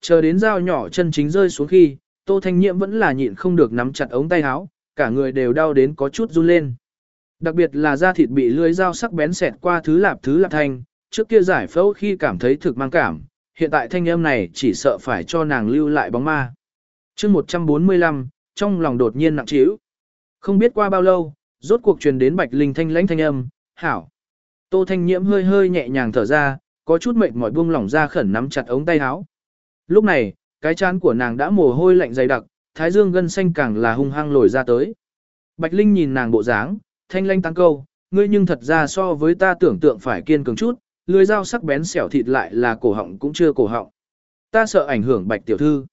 chờ đến dao nhỏ chân chính rơi xuống khi, Tô Thanh Nhiễm vẫn là nhịn không được nắm chặt ống tay áo, cả người đều đau đến có chút run lên. Đặc biệt là da thịt bị lưỡi dao sắc bén xẹt qua thứ lạp thứ lạp thanh, trước kia giải phẫu khi cảm thấy thực mang cảm, hiện tại thanh âm này chỉ sợ phải cho nàng lưu lại bóng ma. chương 145, trong lòng đột nhiên nặng trĩu. Không biết qua bao lâu, rốt cuộc truyền đến Bạch Linh thanh lãnh thanh âm, "Hảo." Tô Thanh Nhiễm hơi hơi nhẹ nhàng thở ra, có chút mệt mỏi buông lỏng ra khẩn nắm chặt ống tay áo. Lúc này, cái chán của nàng đã mồ hôi lạnh dày đặc, thái dương gân xanh càng là hung hăng lồi ra tới. Bạch Linh nhìn nàng bộ dáng, thanh lanh tăng câu, ngươi nhưng thật ra so với ta tưởng tượng phải kiên cường chút, lưỡi dao sắc bén xẻo thịt lại là cổ họng cũng chưa cổ họng. Ta sợ ảnh hưởng Bạch tiểu thư.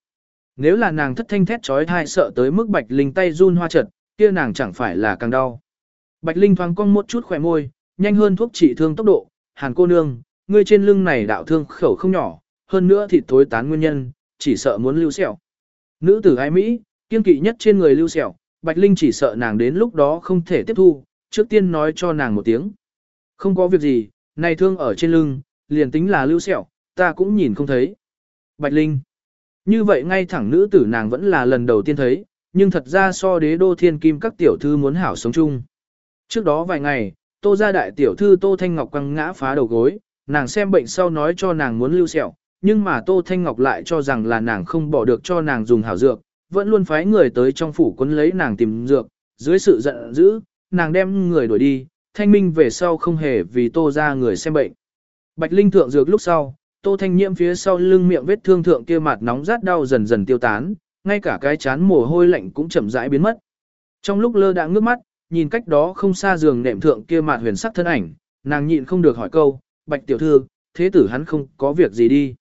Nếu là nàng thất thanh thét trói thai sợ tới mức Bạch Linh tay run hoa chật, kia nàng chẳng phải là càng đau. Bạch Linh thoáng cong một chút khỏe môi, nhanh hơn thuốc trị thương tốc độ, hàn cô nương, ngươi trên lưng này đạo thương khẩu không nhỏ, hơn nữa thịt thối tán nguyên nhân, chỉ sợ muốn lưu sẹo. Nữ tử ai Mỹ, kiên kỵ nhất trên người lưu sẹo, Bạch Linh chỉ sợ nàng đến lúc đó không thể tiếp thu, trước tiên nói cho nàng một tiếng. Không có việc gì, này thương ở trên lưng, liền tính là lưu sẹo, ta cũng nhìn không thấy. Bạch Linh. Như vậy ngay thẳng nữ tử nàng vẫn là lần đầu tiên thấy, nhưng thật ra so đế đô thiên kim các tiểu thư muốn hảo sống chung. Trước đó vài ngày, tô gia đại tiểu thư tô thanh ngọc quăng ngã phá đầu gối, nàng xem bệnh sau nói cho nàng muốn lưu sẹo, nhưng mà tô thanh ngọc lại cho rằng là nàng không bỏ được cho nàng dùng hảo dược, vẫn luôn phái người tới trong phủ quấn lấy nàng tìm dược, dưới sự giận dữ, nàng đem người đuổi đi, thanh minh về sau không hề vì tô ra người xem bệnh. Bạch Linh thượng dược lúc sau, tô thanh nhiễm phía sau lưng miệng vết thương thượng kia mặt nóng rát đau dần dần tiêu tán, ngay cả cái chán mồ hôi lạnh cũng chậm rãi biến mất. Trong lúc lơ đã ngước mắt, nhìn cách đó không xa giường nệm thượng kia mặt huyền sắc thân ảnh, nàng nhịn không được hỏi câu, Bạch tiểu thư, thế tử hắn không có việc gì đi.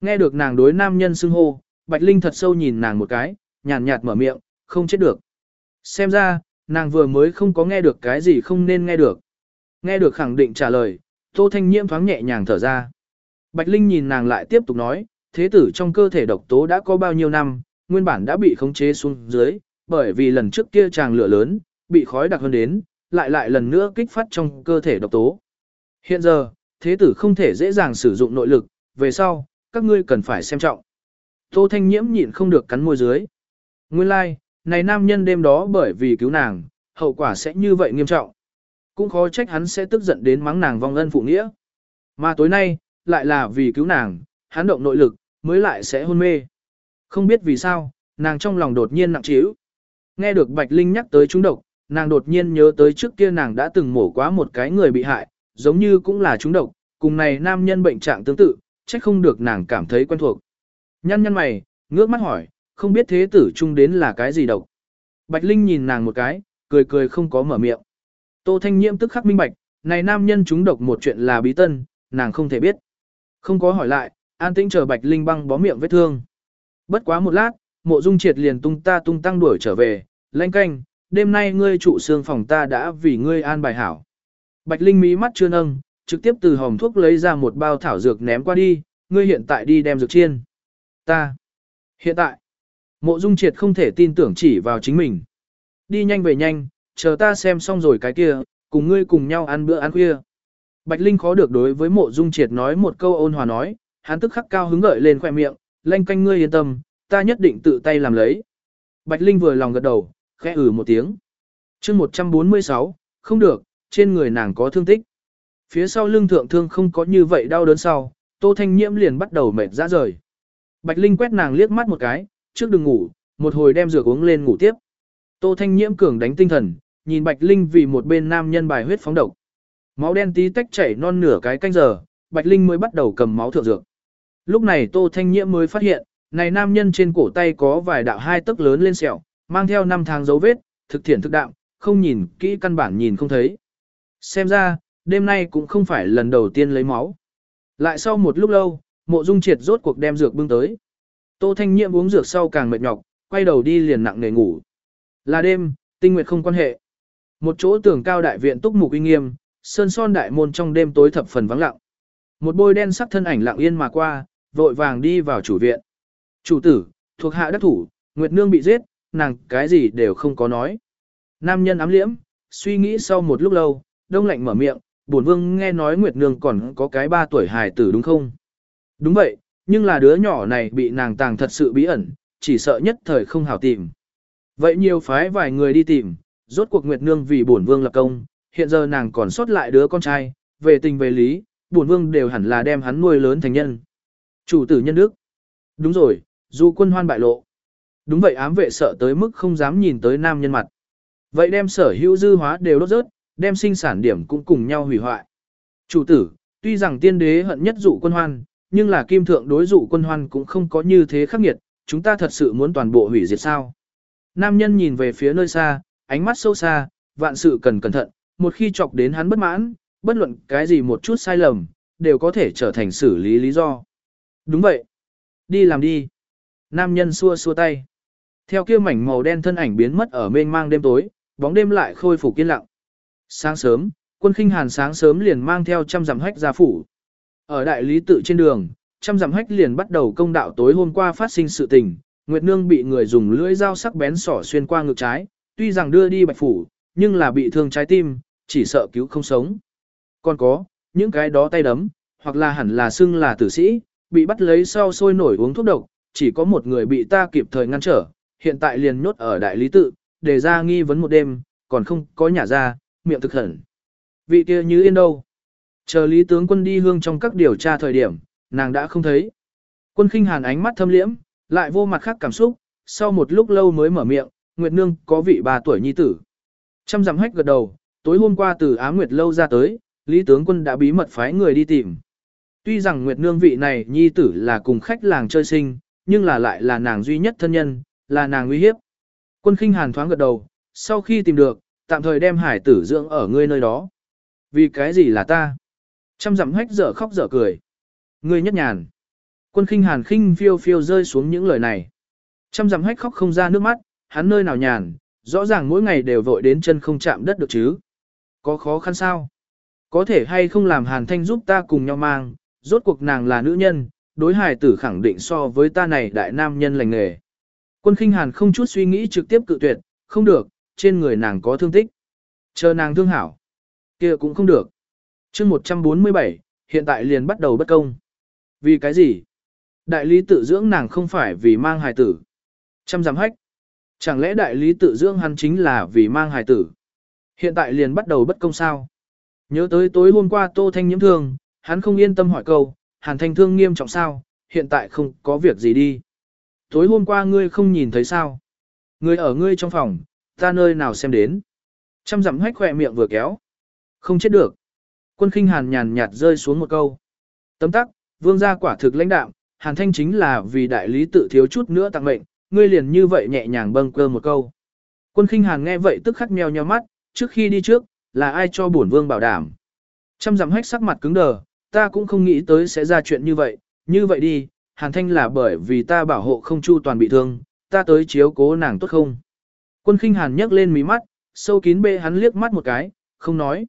Nghe được nàng đối nam nhân xưng hô, Bạch Linh thật sâu nhìn nàng một cái, nhàn nhạt mở miệng, không chết được. Xem ra, nàng vừa mới không có nghe được cái gì không nên nghe được. Nghe được khẳng định trả lời, Tô Thanh Nhiễm thoáng nhẹ nhàng thở ra. Bạch Linh nhìn nàng lại tiếp tục nói, thế tử trong cơ thể độc tố đã có bao nhiêu năm, nguyên bản đã bị khống chế xuống dưới, bởi vì lần trước kia chàng lửa lớn, bị khói đặc hơn đến, lại lại lần nữa kích phát trong cơ thể độc tố. Hiện giờ, thế tử không thể dễ dàng sử dụng nội lực, về sau, các ngươi cần phải xem trọng. Tô Thanh Nhiễm nhịn không được cắn môi dưới. Nguyên lai, like, này nam nhân đêm đó bởi vì cứu nàng, hậu quả sẽ như vậy nghiêm trọng. Cũng khó trách hắn sẽ tức giận đến mắng nàng vong ân phụ nghĩa. Mà tối nay, lại là vì cứu nàng, hắn động nội lực, mới lại sẽ hôn mê. Không biết vì sao, nàng trong lòng đột nhiên nặng trĩu. Nghe được Bạch Linh nhắc tới trúng độc, nàng đột nhiên nhớ tới trước kia nàng đã từng mổ quá một cái người bị hại, giống như cũng là trúng độc, cùng này nam nhân bệnh trạng tương tự, trách không được nàng cảm thấy quen thuộc. Nhăn nhăn mày, ngước mắt hỏi, không biết thế tử chung đến là cái gì độc. Bạch Linh nhìn nàng một cái, cười cười không có mở miệng. Tô Thanh Nhiễm tức khắc minh bạch, này nam nhân chúng độc một chuyện là bí tân, nàng không thể biết. Không có hỏi lại, an tĩnh chờ Bạch Linh băng bó miệng vết thương. Bất quá một lát, mộ dung triệt liền tung ta tung tăng đuổi trở về, lanh canh, đêm nay ngươi trụ xương phòng ta đã vì ngươi an bài hảo. Bạch Linh mí mắt chưa nâng, trực tiếp từ hòm thuốc lấy ra một bao thảo dược ném qua đi, ngươi hiện tại đi đem dược chiên. Ta. Hiện tại. Mộ Dung Triệt không thể tin tưởng chỉ vào chính mình. Đi nhanh về nhanh, chờ ta xem xong rồi cái kia, cùng ngươi cùng nhau ăn bữa ăn khuya. Bạch Linh khó được đối với Mộ Dung Triệt nói một câu ôn hòa nói, hắn tức khắc cao hứng gợi lên khoe miệng, lanh canh ngươi yên tâm, ta nhất định tự tay làm lấy. Bạch Linh vừa lòng gật đầu, khẽ ử một tiếng. chương 146, không được, trên người nàng có thương tích. Phía sau lưng thượng thương không có như vậy đau đớn sau, Tô Thanh Nhiễm liền bắt đầu mệt ra rời. Bạch Linh quét nàng liếc mắt một cái, trước đừng ngủ, một hồi đem rửa uống lên ngủ tiếp. Tô Thanh Nhiễm cường đánh tinh thần, nhìn Bạch Linh vì một bên nam nhân bài huyết phóng độc. Máu đen tí tách chảy non nửa cái canh giờ, Bạch Linh mới bắt đầu cầm máu thượng dược. Lúc này Tô Thanh Nhiễm mới phát hiện, này nam nhân trên cổ tay có vài đạo hai tấc lớn lên sẹo, mang theo năm tháng dấu vết, thực thiện thực đạm, không nhìn kỹ căn bản nhìn không thấy. Xem ra, đêm nay cũng không phải lần đầu tiên lấy máu. Lại sau một lúc lâu, mộ dung triệt rốt cuộc đem dược bưng tới. Tô Thanh Nhiệm uống dược sau càng mệt nhọc, quay đầu đi liền nặng nề ngủ. Là đêm, tinh nguyệt không quan hệ. Một chỗ tường cao đại viện túc mục uy nghiêm, sơn son đại môn trong đêm tối thập phần vắng lặng. Một bôi đen sắc thân ảnh lặng yên mà qua, vội vàng đi vào chủ viện. Chủ tử, thuộc hạ đắc thủ, Nguyệt Nương bị giết, nàng cái gì đều không có nói. Nam nhân ám liễm, suy nghĩ sau một lúc lâu, đông lạnh mở miệng, bổn vương nghe nói Nguyệt Nương còn có cái ba tuổi hài tử đúng không? Đúng vậy, Nhưng là đứa nhỏ này bị nàng tàng thật sự bí ẩn, chỉ sợ nhất thời không hảo tìm. Vậy nhiều phái vài người đi tìm, rốt cuộc Nguyệt Nương vì bổn vương lập công, hiện giờ nàng còn sót lại đứa con trai, về tình về lý, bổn vương đều hẳn là đem hắn nuôi lớn thành nhân. Chủ tử nhân đức. Đúng rồi, du quân hoan bại lộ. Đúng vậy ám vệ sợ tới mức không dám nhìn tới nam nhân mặt. Vậy đem sở hữu dư hóa đều đốt rớt, đem sinh sản điểm cũng cùng nhau hủy hoại. Chủ tử, tuy rằng tiên đế hận nhất dụ quân hoan, nhưng là kim thượng đối dụ quân hoan cũng không có như thế khắc nghiệt, chúng ta thật sự muốn toàn bộ hủy diệt sao. Nam nhân nhìn về phía nơi xa, ánh mắt sâu xa, vạn sự cần cẩn thận, một khi chọc đến hắn bất mãn, bất luận cái gì một chút sai lầm, đều có thể trở thành xử lý lý do. Đúng vậy. Đi làm đi. Nam nhân xua xua tay. Theo kia mảnh màu đen thân ảnh biến mất ở mênh mang đêm tối, bóng đêm lại khôi phục yên lặng. Sáng sớm, quân khinh hàn sáng sớm liền mang theo trăm dặm hách ra phủ. Ở đại lý tự trên đường, trăm dặm hách liền bắt đầu công đạo tối hôm qua phát sinh sự tình. Nguyệt Nương bị người dùng lưỡi dao sắc bén sỏ xuyên qua ngực trái, tuy rằng đưa đi bạch phủ, nhưng là bị thương trái tim, chỉ sợ cứu không sống. Còn có, những cái đó tay đấm, hoặc là hẳn là xưng là tử sĩ, bị bắt lấy sau sôi nổi uống thuốc độc, chỉ có một người bị ta kịp thời ngăn trở, hiện tại liền nhốt ở đại lý tự, để ra nghi vấn một đêm, còn không có nhà ra, miệng thực hẩn. Vị kia như yên đâu? Chờ lý tướng quân đi hương trong các điều tra thời điểm, nàng đã không thấy. Quân khinh hàn ánh mắt thâm liễm, lại vô mặt khác cảm xúc, sau một lúc lâu mới mở miệng, Nguyệt Nương có vị bà tuổi nhi tử. Trăm dặm hách gật đầu, tối hôm qua từ Á Nguyệt lâu ra tới, Lý tướng quân đã bí mật phái người đi tìm. Tuy rằng Nguyệt Nương vị này nhi tử là cùng khách làng chơi sinh, nhưng là lại là nàng duy nhất thân nhân, là nàng uy hiếp. Quân khinh hàn thoáng gật đầu, sau khi tìm được, tạm thời đem hải tử dưỡng ở ngươi nơi đó. Vì cái gì là ta? Trăm dặm hách dở khóc dở cười. Ngươi nhất nhàn. Quân khinh hàn khinh phiêu phiêu rơi xuống những lời này. Trăm dặm hách khóc không ra nước mắt, hắn nơi nào nhàn, rõ ràng mỗi ngày đều vội đến chân không chạm đất được chứ. Có khó khăn sao? Có thể hay không làm hàn thanh giúp ta cùng nhau mang, rốt cuộc nàng là nữ nhân, đối hài tử khẳng định so với ta này đại nam nhân lành nghề. Quân khinh hàn không chút suy nghĩ trực tiếp cự tuyệt, không được, trên người nàng có thương tích. Chờ nàng thương hảo. kia cũng không được. chương 147, hiện tại liền bắt đầu bất công. Vì cái gì? Đại lý tự dưỡng nàng không phải vì mang hài tử. Trăm giảm hách. Chẳng lẽ đại lý tự dưỡng hắn chính là vì mang hài tử? Hiện tại liền bắt đầu bất công sao? Nhớ tới tối hôm qua Tô Thanh nhiễm thương, hắn không yên tâm hỏi câu, Hàn Thanh thương nghiêm trọng sao, hiện tại không có việc gì đi. Tối hôm qua ngươi không nhìn thấy sao? Ngươi ở ngươi trong phòng, ta nơi nào xem đến? Trăm dặm hách khỏe miệng vừa kéo. Không chết được. Quân khinh hàn nhàn nhạt rơi xuống một câu. Tấm tắc, vương gia quả thực lãnh đạm, Hàn Thanh chính là vì đại lý tự thiếu chút nữa tặng mệnh, ngươi liền như vậy nhẹ nhàng bâng cơ một câu. Quân khinh hàn nghe vậy tức khắc meo nheo mắt, trước khi đi trước, là ai cho bổn vương bảo đảm. Trăm dặm hách sắc mặt cứng đờ, ta cũng không nghĩ tới sẽ ra chuyện như vậy, như vậy đi, Hàn Thanh là bởi vì ta bảo hộ không chu toàn bị thương, ta tới chiếu cố nàng tốt không. Quân khinh Hàn nhấc lên mí mắt, sâu kín bê hắn liếc mắt một cái, không nói.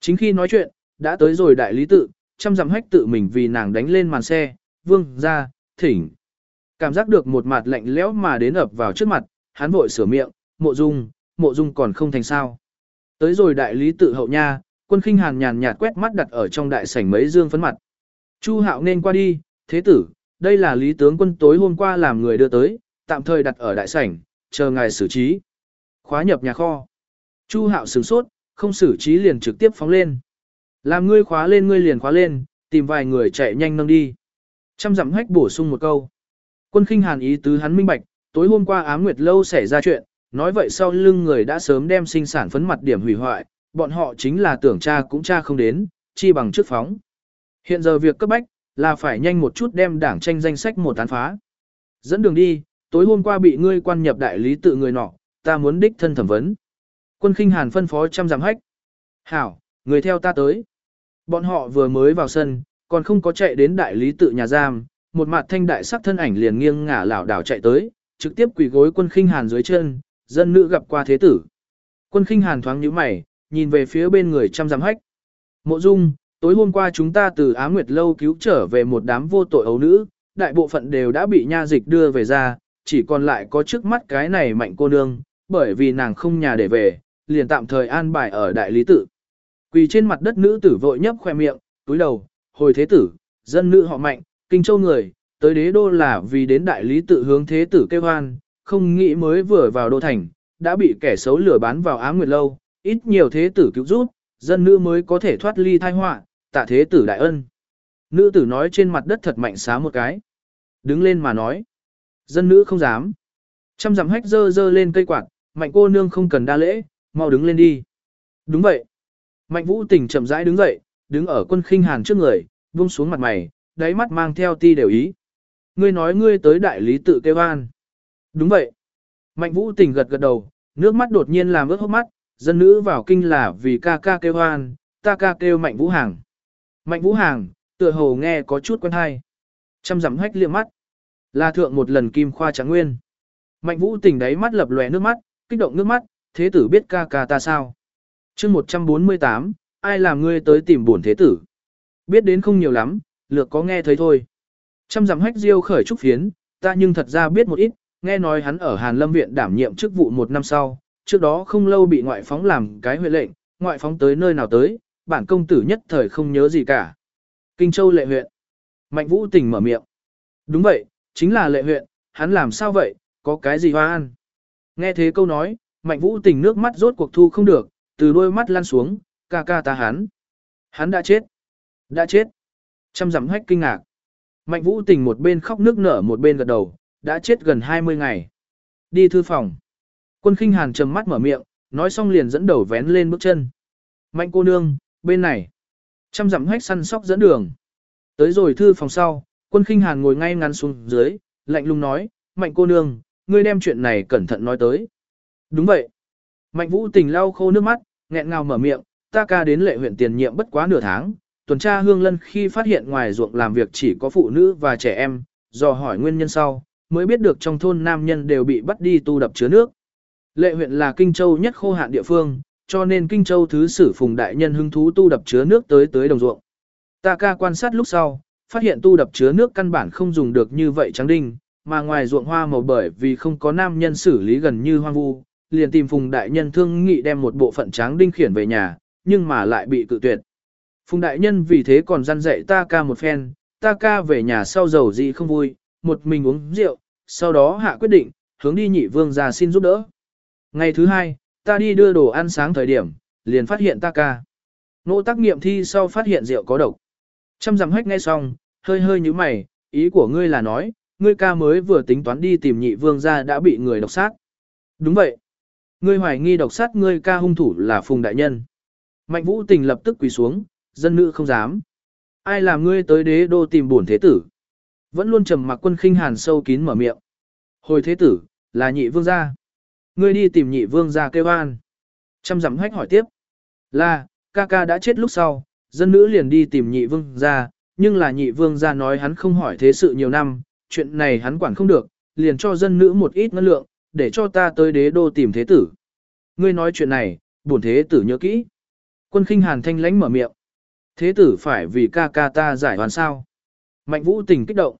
Chính khi nói chuyện, đã tới rồi đại lý tự, chăm dặm hách tự mình vì nàng đánh lên màn xe, vương ra, thỉnh. Cảm giác được một mặt lạnh lẽo mà đến ập vào trước mặt, hắn vội sửa miệng, mộ dung, mộ dung còn không thành sao. Tới rồi đại lý tự hậu nha, quân khinh hàn nhàn nhạt quét mắt đặt ở trong đại sảnh mấy dương phấn mặt. Chu hạo nên qua đi, thế tử, đây là lý tướng quân tối hôm qua làm người đưa tới, tạm thời đặt ở đại sảnh, chờ ngài xử trí. Khóa nhập nhà kho. Chu hạo sửng sốt, không xử trí liền trực tiếp phóng lên. Làm ngươi khóa lên ngươi liền khóa lên, tìm vài người chạy nhanh nâng đi. Trăm dặm hách bổ sung một câu. Quân khinh hàn ý tứ hắn minh bạch, tối hôm qua ám nguyệt lâu xảy ra chuyện, nói vậy sau lưng người đã sớm đem sinh sản phấn mặt điểm hủy hoại, bọn họ chính là tưởng cha cũng cha không đến, chi bằng trước phóng. Hiện giờ việc cấp bách, là phải nhanh một chút đem đảng tranh danh sách một tán phá. Dẫn đường đi, tối hôm qua bị ngươi quan nhập đại lý tự người nọ, ta muốn đích thân thẩm vấn. Quân khinh hàn phân phó trăm giảm hách. Hảo, người theo ta tới. Bọn họ vừa mới vào sân, còn không có chạy đến đại lý tự nhà giam, một mặt thanh đại sắc thân ảnh liền nghiêng ngả lảo đảo chạy tới, trực tiếp quỳ gối quân khinh hàn dưới chân, dân nữ gặp qua thế tử. Quân khinh hàn thoáng nhíu mày, nhìn về phía bên người trăm giám hách. Mộ dung, tối hôm qua chúng ta từ Á Nguyệt Lâu cứu trở về một đám vô tội ấu nữ, đại bộ phận đều đã bị nha dịch đưa về ra, chỉ còn lại có trước mắt cái này mạnh cô nương, bởi vì nàng không nhà để về, liền tạm thời an bài ở đại lý tự. Quỳ trên mặt đất nữ tử vội nhấp khoe miệng, túi đầu, hồi thế tử, dân nữ họ mạnh, kinh châu người, tới đế đô là vì đến đại lý tự hướng thế tử kêu hoan, không nghĩ mới vừa vào đô thành, đã bị kẻ xấu lừa bán vào ám nguyệt lâu, ít nhiều thế tử cứu giúp, dân nữ mới có thể thoát ly thai họa, tạ thế tử đại ân. Nữ tử nói trên mặt đất thật mạnh xá một cái. Đứng lên mà nói. Dân nữ không dám. Trăm dặm hách dơ dơ lên cây quạt, mạnh cô nương không cần đa lễ, mau đứng lên đi. Đúng vậy. Mạnh vũ tình chậm rãi đứng dậy, đứng ở quân khinh hàn trước người, buông xuống mặt mày, đáy mắt mang theo ti đều ý. Ngươi nói ngươi tới đại lý tự kêu an. Đúng vậy. Mạnh vũ tình gật gật đầu, nước mắt đột nhiên làm ướt hốc mắt, dân nữ vào kinh là vì ca ca kêu an, ta ca kêu mạnh vũ hàng. Mạnh vũ hàng, tựa hồ nghe có chút quen hay. chăm dặm hách liệm mắt. Là thượng một lần kim khoa trắng nguyên. Mạnh vũ tình đáy mắt lập lòe nước mắt, kích động nước mắt, thế tử biết ca ca ta sao. chương 148, ai làm ngươi tới tìm bổn thế tử. Biết đến không nhiều lắm, lược có nghe thấy thôi. Trăm dặm hách diêu khởi trúc phiến, ta nhưng thật ra biết một ít, nghe nói hắn ở Hàn Lâm Viện đảm nhiệm chức vụ một năm sau, trước đó không lâu bị ngoại phóng làm cái huệ lệnh, ngoại phóng tới nơi nào tới, bản công tử nhất thời không nhớ gì cả. Kinh Châu lệ huyện. Mạnh vũ tỉnh mở miệng. Đúng vậy, chính là lệ huyện, hắn làm sao vậy, có cái gì hoa an. Nghe thế câu nói, mạnh vũ tình nước mắt rốt cuộc thu không được, từ đôi mắt lăn xuống, ca ca ta hắn. Hắn đã chết. Đã chết. Trăm dặm hách kinh ngạc. Mạnh vũ tình một bên khóc nước nở một bên gật đầu, đã chết gần 20 ngày. Đi thư phòng. Quân khinh hàn trầm mắt mở miệng, nói xong liền dẫn đầu vén lên bước chân. Mạnh cô nương, bên này. Trăm dặm hách săn sóc dẫn đường. Tới rồi thư phòng sau, quân khinh hàn ngồi ngay ngắn xuống dưới, lạnh lùng nói, mạnh cô nương, ngươi đem chuyện này cẩn thận nói tới. Đúng vậy. Mạnh vũ tình lau khô nước mắt, nghẹn ngào mở miệng, ta ca đến lệ huyện tiền nhiệm bất quá nửa tháng, tuần tra hương lân khi phát hiện ngoài ruộng làm việc chỉ có phụ nữ và trẻ em, do hỏi nguyên nhân sau, mới biết được trong thôn nam nhân đều bị bắt đi tu đập chứa nước. Lệ huyện là Kinh Châu nhất khô hạn địa phương, cho nên Kinh Châu thứ sử phùng đại nhân hứng thú tu đập chứa nước tới tới đồng ruộng. Ta ca quan sát lúc sau, phát hiện tu đập chứa nước căn bản không dùng được như vậy trắng đinh, mà ngoài ruộng hoa màu bởi vì không có nam nhân xử lý gần như hoang vu, liền tìm Phùng đại nhân thương nghị đem một bộ phận tráng đinh khiển về nhà, nhưng mà lại bị cự tuyệt. Phùng đại nhân vì thế còn răn dạy ta ca một phen, ta ca về nhà sau dầu gì không vui, một mình uống rượu, sau đó hạ quyết định, hướng đi nhị vương ra xin giúp đỡ. Ngày thứ hai, ta đi đưa đồ ăn sáng thời điểm, liền phát hiện ta ca. Nỗ tác nghiệm thi sau phát hiện rượu có độc. Trăm dặm hách nghe xong, hơi hơi như mày, ý của ngươi là nói, ngươi ca mới vừa tính toán đi tìm nhị vương ra đã bị người độc sát. Đúng vậy. Ngươi hoài nghi độc sát ngươi ca hung thủ là Phùng Đại Nhân. Mạnh vũ tình lập tức quỳ xuống, dân nữ không dám. Ai làm ngươi tới đế đô tìm bổn thế tử? Vẫn luôn trầm mặc quân khinh hàn sâu kín mở miệng. Hồi thế tử, là nhị vương gia. Ngươi đi tìm nhị vương gia kêu an. Trăm dặm hách hỏi tiếp. Là, ca ca đã chết lúc sau, dân nữ liền đi tìm nhị vương gia, nhưng là nhị vương gia nói hắn không hỏi thế sự nhiều năm, chuyện này hắn quản không được, liền cho dân nữ một ít ngân lượng, để cho ta tới đế đô tìm thế tử. Ngươi nói chuyện này, bổn thế tử nhớ kỹ. Quân khinh hàn thanh lánh mở miệng. Thế tử phải vì ca ca ta giải hoàn sao. Mạnh vũ tình kích động.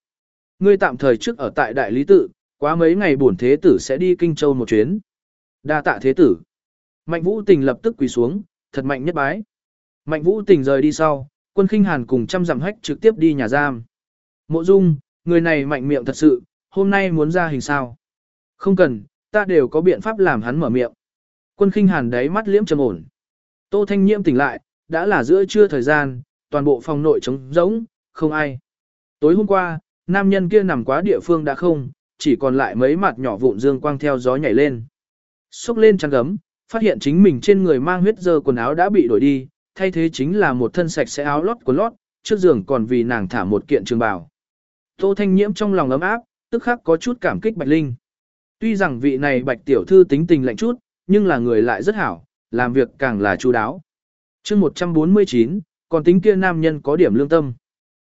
Ngươi tạm thời trước ở tại đại lý tự, quá mấy ngày bổn thế tử sẽ đi kinh châu một chuyến. Đa tạ thế tử. Mạnh vũ tình lập tức quỳ xuống, thật mạnh nhất bái. Mạnh vũ tình rời đi sau, quân khinh hàn cùng trăm dặm hách trực tiếp đi nhà giam. Mộ dung, người này mạnh miệng thật sự, hôm nay muốn ra hình sao. Không cần, ta đều có biện pháp làm hắn mở miệng. Quân khinh hàn đáy mắt liễm trầm ổn. Tô Thanh Nhiễm tỉnh lại, đã là giữa trưa thời gian, toàn bộ phòng nội trống rỗng, không ai. Tối hôm qua, nam nhân kia nằm quá địa phương đã không, chỉ còn lại mấy mặt nhỏ vụn dương quang theo gió nhảy lên. Xúc lên chăn gấm, phát hiện chính mình trên người mang huyết dơ quần áo đã bị đổi đi, thay thế chính là một thân sạch sẽ áo lót quần lót, trước giường còn vì nàng thả một kiện trường bào. Tô Thanh Nhiễm trong lòng ấm áp, tức khắc có chút cảm kích Bạch Linh. Tuy rằng vị này Bạch tiểu thư tính tình lạnh chút, nhưng là người lại rất hảo, làm việc càng là chu đáo. chương 149, còn tính kia nam nhân có điểm lương tâm.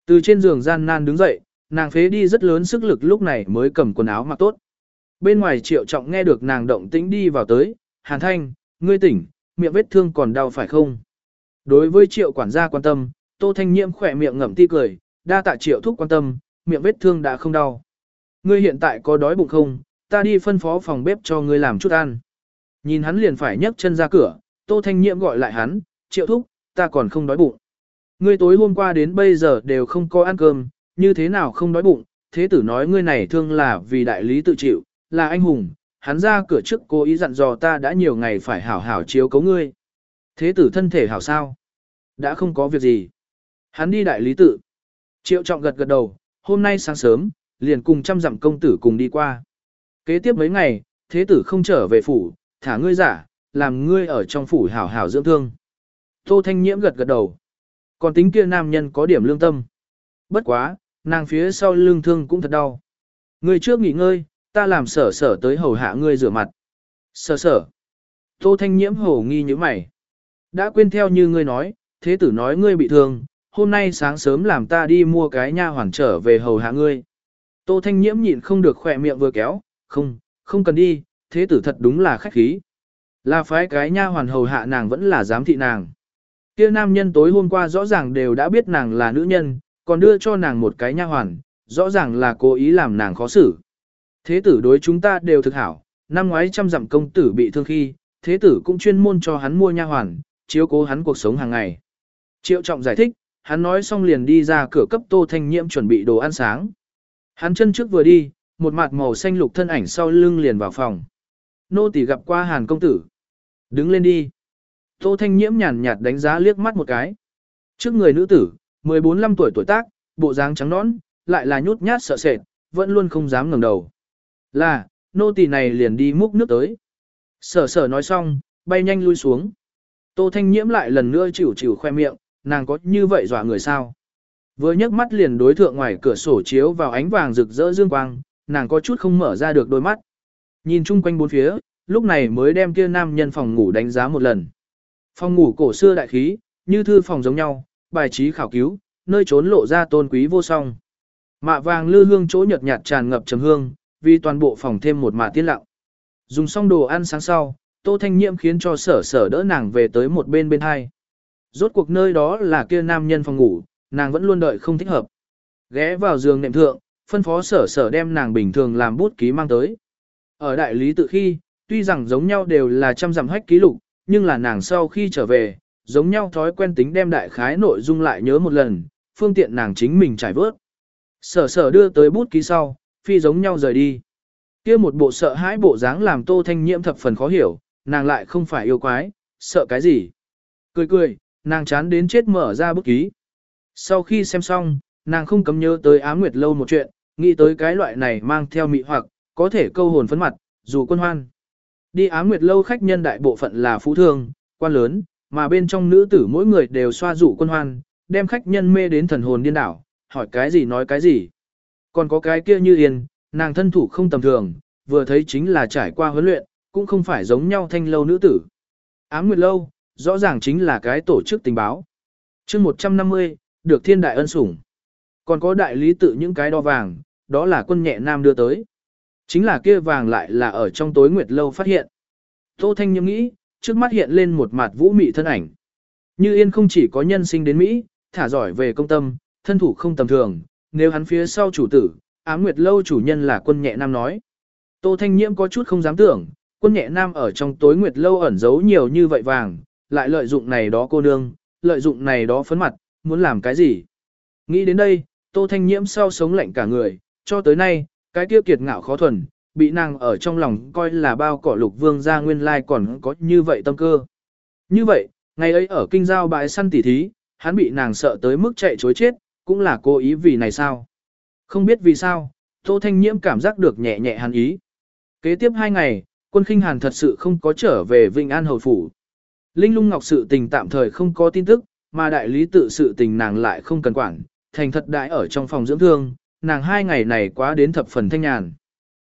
Từ trên giường gian nan đứng dậy, nàng phế đi rất lớn sức lực lúc này mới cầm quần áo mặc tốt. Bên ngoài triệu trọng nghe được nàng động tĩnh đi vào tới, hàn thanh, ngươi tỉnh, miệng vết thương còn đau phải không? Đối với triệu quản gia quan tâm, tô thanh nhiễm khỏe miệng ngậm ti cười, đa tạ triệu thúc quan tâm, miệng vết thương đã không đau. Ngươi hiện tại có đói bụng không, ta đi phân phó phòng bếp cho ngươi làm chút ăn. Nhìn hắn liền phải nhấc chân ra cửa, Tô Thanh Nhiệm gọi lại hắn, triệu thúc, ta còn không đói bụng. Ngươi tối hôm qua đến bây giờ đều không có ăn cơm, như thế nào không đói bụng, thế tử nói ngươi này thương là vì đại lý tự chịu, là anh hùng, hắn ra cửa trước cố ý dặn dò ta đã nhiều ngày phải hảo hảo chiếu cấu ngươi. Thế tử thân thể hảo sao? Đã không có việc gì. Hắn đi đại lý tự. Triệu trọng gật gật đầu, hôm nay sáng sớm, liền cùng trăm dặm công tử cùng đi qua. Kế tiếp mấy ngày, thế tử không trở về phủ, thả ngươi giả, làm ngươi ở trong phủ hảo hảo dưỡng thương. Tô Thanh Nhiễm gật gật đầu. Còn tính kia nam nhân có điểm lương tâm. Bất quá, nàng phía sau lương thương cũng thật đau. Ngươi trước nghỉ ngơi, ta làm sở sở tới hầu hạ ngươi rửa mặt. Sở sở. Tô Thanh Nhiễm hổ nghi như mày. Đã quên theo như ngươi nói, thế tử nói ngươi bị thương, hôm nay sáng sớm làm ta đi mua cái nha hoàn trở về hầu hạ ngươi. Tô Thanh Nhiễm nhịn không được khỏe miệng vừa kéo, không, không cần đi, thế tử thật đúng là khách khí. Là phái cái nha hoàn hầu hạ nàng vẫn là giám thị nàng. Kia nam nhân tối hôm qua rõ ràng đều đã biết nàng là nữ nhân, còn đưa cho nàng một cái nha hoàn, rõ ràng là cố ý làm nàng khó xử. Thế tử đối chúng ta đều thực hảo, năm ngoái trăm dặm công tử bị thương khi, thế tử cũng chuyên môn cho hắn mua nha hoàn, chiếu cố hắn cuộc sống hàng ngày. Triệu trọng giải thích, hắn nói xong liền đi ra cửa cấp tô thanh nhiễm chuẩn bị đồ ăn sáng. Hắn chân trước vừa đi, một mặt màu xanh lục thân ảnh sau lưng liền vào phòng. Nô tỳ gặp qua hàn công tử. Đứng lên đi. Tô thanh nhiễm nhàn nhạt đánh giá liếc mắt một cái. Trước người nữ tử, 14-15 tuổi tuổi tác, bộ dáng trắng nõn, lại là nhút nhát sợ sệt, vẫn luôn không dám ngẩng đầu. Là, nô tỳ này liền đi múc nước tới. Sở sở nói xong, bay nhanh lui xuống. Tô Thanh Nhiễm lại lần nữa chịu chịu khoe miệng, nàng có như vậy dọa người sao? Vừa nhấc mắt liền đối thượng ngoài cửa sổ chiếu vào ánh vàng rực rỡ dương quang, nàng có chút không mở ra được đôi mắt. Nhìn chung quanh bốn phía, lúc này mới đem kia nam nhân phòng ngủ đánh giá một lần. Phòng ngủ cổ xưa đại khí, như thư phòng giống nhau, bài trí khảo cứu, nơi trốn lộ ra tôn quý vô song. Mạ vàng lư hương chỗ nhợt nhạt tràn ngập trầm hương, vì toàn bộ phòng thêm một mạ tiết lặng. Dùng xong đồ ăn sáng sau, Tô Thanh Nhiễm khiến cho sở sở đỡ nàng về tới một bên bên hai. Rốt cuộc nơi đó là kia nam nhân phòng ngủ, nàng vẫn luôn đợi không thích hợp. Ghé vào giường nệm thượng, phân phó sở sở đem nàng bình thường làm bút ký mang tới. Ở đại lý tự khi, tuy rằng giống nhau đều là trăm dặm hách ký lục, nhưng là nàng sau khi trở về, giống nhau thói quen tính đem đại khái nội dung lại nhớ một lần, phương tiện nàng chính mình trải vớt. Sở sở đưa tới bút ký sau, phi giống nhau rời đi. kia một bộ sợ hãi bộ dáng làm tô thanh nhiễm thập phần khó hiểu, nàng lại không phải yêu quái, sợ cái gì. Cười cười, nàng chán đến chết mở ra bút ký. Sau khi xem xong, nàng không cấm nhớ tới Á Nguyệt lâu một chuyện, nghĩ tới cái loại này mang theo mị hoặc, có thể câu hồn phấn mặt, dù quân hoan. Đi Á Nguyệt lâu khách nhân đại bộ phận là phú thương, quan lớn, mà bên trong nữ tử mỗi người đều xoa dụ quân hoan, đem khách nhân mê đến thần hồn điên đảo, hỏi cái gì nói cái gì. Còn có cái kia như yên, nàng thân thủ không tầm thường, vừa thấy chính là trải qua huấn luyện, cũng không phải giống nhau thanh lâu nữ tử. Ám Nguyệt Lâu, rõ ràng chính là cái tổ chức tình báo. chương 150, được thiên đại ân sủng. Còn có đại lý tự những cái đo vàng, đó là quân nhẹ nam đưa tới. Chính là kia vàng lại là ở trong tối Nguyệt Lâu phát hiện. Tô Thanh Nhâm nghĩ, trước mắt hiện lên một mặt vũ mị thân ảnh. Như Yên không chỉ có nhân sinh đến Mỹ, thả giỏi về công tâm, thân thủ không tầm thường, nếu hắn phía sau chủ tử, ám nguyệt lâu chủ nhân là quân nhẹ nam nói. Tô Thanh Nhiễm có chút không dám tưởng, quân nhẹ nam ở trong tối nguyệt lâu ẩn giấu nhiều như vậy vàng, lại lợi dụng này đó cô nương, lợi dụng này đó phấn mặt, muốn làm cái gì. Nghĩ đến đây, Tô Thanh Nhiễm sau sống lạnh cả người, cho tới nay, cái tiêu kiệt ngạo khó thuần, bị nàng ở trong lòng coi là bao cỏ lục vương gia nguyên lai còn có như vậy tâm cơ. Như vậy, ngày ấy ở kinh giao bãi săn tỉ thí, hắn bị nàng sợ tới mức chạy chối chết, cũng là cố ý vì này sao. Không biết vì sao, Tô Thanh Nhiễm cảm giác được nhẹ nhẹ hàn ý. Kế tiếp hai ngày, quân khinh hàn thật sự không có trở về Vinh An Hầu Phủ. Linh lung ngọc sự tình tạm thời không có tin tức, mà đại lý tự sự tình nàng lại không cần quản, thành thật đại ở trong phòng dưỡng thương, nàng hai ngày này quá đến thập phần thanh nhàn.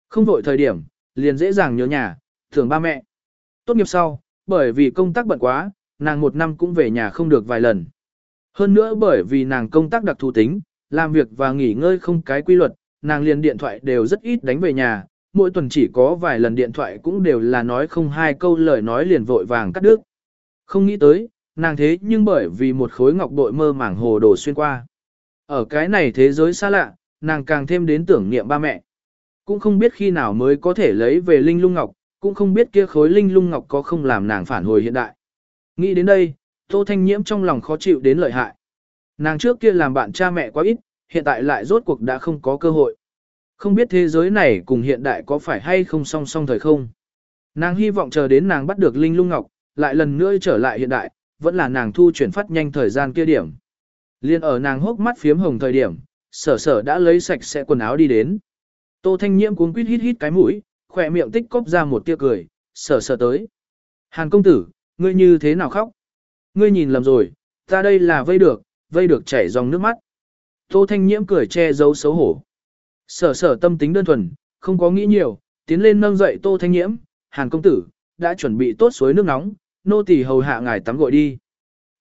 Không vội thời điểm, liền dễ dàng nhớ nhà, thường ba mẹ. Tốt nghiệp sau, bởi vì công tác bận quá, nàng một năm cũng về nhà không được vài lần. Hơn nữa bởi vì nàng công tác đặc thù tính, làm việc và nghỉ ngơi không cái quy luật, nàng liền điện thoại đều rất ít đánh về nhà, mỗi tuần chỉ có vài lần điện thoại cũng đều là nói không hai câu lời nói liền vội vàng cắt đứt. Không nghĩ tới, nàng thế nhưng bởi vì một khối ngọc bội mơ màng hồ đồ xuyên qua. Ở cái này thế giới xa lạ, nàng càng thêm đến tưởng niệm ba mẹ. Cũng không biết khi nào mới có thể lấy về linh lung ngọc, cũng không biết kia khối linh lung ngọc có không làm nàng phản hồi hiện đại. Nghĩ đến đây, Tô Thanh Nhiễm trong lòng khó chịu đến lợi hại. Nàng trước kia làm bạn cha mẹ quá ít, hiện tại lại rốt cuộc đã không có cơ hội. Không biết thế giới này cùng hiện đại có phải hay không song song thời không. Nàng hy vọng chờ đến nàng bắt được Linh Lung Ngọc, lại lần nữa trở lại hiện đại, vẫn là nàng thu chuyển phát nhanh thời gian kia điểm. Liên ở nàng hốc mắt phiếm hồng thời điểm, sở sở đã lấy sạch sẽ quần áo đi đến. Tô Thanh Nhiễm cuống quýt hít hít cái mũi, khỏe miệng tích cóp ra một tia cười, sở sở tới. Hàn công tử, ngươi như thế nào khóc? Ngươi nhìn lầm rồi, ta đây là vây được, vây được chảy dòng nước mắt. Tô Thanh Nhiễm cười che giấu xấu hổ. Sở sở tâm tính đơn thuần, không có nghĩ nhiều, tiến lên nâng dậy Tô Thanh Nhiễm, Hàn công tử, đã chuẩn bị tốt suối nước nóng, nô tỳ hầu hạ ngài tắm gội đi.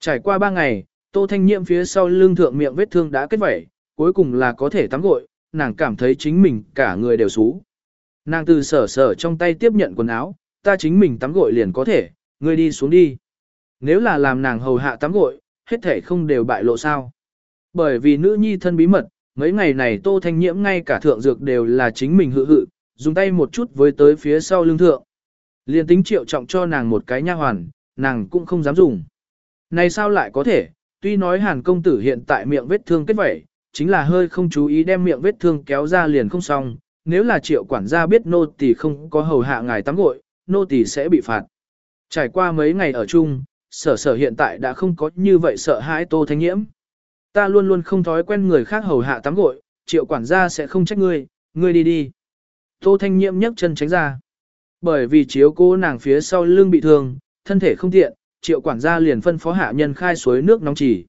Trải qua ba ngày, Tô Thanh Nhiễm phía sau lưng thượng miệng vết thương đã kết vẩy, cuối cùng là có thể tắm gội, nàng cảm thấy chính mình cả người đều xú. Nàng từ sở sở trong tay tiếp nhận quần áo, ta chính mình tắm gội liền có thể, ngươi đi xuống đi. Nếu là làm nàng hầu hạ tắm gội, hết thể không đều bại lộ sao. Bởi vì nữ nhi thân bí mật, mấy ngày này Tô Thanh Nhiễm ngay cả thượng dược đều là chính mình hự hự, dùng tay một chút với tới phía sau lưng thượng. Liên tính triệu trọng cho nàng một cái nha hoàn, nàng cũng không dám dùng. Này sao lại có thể, tuy nói hàn công tử hiện tại miệng vết thương kết vẩy, chính là hơi không chú ý đem miệng vết thương kéo ra liền không xong, nếu là triệu quản gia biết nô tỳ không có hầu hạ ngài tắm gội, nô tỳ sẽ bị phạt. Trải qua mấy ngày ở chung, sở sở hiện tại đã không có như vậy sợ hãi tô thanh nhiễm. Ta luôn luôn không thói quen người khác hầu hạ tắm gội, triệu quản gia sẽ không trách ngươi, ngươi đi đi. Tô thanh nhiễm nhấc chân tránh ra. Bởi vì chiếu cô nàng phía sau lưng bị thương, thân thể không tiện, triệu quản gia liền phân phó hạ nhân khai suối nước nóng chỉ.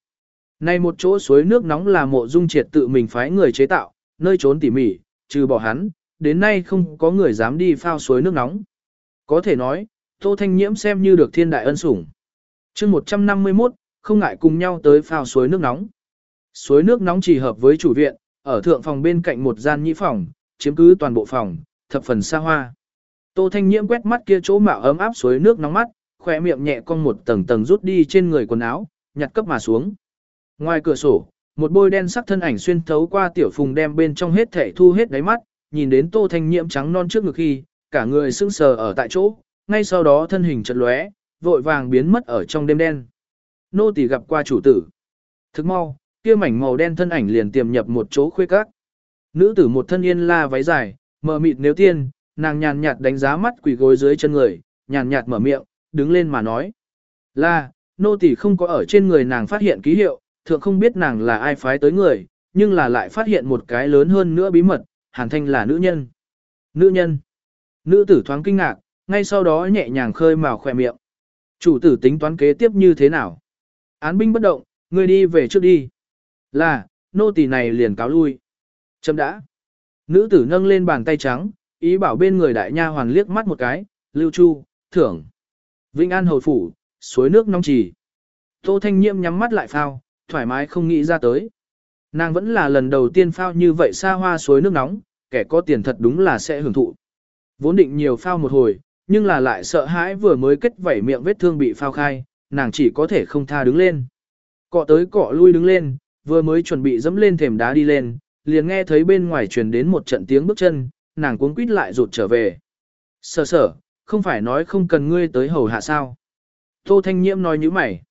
Này một chỗ suối nước nóng là mộ dung triệt tự mình phái người chế tạo, nơi trốn tỉ mỉ, trừ bỏ hắn, đến nay không có người dám đi phao suối nước nóng. Có thể nói, Tô Thanh Nhiễm xem như được thiên đại ân sủng. chương 151, không ngại cùng nhau tới phao suối nước nóng. Suối nước nóng chỉ hợp với chủ viện, ở thượng phòng bên cạnh một gian nhĩ phòng, chiếm cứ toàn bộ phòng, thập phần xa hoa. Tô Thanh Nhiễm quét mắt kia chỗ mạo ấm áp suối nước nóng mắt, khỏe miệng nhẹ cong một tầng tầng rút đi trên người quần áo, nhặt cấp mà xuống. Ngoài cửa sổ, một bôi đen sắc thân ảnh xuyên thấu qua tiểu phùng đem bên trong hết thể thu hết đáy mắt, nhìn đến Tô Thanh Nhiễm trắng non trước ngực khi, cả người sững sờ ở tại chỗ, ngay sau đó thân hình chợt lóe, vội vàng biến mất ở trong đêm đen. Nô tỳ gặp qua chủ tử. Thức mau, kia mảnh màu đen thân ảnh liền tiềm nhập một chỗ khuê các. Nữ tử một thân yên la váy dài, mờ mịt nếu tiên, nàng nhàn nhạt đánh giá mắt quỷ gối dưới chân người, nhàn nhạt mở miệng, đứng lên mà nói. Là, nô tỳ không có ở trên người nàng phát hiện ký hiệu, thượng không biết nàng là ai phái tới người, nhưng là lại phát hiện một cái lớn hơn nữa bí mật, Hàn Thanh là nữ nhân. Nữ nhân. Nữ tử thoáng kinh ngạc, ngay sau đó nhẹ nhàng khơi mào khỏe miệng. Chủ tử tính toán kế tiếp như thế nào? Án binh bất động, người đi về trước đi. Là, nô tỳ này liền cáo lui. Chấm đã. Nữ tử nâng lên bàn tay trắng, ý bảo bên người đại nha hoàn liếc mắt một cái, lưu chu, thưởng. Vĩnh An hồi phủ, suối nước nóng trì. Tô Thanh Nhiễm nhắm mắt lại phao, thoải mái không nghĩ ra tới. Nàng vẫn là lần đầu tiên phao như vậy xa hoa suối nước nóng, kẻ có tiền thật đúng là sẽ hưởng thụ. Vốn định nhiều phao một hồi, nhưng là lại sợ hãi vừa mới kết vảy miệng vết thương bị phao khai, nàng chỉ có thể không tha đứng lên. Cọ tới cọ lui đứng lên, vừa mới chuẩn bị dẫm lên thềm đá đi lên, liền nghe thấy bên ngoài truyền đến một trận tiếng bước chân, nàng cuống quýt lại rụt trở về. Sở sở, không phải nói không cần ngươi tới hầu hạ sao. Tô Thanh Nhiễm nói như mày.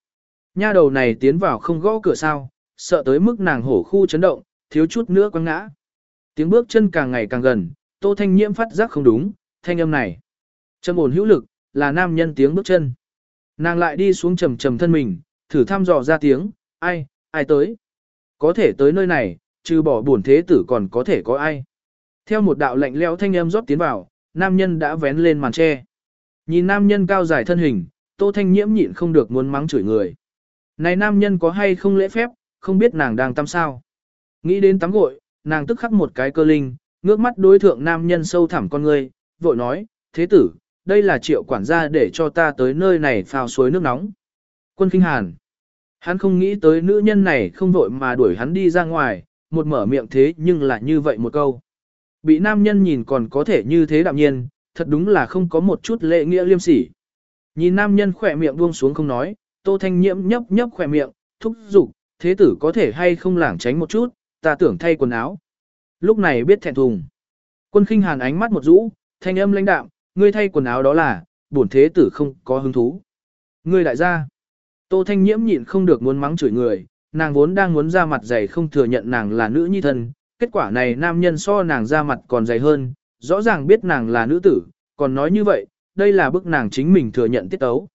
Nha đầu này tiến vào không gõ cửa sao, sợ tới mức nàng hổ khu chấn động, thiếu chút nữa quăng ngã. Tiếng bước chân càng ngày càng gần, Tô Thanh Nhiễm phát giác không đúng, thanh âm này. Trầm ổn hữu lực, là nam nhân tiếng bước chân. Nàng lại đi xuống trầm trầm thân mình, thử thăm dò ra tiếng, ai, ai tới. Có thể tới nơi này, trừ bỏ buồn thế tử còn có thể có ai. Theo một đạo lạnh lẽo thanh âm rót tiến vào, nam nhân đã vén lên màn tre. Nhìn nam nhân cao dài thân hình, Tô Thanh Nhiễm nhịn không được muốn mắng chửi người. Này nam nhân có hay không lễ phép, không biết nàng đang tắm sao. Nghĩ đến tắm gội, nàng tức khắc một cái cơ linh, ngước mắt đối thượng nam nhân sâu thẳm con người, vội nói, thế tử, đây là triệu quản gia để cho ta tới nơi này phao suối nước nóng. Quân kinh hàn. Hắn không nghĩ tới nữ nhân này không vội mà đuổi hắn đi ra ngoài, một mở miệng thế nhưng là như vậy một câu. Bị nam nhân nhìn còn có thể như thế đạm nhiên, thật đúng là không có một chút lệ nghĩa liêm sỉ. Nhìn nam nhân khỏe miệng buông xuống không nói, tô thanh nhiễm nhấp nhấp khỏe miệng, thúc giục, thế tử có thể hay không lảng tránh một chút, ta tưởng thay quần áo. Lúc này biết thẹn thùng. Quân khinh hàn ánh mắt một rũ, thanh âm lãnh đạm, ngươi thay quần áo đó là, bổn thế tử không có hứng thú. Ngươi đại gia. Tô thanh nhiễm nhịn không được muốn mắng chửi người, nàng vốn đang muốn ra mặt dày không thừa nhận nàng là nữ nhi thân, kết quả này nam nhân so nàng ra mặt còn dày hơn, rõ ràng biết nàng là nữ tử, còn nói như vậy, đây là bức nàng chính mình thừa nhận tiết tấu.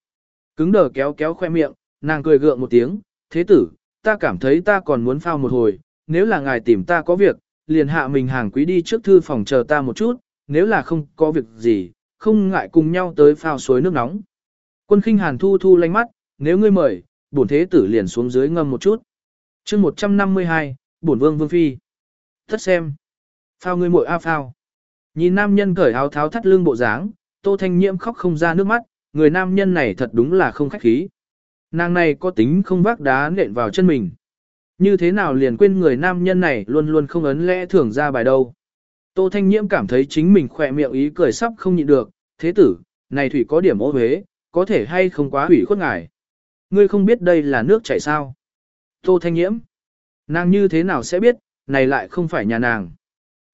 Cứng đờ kéo kéo khoe miệng, nàng cười gượng một tiếng, thế tử, ta cảm thấy ta còn muốn phao một hồi, nếu là ngài tìm ta có việc, liền hạ mình hàng quý đi trước thư phòng chờ ta một chút, nếu là không có việc gì, không ngại cùng nhau tới phao suối nước nóng. Quân khinh hàn thu thu lanh mắt, nếu ngươi mời, bổn thế tử liền xuống dưới ngâm một chút. chương 152, bổn vương vương phi. Thất xem. Phao ngươi muội a phao. Nhìn nam nhân cởi áo tháo thắt lưng bộ dáng, tô thanh nhiễm khóc không ra nước mắt, người nam nhân này thật đúng là không khách khí. Nàng này có tính không vác đá nện vào chân mình. Như thế nào liền quên người nam nhân này luôn luôn không ấn lẽ thưởng ra bài đâu. Tô Thanh Nhiễm cảm thấy chính mình khỏe miệng ý cười sắp không nhịn được, thế tử, này thủy có điểm ô huế, có thể hay không quá hủy khuất ngài. Ngươi không biết đây là nước chảy sao. Tô Thanh Nhiễm, nàng như thế nào sẽ biết, này lại không phải nhà nàng.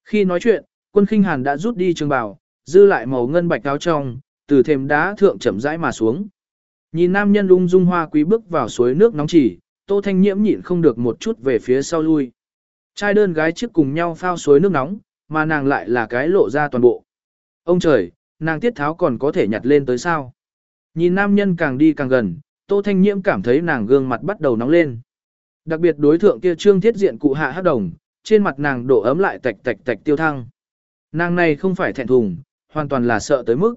Khi nói chuyện, quân khinh hàn đã rút đi trường bào, dư lại màu ngân bạch áo trong, từ thềm đá thượng chậm rãi mà xuống. Nhìn nam nhân lung dung hoa quý bước vào suối nước nóng chỉ, Tô Thanh Nhiễm nhịn không được một chút về phía sau lui. Trai đơn gái trước cùng nhau phao suối nước nóng, mà nàng lại là cái lộ ra toàn bộ. Ông trời, nàng tiết tháo còn có thể nhặt lên tới sao. Nhìn nam nhân càng đi càng gần, Tô Thanh Nhiễm cảm thấy nàng gương mặt bắt đầu nóng lên. Đặc biệt đối thượng kia trương thiết diện cụ hạ hắc đồng, trên mặt nàng độ ấm lại tạch tạch tạch tiêu thăng. Nàng này không phải thẹn thùng, hoàn toàn là sợ tới mức.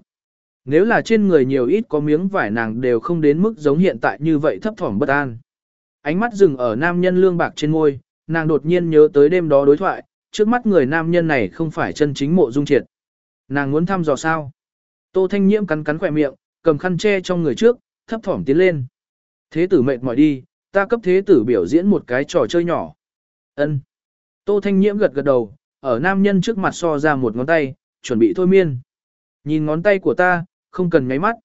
Nếu là trên người nhiều ít có miếng vải nàng đều không đến mức giống hiện tại như vậy thấp thỏm bất an. Ánh mắt dừng ở nam nhân lương bạc trên môi, nàng đột nhiên nhớ tới đêm đó đối thoại, trước mắt người nam nhân này không phải chân chính mộ dung triệt. Nàng muốn thăm dò sao? Tô Thanh Nhiễm cắn cắn khỏe miệng, cầm khăn che trong người trước, thấp thỏm tiến lên. Thế tử mệt mỏi đi, ta cấp thế tử biểu diễn một cái trò chơi nhỏ. Ân. Tô Thanh Nhiễm gật gật đầu, ở nam nhân trước mặt so ra một ngón tay, chuẩn bị thôi miên. Nhìn ngón tay của ta, không cần nháy mắt.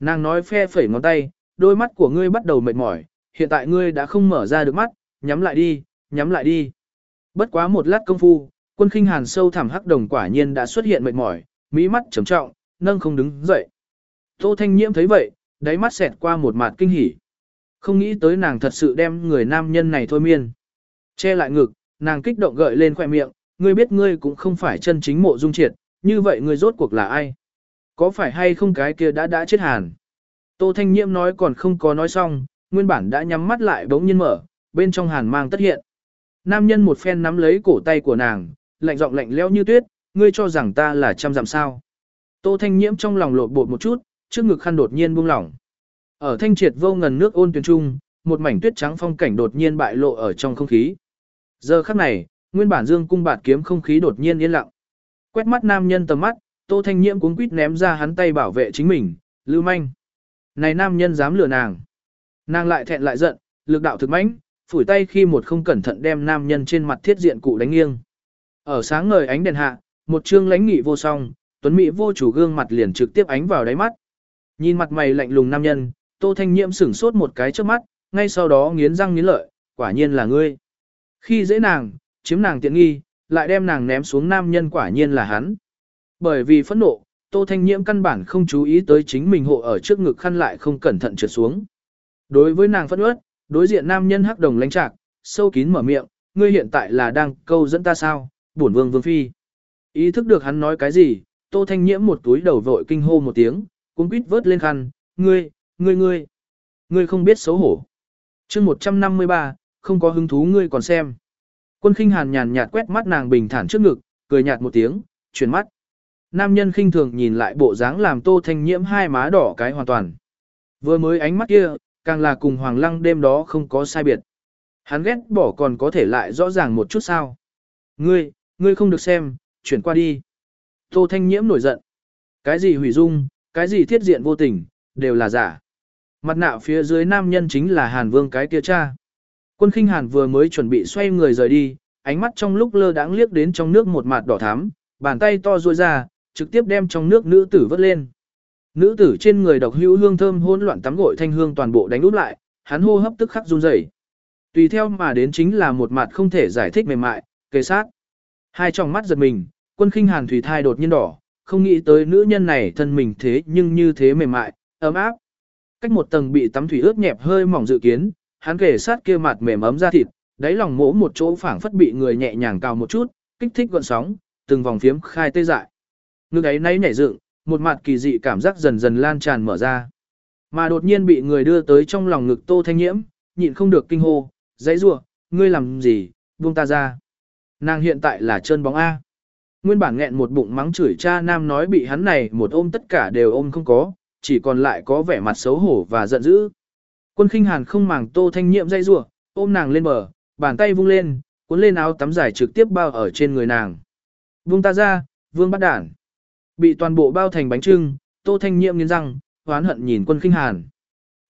Nàng nói phe phẩy ngón tay, đôi mắt của ngươi bắt đầu mệt mỏi, hiện tại ngươi đã không mở ra được mắt, nhắm lại đi, nhắm lại đi. Bất quá một lát công phu, quân khinh hàn sâu thẳm hắc đồng quả nhiên đã xuất hiện mệt mỏi, mỹ mắt trầm trọng, nâng không đứng dậy. Tô Thanh Nhiễm thấy vậy, đáy mắt xẹt qua một mặt kinh hỉ. Không nghĩ tới nàng thật sự đem người nam nhân này thôi miên. Che lại ngực, nàng kích động gợi lên khoe miệng, ngươi biết ngươi cũng không phải chân chính mộ dung triệt, như vậy ngươi rốt cuộc là ai? Có phải hay không cái kia đã đã chết hàn? Tô Thanh Nhiễm nói còn không có nói xong, nguyên bản đã nhắm mắt lại bỗng nhiên mở, bên trong hàn mang tất hiện. Nam nhân một phen nắm lấy cổ tay của nàng, lạnh giọng lạnh lẽo như tuyết, ngươi cho rằng ta là trăm dặm sao. Tô Thanh Nhiễm trong lòng lột bột một chút, trước ngực khăn đột nhiên buông lỏng. Ở thanh triệt vô ngần nước ôn tuyền trung, một mảnh tuyết trắng phong cảnh đột nhiên bại lộ ở trong không khí. Giờ khắc này, nguyên bản dương cung bạt kiếm không khí đột nhiên yên lặng. Quét mắt nam nhân tầm mắt, Tô Thanh Nhiễm cuống quýt ném ra hắn tay bảo vệ chính mình, lưu manh. Này nam nhân dám lừa nàng. Nàng lại thẹn lại giận, lực đạo thực mãnh, phủi tay khi một không cẩn thận đem nam nhân trên mặt thiết diện cụ đánh nghiêng. Ở sáng ngời ánh đèn hạ, một trương lãnh nghị vô song, tuấn mỹ vô chủ gương mặt liền trực tiếp ánh vào đáy mắt. Nhìn mặt mày lạnh lùng nam nhân, Tô Thanh Nhiễm sửng sốt một cái trước mắt, ngay sau đó nghiến răng nghiến lợi, quả nhiên là ngươi. Khi dễ nàng, chiếm nàng tiện nghi, lại đem nàng ném xuống nam nhân quả nhiên là hắn. Bởi vì phẫn nộ, Tô Thanh Nhiễm căn bản không chú ý tới chính mình hộ ở trước ngực khăn lại không cẩn thận trượt xuống. Đối với nàng phẫn uất, đối diện nam nhân hắc đồng lãnh trạc, sâu kín mở miệng, ngươi hiện tại là đang câu dẫn ta sao, bổn vương vương phi. Ý thức được hắn nói cái gì, Tô Thanh Nhiễm một túi đầu vội kinh hô một tiếng, cuống quýt vớt lên khăn, ngươi, ngươi ngươi, ngươi không biết xấu hổ. chương 153, không có hứng thú ngươi còn xem. Quân khinh hàn nhàn nhạt quét mắt nàng bình thản trước ngực, cười nhạt một tiếng, chuyển mắt. Nam nhân khinh thường nhìn lại bộ dáng làm tô thanh nhiễm hai má đỏ cái hoàn toàn. Vừa mới ánh mắt kia, càng là cùng hoàng lăng đêm đó không có sai biệt. Hắn ghét bỏ còn có thể lại rõ ràng một chút sao. Ngươi, ngươi không được xem, chuyển qua đi. Tô thanh nhiễm nổi giận. Cái gì hủy dung, cái gì thiết diện vô tình, đều là giả. Mặt nạ phía dưới nam nhân chính là Hàn Vương cái kia cha. Quân khinh Hàn vừa mới chuẩn bị xoay người rời đi, ánh mắt trong lúc lơ đãng liếc đến trong nước một mặt đỏ thắm, bàn tay to ruôi ra, trực tiếp đem trong nước nữ tử vớt lên. Nữ tử trên người độc hữu hương thơm hỗn loạn tắm gội thanh hương toàn bộ đánh úp lại, hắn hô hấp tức khắc run rẩy. Tùy theo mà đến chính là một mặt không thể giải thích mềm mại, kề sát. Hai tròng mắt giật mình, quân khinh hàn thủy thai đột nhiên đỏ, không nghĩ tới nữ nhân này thân mình thế nhưng như thế mềm mại, ấm áp. Cách một tầng bị tắm thủy ướt nhẹp hơi mỏng dự kiến, hắn kể sát kia mặt mềm ấm ra thịt, đáy lòng mỗ một chỗ phảng phất bị người nhẹ nhàng cào một chút, kích thích gọn sóng, từng vòng phiếm khai tê dại. Ngực ấy nấy nhảy dựng, một mặt kỳ dị cảm giác dần dần lan tràn mở ra. Mà đột nhiên bị người đưa tới trong lòng ngực Tô Thanh Nhiễm, nhịn không được kinh hô, dãy rủa, ngươi làm gì, buông ta ra. Nàng hiện tại là chân bóng A. Nguyên bản nghẹn một bụng mắng chửi cha nam nói bị hắn này một ôm tất cả đều ôm không có, chỉ còn lại có vẻ mặt xấu hổ và giận dữ. Quân khinh hàn không màng tô thanh nhiệm dây rủa ôm nàng lên bờ, bàn tay vung lên, cuốn lên áo tắm dài trực tiếp bao ở trên người nàng. Vung ta ra, vương bắt đản. Bị toàn bộ bao thành bánh trưng, tô thanh nhiệm nghiến răng, hoán hận nhìn quân khinh hàn.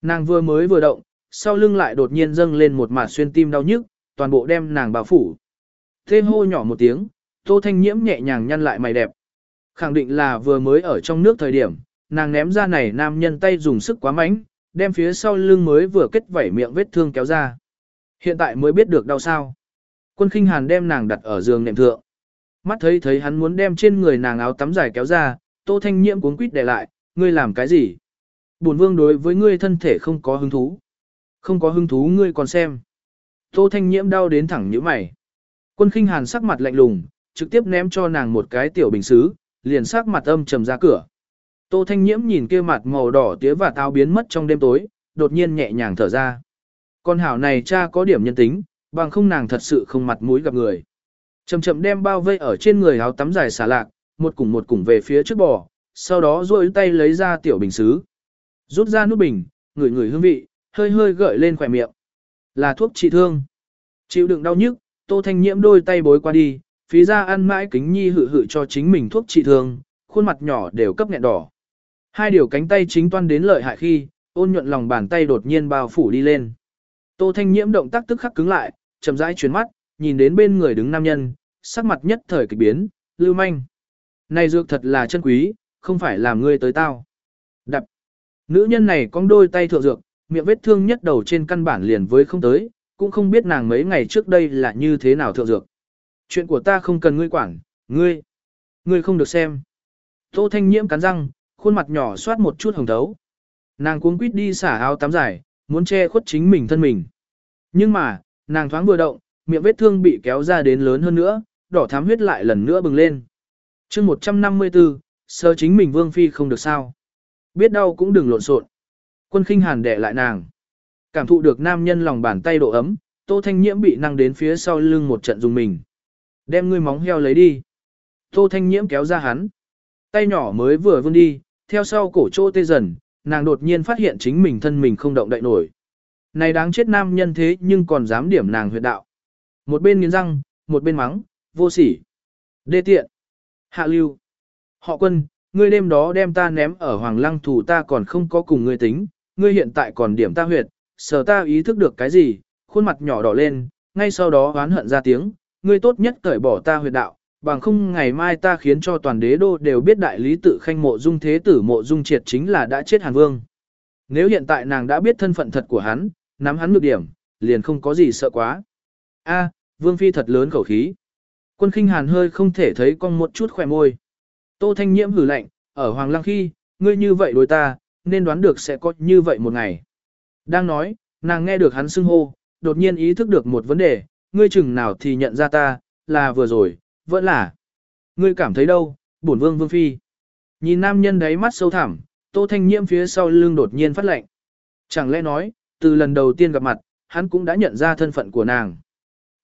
Nàng vừa mới vừa động, sau lưng lại đột nhiên dâng lên một mạt xuyên tim đau nhức, toàn bộ đem nàng bao phủ. Thê hô nhỏ một tiếng, tô thanh nhiễm nhẹ nhàng nhăn lại mày đẹp. Khẳng định là vừa mới ở trong nước thời điểm, nàng ném ra này nam nhân tay dùng sức quá mạnh, đem phía sau lưng mới vừa kết vảy miệng vết thương kéo ra. Hiện tại mới biết được đau sao. Quân khinh hàn đem nàng đặt ở giường nệm thượng. Mắt thấy thấy hắn muốn đem trên người nàng áo tắm dài kéo ra, tô thanh nhiễm cuốn quýt để lại, ngươi làm cái gì? Bổn vương đối với ngươi thân thể không có hứng thú. Không có hứng thú ngươi còn xem. Tô thanh nhiễm đau đến thẳng như mày. Quân khinh hàn sắc mặt lạnh lùng, trực tiếp ném cho nàng một cái tiểu bình xứ, liền sắc mặt âm trầm ra cửa. Tô Thanh Nhiễm nhìn kia mặt màu đỏ tía và táo biến mất trong đêm tối, đột nhiên nhẹ nhàng thở ra. Con hảo này cha có điểm nhân tính, bằng không nàng thật sự không mặt mũi gặp người. Chậm chậm đem bao vây ở trên người áo tắm dài xả lạc, một cùng một cùng về phía trước bò, sau đó duỗi tay lấy ra tiểu bình xứ. Rút ra nút bình, ngửi ngửi hương vị, hơi hơi gợi lên khỏe miệng. Là thuốc trị thương. Chịu đựng đau nhức, Tô Thanh Nhiễm đôi tay bối qua đi, phí ra ăn mãi kính nhi hự hự cho chính mình thuốc trị thương, khuôn mặt nhỏ đều cấp nghẹn đỏ. Hai điều cánh tay chính toan đến lợi hại khi, ôn nhuận lòng bàn tay đột nhiên bao phủ đi lên. Tô Thanh Nhiễm động tác tức khắc cứng lại, chậm rãi chuyển mắt, nhìn đến bên người đứng nam nhân, sắc mặt nhất thời kỳ biến, lưu manh. Này dược thật là chân quý, không phải làm ngươi tới tao. Đập. Nữ nhân này cong đôi tay thượng dược, miệng vết thương nhất đầu trên căn bản liền với không tới, cũng không biết nàng mấy ngày trước đây là như thế nào thượng dược. Chuyện của ta không cần ngươi quản, ngươi, ngươi không được xem. Tô Thanh Nhiễm cắn răng, khuôn mặt nhỏ soát một chút hồng thấu. Nàng cuống quýt đi xả áo tắm dài, muốn che khuất chính mình thân mình. Nhưng mà, nàng thoáng vừa động, miệng vết thương bị kéo ra đến lớn hơn nữa, đỏ thám huyết lại lần nữa bừng lên. chương 154, sơ chính mình vương phi không được sao. Biết đau cũng đừng lộn xộn. Quân khinh hàn đẻ lại nàng. Cảm thụ được nam nhân lòng bàn tay độ ấm, tô thanh nhiễm bị năng đến phía sau lưng một trận dùng mình. Đem ngươi móng heo lấy đi. Tô thanh nhiễm kéo ra hắn. Tay nhỏ mới vừa vươn đi, theo sau cổ chỗ tê dần, nàng đột nhiên phát hiện chính mình thân mình không động đậy nổi. Này đáng chết nam nhân thế nhưng còn dám điểm nàng huyệt đạo. Một bên nghiến răng, một bên mắng, vô sỉ. Đê tiện. Hạ lưu. Họ quân, ngươi đêm đó đem ta ném ở hoàng lăng thủ ta còn không có cùng ngươi tính, ngươi hiện tại còn điểm ta huyệt, sở ta ý thức được cái gì, khuôn mặt nhỏ đỏ lên, ngay sau đó oán hận ra tiếng, ngươi tốt nhất cởi bỏ ta huyệt đạo, bằng không ngày mai ta khiến cho toàn đế đô đều biết đại lý tự khanh mộ dung thế tử mộ dung triệt chính là đã chết hàn vương. Nếu hiện tại nàng đã biết thân phận thật của hắn, nắm hắn được điểm, liền không có gì sợ quá. A, vương phi thật lớn khẩu khí. Quân khinh hàn hơi không thể thấy con một chút khỏe môi. Tô thanh nhiễm hử lạnh, ở hoàng lăng khi, ngươi như vậy đối ta, nên đoán được sẽ có như vậy một ngày. Đang nói, nàng nghe được hắn xưng hô, đột nhiên ý thức được một vấn đề, ngươi chừng nào thì nhận ra ta, là vừa rồi, vẫn là. Ngươi cảm thấy đâu, bổn vương vương phi. Nhìn nam nhân đáy mắt sâu thẳm, tô thanh nhiễm phía sau lưng đột nhiên phát lệnh. Chẳng lẽ nói, từ lần đầu tiên gặp mặt, hắn cũng đã nhận ra thân phận của nàng.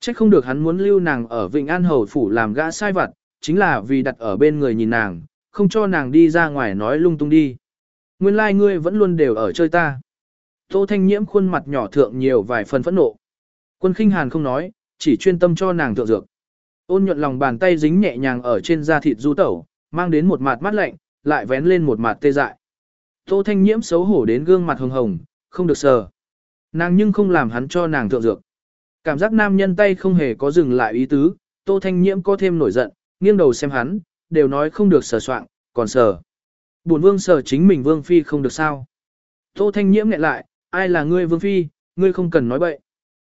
Chắc không được hắn muốn lưu nàng ở Vịnh An Hầu Phủ làm gã sai vặt, chính là vì đặt ở bên người nhìn nàng, không cho nàng đi ra ngoài nói lung tung đi. Nguyên lai like ngươi vẫn luôn đều ở chơi ta. Tô Thanh Nhiễm khuôn mặt nhỏ thượng nhiều vài phần phẫn nộ. Quân khinh hàn không nói, chỉ chuyên tâm cho nàng thượng dược. Ôn nhuận lòng bàn tay dính nhẹ nhàng ở trên da thịt du tẩu, mang đến một mặt mát lạnh, lại vén lên một mặt tê dại. Tô Thanh Nhiễm xấu hổ đến gương mặt hồng hồng, không được sờ. Nàng nhưng không làm hắn cho nàng thượng dược. Cảm giác nam nhân tay không hề có dừng lại ý tứ, Tô Thanh Nhiễm có thêm nổi giận, nghiêng đầu xem hắn, đều nói không được sờ soạn, còn sờ. Bổn vương sờ chính mình vương phi không được sao. Tô Thanh Nhiễm nghẹn lại, ai là ngươi vương phi, ngươi không cần nói bậy.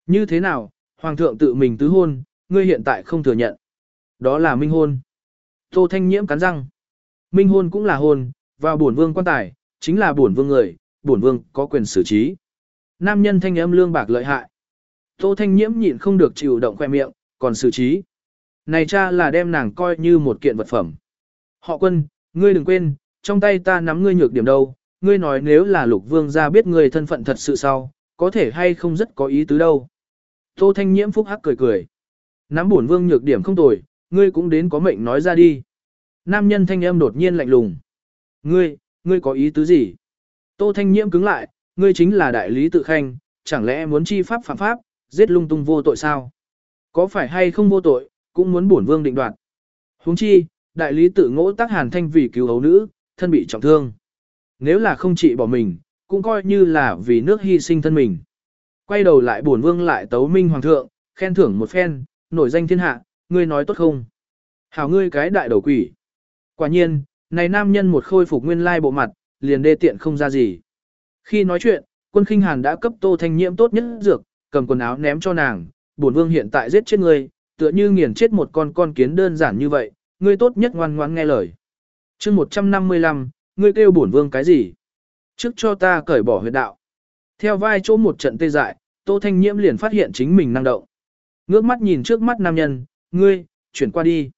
Như thế nào, hoàng thượng tự mình tứ hôn, ngươi hiện tại không thừa nhận. Đó là minh hôn. Tô Thanh Nhiễm cắn răng. Minh hôn cũng là hôn, vào bổn vương quan tài, chính là bổn vương người, bổn vương có quyền xử trí. Nam nhân thanh âm lương bạc lợi hại. Tô Thanh Nhiễm nhịn không được chịu động khoe miệng, còn xử trí. Này cha là đem nàng coi như một kiện vật phẩm. Họ quân, ngươi đừng quên, trong tay ta nắm ngươi nhược điểm đâu, ngươi nói nếu là lục vương gia biết ngươi thân phận thật sự sau, có thể hay không rất có ý tứ đâu. Tô Thanh Nhiễm phúc hắc cười cười. Nắm bổn vương nhược điểm không tồi, ngươi cũng đến có mệnh nói ra đi. Nam nhân thanh âm đột nhiên lạnh lùng. Ngươi, ngươi có ý tứ gì? Tô Thanh Nhiễm cứng lại, ngươi chính là đại lý tự khanh, chẳng lẽ muốn chi pháp phạm pháp, giết lung tung vô tội sao? Có phải hay không vô tội, cũng muốn bổn vương định đoạt. Huống chi, đại lý tự ngỗ tác hàn thanh vì cứu hấu nữ, thân bị trọng thương. Nếu là không trị bỏ mình, cũng coi như là vì nước hy sinh thân mình. Quay đầu lại bổn vương lại tấu minh hoàng thượng, khen thưởng một phen, nổi danh thiên hạ, ngươi nói tốt không? Hảo ngươi cái đại đầu quỷ. Quả nhiên, này nam nhân một khôi phục nguyên lai bộ mặt, liền đê tiện không ra gì. Khi nói chuyện, quân khinh hàn đã cấp tô thanh nhiễm tốt nhất dược, cầm quần áo ném cho nàng, bổn vương hiện tại giết chết ngươi, tựa như nghiền chết một con con kiến đơn giản như vậy, ngươi tốt nhất ngoan ngoãn nghe lời. chương 155, ngươi kêu bổn vương cái gì? Trước cho ta cởi bỏ huyệt đạo. Theo vai chỗ một trận tê dại, tô thanh nhiễm liền phát hiện chính mình năng động. Ngước mắt nhìn trước mắt nam nhân, ngươi, chuyển qua đi.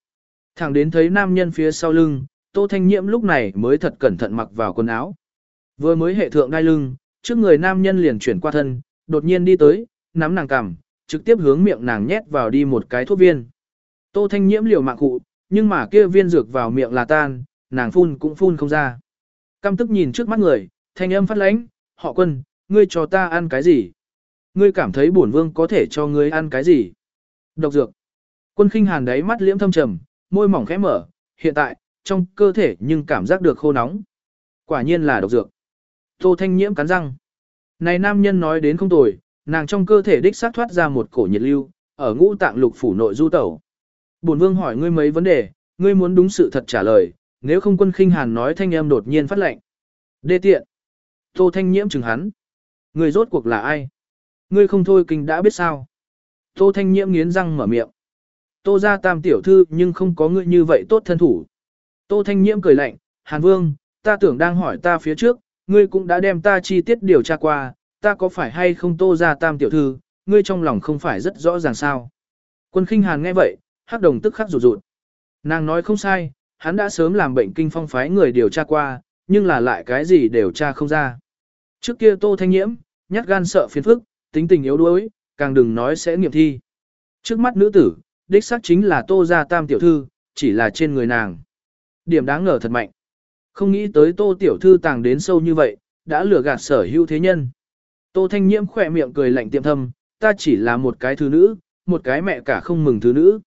Thẳng đến thấy nam nhân phía sau lưng, Tô Thanh Nhiễm lúc này mới thật cẩn thận mặc vào quần áo. Vừa mới hệ thượng đai lưng, trước người nam nhân liền chuyển qua thân, đột nhiên đi tới, nắm nàng cằm, trực tiếp hướng miệng nàng nhét vào đi một cái thuốc viên. Tô Thanh Nhiễm liều mạng cụ, nhưng mà kia viên dược vào miệng là tan, nàng phun cũng phun không ra. Căm tức nhìn trước mắt người, thanh âm phát lãnh, họ quân, ngươi cho ta ăn cái gì? Ngươi cảm thấy bổn vương có thể cho ngươi ăn cái gì? Độc dược. Quân khinh hàn đáy mắt liễm thâm trầm, môi mỏng khẽ mở, hiện tại, trong cơ thể nhưng cảm giác được khô nóng. Quả nhiên là độc dược. Tô Thanh Nhiễm cắn răng. Này nam nhân nói đến không tồi, nàng trong cơ thể đích xác thoát ra một cổ nhiệt lưu, ở ngũ tạng lục phủ nội du tẩu. Bổn vương hỏi ngươi mấy vấn đề, ngươi muốn đúng sự thật trả lời, nếu không quân khinh hàn nói thanh âm đột nhiên phát lệnh. Đê tiện. Tô Thanh Nhiễm chừng hắn. Ngươi rốt cuộc là ai? Ngươi không thôi kinh đã biết sao. Tô Thanh Nhiễm nghiến răng mở miệng. Tô ra tam tiểu thư nhưng không có ngươi như vậy tốt thân thủ. Tô Thanh Nhiễm cười lạnh, Hàn Vương, ta tưởng đang hỏi ta phía trước, ngươi cũng đã đem ta chi tiết điều tra qua, ta có phải hay không tô ra tam tiểu thư, ngươi trong lòng không phải rất rõ ràng sao. Quân khinh Hàn nghe vậy, hắc đồng tức khắc rụt rụt. Nàng nói không sai, hắn đã sớm làm bệnh kinh phong phái người điều tra qua, nhưng là lại cái gì điều tra không ra. Trước kia tô thanh nhiễm, nhát gan sợ phiền phức, tính tình yếu đuối, càng đừng nói sẽ nghiệm thi. Trước mắt nữ tử, đích xác chính là tô gia tam tiểu thư, chỉ là trên người nàng. Điểm đáng ngờ thật mạnh. Không nghĩ tới tô tiểu thư tàng đến sâu như vậy, đã lừa gạt sở hữu thế nhân. Tô thanh nhiễm khỏe miệng cười lạnh tiệm thâm, ta chỉ là một cái thứ nữ, một cái mẹ cả không mừng thứ nữ.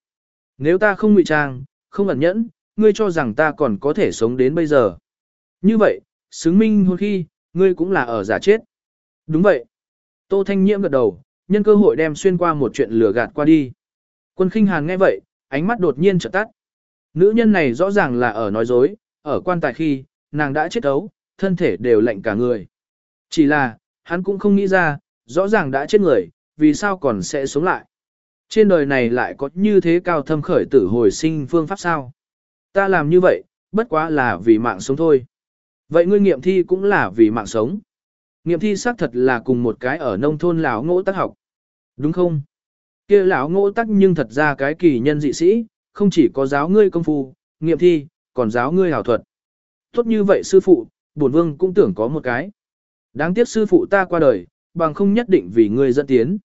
Nếu ta không ngụy trang, không ẩn nhẫn, ngươi cho rằng ta còn có thể sống đến bây giờ. Như vậy, xứng minh hôn khi, ngươi cũng là ở giả chết. Đúng vậy. Tô Thanh Nhiễm gật đầu, nhân cơ hội đem xuyên qua một chuyện lừa gạt qua đi. Quân khinh hàn nghe vậy, ánh mắt đột nhiên trở tắt. Nữ nhân này rõ ràng là ở nói dối, ở quan tài khi, nàng đã chết ấu, thân thể đều lạnh cả người. Chỉ là, hắn cũng không nghĩ ra, rõ ràng đã chết người, vì sao còn sẽ sống lại. Trên đời này lại có như thế cao thâm khởi tử hồi sinh phương pháp sao? Ta làm như vậy, bất quá là vì mạng sống thôi. Vậy ngươi nghiệm thi cũng là vì mạng sống. Nghiệm thi xác thật là cùng một cái ở nông thôn lão ngỗ tác học. Đúng không? kia lão ngỗ tắc nhưng thật ra cái kỳ nhân dị sĩ, không chỉ có giáo ngươi công phu, nghiệm thi, còn giáo ngươi hảo thuật. Tốt như vậy sư phụ, bổn vương cũng tưởng có một cái. Đáng tiếc sư phụ ta qua đời, bằng không nhất định vì ngươi dẫn tiến.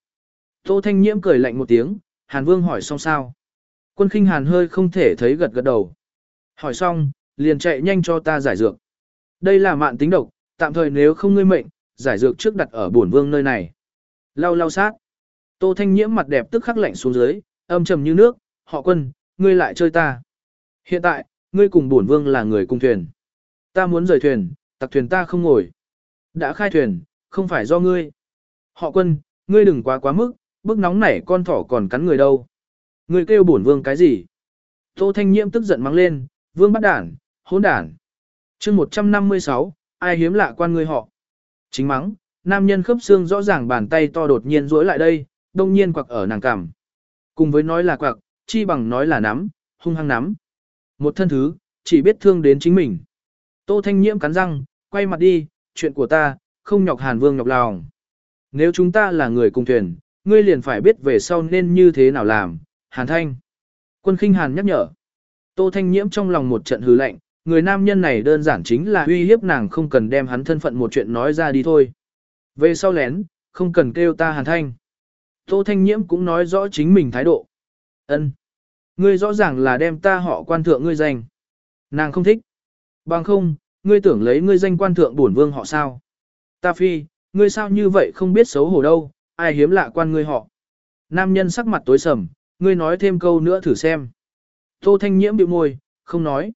Tô Thanh Nhiễm cười lạnh một tiếng, Hàn Vương hỏi xong sao. Quân khinh Hàn hơi không thể thấy gật gật đầu. Hỏi xong, liền chạy nhanh cho ta giải dược. Đây là mạn tính độc, tạm thời nếu không ngươi mệnh, giải dược trước đặt ở bổn vương nơi này. Lau lau sát. Tô Thanh Nhiễm mặt đẹp tức khắc lạnh xuống dưới, âm trầm như nước, họ quân, ngươi lại chơi ta. Hiện tại, ngươi cùng bổn vương là người cùng thuyền. Ta muốn rời thuyền, tặc thuyền ta không ngồi. Đã khai thuyền, không phải do ngươi. Họ quân, ngươi đừng quá quá mức, bức nóng nảy con thỏ còn cắn người đâu. Ngươi kêu bổn vương cái gì? Tô Thanh Nhiễm tức giận mắng lên, vương bắt đản, hỗn đản. chương 156, ai hiếm lạ quan ngươi họ. Chính mắng, nam nhân khớp xương rõ ràng bàn tay to đột nhiên rối lại đây, đông nhiên quặc ở nàng cằm. Cùng với nói là quặc, chi bằng nói là nắm, hung hăng nắm. Một thân thứ, chỉ biết thương đến chính mình. Tô Thanh Nhiễm cắn răng, quay mặt đi, chuyện của ta, không nhọc Hàn Vương nhọc lòng. Nếu chúng ta là người cùng thuyền, ngươi liền phải biết về sau nên như thế nào làm, Hàn Thanh. Quân khinh Hàn nhắc nhở. Tô Thanh Nhiễm trong lòng một trận hứ lạnh, người nam nhân này đơn giản chính là uy hiếp nàng không cần đem hắn thân phận một chuyện nói ra đi thôi. Về sau lén, không cần kêu ta Hàn Thanh. Tô Thanh Nhiễm cũng nói rõ chính mình thái độ. Ân, Ngươi rõ ràng là đem ta họ quan thượng ngươi danh. Nàng không thích. Bằng không, ngươi tưởng lấy ngươi danh quan thượng bổn vương họ sao? Ta phi, ngươi sao như vậy không biết xấu hổ đâu, ai hiếm lạ quan ngươi họ. Nam nhân sắc mặt tối sầm, ngươi nói thêm câu nữa thử xem. Tô Thanh Nhiễm bĩu môi, không nói.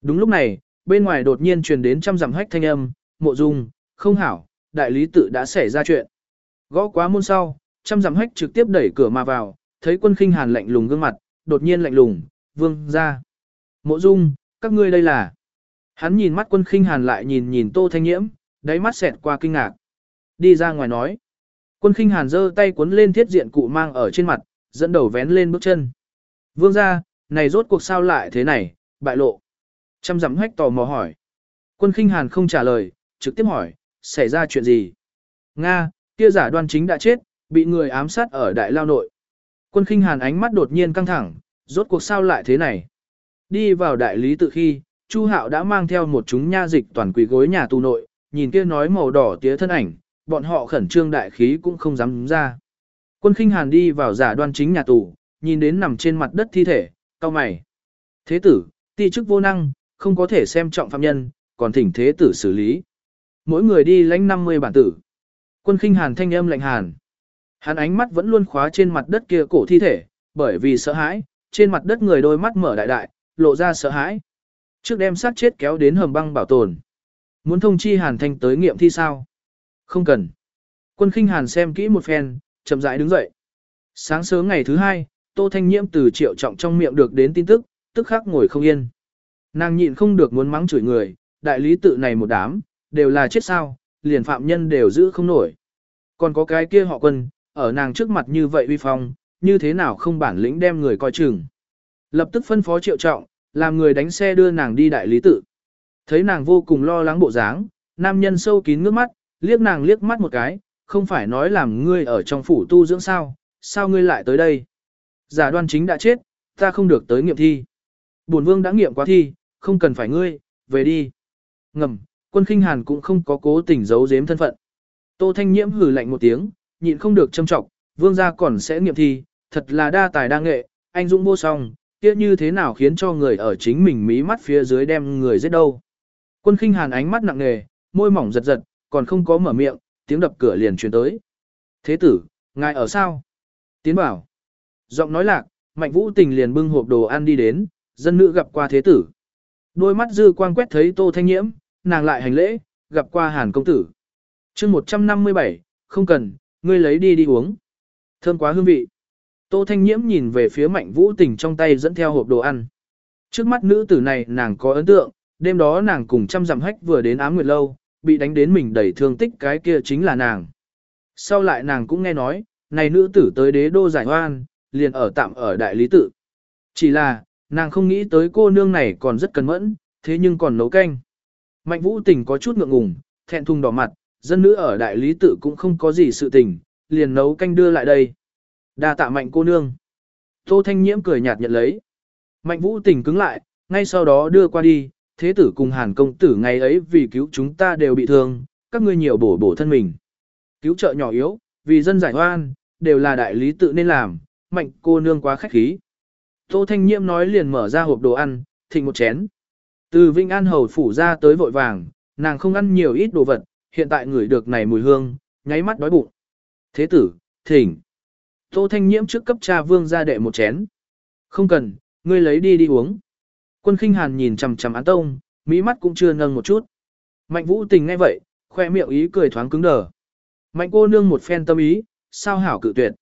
Đúng lúc này, bên ngoài đột nhiên truyền đến trăm dặm hách thanh âm, mộ dung, không hảo, đại lý tự đã xảy ra chuyện. Gõ quá môn sau, trăm dặm hách trực tiếp đẩy cửa mà vào, thấy quân khinh hàn lạnh lùng gương mặt, đột nhiên lạnh lùng, vương ra. Mộ dung, các ngươi đây là. Hắn nhìn mắt quân khinh hàn lại nhìn nhìn tô thanh nhiễm, đáy mắt xẹt qua kinh ngạc. Đi ra ngoài nói. Quân khinh hàn giơ tay cuốn lên thiết diện cụ mang ở trên mặt, dẫn đầu vén lên bước chân. Vương ra, này rốt cuộc sao lại thế này, bại lộ. Trăm dặm hách tò mò hỏi. Quân khinh hàn không trả lời, trực tiếp hỏi, xảy ra chuyện gì? Nga, kia giả đoan chính đã chết, bị người ám sát ở đại lao nội. Quân khinh hàn ánh mắt đột nhiên căng thẳng, rốt cuộc sao lại thế này? Đi vào đại lý tự khi, Chu Hạo đã mang theo một chúng nha dịch toàn quỷ gối nhà tù nội, nhìn kia nói màu đỏ tía thân ảnh, bọn họ khẩn trương đại khí cũng không dám ra. Quân khinh hàn đi vào giả đoan chính nhà tù, nhìn đến nằm trên mặt đất thi thể, cao mày. Thế tử, ti chức vô năng, không có thể xem trọng phạm nhân, còn thỉnh thế tử xử lý. Mỗi người đi lãnh 50 bản tử. Quân khinh hàn thanh âm lạnh hàn. Hắn ánh mắt vẫn luôn khóa trên mặt đất kia cổ thi thể, bởi vì sợ hãi, trên mặt đất người đôi mắt mở đại đại, lộ ra sợ hãi. Trước đem sát chết kéo đến hầm băng bảo tồn. Muốn thông chi hàn thanh tới nghiệm thi sao? Không cần. Quân khinh hàn xem kỹ một phen, chậm rãi đứng dậy. Sáng sớm ngày thứ hai, Tô Thanh Nhiễm từ triệu trọng trong miệng được đến tin tức, tức khắc ngồi không yên. Nàng nhịn không được muốn mắng chửi người, đại lý tự này một đám, đều là chết sao, liền phạm nhân đều giữ không nổi. Còn có cái kia họ quân, ở nàng trước mặt như vậy uy phong, như thế nào không bản lĩnh đem người coi chừng. Lập tức phân phó triệu trọng, làm người đánh xe đưa nàng đi đại lý tự. Thấy nàng vô cùng lo lắng bộ dáng, nam nhân sâu kín ngước mắt, liếc nàng liếc mắt một cái, không phải nói làm ngươi ở trong phủ tu dưỡng sao, sao ngươi lại tới đây? Giả đoan chính đã chết, ta không được tới nghiệm thi. Bổn vương đã nghiệm quá thi, không cần phải ngươi, về đi. Ngầm, quân khinh hàn cũng không có cố tình giấu giếm thân phận. Tô Thanh Nhiễm hử lạnh một tiếng, nhịn không được châm trọng, vương gia còn sẽ nghiệm thi, thật là đa tài đa nghệ, anh dũng vô song, kia như thế nào khiến cho người ở chính mình mí mắt phía dưới đem người giết đâu. Quân khinh hàn ánh mắt nặng nề, môi mỏng giật giật, còn không có mở miệng, tiếng đập cửa liền truyền tới. Thế tử, ngài ở sao? Tiến bảo. Giọng nói lạc, mạnh vũ tình liền bưng hộp đồ ăn đi đến, dân nữ gặp qua thế tử. Đôi mắt dư quang quét thấy tô thanh nhiễm, nàng lại hành lễ, gặp qua hàn công tử. chương 157, không cần, ngươi lấy đi đi uống. Thơm quá hương vị. Tô thanh nhiễm nhìn về phía mạnh vũ tình trong tay dẫn theo hộp đồ ăn. Trước mắt nữ tử này nàng có ấn tượng, đêm đó nàng cùng trăm dặm hách vừa đến ám nguyệt lâu, bị đánh đến mình đầy thương tích cái kia chính là nàng. Sau lại nàng cũng nghe nói, này nữ tử tới đế đô giải hoan, liền ở tạm ở đại lý tự. Chỉ là, nàng không nghĩ tới cô nương này còn rất cẩn mẫn, thế nhưng còn nấu canh. Mạnh vũ tình có chút ngượng ngùng, thẹn thùng đỏ mặt, dân nữ ở đại lý tự cũng không có gì sự tình, liền nấu canh đưa lại đây. đa tạ mạnh cô nương. Tô Thanh Nhiễm cười nhạt nhận lấy. Mạnh vũ tình cứng lại, ngay sau đó đưa qua đi, thế tử cùng hàn công tử ngày ấy vì cứu chúng ta đều bị thương, các ngươi nhiều bổ bổ thân mình. Cứu trợ nhỏ yếu, vì dân giải hoan, đều là đại lý tự nên làm, mạnh cô nương quá khách khí. Tô Thanh Nhiễm nói liền mở ra hộp đồ ăn, thịnh một chén. Từ Vinh An Hầu phủ ra tới vội vàng, nàng không ăn nhiều ít đồ vật, hiện tại ngửi được này mùi hương, nháy mắt đói bụng. Thế tử, thỉnh. Tô Thanh Nhiễm trước cấp cha vương ra đệ một chén. Không cần, ngươi lấy đi đi uống. Quân khinh hàn nhìn chằm chằm án tông, mỹ mắt cũng chưa nâng một chút. Mạnh vũ tình ngay vậy, khoe miệng ý cười thoáng cứng đờ. Mạnh cô nương một phen tâm ý, sao hảo cự tuyệt.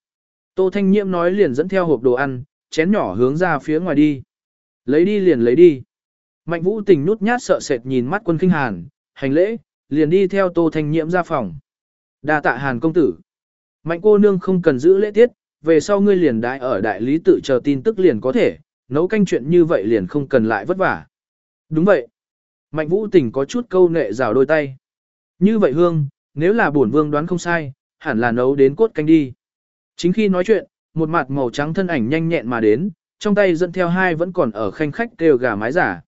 Tô Thanh Nhiễm nói liền dẫn theo hộp đồ ăn, chén nhỏ hướng ra phía ngoài đi. Lấy đi liền lấy đi. Mạnh vũ tình nút nhát sợ sệt nhìn mắt quân kinh hàn, hành lễ, liền đi theo Tô Thanh Nhiễm ra phòng. đa tạ hàn công tử. Mạnh cô nương không cần giữ lễ tiết, về sau ngươi liền đại ở đại lý tự chờ tin tức liền có thể, nấu canh chuyện như vậy liền không cần lại vất vả. Đúng vậy. Mạnh vũ tình có chút câu nệ rào đôi tay. Như vậy hương, nếu là bổn vương đoán không sai, hẳn là nấu đến cốt canh đi. Chính khi nói chuyện, một mặt màu trắng thân ảnh nhanh nhẹn mà đến, trong tay dẫn theo hai vẫn còn ở khanh khách kêu gà mái giả.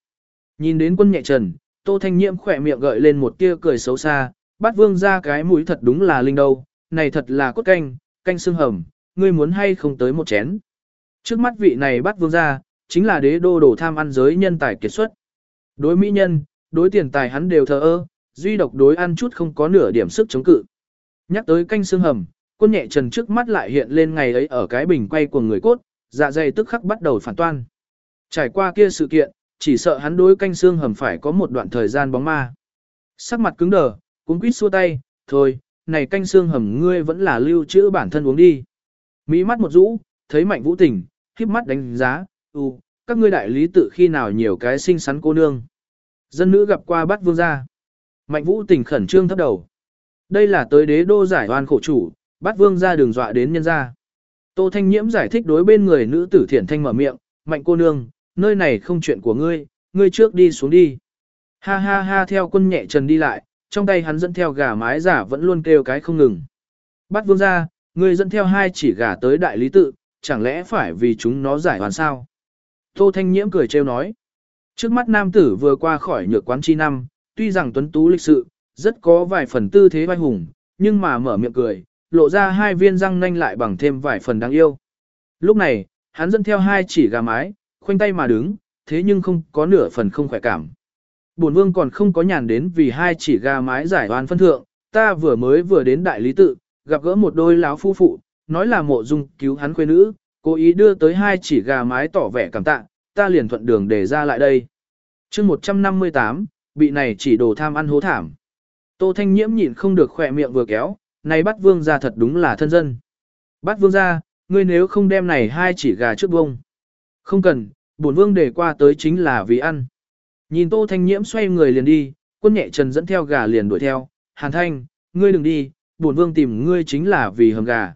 Nhìn đến quân nhẹ trần, Tô Thanh Nhiễm khỏe miệng gợi lên một tia cười xấu xa, bắt vương ra cái mũi thật đúng là linh đâu, này thật là cốt canh, canh xương hầm, ngươi muốn hay không tới một chén. Trước mắt vị này bắt vương ra, chính là đế đô đổ tham ăn giới nhân tài kiệt xuất. Đối mỹ nhân, đối tiền tài hắn đều thờ ơ, duy độc đối ăn chút không có nửa điểm sức chống cự. Nhắc tới canh xương hầm, quân nhẹ trần trước mắt lại hiện lên ngày ấy ở cái bình quay của người cốt, dạ dày tức khắc bắt đầu phản toan. Trải qua kia sự kiện, chỉ sợ hắn đối canh xương hầm phải có một đoạn thời gian bóng ma. Sắc mặt cứng đờ, cũng quýt xua tay, thôi, này canh xương hầm ngươi vẫn là lưu trữ bản thân uống đi. Mỹ mắt một rũ, thấy mạnh vũ tình, khiếp mắt đánh giá, ừ, các ngươi đại lý tự khi nào nhiều cái xinh xắn cô nương. Dân nữ gặp qua bắt vương gia. Mạnh vũ tình khẩn trương thấp đầu. Đây là tới đế đô giải oan khổ chủ, bắt vương gia đường dọa đến nhân gia. Tô Thanh Nhiễm giải thích đối bên người nữ tử thiển thanh mở miệng, mạnh cô nương, nơi này không chuyện của ngươi, ngươi trước đi xuống đi. Ha ha ha theo quân nhẹ trần đi lại, trong tay hắn dẫn theo gà mái giả vẫn luôn kêu cái không ngừng. Bắt vương ra, ngươi dẫn theo hai chỉ gà tới đại lý tự, chẳng lẽ phải vì chúng nó giải hoàn sao? Tô Thanh Nhiễm cười trêu nói. Trước mắt nam tử vừa qua khỏi nhược quán chi năm, tuy rằng tuấn tú lịch sự, rất có vài phần tư thế vai hùng, nhưng mà mở miệng cười, lộ ra hai viên răng nanh lại bằng thêm vài phần đáng yêu. Lúc này, hắn dẫn theo hai chỉ gà mái, khoanh tay mà đứng, thế nhưng không có nửa phần không khỏe cảm. Bổn vương còn không có nhàn đến vì hai chỉ gà mái giải oan phân thượng, ta vừa mới vừa đến đại lý tự, gặp gỡ một đôi láo phu phụ, nói là mộ dung cứu hắn khuê nữ, cố ý đưa tới hai chỉ gà mái tỏ vẻ cảm tạ, ta liền thuận đường để ra lại đây. chương 158, bị này chỉ đồ tham ăn hố thảm. Tô Thanh Nhiễm nhịn không được khỏe miệng vừa kéo, này bắt vương ra thật đúng là thân dân. Bắt vương ra, ngươi nếu không đem này hai chỉ gà trước bông. Không cần, bổn vương để qua tới chính là vì ăn. Nhìn Tô Thanh Nhiễm xoay người liền đi, quân nhẹ trần dẫn theo gà liền đuổi theo, Hàn Thanh, ngươi đừng đi, bổn vương tìm ngươi chính là vì hầm gà.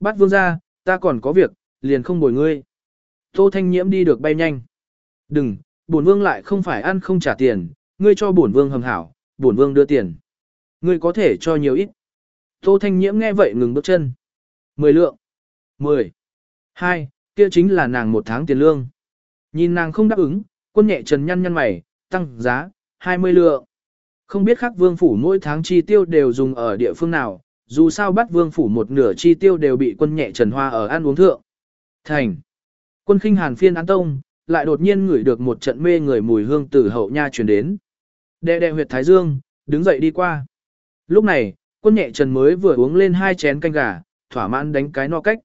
Bắt vương ra, ta còn có việc, liền không bồi ngươi. Tô Thanh Nhiễm đi được bay nhanh. Đừng, bổn vương lại không phải ăn không trả tiền, ngươi cho bổn vương hầm hảo, bổn vương đưa tiền. Ngươi có thể cho nhiều ít. Tô Thanh Nhiễm nghe vậy ngừng bước chân. Mười lượng. Mười. Hai, kia chính là nàng một tháng tiền lương. Nhìn nàng không đáp ứng, quân nhẹ trần nhăn nhăn mày, tăng giá, 20 lượng. Không biết khắc vương phủ mỗi tháng chi tiêu đều dùng ở địa phương nào, dù sao bắt vương phủ một nửa chi tiêu đều bị quân nhẹ trần hoa ở ăn uống thượng. Thành. Quân khinh hàn phiên án tông, lại đột nhiên ngửi được một trận mê người mùi hương từ hậu nha truyền đến. Đệ đệ huyệt thái dương, đứng dậy đi qua. Lúc này, quân nhẹ trần mới vừa uống lên hai chén canh gà, thỏa mãn đánh cái no cách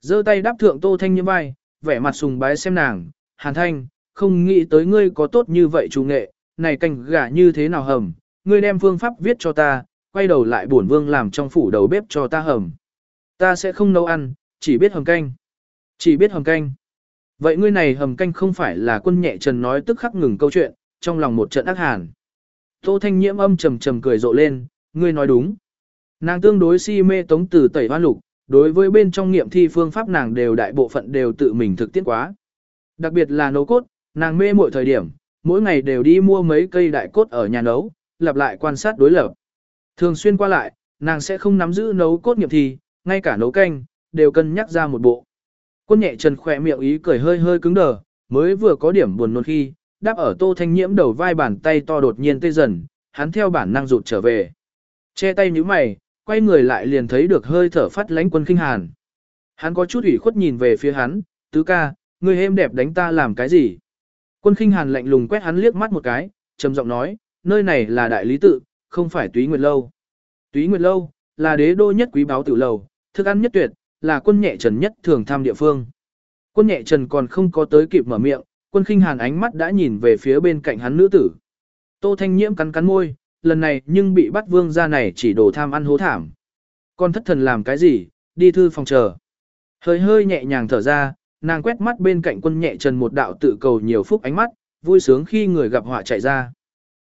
giơ tay đáp thượng Tô Thanh như vai, vẻ mặt sùng bái xem nàng, Hàn Thanh, không nghĩ tới ngươi có tốt như vậy chủ nghệ, này canh gà như thế nào hầm, ngươi đem phương pháp viết cho ta, quay đầu lại bổn vương làm trong phủ đầu bếp cho ta hầm. Ta sẽ không nấu ăn, chỉ biết hầm canh. Chỉ biết hầm canh. Vậy ngươi này hầm canh không phải là quân nhẹ trần nói tức khắc ngừng câu chuyện, trong lòng một trận ác hàn. Tô Thanh Nhiễm âm trầm trầm cười rộ lên, ngươi nói đúng. Nàng tương đối si mê tống tử tẩy hoa lục, Đối với bên trong nghiệm thi phương pháp nàng đều đại bộ phận đều tự mình thực tiễn quá. Đặc biệt là nấu cốt, nàng mê mỗi thời điểm, mỗi ngày đều đi mua mấy cây đại cốt ở nhà nấu, lặp lại quan sát đối lập. Thường xuyên qua lại, nàng sẽ không nắm giữ nấu cốt nghiệm thi, ngay cả nấu canh, đều cân nhắc ra một bộ. Quân nhẹ trần khỏe miệng ý cười hơi hơi cứng đờ, mới vừa có điểm buồn nôn khi, đáp ở tô thanh nhiễm đầu vai bàn tay to đột nhiên tê dần, hắn theo bản năng rụt trở về. Che tay như mày, quay người lại liền thấy được hơi thở phát lánh quân kinh hàn. Hắn có chút ủy khuất nhìn về phía hắn, tứ ca, người êm đẹp đánh ta làm cái gì? Quân kinh hàn lạnh lùng quét hắn liếc mắt một cái, trầm giọng nói, nơi này là đại lý tự, không phải túy nguyệt lâu. Túy nguyệt lâu, là đế đô nhất quý báo tử lầu, thức ăn nhất tuyệt, là quân nhẹ trần nhất thường tham địa phương. Quân nhẹ trần còn không có tới kịp mở miệng, quân khinh hàn ánh mắt đã nhìn về phía bên cạnh hắn nữ tử. Tô Thanh Nhiễm cắn cắn môi, lần này nhưng bị bắt vương ra này chỉ đổ tham ăn hố thảm. Con thất thần làm cái gì, đi thư phòng chờ. Hơi hơi nhẹ nhàng thở ra, nàng quét mắt bên cạnh quân nhẹ trần một đạo tự cầu nhiều phúc ánh mắt, vui sướng khi người gặp họa chạy ra.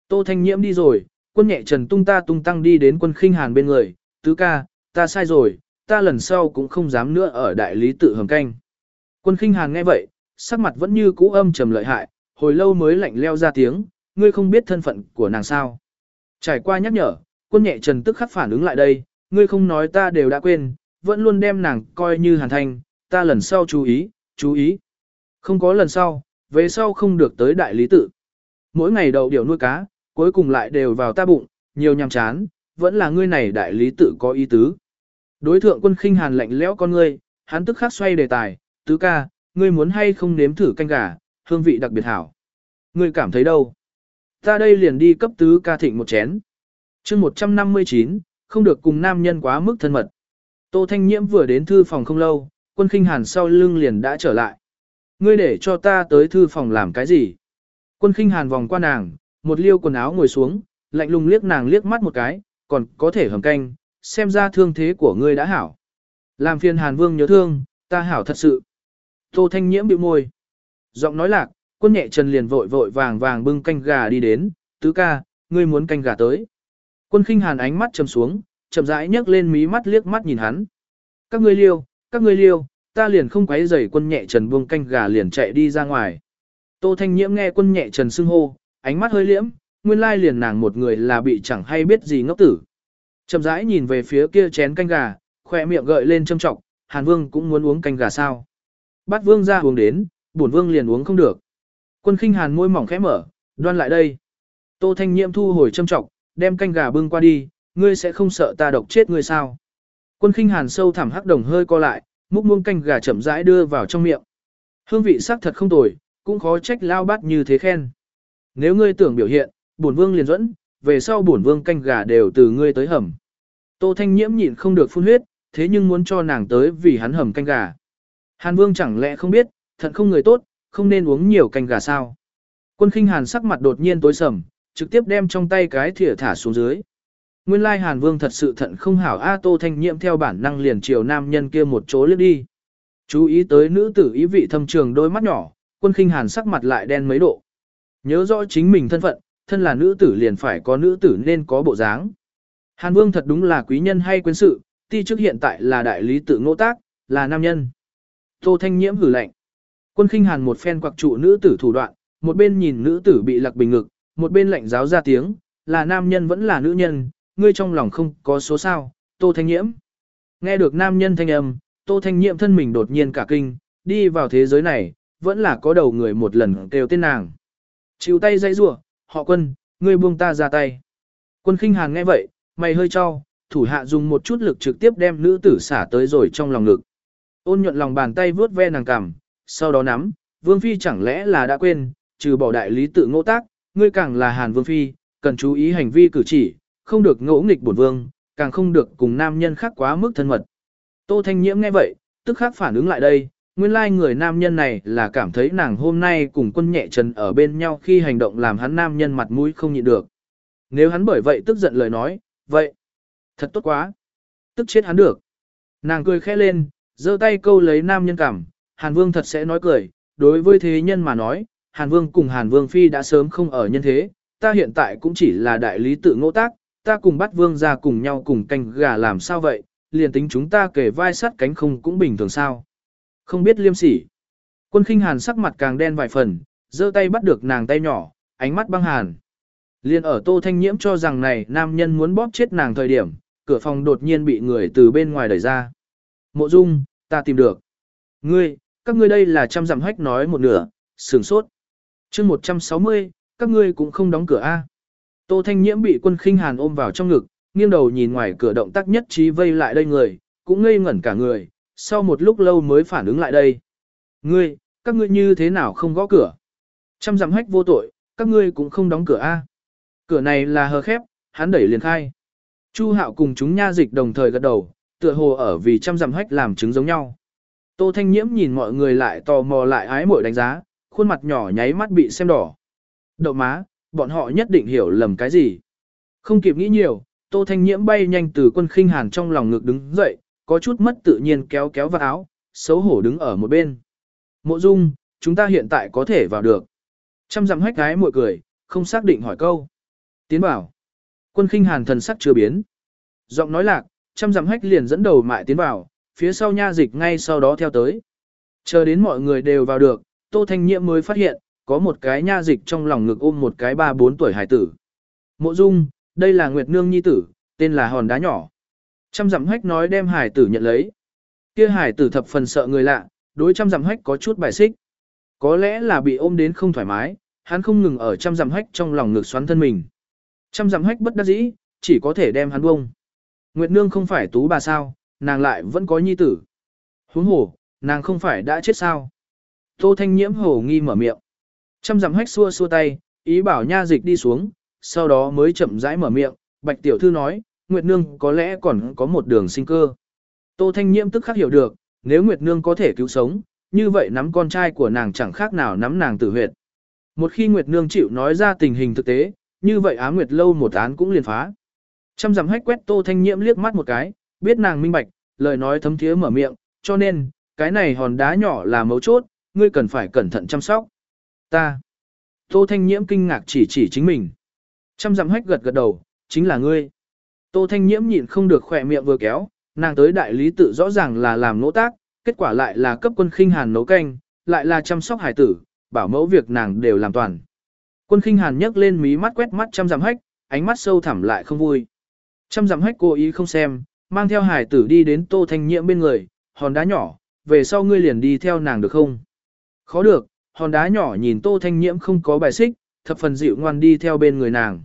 Tô Thanh Nhiễm đi rồi, quân nhẹ trần tung ta tung tăng đi đến quân khinh hàn bên người, tứ ca, ta sai rồi, ta lần sau cũng không dám nữa ở đại lý tự hầm canh. Quân khinh hàn nghe vậy, sắc mặt vẫn như cũ âm trầm lợi hại, hồi lâu mới lạnh leo ra tiếng, ngươi không biết thân phận của nàng sao. Trải qua nhắc nhở, quân nhẹ trần tức khắc phản ứng lại đây, ngươi không nói ta đều đã quên, vẫn luôn đem nàng coi như hàn thanh, ta lần sau chú ý, chú ý. Không có lần sau, về sau không được tới đại lý tự. Mỗi ngày đậu điều nuôi cá, cuối cùng lại đều vào ta bụng, nhiều nhằm chán, vẫn là ngươi này đại lý tự có ý tứ. Đối thượng quân khinh hàn lạnh lẽo con ngươi, hắn tức khắc xoay đề tài, tứ ca, ngươi muốn hay không nếm thử canh gà, hương vị đặc biệt hảo. Ngươi cảm thấy đâu? Ta đây liền đi cấp tứ ca thịnh một chén. chương 159, không được cùng nam nhân quá mức thân mật. Tô Thanh Nhiễm vừa đến thư phòng không lâu, quân khinh hàn sau lưng liền đã trở lại. Ngươi để cho ta tới thư phòng làm cái gì? Quân khinh hàn vòng qua nàng, một liêu quần áo ngồi xuống, lạnh lùng liếc nàng liếc mắt một cái, còn có thể hầm canh, xem ra thương thế của ngươi đã hảo. Làm phiền hàn vương nhớ thương, ta hảo thật sự. Tô Thanh Nhiễm bĩu môi. Giọng nói lạc, quân nhẹ chân liền vội vội vàng vàng bưng canh gà đi đến, tứ ca, ngươi muốn canh gà tới. Quân khinh hàn ánh mắt trầm xuống, chậm rãi nhấc lên mí mắt liếc mắt nhìn hắn. Các ngươi liêu, các ngươi liêu, ta liền không quấy rầy quân nhẹ trần buông canh gà liền chạy đi ra ngoài. Tô Thanh Nhiễm nghe quân nhẹ trần xưng hô, ánh mắt hơi liễm, nguyên lai liền nàng một người là bị chẳng hay biết gì ngốc tử. Chậm rãi nhìn về phía kia chén canh gà, khoe miệng gợi lên châm trọng, Hàn Vương cũng muốn uống canh gà sao. Bắt Vương ra uống đến, bổn Vương liền uống không được. Quân khinh Hàn môi mỏng khẽ mở, đoan lại đây. Tô Thanh Nhiễm thu hồi châm trọng, đem canh gà bưng qua đi, ngươi sẽ không sợ ta độc chết ngươi sao. Quân khinh Hàn sâu thẳm hắc đồng hơi co lại, múc muông canh gà chậm rãi đưa vào trong miệng. Hương vị sắc thật không tồi, cũng khó trách lao bát như thế khen. Nếu ngươi tưởng biểu hiện, bổn vương liền dẫn, về sau bổn vương canh gà đều từ ngươi tới hầm. Tô Thanh Nhiễm nhịn không được phun huyết, thế nhưng muốn cho nàng tới vì hắn hầm canh gà. Hàn Vương chẳng lẽ không biết, thận không người tốt, không nên uống nhiều canh gà sao? Quân Khinh Hàn sắc mặt đột nhiên tối sầm, trực tiếp đem trong tay cái thìa thả xuống dưới. Nguyên lai Hàn Vương thật sự thận không hảo A Tô Thanh Nhiễm theo bản năng liền chiều nam nhân kia một chỗ lướt đi. Chú ý tới nữ tử ý vị thâm trường đôi mắt nhỏ, quân khinh hàn sắc mặt lại đen mấy độ. Nhớ rõ chính mình thân phận, thân là nữ tử liền phải có nữ tử nên có bộ dáng. Hàn Vương thật đúng là quý nhân hay quyến sự, ti trước hiện tại là đại lý tự ngỗ tác, là nam nhân. Tô Thanh Nhiễm hử lạnh. Quân khinh hàn một phen quặc trụ nữ tử thủ đoạn, một bên nhìn nữ tử bị lạc bình ngực, một bên lạnh giáo ra tiếng, là nam nhân vẫn là nữ nhân, ngươi trong lòng không có số sao, Tô Thanh Nhiễm. Nghe được nam nhân thanh âm, Tô Thanh Nhiễm thân mình đột nhiên cả kinh, đi vào thế giới này, vẫn là có đầu người một lần kêu tên nàng. Chịu tay dây rủa, họ quân, ngươi buông ta ra tay. Quân khinh hàn nghe vậy, mày hơi cho, thủ hạ dùng một chút lực trực tiếp đem nữ tử xả tới rồi trong lòng ngực. Ôn nhuận lòng bàn tay vướt ve nàng cằm, sau đó nắm, vương phi chẳng lẽ là đã quên, trừ bỏ đại lý tự ngỗ tác, ngươi càng là hàn vương phi, cần chú ý hành vi cử chỉ, không được ngỗ nghịch bổn vương, càng không được cùng nam nhân khác quá mức thân mật. Tô Thanh Nhiễm nghe vậy, tức khắc phản ứng lại đây, nguyên lai like người nam nhân này là cảm thấy nàng hôm nay cùng quân nhẹ trần ở bên nhau khi hành động làm hắn nam nhân mặt mũi không nhịn được. Nếu hắn bởi vậy tức giận lời nói, vậy, thật tốt quá, tức chết hắn được. Nàng cười khẽ lên, giơ tay câu lấy nam nhân cảm, Hàn Vương thật sẽ nói cười, đối với thế nhân mà nói, Hàn Vương cùng Hàn Vương Phi đã sớm không ở nhân thế, ta hiện tại cũng chỉ là đại lý tự ngỗ tác, ta cùng bắt Vương ra cùng nhau cùng canh gà làm sao vậy, liền tính chúng ta kể vai sắt cánh không cũng bình thường sao. Không biết liêm sỉ. Quân khinh hàn sắc mặt càng đen vài phần, giơ tay bắt được nàng tay nhỏ, ánh mắt băng hàn. Liên ở tô thanh nhiễm cho rằng này nam nhân muốn bóp chết nàng thời điểm, cửa phòng đột nhiên bị người từ bên ngoài đẩy ra. Mộ dung, ta tìm được. Ngươi, các ngươi đây là trăm dặm hách nói một nửa, sửng sốt. chương 160, các ngươi cũng không đóng cửa A. Tô Thanh Nhiễm bị quân khinh hàn ôm vào trong ngực, nghiêng đầu nhìn ngoài cửa động tác nhất trí vây lại đây người, cũng ngây ngẩn cả người, sau một lúc lâu mới phản ứng lại đây. Ngươi, các ngươi như thế nào không gõ cửa? Trăm dặm hách vô tội, các ngươi cũng không đóng cửa a. Cửa này là hờ khép, hắn đẩy liền khai. Chu hạo cùng chúng nha dịch đồng thời gật đầu, tựa hồ ở vì trăm dặm hách làm chứng giống nhau. Tô Thanh Nhiễm nhìn mọi người lại tò mò lại ái mội đánh giá, khuôn mặt nhỏ nháy mắt bị xem đỏ. Đậu má, bọn họ nhất định hiểu lầm cái gì. Không kịp nghĩ nhiều, Tô Thanh Nhiễm bay nhanh từ quân khinh hàn trong lòng ngực đứng dậy, có chút mất tự nhiên kéo kéo vào áo, xấu hổ đứng ở một bên. Mộ Dung, chúng ta hiện tại có thể vào được. Trăm dặm hách gái mội cười, không xác định hỏi câu. Tiến bảo. Quân khinh hàn thần sắc chưa biến. Giọng nói lạc, trăm dặm hách liền dẫn đầu mại tiến vào, phía sau nha dịch ngay sau đó theo tới. Chờ đến mọi người đều vào được, Tô Thanh Nhiễm mới phát hiện, có một cái nha dịch trong lòng ngực ôm một cái ba bốn tuổi hải tử. Mộ Dung, đây là Nguyệt Nương Nhi tử, tên là Hòn Đá Nhỏ. Trăm dặm hách nói đem hải tử nhận lấy. Kia hải tử thập phần sợ người lạ, đối trăm dặm hách có chút bài xích. Có lẽ là bị ôm đến không thoải mái, hắn không ngừng ở trăm dặm hách trong lòng ngực xoắn thân mình. Trăm dặm hách bất đắc dĩ, chỉ có thể đem hắn bông. Nguyệt Nương không phải tú bà sao, nàng lại vẫn có nhi tử. Huống hồ, nàng không phải đã chết sao. Tô Thanh Nhiễm hồ nghi mở miệng. Trăm dặm hách xua xua tay, ý bảo nha dịch đi xuống, sau đó mới chậm rãi mở miệng, Bạch Tiểu Thư nói, Nguyệt Nương có lẽ còn có một đường sinh cơ. Tô Thanh Nhiễm tức khắc hiểu được, nếu Nguyệt Nương có thể cứu sống, như vậy nắm con trai của nàng chẳng khác nào nắm nàng tử huyệt. Một khi Nguyệt Nương chịu nói ra tình hình thực tế, như vậy Á Nguyệt lâu một án cũng liền phá. Trăm dặm hách quét Tô Thanh Nhiễm liếc mắt một cái, biết nàng minh bạch, lời nói thấm thiế mở miệng, cho nên, cái này hòn đá nhỏ là mấu chốt, ngươi cần phải cẩn thận chăm sóc. Ta. Tô Thanh Nhiễm kinh ngạc chỉ chỉ chính mình. Trăm dặm hách gật gật đầu, chính là ngươi. Tô Thanh Nhiễm nhịn không được khỏe miệng vừa kéo, nàng tới đại lý tự rõ ràng là làm nỗ tác, kết quả lại là cấp quân khinh hàn nấu canh, lại là chăm sóc hải tử, bảo mẫu việc nàng đều làm toàn. Quân khinh hàn nhấc lên mí mắt quét mắt trăm dặm hách, ánh mắt sâu thẳm lại không vui. Trăm dặm hách cố ý không xem, mang theo hải tử đi đến tô thanh nhiễm bên người, hòn đá nhỏ, về sau ngươi liền đi theo nàng được không? Khó được, hòn đá nhỏ nhìn tô thanh nhiễm không có bài xích, thập phần dịu ngoan đi theo bên người nàng.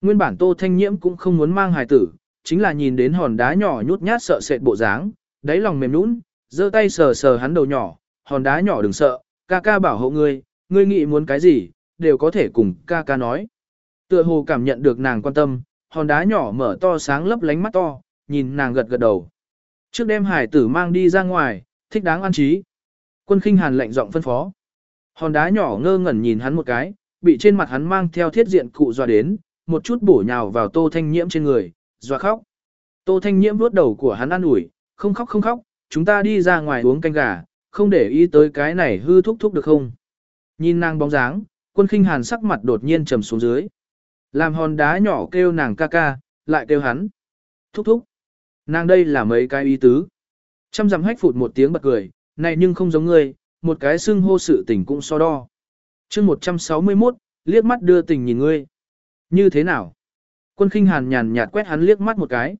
Nguyên bản tô thanh nhiễm cũng không muốn mang hải tử, chính là nhìn đến hòn đá nhỏ nhút nhát sợ sệt bộ dáng, đáy lòng mềm nũng, giơ tay sờ sờ hắn đầu nhỏ, hòn đá nhỏ đừng sợ, ca ca bảo hộ ngươi, ngươi nghĩ muốn cái gì, đều có thể cùng ca ca nói. Tựa hồ cảm nhận được nàng quan tâm, hòn đá nhỏ mở to sáng lấp lánh mắt to, nhìn nàng gật gật đầu. Trước đêm hải tử mang đi ra ngoài, thích đáng an trí. Quân khinh hàn lệnh giọng phân phó. Hòn đá nhỏ ngơ ngẩn nhìn hắn một cái, bị trên mặt hắn mang theo thiết diện cụ dọa đến, một chút bổ nhào vào tô thanh nhiễm trên người, dọa khóc. Tô thanh nhiễm vuốt đầu của hắn an ủi, không khóc không khóc, chúng ta đi ra ngoài uống canh gà, không để ý tới cái này hư thúc thúc được không. Nhìn nàng bóng dáng, quân khinh hàn sắc mặt đột nhiên trầm xuống dưới. Làm hòn đá nhỏ kêu nàng ca ca, lại kêu hắn. Thúc thúc. Nàng đây là mấy cái ý tứ. Trăm dặm hách phụt một tiếng bật cười, này nhưng không giống ngươi, một cái xưng hô sự tình cũng so đo. chương 161, liếc mắt đưa tình nhìn ngươi. Như thế nào? Quân khinh hàn nhàn nhạt quét hắn liếc mắt một cái.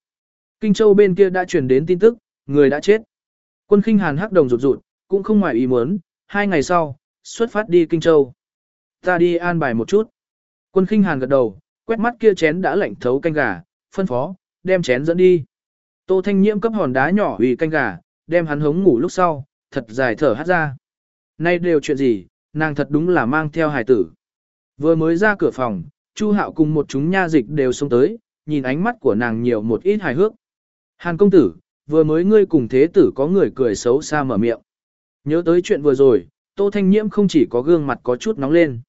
Kinh Châu bên kia đã truyền đến tin tức, người đã chết. Quân khinh hàn hắc đồng rụt rụt, cũng không ngoài ý muốn, hai ngày sau, xuất phát đi Kinh Châu. Ta đi an bài một chút. Quân khinh hàn gật đầu, quét mắt kia chén đã lạnh thấu canh gà, phân phó, đem chén dẫn đi. Tô Thanh Nhiễm cấp hòn đá nhỏ ủy canh gà, đem hắn hống ngủ lúc sau, thật dài thở hát ra. Nay đều chuyện gì, nàng thật đúng là mang theo hài tử. Vừa mới ra cửa phòng, Chu Hạo cùng một chúng nha dịch đều xông tới, nhìn ánh mắt của nàng nhiều một ít hài hước. Hàn công tử, vừa mới ngươi cùng thế tử có người cười xấu xa mở miệng. Nhớ tới chuyện vừa rồi, Tô Thanh Nhiễm không chỉ có gương mặt có chút nóng lên.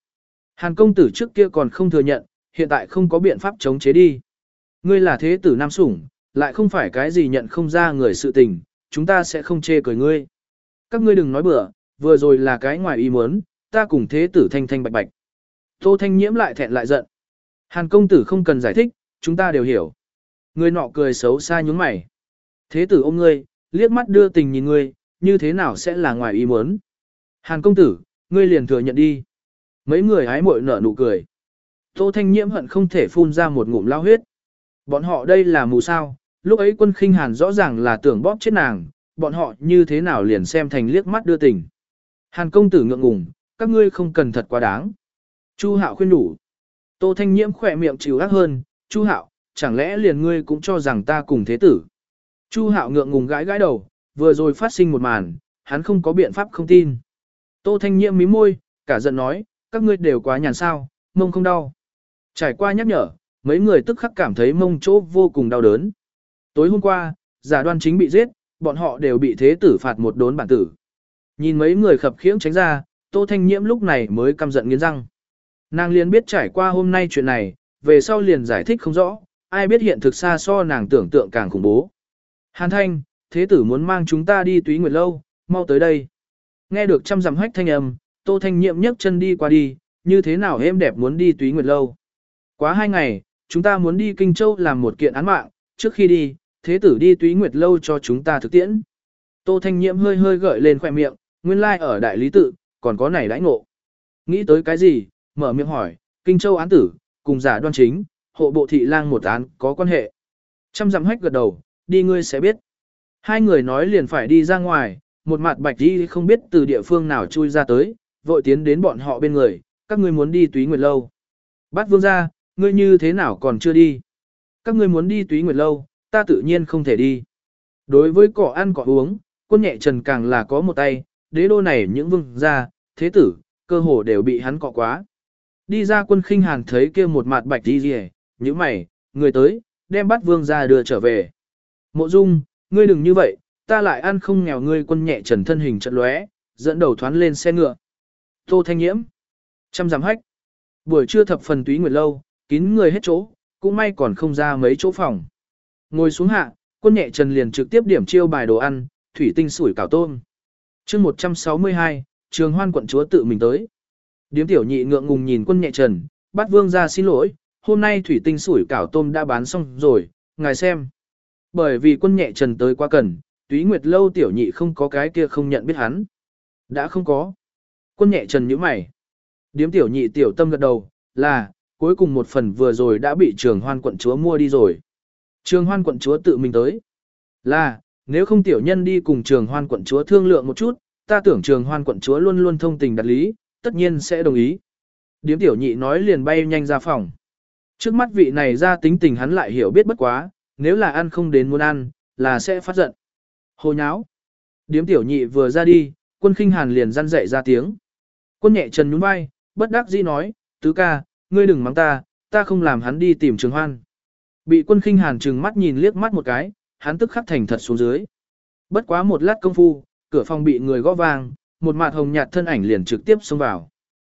Hàn công tử trước kia còn không thừa nhận, hiện tại không có biện pháp chống chế đi. Ngươi là thế tử nam sủng, lại không phải cái gì nhận không ra người sự tình, chúng ta sẽ không chê cười ngươi. Các ngươi đừng nói bừa, vừa rồi là cái ngoài ý muốn, ta cùng thế tử thanh thanh bạch bạch. Tô Thanh Nhiễm lại thẹn lại giận. Hàn công tử không cần giải thích, chúng ta đều hiểu. Người nọ cười xấu xa nhúng mày. Thế tử ôm ngươi, liếc mắt đưa tình nhìn ngươi, như thế nào sẽ là ngoài ý muốn. Hàn công tử, ngươi liền thừa nhận đi. Mấy người hái muội nở nụ cười. Tô Thanh Nhiễm hận không thể phun ra một ngụm lao huyết. Bọn họ đây là mù sao, lúc ấy quân khinh hàn rõ ràng là tưởng bóp chết nàng, bọn họ như thế nào liền xem thành liếc mắt đưa tình. Hàn công tử ngượng ngùng, các ngươi không cần thật quá đáng. Chu Hạo khuyên đủ. Tô Thanh Nhiễm khỏe miệng chịu ác hơn, Chu Hạo, chẳng lẽ liền ngươi cũng cho rằng ta cùng thế tử. Chu Hạo ngượng ngùng gãi gãi đầu, vừa rồi phát sinh một màn, hắn không có biện pháp không tin. Tô Thanh Nhiễm mí môi, cả giận nói, các ngươi đều quá nhàn sao, mông không đau. Trải qua nhắc nhở, mấy người tức khắc cảm thấy mông chỗ vô cùng đau đớn. Tối hôm qua, giả đoan chính bị giết, bọn họ đều bị thế tử phạt một đốn bản tử. Nhìn mấy người khập khiễng tránh ra, Tô Thanh Nhiễm lúc này mới căm giận nghiến răng. Nàng liền biết trải qua hôm nay chuyện này, về sau liền giải thích không rõ, ai biết hiện thực xa so nàng tưởng tượng càng khủng bố. Hàn Thanh, thế tử muốn mang chúng ta đi túy nguyệt lâu, mau tới đây. Nghe được trăm dặm hách thanh âm, Tô Thanh Nhiệm nhấc chân đi qua đi, như thế nào êm đẹp muốn đi túy nguyệt lâu. Quá hai ngày, chúng ta muốn đi Kinh Châu làm một kiện án mạng, trước khi đi, thế tử đi túy nguyệt lâu cho chúng ta thực tiễn. Tô Thanh Nhiễm hơi hơi gợi lên khoẻ miệng, nguyên lai like ở đại lý tự, còn có này đãi ngộ. Nghĩ tới cái gì, mở miệng hỏi, Kinh Châu án tử, cùng giả đoan chính, hộ bộ thị lang một án có quan hệ. Trăm dặm hách gật đầu, đi ngươi sẽ biết. Hai người nói liền phải đi ra ngoài, một mặt bạch đi không biết từ địa phương nào chui ra tới, vội tiến đến bọn họ bên người, các ngươi muốn đi túy nguyệt lâu. Bát vương ra, ngươi như thế nào còn chưa đi? Các ngươi muốn đi túy nguyệt lâu, ta tự nhiên không thể đi. Đối với cỏ ăn cỏ uống, quân nhẹ trần càng là có một tay, đế đô này những vương gia, thế tử, cơ hồ đều bị hắn cọ quá. Đi ra quân khinh hàn thấy kia một mặt bạch đi rìa, như mày, người tới, đem bắt vương gia đưa trở về. Mộ dung, ngươi đừng như vậy, ta lại ăn không nghèo ngươi quân nhẹ trần thân hình trận lóe, dẫn đầu thoán lên xe ngựa. Tô Thanh Nhiễm, trăm giám hách. Buổi trưa thập phần túy nguyệt lâu, kín người hết chỗ, cũng may còn không ra mấy chỗ phòng. Ngồi xuống hạ, quân nhẹ trần liền trực tiếp điểm chiêu bài đồ ăn, thủy tinh sủi cảo tôm. chương 162, trường hoan quận chúa tự mình tới. Điếm tiểu nhị ngượng ngùng nhìn quân nhẹ trần, bắt vương ra xin lỗi, hôm nay thủy tinh sủi cảo tôm đã bán xong rồi, ngài xem. Bởi vì quân nhẹ trần tới quá cần, túy nguyệt lâu tiểu nhị không có cái kia không nhận biết hắn. Đã không có. Quân nhẹ trần nhíu mày. Điếm tiểu nhị tiểu tâm gật đầu, là, cuối cùng một phần vừa rồi đã bị trường hoan quận chúa mua đi rồi. Trường hoan quận chúa tự mình tới. Là, nếu không tiểu nhân đi cùng trường hoan quận chúa thương lượng một chút, ta tưởng trường hoan quận chúa luôn luôn thông tình đặt lý, tất nhiên sẽ đồng ý. Điếm tiểu nhị nói liền bay nhanh ra phòng. Trước mắt vị này ra tính tình hắn lại hiểu biết bất quá, nếu là ăn không đến muốn ăn, là sẽ phát giận. Hồ nháo. Điếm tiểu nhị vừa ra đi, quân khinh hàn liền răn dậy ra tiếng. Quân nhẹ trần nhún vai, bất đắc dĩ nói, tứ ca, ngươi đừng mắng ta, ta không làm hắn đi tìm trường hoan. Bị quân khinh hàn trừng mắt nhìn liếc mắt một cái, hắn tức khắc thành thật xuống dưới. Bất quá một lát công phu, cửa phòng bị người gõ vang, một mặt hồng nhạt thân ảnh liền trực tiếp xông vào.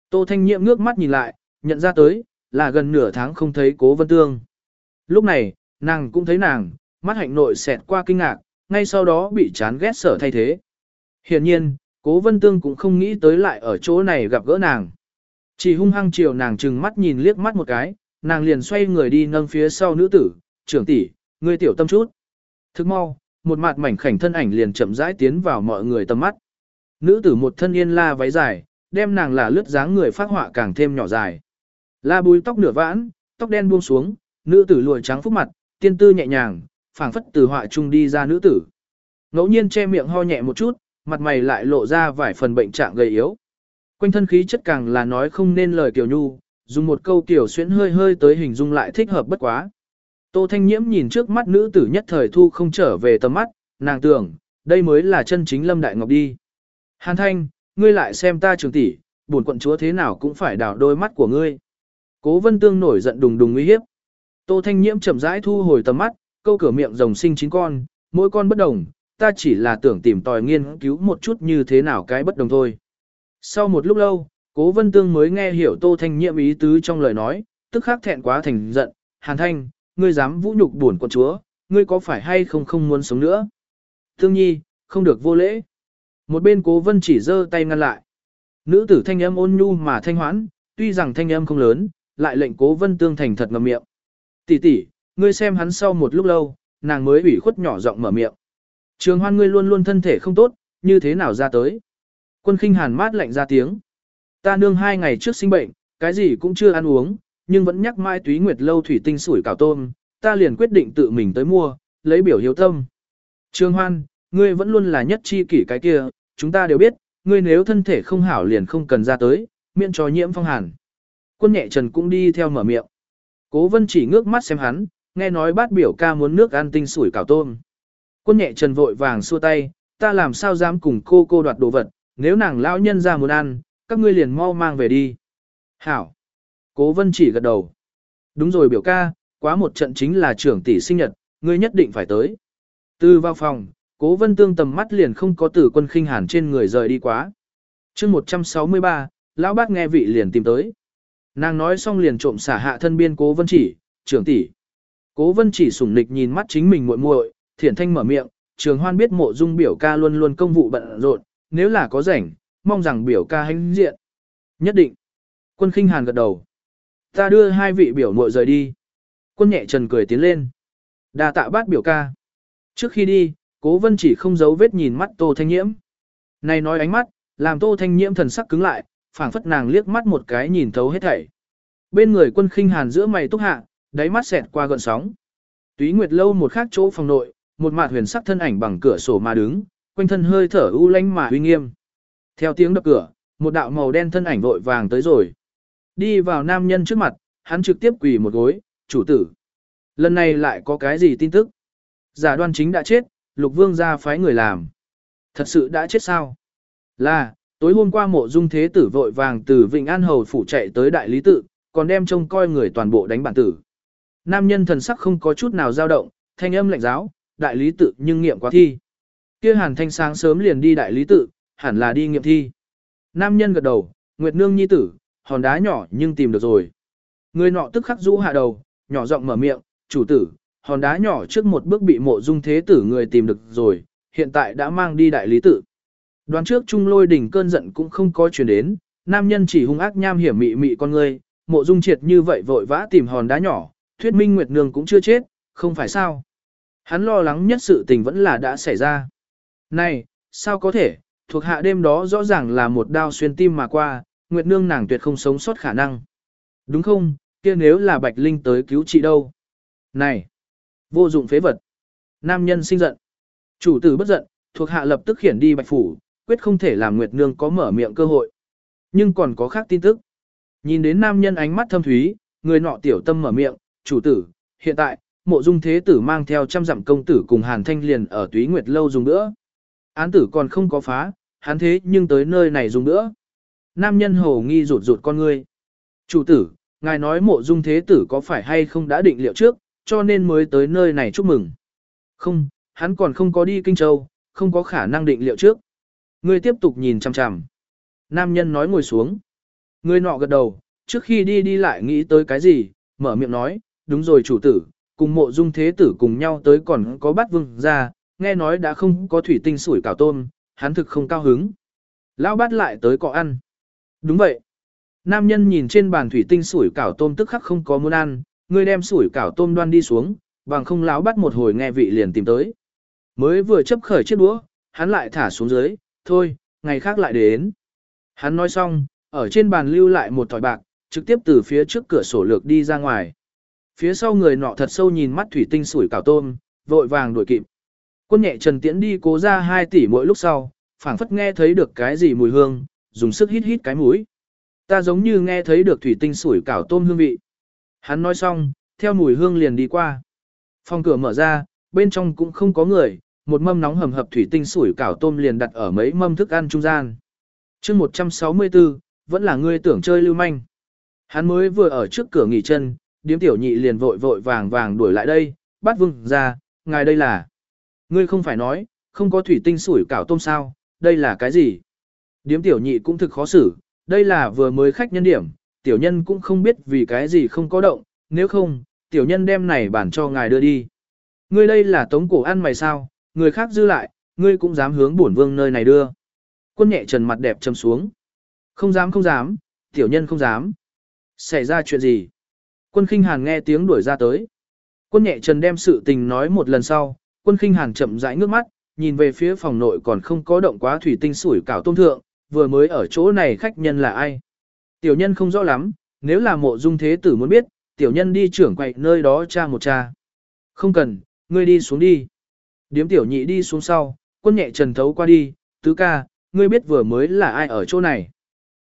Tô Thanh Nhiệm ngước mắt nhìn lại, nhận ra tới, là gần nửa tháng không thấy cố vân tương. Lúc này, nàng cũng thấy nàng, mắt hạnh nội xẹt qua kinh ngạc, ngay sau đó bị chán ghét sở thay thế. Hiển nhiên, cố vân tương cũng không nghĩ tới lại ở chỗ này gặp gỡ nàng. Chỉ hung hăng chiều nàng trừng mắt nhìn liếc mắt một cái, nàng liền xoay người đi nâng phía sau nữ tử, trưởng tỷ, ngươi tiểu tâm chút. Thức mau, một mặt mảnh khảnh thân ảnh liền chậm rãi tiến vào mọi người tầm mắt. Nữ tử một thân yên la váy dài, đem nàng là lướt dáng người phát họa càng thêm nhỏ dài. La bùi tóc nửa vãn, tóc đen buông xuống, nữ tử lùi trắng phúc mặt, tiên tư nhẹ nhàng, phảng phất từ họa trung đi ra nữ tử. Ngẫu nhiên che miệng ho nhẹ một chút, mặt mày lại lộ ra vài phần bệnh trạng gầy yếu. Quanh thân khí chất càng là nói không nên lời kiểu nhu, dùng một câu kiểu xuyến hơi hơi tới hình dung lại thích hợp bất quá. Tô Thanh Nhiễm nhìn trước mắt nữ tử nhất thời thu không trở về tầm mắt, nàng tưởng, đây mới là chân chính Lâm Đại Ngọc đi. Hàn Thanh, ngươi lại xem ta trường tỷ, buồn quận chúa thế nào cũng phải đảo đôi mắt của ngươi. Cố Vân Tương nổi giận đùng đùng uy hiếp. Tô Thanh Nhiễm chậm rãi thu hồi tầm mắt, câu cửa miệng rồng sinh chín con, mỗi con bất đồng, ta chỉ là tưởng tìm tòi nghiên cứu một chút như thế nào cái bất đồng thôi. Sau một lúc lâu, Cố Vân Tương mới nghe hiểu Tô Thanh nhiệm ý tứ trong lời nói, tức khắc thẹn quá thành giận, Hàn Thanh, ngươi dám vũ nhục buồn quận chúa, ngươi có phải hay không không muốn sống nữa? Thương nhi, không được vô lễ. Một bên cố vân chỉ giơ tay ngăn lại. Nữ tử thanh âm ôn nhu mà thanh hoãn, tuy rằng thanh âm không lớn, lại lệnh cố vân tương thành thật ngậm miệng. Tỷ tỷ, ngươi xem hắn sau một lúc lâu, nàng mới ủy khuất nhỏ giọng mở miệng. Trường hoan ngươi luôn luôn thân thể không tốt, như thế nào ra tới? Quân khinh hàn mát lạnh ra tiếng. Ta nương hai ngày trước sinh bệnh, cái gì cũng chưa ăn uống, nhưng vẫn nhắc mai túy nguyệt lâu thủy tinh sủi cảo tôm, ta liền quyết định tự mình tới mua, lấy biểu hiếu tâm. Trương hoan, ngươi vẫn luôn là nhất chi kỷ cái kia, chúng ta đều biết, ngươi nếu thân thể không hảo liền không cần ra tới, miễn cho nhiễm phong hàn. Quân nhẹ trần cũng đi theo mở miệng. Cố vân chỉ ngước mắt xem hắn, nghe nói bát biểu ca muốn nước ăn tinh sủi cảo tôm. Quân nhẹ trần vội vàng xua tay, ta làm sao dám cùng cô cô đoạt đồ vật, nếu nàng lão nhân ra muốn ăn, các ngươi liền mau mang về đi. Hảo. Cố vân chỉ gật đầu. Đúng rồi biểu ca, quá một trận chính là trưởng tỷ sinh nhật, ngươi nhất định phải tới. Từ vào phòng, cố vân tương tầm mắt liền không có tử quân khinh hàn trên người rời đi quá. chương 163, lão bác nghe vị liền tìm tới. Nàng nói xong liền trộm xả hạ thân biên cố vân chỉ, trưởng tỷ. Cố vân chỉ sủng nịch nhìn mắt chính mình muội muội, thiển thanh mở miệng, trường hoan biết mộ dung biểu ca luôn luôn công vụ bận rộn, nếu là có rảnh, mong rằng biểu ca hãnh diện. Nhất định. Quân khinh hàn gật đầu. Ta đưa hai vị biểu muội rời đi. Quân nhẹ trần cười tiến lên. đà tạ bát biểu ca. Trước khi đi, cố vân chỉ không giấu vết nhìn mắt tô thanh nhiễm. Này nói ánh mắt, làm tô thanh nhiễm thần sắc cứng lại, phảng phất nàng liếc mắt một cái nhìn thấu hết thảy. Bên người quân khinh hàn giữa mày túc hạ, đáy mắt xẹt qua gợn sóng. Túy Nguyệt lâu một khác chỗ phòng nội, một mặt huyền sắc thân ảnh bằng cửa sổ mà đứng, quanh thân hơi thở u lãnh mà uy nghiêm. Theo tiếng đập cửa, một đạo màu đen thân ảnh vội vàng tới rồi. Đi vào nam nhân trước mặt, hắn trực tiếp quỳ một gối, chủ tử. Lần này lại có cái gì tin tức? Giả đoan chính đã chết, lục vương ra phái người làm. Thật sự đã chết sao? Là, tối hôm qua mộ dung thế tử vội vàng từ Vịnh An Hầu phủ chạy tới đại lý tự, còn đem trông coi người toàn bộ đánh bản tử. Nam nhân thần sắc không có chút nào dao động, thanh âm lạnh giáo, đại lý tự nhưng nghiệm quá thi. Kia hàn thanh sáng sớm liền đi đại lý tự, hẳn là đi nghiệm thi. Nam nhân gật đầu, Nguyệt Nương nhi tử, hòn đá nhỏ nhưng tìm được rồi. Người nọ tức khắc rũ hạ đầu, nhỏ giọng mở miệng, chủ tử, hòn đá nhỏ trước một bước bị mộ dung thế tử người tìm được rồi, hiện tại đã mang đi đại lý tử Đoán trước trung lôi đỉnh cơn giận cũng không có chuyển đến, nam nhân chỉ hung ác nham hiểm mị mị con người, mộ dung triệt như vậy vội vã tìm hòn đá nhỏ, thuyết minh Nguyệt Nương cũng chưa chết, không phải sao. Hắn lo lắng nhất sự tình vẫn là đã xảy ra. Này, sao có thể, thuộc hạ đêm đó rõ ràng là một đao xuyên tim mà qua, Nguyệt Nương nàng tuyệt không sống sót khả năng. Đúng không, kia nếu là Bạch Linh tới cứu chị đâu? Này, vô dụng phế vật. Nam nhân sinh giận. Chủ tử bất giận, thuộc hạ lập tức khiển đi Bạch Phủ, quyết không thể làm Nguyệt Nương có mở miệng cơ hội. Nhưng còn có khác tin tức. Nhìn đến nam nhân ánh mắt thâm thúy, người nọ tiểu tâm mở miệng, chủ tử, hiện tại, mộ dung thế tử mang theo trăm dặm công tử cùng hàn thanh liền ở túy nguyệt lâu dùng nữa. Án tử còn không có phá, hắn thế nhưng tới nơi này dùng nữa. Nam nhân hồ nghi rụt rụt con ngươi. Chủ tử, ngài nói mộ dung thế tử có phải hay không đã định liệu trước, cho nên mới tới nơi này chúc mừng. Không, hắn còn không có đi Kinh Châu, không có khả năng định liệu trước. Ngươi tiếp tục nhìn chằm chằm. Nam nhân nói ngồi xuống. Ngươi nọ gật đầu, trước khi đi đi lại nghĩ tới cái gì, mở miệng nói, đúng rồi chủ tử, cùng mộ dung thế tử cùng nhau tới còn có bát vương ra, nghe nói đã không có thủy tinh sủi cảo tôm, hắn thực không cao hứng. Lão bát lại tới cọ ăn. Đúng vậy. Nam nhân nhìn trên bàn thủy tinh sủi cảo tôm tức khắc không có muốn ăn, người đem sủi cảo tôm đoan đi xuống, bằng không lão bắt một hồi nghe vị liền tìm tới. Mới vừa chấp khởi chiếc đũa, hắn lại thả xuống dưới, thôi, ngày khác lại đến. Hắn nói xong, ở trên bàn lưu lại một thỏi bạc, trực tiếp từ phía trước cửa sổ lược đi ra ngoài. Phía sau người nọ thật sâu nhìn mắt thủy tinh sủi cảo tôm, vội vàng đuổi kịp. Quân nhẹ Trần Tiễn đi cố ra 2 tỷ mỗi lúc sau, phảng phất nghe thấy được cái gì mùi hương, dùng sức hít hít cái mũi. Ta giống như nghe thấy được thủy tinh sủi cảo tôm hương vị. Hắn nói xong, theo mùi hương liền đi qua. Phòng cửa mở ra, bên trong cũng không có người, một mâm nóng hầm hập thủy tinh sủi cảo tôm liền đặt ở mấy mâm thức ăn trung gian. chương 164, vẫn là ngươi tưởng chơi lưu manh. Hắn mới vừa ở trước cửa nghỉ chân, điếm tiểu nhị liền vội vội vàng vàng đuổi lại đây, bắt vương ra, ngài đây là. Ngươi không phải nói, không có thủy tinh sủi cảo tôm sao, đây là cái gì? Điếm tiểu nhị cũng thực khó xử, đây là vừa mới khách nhân điểm, tiểu nhân cũng không biết vì cái gì không có động, nếu không, tiểu nhân đem này bản cho ngài đưa đi. Ngươi đây là tống cổ ăn mày sao, người khác dư lại, ngươi cũng dám hướng bổn vương nơi này đưa. Quân nhẹ trần mặt đẹp trầm xuống. Không dám không dám, tiểu nhân không dám. Xảy ra chuyện gì? Quân khinh hàn nghe tiếng đuổi ra tới. Quân nhẹ trần đem sự tình nói một lần sau, quân khinh hàn chậm rãi ngước mắt, nhìn về phía phòng nội còn không có động quá thủy tinh sủi cảo tôm thượng, vừa mới ở chỗ này khách nhân là ai. Tiểu nhân không rõ lắm, nếu là mộ dung thế tử muốn biết, tiểu nhân đi trưởng quậy nơi đó cha một cha. Không cần, ngươi đi xuống đi. Điếm tiểu nhị đi xuống sau, quân nhẹ trần thấu qua đi, tứ ca, ngươi biết vừa mới là ai ở chỗ này.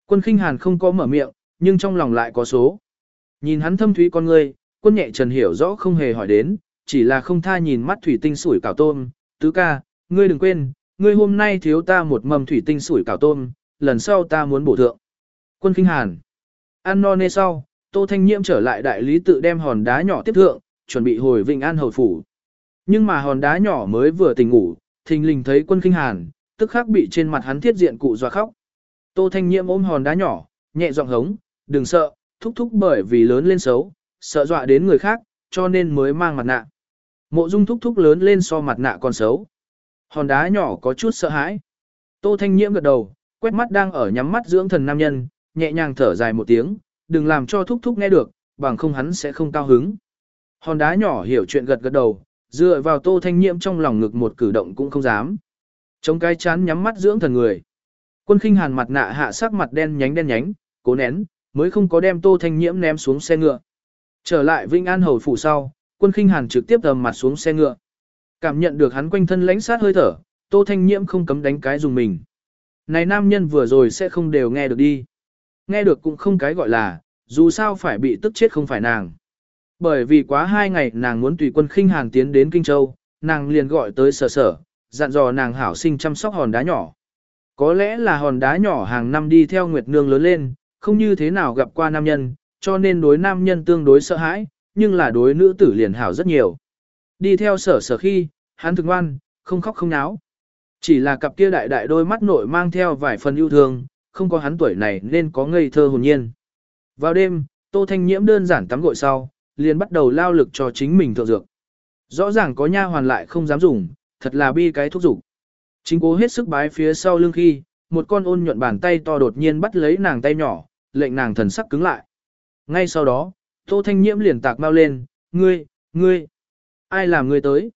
Quân khinh hàn không có mở miệng, nhưng trong lòng lại có số. Nhìn hắn thâm thúy con ngươi, quân nhẹ trần hiểu rõ không hề hỏi đến, chỉ là không tha nhìn mắt thủy tinh sủi cảo tôm, tứ ca, ngươi đừng quên, ngươi hôm nay thiếu ta một mầm thủy tinh sủi cảo tôm, lần sau ta muốn bổ thượng. Quân kinh hàn. Ăn no nê sau, Tô Thanh Nhiễm trở lại đại lý tự đem hòn đá nhỏ tiếp thượng, chuẩn bị hồi Vịnh An hầu phủ. Nhưng mà hòn đá nhỏ mới vừa tỉnh ngủ, thình lình thấy quân kinh hàn, tức khắc bị trên mặt hắn thiết diện cụ dọa khóc. Tô Thanh Nhiễm ôm hòn đá nhỏ, nhẹ giọng hống, đừng sợ, thúc thúc bởi vì lớn lên xấu, sợ dọa đến người khác, cho nên mới mang mặt nạ. Mộ dung thúc thúc lớn lên so mặt nạ còn xấu. Hòn đá nhỏ có chút sợ hãi. Tô Thanh Nhiễm gật đầu, quét mắt đang ở nhắm mắt dưỡng thần nam nhân, nhẹ nhàng thở dài một tiếng, đừng làm cho thúc thúc nghe được, bằng không hắn sẽ không cao hứng. Hòn đá nhỏ hiểu chuyện gật gật đầu, dựa vào Tô Thanh Nhiễm trong lòng ngực một cử động cũng không dám. Trong cái chán nhắm mắt dưỡng thần người. Quân khinh hàn mặt nạ hạ sắc mặt đen nhánh đen nhánh, cố nén, mới không có đem Tô Thanh Nhiễm ném xuống xe ngựa. Trở lại Vinh An Hầu phủ sau, quân khinh hàn trực tiếp tầm mặt xuống xe ngựa. Cảm nhận được hắn quanh thân lãnh sát hơi thở, Tô Thanh Nhiễm không cấm đánh cái dùng mình. Này nam nhân vừa rồi sẽ không đều nghe được đi. Nghe được cũng không cái gọi là, dù sao phải bị tức chết không phải nàng. Bởi vì quá hai ngày nàng muốn tùy quân khinh hàn tiến đến Kinh Châu, nàng liền gọi tới sở sở, dặn dò nàng hảo sinh chăm sóc hòn đá nhỏ. Có lẽ là hòn đá nhỏ hàng năm đi theo Nguyệt Nương lớn lên, không như thế nào gặp qua nam nhân, cho nên đối nam nhân tương đối sợ hãi, nhưng là đối nữ tử liền hảo rất nhiều. Đi theo sở sở khi, hắn thực ngoan, không khóc không náo. Chỉ là cặp kia đại đại đôi mắt nội mang theo vài phần yêu thương, không có hắn tuổi này nên có ngây thơ hồn nhiên. Vào đêm, Tô Thanh Nhiễm đơn giản tắm gội sau, liền bắt đầu lao lực cho chính mình thượng dược. Rõ ràng có nha hoàn lại không dám dùng, thật là bi cái thuốc dục. Chính cố hết sức bái phía sau lưng khi, một con ôn nhuận bàn tay to đột nhiên bắt lấy nàng tay nhỏ, lệnh nàng thần sắc cứng lại. Ngay sau đó, Tô Thanh Nhiễm liền tạc mau lên, ngươi, ngươi, ai làm ngươi tới?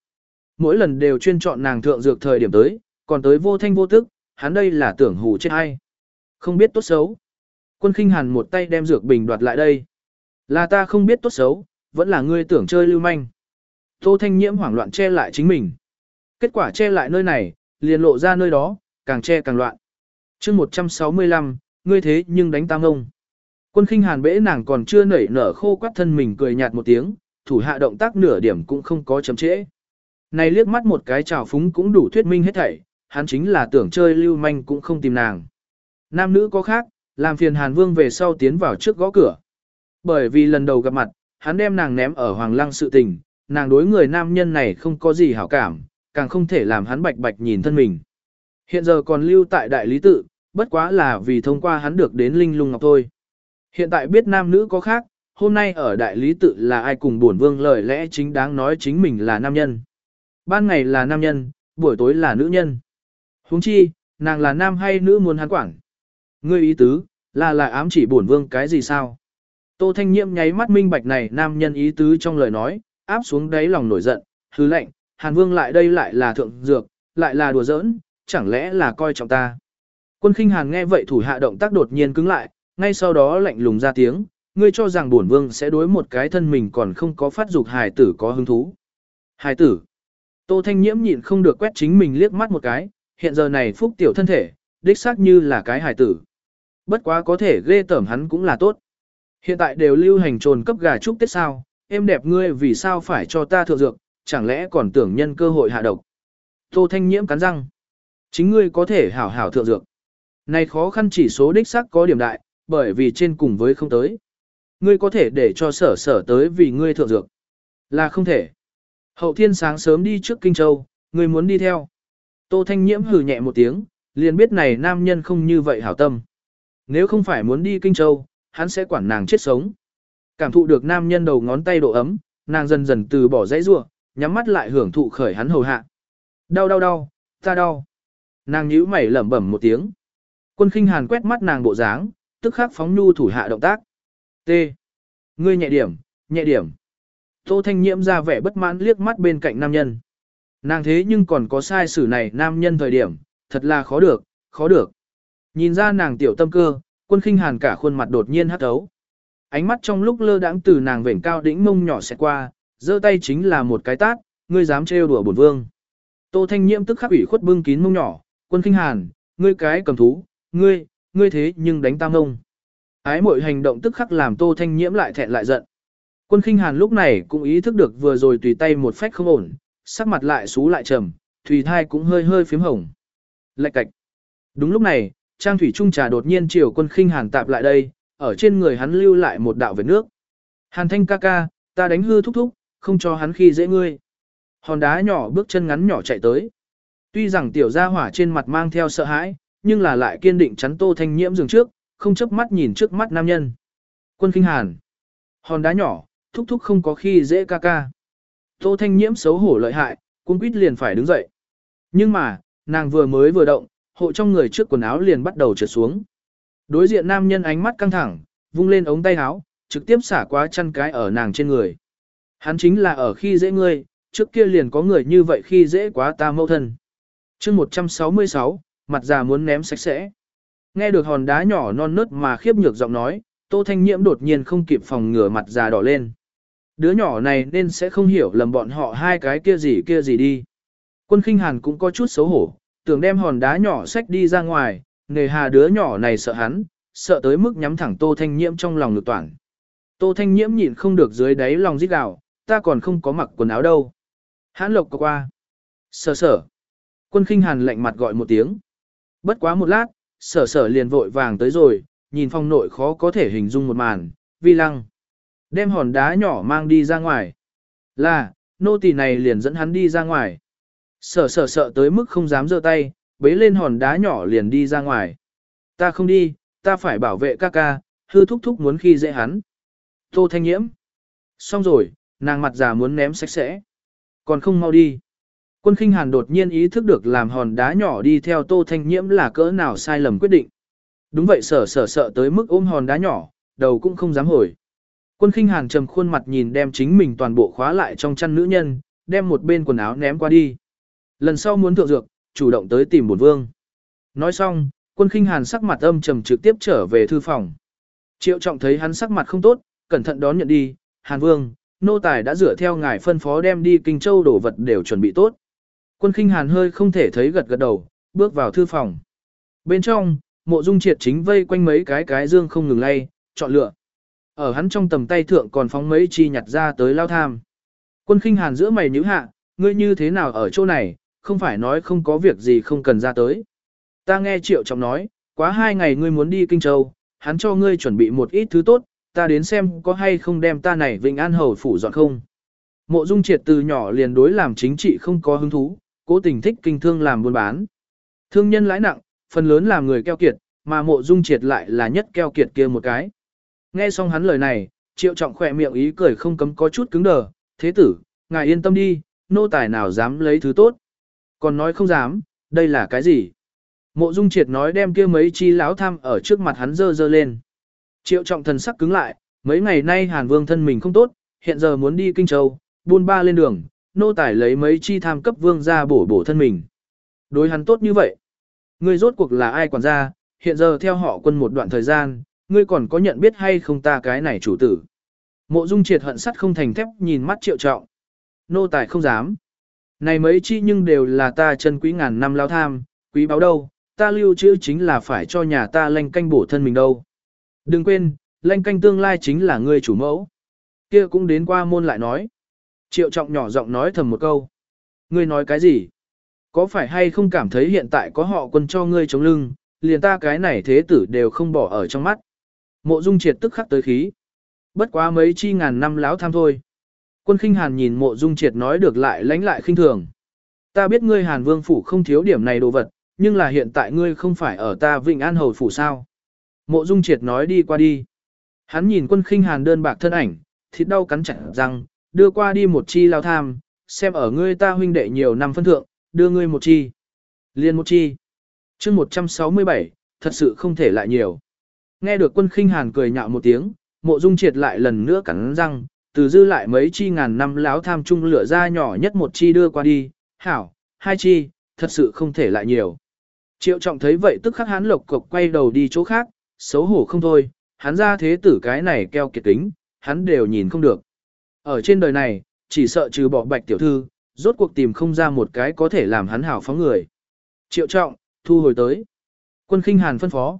Mỗi lần đều chuyên chọn nàng thượng dược thời điểm tới, còn tới vô thanh vô tức, hắn đây là tưởng hù chết ai. Không biết tốt xấu. Quân khinh hàn một tay đem dược bình đoạt lại đây. Là ta không biết tốt xấu, vẫn là ngươi tưởng chơi lưu manh. Tô Thanh Nhiễm hoảng loạn che lại chính mình. Kết quả che lại nơi này, liền lộ ra nơi đó, càng che càng loạn. chương 165, ngươi thế nhưng đánh tam ông. Quân khinh hàn bẽ nàng còn chưa nảy nở khô quắt thân mình cười nhạt một tiếng, thủ hạ động tác nửa điểm cũng không có chấm trễ. Này liếc mắt một cái trào phúng cũng đủ thuyết minh hết thảy, hắn chính là tưởng chơi lưu manh cũng không tìm nàng. Nam nữ có khác, làm phiền Hàn Vương về sau tiến vào trước gõ cửa. Bởi vì lần đầu gặp mặt, hắn đem nàng ném ở Hoàng Lăng sự tình, nàng đối người nam nhân này không có gì hảo cảm, càng không thể làm hắn bạch bạch nhìn thân mình. Hiện giờ còn lưu tại đại lý tự, bất quá là vì thông qua hắn được đến linh lung ngọc thôi. Hiện tại biết nam nữ có khác, hôm nay ở đại lý tự là ai cùng buồn vương lời lẽ chính đáng nói chính mình là nam nhân. Ban ngày là nam nhân, buổi tối là nữ nhân. huống chi, nàng là nam hay nữ muốn hắn quản. Ngươi ý tứ, là là ám chỉ buồn vương cái gì sao? Tô Thanh nhiệm nháy mắt minh bạch này nam nhân ý tứ trong lời nói, áp xuống đáy lòng nổi giận, hứ lệnh, Hàn Vương lại đây lại là thượng dược, lại là đùa giỡn, chẳng lẽ là coi trọng ta. Quân khinh Hàn nghe vậy thủ hạ động tác đột nhiên cứng lại, ngay sau đó lạnh lùng ra tiếng, ngươi cho rằng bổn vương sẽ đối một cái thân mình còn không có phát dục hài tử có hứng thú. Hài tử. Tô Thanh Nhiễm nhịn không được quét chính mình liếc mắt một cái, hiện giờ này phúc tiểu thân thể, đích xác như là cái hài tử. Bất quá có thể ghê tởm hắn cũng là tốt. Hiện tại đều lưu hành trồn cấp gà chúc tết sao, em đẹp ngươi vì sao phải cho ta thượng dược, chẳng lẽ còn tưởng nhân cơ hội hạ độc. Tô Thanh Nhiễm cắn răng. Chính ngươi có thể hảo hảo thượng dược. Này khó khăn chỉ số đích xác có điểm đại, bởi vì trên cùng với không tới. Ngươi có thể để cho sở sở tới vì ngươi thượng dược. Là không thể. Hậu thiên sáng sớm đi trước Kinh Châu, ngươi muốn đi theo. Tô Thanh Nhiễm hừ nhẹ một tiếng, liền biết này nam nhân không như vậy hảo tâm. Nếu không phải muốn đi Kinh Châu, hắn sẽ quản nàng chết sống. Cảm thụ được nam nhân đầu ngón tay độ ấm, nàng dần dần từ bỏ dãy rua, nhắm mắt lại hưởng thụ khởi hắn hầu hạ. Đau đau đau, ta đau. Nàng nhíu mày lẩm bẩm một tiếng. Quân khinh hàn quét mắt nàng bộ dáng, tức khắc phóng nhu thủ hạ động tác. T. Ngươi nhẹ điểm, nhẹ điểm. Tô Thanh Nhiễm ra vẻ bất mãn liếc mắt bên cạnh nam nhân. Nàng thế nhưng còn có sai xử này nam nhân thời điểm, thật là khó được, khó được. Nhìn ra nàng tiểu tâm cơ, quân khinh hàn cả khuôn mặt đột nhiên hắt ấu. Ánh mắt trong lúc lơ đãng từ nàng vểnh cao đỉnh mông nhỏ xẹt qua, giơ tay chính là một cái tát, ngươi dám trêu đùa bổn vương. Tô Thanh Nhiễm tức khắc ủy khuất bưng kín mông nhỏ, quân khinh hàn, ngươi cái cầm thú, ngươi, ngươi thế nhưng đánh tam ông. Ái mội hành động tức khắc làm Tô Thanh Nhiễm lại thẹn lại giận. Quân khinh hàn lúc này cũng ý thức được vừa rồi tùy tay một phách không ổn, sắc mặt lại xú lại trầm, thủy thai cũng hơi hơi phím hồng. Lạch cạch. Đúng lúc này, Trang Thủy Trung trà đột nhiên chiều quân khinh hàn tạp lại đây, ở trên người hắn lưu lại một đạo vệt nước. Hàn thanh ca ca, ta đánh hư thúc thúc, không cho hắn khi dễ ngươi. Hòn đá nhỏ bước chân ngắn nhỏ chạy tới. Tuy rằng tiểu gia hỏa trên mặt mang theo sợ hãi, nhưng là lại kiên định chắn tô thanh nhiễm giường trước, không chớp mắt nhìn trước mắt nam nhân. Quân kinh hàn. Hòn đá nhỏ, thúc thúc không có khi dễ ca ca. Tô thanh nhiễm xấu hổ lợi hại, quân quýt liền phải đứng dậy. Nhưng mà, nàng vừa mới vừa động, hộ trong người trước quần áo liền bắt đầu trượt xuống. Đối diện nam nhân ánh mắt căng thẳng, vung lên ống tay áo, trực tiếp xả quá chăn cái ở nàng trên người. Hắn chính là ở khi dễ ngươi, trước kia liền có người như vậy khi dễ quá ta mâu thân. chương 166, mặt già muốn ném sạch sẽ. Nghe được hòn đá nhỏ non nớt mà khiếp nhược giọng nói, Tô Thanh Nhiễm đột nhiên không kịp phòng ngừa mặt già đỏ lên. Đứa nhỏ này nên sẽ không hiểu lầm bọn họ hai cái kia gì kia gì đi. Quân khinh hàn cũng có chút xấu hổ, tưởng đem hòn đá nhỏ xách đi ra ngoài, nề hà đứa nhỏ này sợ hắn, sợ tới mức nhắm thẳng Tô Thanh Nhiễm trong lòng ngược toàn. Tô Thanh Nhiễm nhịn không được dưới đáy lòng rít gào, ta còn không có mặc quần áo đâu. Hãn lộc qua. Sở sở. Quân khinh hàn lạnh mặt gọi một tiếng. Bất quá một lát, sở sở liền vội vàng tới rồi, nhìn phong nội khó có thể hình dung một màn, vi lăng. Đem hòn đá nhỏ mang đi ra ngoài. Là, nô tỳ này liền dẫn hắn đi ra ngoài. Sở sở sợ tới mức không dám giơ tay, bế lên hòn đá nhỏ liền đi ra ngoài. Ta không đi, ta phải bảo vệ ca ca, hư thúc thúc muốn khi dễ hắn. Tô thanh nhiễm. Xong rồi, nàng mặt già muốn ném sạch sẽ. Còn không mau đi. Quân khinh hàn đột nhiên ý thức được làm hòn đá nhỏ đi theo tô thanh nhiễm là cỡ nào sai lầm quyết định. Đúng vậy sở sở sợ tới mức ôm hòn đá nhỏ, đầu cũng không dám hồi. Quân khinh hàn trầm khuôn mặt nhìn đem chính mình toàn bộ khóa lại trong chăn nữ nhân, đem một bên quần áo ném qua đi. Lần sau muốn thượng dược, chủ động tới tìm bổn vương. Nói xong, quân khinh hàn sắc mặt âm trầm trực tiếp trở về thư phòng. Triệu trọng thấy hắn sắc mặt không tốt, cẩn thận đón nhận đi, hàn vương, nô tài đã rửa theo ngài phân phó đem đi kinh châu đổ vật đều chuẩn bị tốt. Quân khinh hàn hơi không thể thấy gật gật đầu, bước vào thư phòng. Bên trong, mộ dung triệt chính vây quanh mấy cái cái dương không ngừng lay, chọn lựa. Ở hắn trong tầm tay thượng còn phóng mấy chi nhặt ra tới lao tham. Quân khinh hàn giữa mày nhíu hạ, ngươi như thế nào ở chỗ này, không phải nói không có việc gì không cần ra tới. Ta nghe triệu trọng nói, quá hai ngày ngươi muốn đi Kinh Châu, hắn cho ngươi chuẩn bị một ít thứ tốt, ta đến xem có hay không đem ta này Vĩnh An Hầu phủ dọn không. Mộ Dung Triệt từ nhỏ liền đối làm chính trị không có hứng thú, cố tình thích kinh thương làm buôn bán. Thương nhân lãi nặng, phần lớn làm người keo kiệt, mà Mộ Dung Triệt lại là nhất keo kiệt kia một cái. Nghe xong hắn lời này, Triệu Trọng khỏe miệng ý cười không cấm có chút cứng đờ, thế tử, ngài yên tâm đi, nô tài nào dám lấy thứ tốt. Còn nói không dám, đây là cái gì? Mộ Dung Triệt nói đem kia mấy chi láo tham ở trước mặt hắn dơ dơ lên. Triệu trọng thần sắc cứng lại, mấy ngày nay Hàn Vương thân mình không tốt, hiện giờ muốn đi Kinh Châu, buôn ba lên đường, nô tài lấy mấy chi tham cấp vương ra bổ bổ thân mình. Đối hắn tốt như vậy. Ngươi rốt cuộc là ai quản gia, hiện giờ theo họ quân một đoạn thời gian, ngươi còn có nhận biết hay không ta cái này chủ tử. Mộ Dung triệt hận sắt không thành thép nhìn mắt triệu trọng. Nô tài không dám. Này mấy chi nhưng đều là ta chân quý ngàn năm lao tham, quý báo đâu, ta lưu trữ chính là phải cho nhà ta lanh canh bổ thân mình đâu. Đừng quên, lanh canh tương lai chính là ngươi chủ mẫu. Kia cũng đến qua môn lại nói. Triệu trọng nhỏ giọng nói thầm một câu. Ngươi nói cái gì? Có phải hay không cảm thấy hiện tại có họ quân cho ngươi chống lưng, liền ta cái này thế tử đều không bỏ ở trong mắt. Mộ dung triệt tức khắc tới khí. Bất quá mấy chi ngàn năm láo tham thôi. Quân khinh hàn nhìn mộ dung triệt nói được lại lánh lại khinh thường. Ta biết ngươi hàn vương phủ không thiếu điểm này đồ vật, nhưng là hiện tại ngươi không phải ở ta Vịnh An Hầu phủ sao. Mộ Dung Triệt nói đi qua đi. Hắn nhìn quân khinh hàn đơn bạc thân ảnh, thịt đau cắn chặt răng, đưa qua đi một chi lao tham, xem ở ngươi ta huynh đệ nhiều năm phân thượng, đưa ngươi một chi. Liên một chi. chương 167, thật sự không thể lại nhiều. Nghe được quân khinh hàn cười nhạo một tiếng, mộ dung triệt lại lần nữa cắn răng, từ dư lại mấy chi ngàn năm láo tham chung lửa ra nhỏ nhất một chi đưa qua đi, hảo, hai chi, thật sự không thể lại nhiều. Triệu trọng thấy vậy tức khắc hắn lộc cộc quay đầu đi chỗ khác, xấu hổ không thôi, hắn ra thế tử cái này keo kiệt tính, hắn đều nhìn không được. Ở trên đời này, chỉ sợ trừ bỏ bạch tiểu thư, rốt cuộc tìm không ra một cái có thể làm hắn hảo phóng người. Triệu trọng, thu hồi tới. Quân khinh hàn phân phó.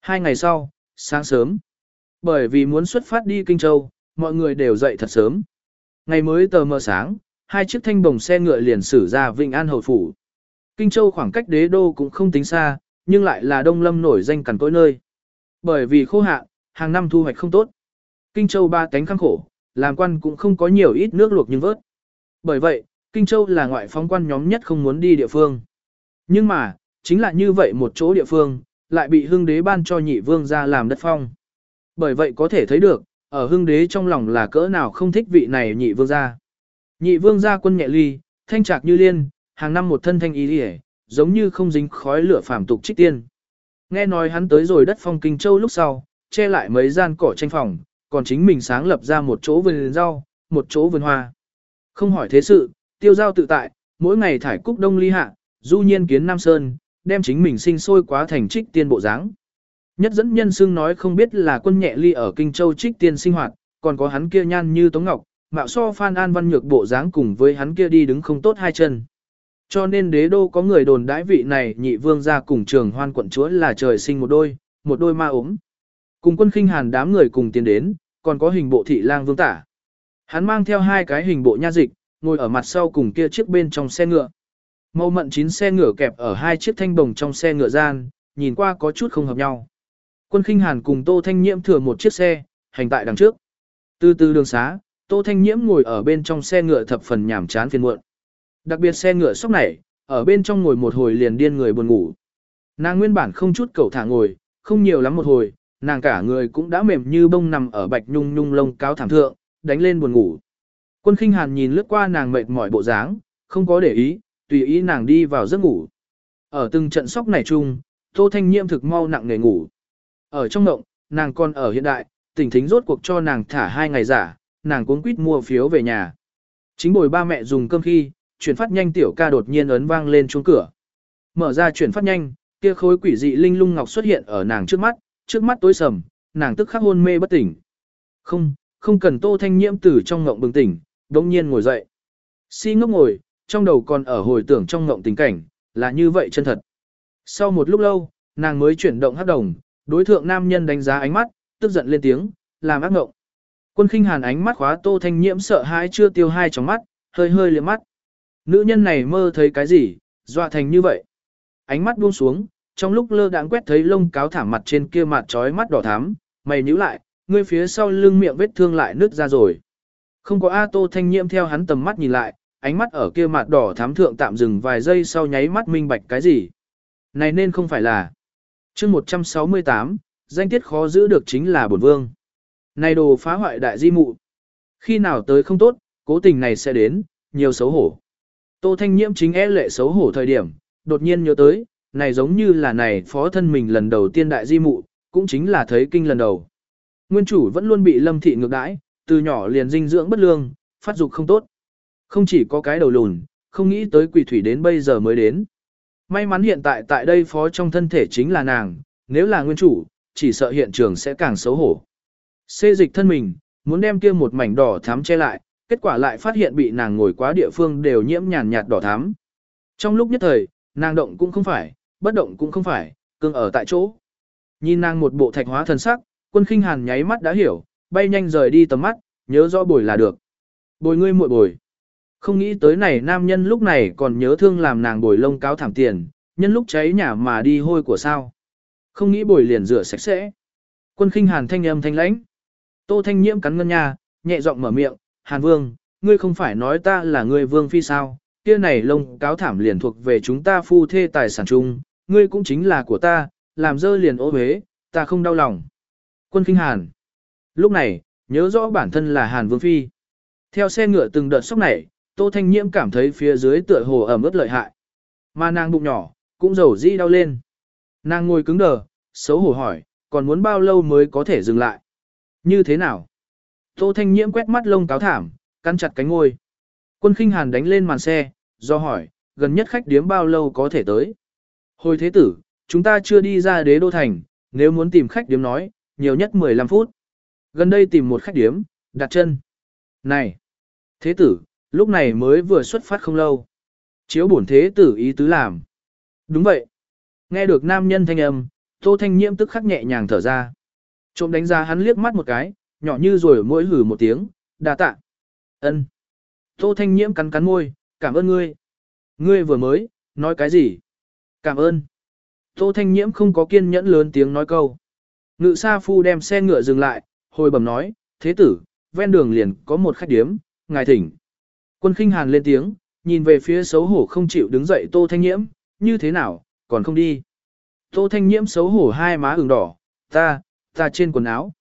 Hai ngày sau, sáng sớm. Bởi vì muốn xuất phát đi Kinh Châu, mọi người đều dậy thật sớm. Ngày mới tờ mờ sáng, hai chiếc thanh bồng xe ngựa liền xử ra Vịnh An Hầu Phủ. Kinh Châu khoảng cách đế đô cũng không tính xa, nhưng lại là đông lâm nổi danh cằn cỗi nơi. Bởi vì khô hạn, hàng năm thu hoạch không tốt. Kinh Châu ba cánh khăng khổ, làm quan cũng không có nhiều ít nước luộc nhưng vớt. Bởi vậy, Kinh Châu là ngoại phóng quan nhóm nhất không muốn đi địa phương. Nhưng mà, chính là như vậy một chỗ địa phương, lại bị hưng đế ban cho nhị vương ra làm đất phong. Bởi vậy có thể thấy được, ở hưng đế trong lòng là cỡ nào không thích vị này nhị vương gia. Nhị vương gia quân nhẹ ly, thanh trạc như liên, hàng năm một thân thanh ý đi giống như không dính khói lửa phàm tục trích tiên. Nghe nói hắn tới rồi đất phong kinh châu lúc sau, che lại mấy gian cỏ tranh phòng, còn chính mình sáng lập ra một chỗ vườn rau, một chỗ vườn hoa. Không hỏi thế sự, tiêu giao tự tại, mỗi ngày thải cúc đông ly hạ, du nhiên kiến Nam Sơn, đem chính mình sinh sôi quá thành trích tiên bộ dáng. Nhất dẫn nhân xưng nói không biết là quân nhẹ ly ở Kinh Châu trích tiên sinh hoạt, còn có hắn kia nhan như Tống Ngọc, mạo so Phan An Văn Nhược bộ dáng cùng với hắn kia đi đứng không tốt hai chân. Cho nên đế đô có người đồn đãi vị này nhị vương ra cùng trường hoan quận chúa là trời sinh một đôi, một đôi ma ốm. Cùng quân khinh hàn đám người cùng tiến đến, còn có hình bộ thị lang vương tả. Hắn mang theo hai cái hình bộ nha dịch, ngồi ở mặt sau cùng kia chiếc bên trong xe ngựa. Mâu mận chín xe ngựa kẹp ở hai chiếc thanh bồng trong xe ngựa gian, nhìn qua có chút không hợp nhau. Quân khinh hàn cùng Tô Thanh Nhiễm thừa một chiếc xe, hành tại đằng trước. Từ từ đường xá, Tô Thanh Nhiễm ngồi ở bên trong xe ngựa thập phần nhảm chán phiền muộn. Đặc biệt xe ngựa sốc này, ở bên trong ngồi một hồi liền điên người buồn ngủ. Nàng nguyên bản không chút cầu thả ngồi, không nhiều lắm một hồi, nàng cả người cũng đã mềm như bông nằm ở bạch nhung nhung lông cáo thảm thượng, đánh lên buồn ngủ. Quân khinh hàn nhìn lướt qua nàng mệt mỏi bộ dáng, không có để ý, tùy ý nàng đi vào giấc ngủ. Ở từng trận sóc này chung, Tô Thanh Nhiễm thực mau nặng nề ngủ. Ở trong ngộng, nàng còn ở hiện đại, tỉnh thính rốt cuộc cho nàng thả hai ngày giả, nàng cuống quýt mua phiếu về nhà. Chính bồi ba mẹ dùng cơm khi, chuyển phát nhanh tiểu ca đột nhiên ấn vang lên chuông cửa. Mở ra chuyển phát nhanh, kia khối quỷ dị linh lung ngọc xuất hiện ở nàng trước mắt, trước mắt tối sầm, nàng tức khắc hôn mê bất tỉnh. Không, không cần Tô Thanh Nhiễm từ trong ngộng bừng tỉnh, đống nhiên ngồi dậy. Si ngốc ngồi, trong đầu còn ở hồi tưởng trong ngộng tình cảnh, là như vậy chân thật. Sau một lúc lâu, nàng mới chuyển động hắc đồng, đối thượng nam nhân đánh giá ánh mắt, tức giận lên tiếng, làm ác ngộng. Quân khinh hàn ánh mắt khóa Tô Thanh Nhiễm sợ hãi chưa tiêu hai trong mắt, hơi hơi liếc mắt. Nữ nhân này mơ thấy cái gì, dọa thành như vậy. Ánh mắt buông xuống, trong lúc lơ đãng quét thấy lông cáo thảm mặt trên kia mặt trói mắt đỏ thắm, mày nhíu lại, ngươi phía sau lưng miệng vết thương lại nứt ra rồi. Không có A Tô Thanh Nhiễm theo hắn tầm mắt nhìn lại, ánh mắt ở kia mặt đỏ thắm thượng tạm dừng vài giây sau nháy mắt minh bạch cái gì. Này nên không phải là. chương 168, danh tiết khó giữ được chính là bổn vương. Này đồ phá hoại đại di mụ. Khi nào tới không tốt, cố tình này sẽ đến, nhiều xấu hổ. Tô Thanh Nhiễm chính e lệ xấu hổ thời điểm, đột nhiên nhớ tới, này giống như là này phó thân mình lần đầu tiên đại di mụ, cũng chính là thấy kinh lần đầu. Nguyên chủ vẫn luôn bị lâm thị ngược đãi, từ nhỏ liền dinh dưỡng bất lương, phát dục không tốt. Không chỉ có cái đầu lùn, không nghĩ tới quỷ thủy đến bây giờ mới đến. May mắn hiện tại tại đây phó trong thân thể chính là nàng, nếu là nguyên chủ, chỉ sợ hiện trường sẽ càng xấu hổ. Xê dịch thân mình, muốn đem kia một mảnh đỏ thắm che lại, kết quả lại phát hiện bị nàng ngồi quá địa phương đều nhiễm nhàn nhạt đỏ thắm. Trong lúc nhất thời, nàng động cũng không phải, bất động cũng không phải, cương ở tại chỗ. Nhìn nàng một bộ thạch hóa thần sắc, quân khinh hàn nháy mắt đã hiểu, bay nhanh rời đi tầm mắt, nhớ rõ bồi là được. Bồi ngươi muội bồi. Không nghĩ tới này nam nhân lúc này còn nhớ thương làm nàng bồi lông cáo thảm tiền, nhân lúc cháy nhà mà đi hôi của sao. Không nghĩ bồi liền rửa sạch sẽ. Quân khinh hàn thanh âm thanh lãnh. Tô thanh nhiễm cắn ngân nhà, nhẹ giọng mở miệng, hàn vương, ngươi không phải nói ta là ngươi vương phi sao, kia này lông cáo thảm liền thuộc về chúng ta phu thê tài sản chung, ngươi cũng chính là của ta, làm dơ liền ô huế, ta không đau lòng. Quân khinh hàn. Lúc này, nhớ rõ bản thân là hàn vương phi. Theo xe ngựa từng đợt sốc này, Tô Thanh Nhiễm cảm thấy phía dưới tựa hồ ẩm ướt lợi hại. Mà nàng bụng nhỏ, cũng dầu di đau lên. Nàng ngồi cứng đờ, xấu hổ hỏi, còn muốn bao lâu mới có thể dừng lại? Như thế nào? Tô Thanh Nhiễm quét mắt lông cáo thảm, cắn chặt cánh ngôi. Quân khinh hàn đánh lên màn xe, do hỏi, gần nhất khách điếm bao lâu có thể tới? Hồi thế tử, chúng ta chưa đi ra đế đô thành, nếu muốn tìm khách điếm nói, nhiều nhất 15 phút. Gần đây tìm một khách điếm, đặt chân. Này! Thế tử, lúc này mới vừa xuất phát không lâu. Chiếu bổn thế tử ý tứ làm. Đúng vậy. Nghe được nam nhân thanh âm, tô thanh nhiễm tức khắc nhẹ nhàng thở ra. Trộm đánh giá hắn liếc mắt một cái, nhỏ như rồi mỗi hử một tiếng, đà tạ. ân Tô thanh nhiễm cắn cắn môi, cảm ơn ngươi. Ngươi vừa mới, nói cái gì? Cảm ơn. Tô thanh nhiễm không có kiên nhẫn lớn tiếng nói câu. Ngự sa phu đem xe ngựa dừng lại, hồi bẩm nói, thế tử, ven đường liền có một khách điếm, ngài thỉnh. Quân khinh hàn lên tiếng, nhìn về phía xấu hổ không chịu đứng dậy tô thanh nhiễm, như thế nào, còn không đi. Tô thanh nhiễm xấu hổ hai má ửng đỏ, ta, ta trên quần áo.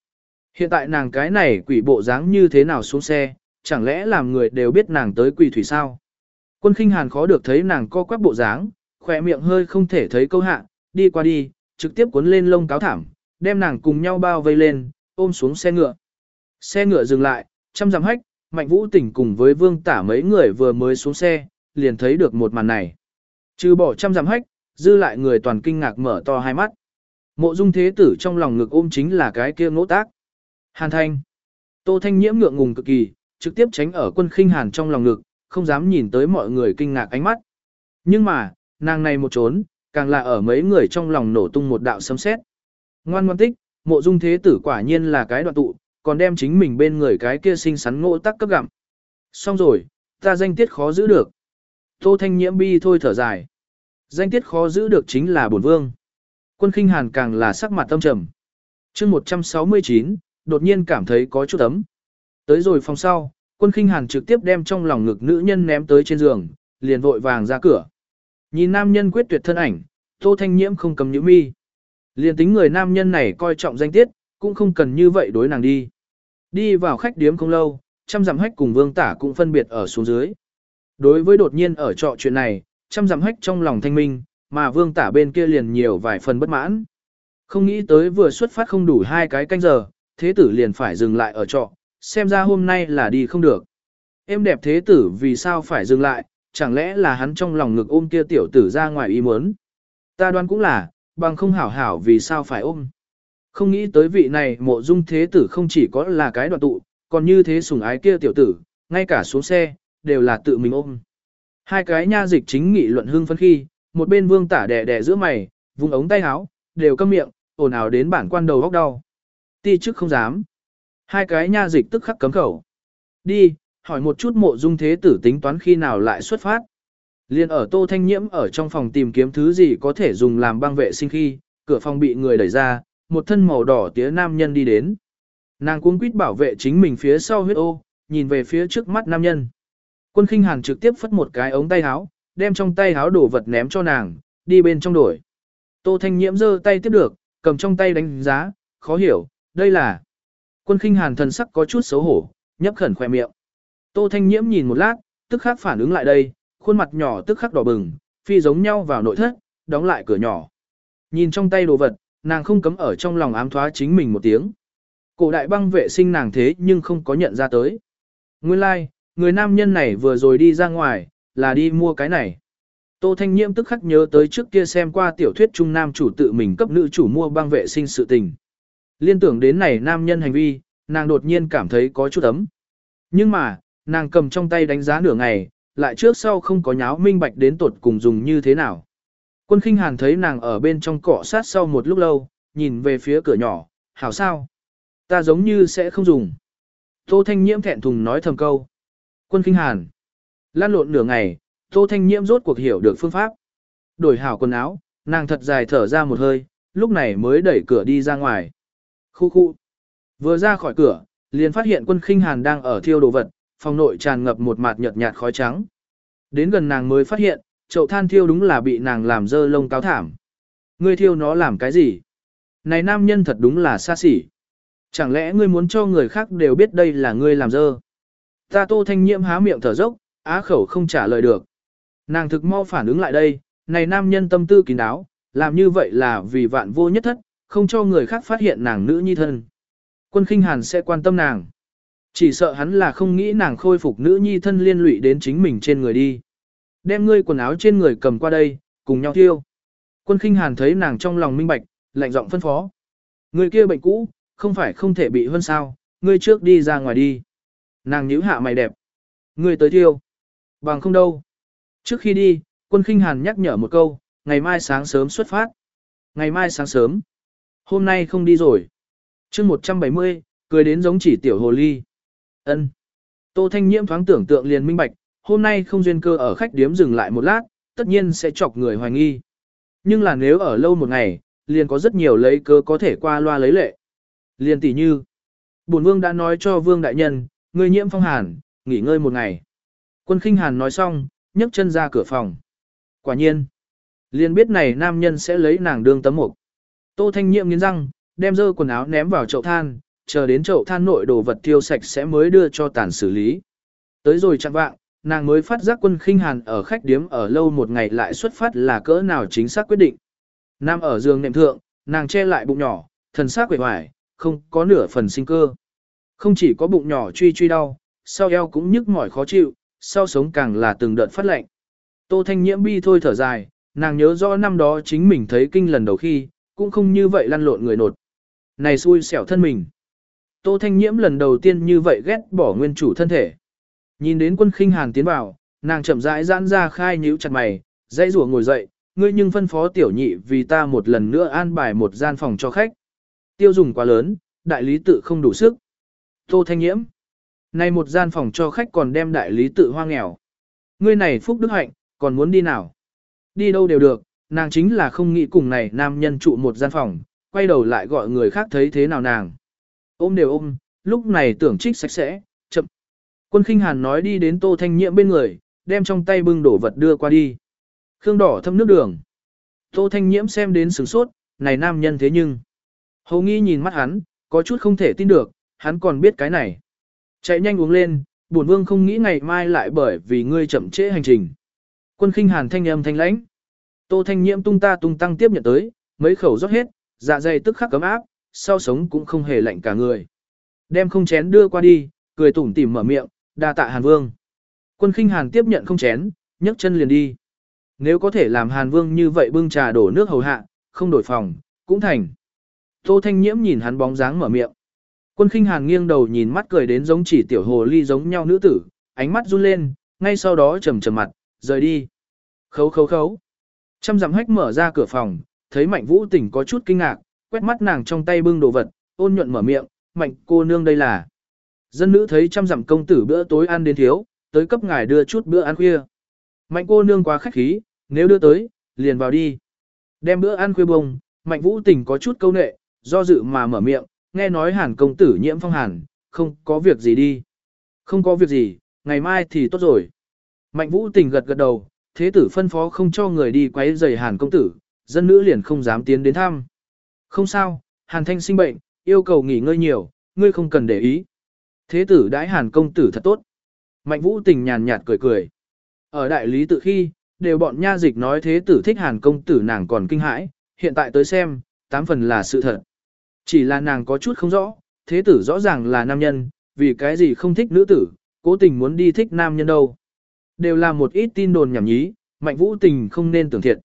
Hiện tại nàng cái này quỷ bộ dáng như thế nào xuống xe, chẳng lẽ làm người đều biết nàng tới quỷ thủy sao? Quân khinh hàn khó được thấy nàng co quắp bộ dáng, khỏe miệng hơi không thể thấy câu hạ, đi qua đi, trực tiếp cuốn lên lông cáo thảm, đem nàng cùng nhau bao vây lên, ôm xuống xe ngựa. Xe ngựa dừng lại, trăm dặm hách, Mạnh Vũ tỉnh cùng với vương tả mấy người vừa mới xuống xe, liền thấy được một màn này. Trừ bỏ trăm dặm hách, dư lại người toàn kinh ngạc mở to hai mắt. Mộ dung thế tử trong lòng ngực ôm chính là cái kia ngỗ tác. Hàn thanh. Tô thanh nhiễm ngượng ngùng cực kỳ, trực tiếp tránh ở quân khinh hàn trong lòng ngực, không dám nhìn tới mọi người kinh ngạc ánh mắt. Nhưng mà, nàng này một trốn, càng là ở mấy người trong lòng nổ tung một đạo sấm sét. Ngoan ngoan tích, mộ dung thế tử quả nhiên là cái đoạn tụ, còn đem chính mình bên người cái kia xinh xắn ngộ tắc cấp gặm. Xong rồi, ta danh tiết khó giữ được. Tô Thanh Nhiễm bi thôi thở dài. Danh tiết khó giữ được chính là bổn vương. Quân khinh hàn càng là sắc mặt tâm trầm. chương 169, đột nhiên cảm thấy có chút ấm. Tới rồi phòng sau, quân khinh hàn trực tiếp đem trong lòng ngực nữ nhân ném tới trên giường, liền vội vàng ra cửa. Nhìn nam nhân quyết tuyệt thân ảnh, Tô Thanh Nhiễm không cầm nhữ mi. Liền tính người nam nhân này coi trọng danh tiết, cũng không cần như vậy đối nàng đi. Đi vào khách điếm không lâu, trăm dặm hách cùng vương tả cũng phân biệt ở xuống dưới. Đối với đột nhiên ở trọ chuyện này, trăm dặm hách trong lòng thanh minh, mà vương tả bên kia liền nhiều vài phần bất mãn. Không nghĩ tới vừa xuất phát không đủ hai cái canh giờ, thế tử liền phải dừng lại ở trọ, xem ra hôm nay là đi không được. Em đẹp thế tử vì sao phải dừng lại, chẳng lẽ là hắn trong lòng ngực ôm kia tiểu tử ra ngoài ý muốn. Ta đoán cũng là, bằng không hảo hảo vì sao phải ôm. Không nghĩ tới vị này mộ dung thế tử không chỉ có là cái đoạn tụ, còn như thế sủng ái kia tiểu tử, ngay cả xuống xe, đều là tự mình ôm. Hai cái nha dịch chính nghị luận hưng phân khi, một bên vương tả đẻ đẻ giữa mày, vùng ống tay áo, đều câm miệng, ồn ào đến bản quan đầu góc đau. Ti chức không dám. Hai cái nha dịch tức khắc cấm khẩu. Đi, hỏi một chút mộ dung thế tử tính toán khi nào lại xuất phát. Liên ở Tô Thanh Nhiễm ở trong phòng tìm kiếm thứ gì có thể dùng làm băng vệ sinh khi, cửa phòng bị người đẩy ra, một thân màu đỏ tía nam nhân đi đến. Nàng cuống quýt bảo vệ chính mình phía sau huyết ô, nhìn về phía trước mắt nam nhân. Quân khinh hàn trực tiếp phất một cái ống tay áo, đem trong tay áo đổ vật ném cho nàng, đi bên trong đổi. Tô Thanh Nhiễm giơ tay tiếp được, cầm trong tay đánh giá, khó hiểu, đây là. Quân khinh hàn thần sắc có chút xấu hổ, nhấp khẩn khỏe miệng. Tô Thanh Nhiễm nhìn một lát, tức khắc phản ứng lại đây, khuôn mặt nhỏ tức khắc đỏ bừng, phi giống nhau vào nội thất, đóng lại cửa nhỏ. Nhìn trong tay đồ vật, nàng không cấm ở trong lòng ám thoá chính mình một tiếng. Cổ đại băng vệ sinh nàng thế nhưng không có nhận ra tới. Nguyên lai, like, người nam nhân này vừa rồi đi ra ngoài, là đi mua cái này. Tô Thanh Nhiễm tức khắc nhớ tới trước kia xem qua tiểu thuyết trung nam chủ tự mình cấp nữ chủ mua băng vệ sinh sự tình. Liên tưởng đến này nam nhân hành vi, nàng đột nhiên cảm thấy có chút ấm. Nhưng mà, nàng cầm trong tay đánh giá nửa ngày, lại trước sau không có nháo minh bạch đến tột cùng dùng như thế nào. Quân khinh hàn thấy nàng ở bên trong cọ sát sau một lúc lâu, nhìn về phía cửa nhỏ, hảo sao? Ta giống như sẽ không dùng. Tô Thanh Nhiễm thẹn thùng nói thầm câu. Quân khinh hàn. Lan lộn nửa ngày, Tô Thanh Nhiễm rốt cuộc hiểu được phương pháp. Đổi hảo quần áo, nàng thật dài thở ra một hơi, lúc này mới đẩy cửa đi ra ngoài. Khu khu. Vừa ra khỏi cửa, liền phát hiện quân khinh hàn đang ở thiêu đồ vật, phòng nội tràn ngập một mạt nhợt nhạt khói trắng. Đến gần nàng mới phát hiện, chậu than thiêu đúng là bị nàng làm dơ lông cáo thảm. Ngươi thiêu nó làm cái gì? Này nam nhân thật đúng là xa xỉ. Chẳng lẽ ngươi muốn cho người khác đều biết đây là ngươi làm dơ? Ta tô thanh nhiễm há miệng thở dốc, á khẩu không trả lời được. Nàng thực mau phản ứng lại đây, này nam nhân tâm tư kín đáo, làm như vậy là vì vạn vô nhất thất, không cho người khác phát hiện nàng nữ nhi thân. Quân khinh hàn sẽ quan tâm nàng. Chỉ sợ hắn là không nghĩ nàng khôi phục nữ nhi thân liên lụy đến chính mình trên người đi. Đem ngươi quần áo trên người cầm qua đây, cùng nhau thiêu. Quân khinh hàn thấy nàng trong lòng minh bạch, lạnh giọng phân phó. Người kia bệnh cũ, không phải không thể bị hơn sao, ngươi trước đi ra ngoài đi. Nàng nhíu hạ mày đẹp. Ngươi tới thiêu. Bằng không đâu. Trước khi đi, quân khinh hàn nhắc nhở một câu, ngày mai sáng sớm xuất phát. Ngày mai sáng sớm. Hôm nay không đi rồi. chương 170, cười đến giống chỉ tiểu hồ ly ân Tô Thanh Nhiễm thoáng tưởng tượng liền minh bạch, hôm nay không duyên cơ ở khách điếm dừng lại một lát, tất nhiên sẽ chọc người hoài nghi. Nhưng là nếu ở lâu một ngày, liền có rất nhiều lấy cơ có thể qua loa lấy lệ. Liền tỷ như, bổn vương đã nói cho vương đại nhân, người nhiễm phong hàn, nghỉ ngơi một ngày. Quân khinh hàn nói xong, nhấc chân ra cửa phòng. Quả nhiên, liền biết này nam nhân sẽ lấy nàng đương tấm mục. Tô thanh nhiễm nghiến răng, đem dơ quần áo ném vào chậu than, chờ đến chậu than nội đồ vật tiêu sạch sẽ mới đưa cho tàn xử lý. Tới rồi chặn vạng, nàng mới phát giác quân khinh hàn ở khách điếm ở lâu một ngày lại xuất phát là cỡ nào chính xác quyết định. Nam ở giường nệm thượng, nàng che lại bụng nhỏ, thần xác quể hoài, không có nửa phần sinh cơ. Không chỉ có bụng nhỏ truy truy đau, sau eo cũng nhức mỏi khó chịu, sau sống càng là từng đợt phát lạnh. Tô Thanh Nhiễm bi thôi thở dài, nàng nhớ rõ năm đó chính mình thấy kinh lần đầu khi, cũng không như vậy lăn lộn người nột. Này xui xẻo thân mình. Tô Thanh Nhiễm lần đầu tiên như vậy ghét bỏ nguyên chủ thân thể. Nhìn đến quân khinh hàn tiến vào, nàng chậm rãi giãn ra khai nhíu chặt mày, dãy rủa ngồi dậy, ngươi nhưng phân phó tiểu nhị vì ta một lần nữa an bài một gian phòng cho khách. Tiêu dùng quá lớn, đại lý tự không đủ sức. Tô Thanh Nhiễm. Này một gian phòng cho khách còn đem đại lý tự hoa nghèo. Ngươi này phúc đức hạnh, còn muốn đi nào? Đi đâu đều được, nàng chính là không nghĩ cùng này nam nhân trụ một gian phòng, quay đầu lại gọi người khác thấy thế nào nàng. Ôm đều ôm, lúc này tưởng trích sạch sẽ, chậm. Quân khinh hàn nói đi đến tô thanh nhiễm bên người, đem trong tay bưng đổ vật đưa qua đi. Khương đỏ thâm nước đường. Tô thanh nhiễm xem đến sửng sốt, này nam nhân thế nhưng. Hầu nghi nhìn mắt hắn, có chút không thể tin được, hắn còn biết cái này. Chạy nhanh uống lên, bổn vương không nghĩ ngày mai lại bởi vì ngươi chậm trễ hành trình. Quân khinh hàn thanh âm thanh lãnh. Tô thanh nhiễm tung ta tung tăng tiếp nhận tới, mấy khẩu rót hết, dạ dày tức khắc cấm áp, sau sống cũng không hề lạnh cả người. Đem không chén đưa qua đi, cười tủm tỉm mở miệng, đa tạ hàn vương. Quân khinh hàn tiếp nhận không chén, nhấc chân liền đi. Nếu có thể làm hàn vương như vậy bưng trà đổ nước hầu hạ, không đổi phòng, cũng thành. Tô thanh nhiễm nhìn hắn bóng dáng mở miệng. Quân khinh hàn nghiêng đầu nhìn mắt cười đến giống chỉ tiểu hồ ly giống nhau nữ tử, ánh mắt run lên, ngay sau đó trầm trầm mặt, rời đi. Khấu khấu khấu. Trăm dặm hách mở ra cửa phòng, thấy mạnh vũ tỉnh có chút kinh ngạc, quét mắt nàng trong tay bưng đồ vật, ôn nhuận mở miệng, mạnh cô nương đây là. Dân nữ thấy trăm dặm công tử bữa tối ăn đến thiếu, tới cấp ngài đưa chút bữa ăn khuya. Mạnh cô nương quá khách khí, nếu đưa tới, liền vào đi. Đem bữa ăn khuya bông, mạnh vũ tỉnh có chút câu nệ, do dự mà mở miệng, nghe nói hàn công tử nhiễm phong hàn, không có việc gì đi. Không có việc gì, ngày mai thì tốt rồi. Mạnh vũ tình gật gật đầu, thế tử phân phó không cho người đi quấy rầy hàn công tử, dân nữ liền không dám tiến đến thăm. Không sao, hàn thanh sinh bệnh, yêu cầu nghỉ ngơi nhiều, ngươi không cần để ý. Thế tử đãi hàn công tử thật tốt. Mạnh vũ tình nhàn nhạt cười cười. Ở đại lý tự khi, đều bọn nha dịch nói thế tử thích hàn công tử nàng còn kinh hãi, hiện tại tới xem, tám phần là sự thật. Chỉ là nàng có chút không rõ, thế tử rõ ràng là nam nhân, vì cái gì không thích nữ tử, cố tình muốn đi thích nam nhân đâu. Đều là một ít tin đồn nhảm nhí, mạnh vũ tình không nên tưởng thiệt.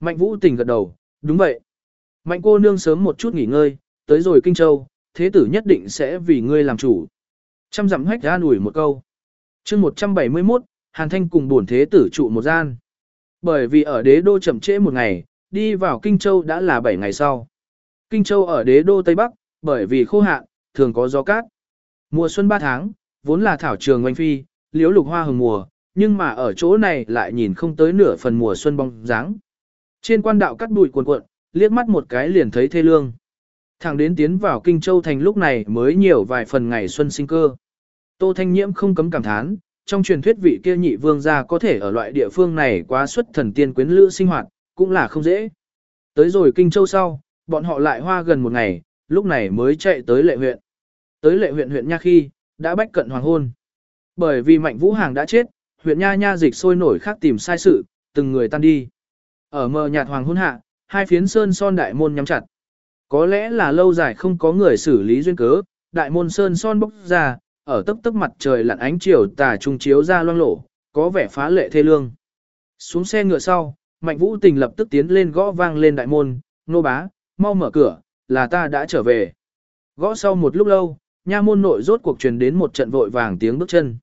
Mạnh vũ tình gật đầu, đúng vậy. Mạnh cô nương sớm một chút nghỉ ngơi, tới rồi Kinh Châu, thế tử nhất định sẽ vì ngươi làm chủ. Trăm dặm hách ra ủi một câu. chương 171, Hàn Thanh cùng bổn thế tử trụ một gian. Bởi vì ở đế đô chậm trễ một ngày, đi vào Kinh Châu đã là 7 ngày sau. Kinh Châu ở đế đô Tây Bắc, bởi vì khô hạn, thường có gió cát. Mùa xuân 3 tháng, vốn là thảo trường oanh phi, liễu lục hoa hừng mùa, nhưng mà ở chỗ này lại nhìn không tới nửa phần mùa xuân bóng dáng. Trên quan đạo cắt bụi cuồn cuộn, liếc mắt một cái liền thấy thê lương. Thẳng đến tiến vào Kinh Châu thành lúc này mới nhiều vài phần ngày xuân sinh cơ. Tô Thanh Nhiễm không cấm cảm thán, trong truyền thuyết vị kia nhị vương gia có thể ở loại địa phương này quá xuất thần tiên quyến lữ sinh hoạt, cũng là không dễ. Tới rồi Kinh Châu sau, bọn họ lại hoa gần một ngày, lúc này mới chạy tới lệ huyện. Tới lệ huyện huyện Nha khi, đã bách cận hoàng hôn. Bởi vì Mạnh Vũ Hàng đã chết, huyện Nha Nha dịch sôi nổi khác tìm sai sự, từng người tan đi. Ở mờ nhạt hoàng hôn hạ, hai phiến sơn son đại môn nhắm chặt. Có lẽ là lâu dài không có người xử lý duyên cớ, đại môn sơn son bốc ra, ở tấp tấp mặt trời lặn ánh chiều tà trung chiếu ra loang lổ, có vẻ phá lệ thê lương. Xuống xe ngựa sau, Mạnh Vũ Tình lập tức tiến lên gõ vang lên đại môn, nô bá, mau mở cửa, là ta đã trở về. Gõ sau một lúc lâu, nha môn nội rốt cuộc truyền đến một trận vội vàng tiếng bước chân.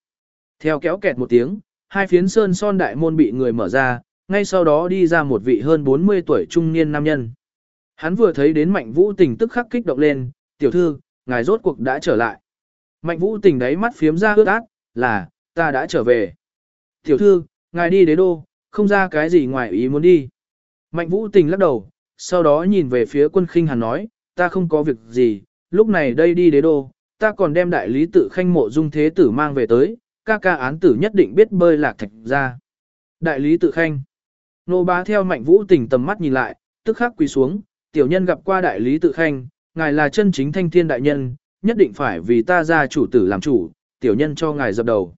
Theo kéo kẹt một tiếng, hai phiến sơn son đại môn bị người mở ra, ngay sau đó đi ra một vị hơn 40 tuổi trung niên nam nhân. Hắn vừa thấy đến Mạnh Vũ Tình tức khắc kích động lên, tiểu thư, ngài rốt cuộc đã trở lại. Mạnh Vũ Tình đáy mắt phiếm ra ướt át, là, ta đã trở về. Tiểu thư, ngài đi đế đô, không ra cái gì ngoài ý muốn đi. Mạnh Vũ Tình lắc đầu, sau đó nhìn về phía quân khinh hàn nói, ta không có việc gì, lúc này đây đi đế đô, ta còn đem đại lý tự khanh mộ dung thế tử mang về tới, ca ca án tử nhất định biết bơi lạc thạch ra. Đại lý tự khanh. Nô bá theo mạnh vũ tình tầm mắt nhìn lại, tức khắc quỳ xuống, tiểu nhân gặp qua đại lý tự khanh, ngài là chân chính thanh thiên đại nhân, nhất định phải vì ta ra chủ tử làm chủ, tiểu nhân cho ngài dập đầu.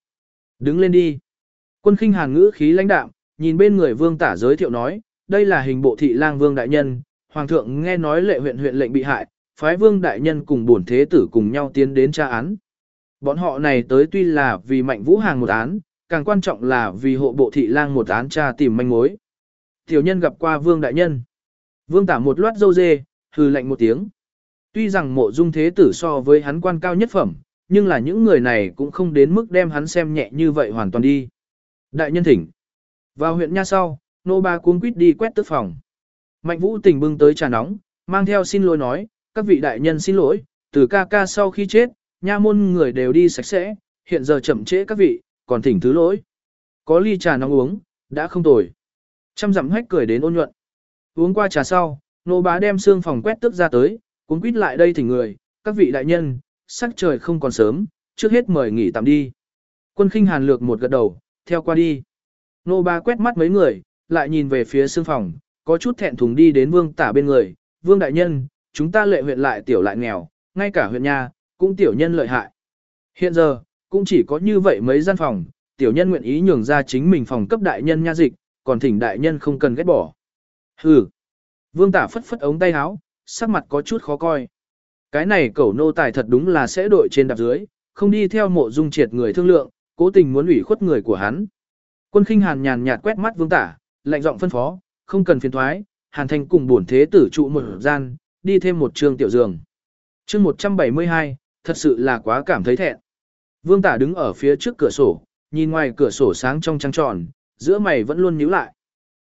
Đứng lên đi. Quân khinh hàn ngữ khí lãnh đạm, nhìn bên người vương tả giới thiệu nói, đây là hình bộ thị lang vương đại nhân, hoàng thượng nghe nói lệ huyện huyện lệnh bị hại, phái vương đại nhân cùng bổn thế tử cùng nhau tiến đến tra án. Bọn họ này tới tuy là vì mạnh vũ hàng một án, càng quan trọng là vì hộ bộ thị lang một án tra tìm manh mối. Tiểu nhân gặp qua vương đại nhân. Vương tả một loát dâu dê, hừ lạnh một tiếng. Tuy rằng mộ dung thế tử so với hắn quan cao nhất phẩm, nhưng là những người này cũng không đến mức đem hắn xem nhẹ như vậy hoàn toàn đi. Đại nhân thỉnh. Vào huyện nha sau, nô ba cuống quýt đi quét tức phòng. Mạnh vũ tình bưng tới trà nóng, mang theo xin lỗi nói, các vị đại nhân xin lỗi, từ ca ca sau khi chết, nha môn người đều đi sạch sẽ, hiện giờ chậm trễ các vị, còn thỉnh thứ lỗi. Có ly trà nóng uống, đã không tồi. Trăm dặm hách cười đến ôn nhuận. Uống qua trà sau, nô bá đem xương phòng quét tước ra tới, cuốn quýt lại đây thỉnh người, các vị đại nhân, sắc trời không còn sớm, trước hết mời nghỉ tạm đi. Quân khinh hàn lược một gật đầu, theo qua đi. Nô bá quét mắt mấy người, lại nhìn về phía xương phòng, có chút thẹn thùng đi đến vương tả bên người. Vương đại nhân, chúng ta lệ huyện lại tiểu lại nghèo, ngay cả huyện nhà, cũng tiểu nhân lợi hại. Hiện giờ, cũng chỉ có như vậy mấy gian phòng, tiểu nhân nguyện ý nhường ra chính mình phòng cấp đại nhân nha dịch, còn thỉnh đại nhân không cần ghét bỏ. Hừ. Vương tả phất phất ống tay áo, sắc mặt có chút khó coi. Cái này cẩu nô tài thật đúng là sẽ đội trên đạp dưới, không đi theo mộ dung triệt người thương lượng, cố tình muốn ủy khuất người của hắn. Quân khinh hàn nhàn nhạt quét mắt vương tả, lạnh giọng phân phó, không cần phiền thoái, hàn thành cùng bổn thế tử trụ một gian, đi thêm một trường tiểu giường. chương 172, thật sự là quá cảm thấy thẹn. Vương tả đứng ở phía trước cửa sổ, nhìn ngoài cửa sổ sáng trong trăng tròn, giữa mày vẫn luôn nhíu lại.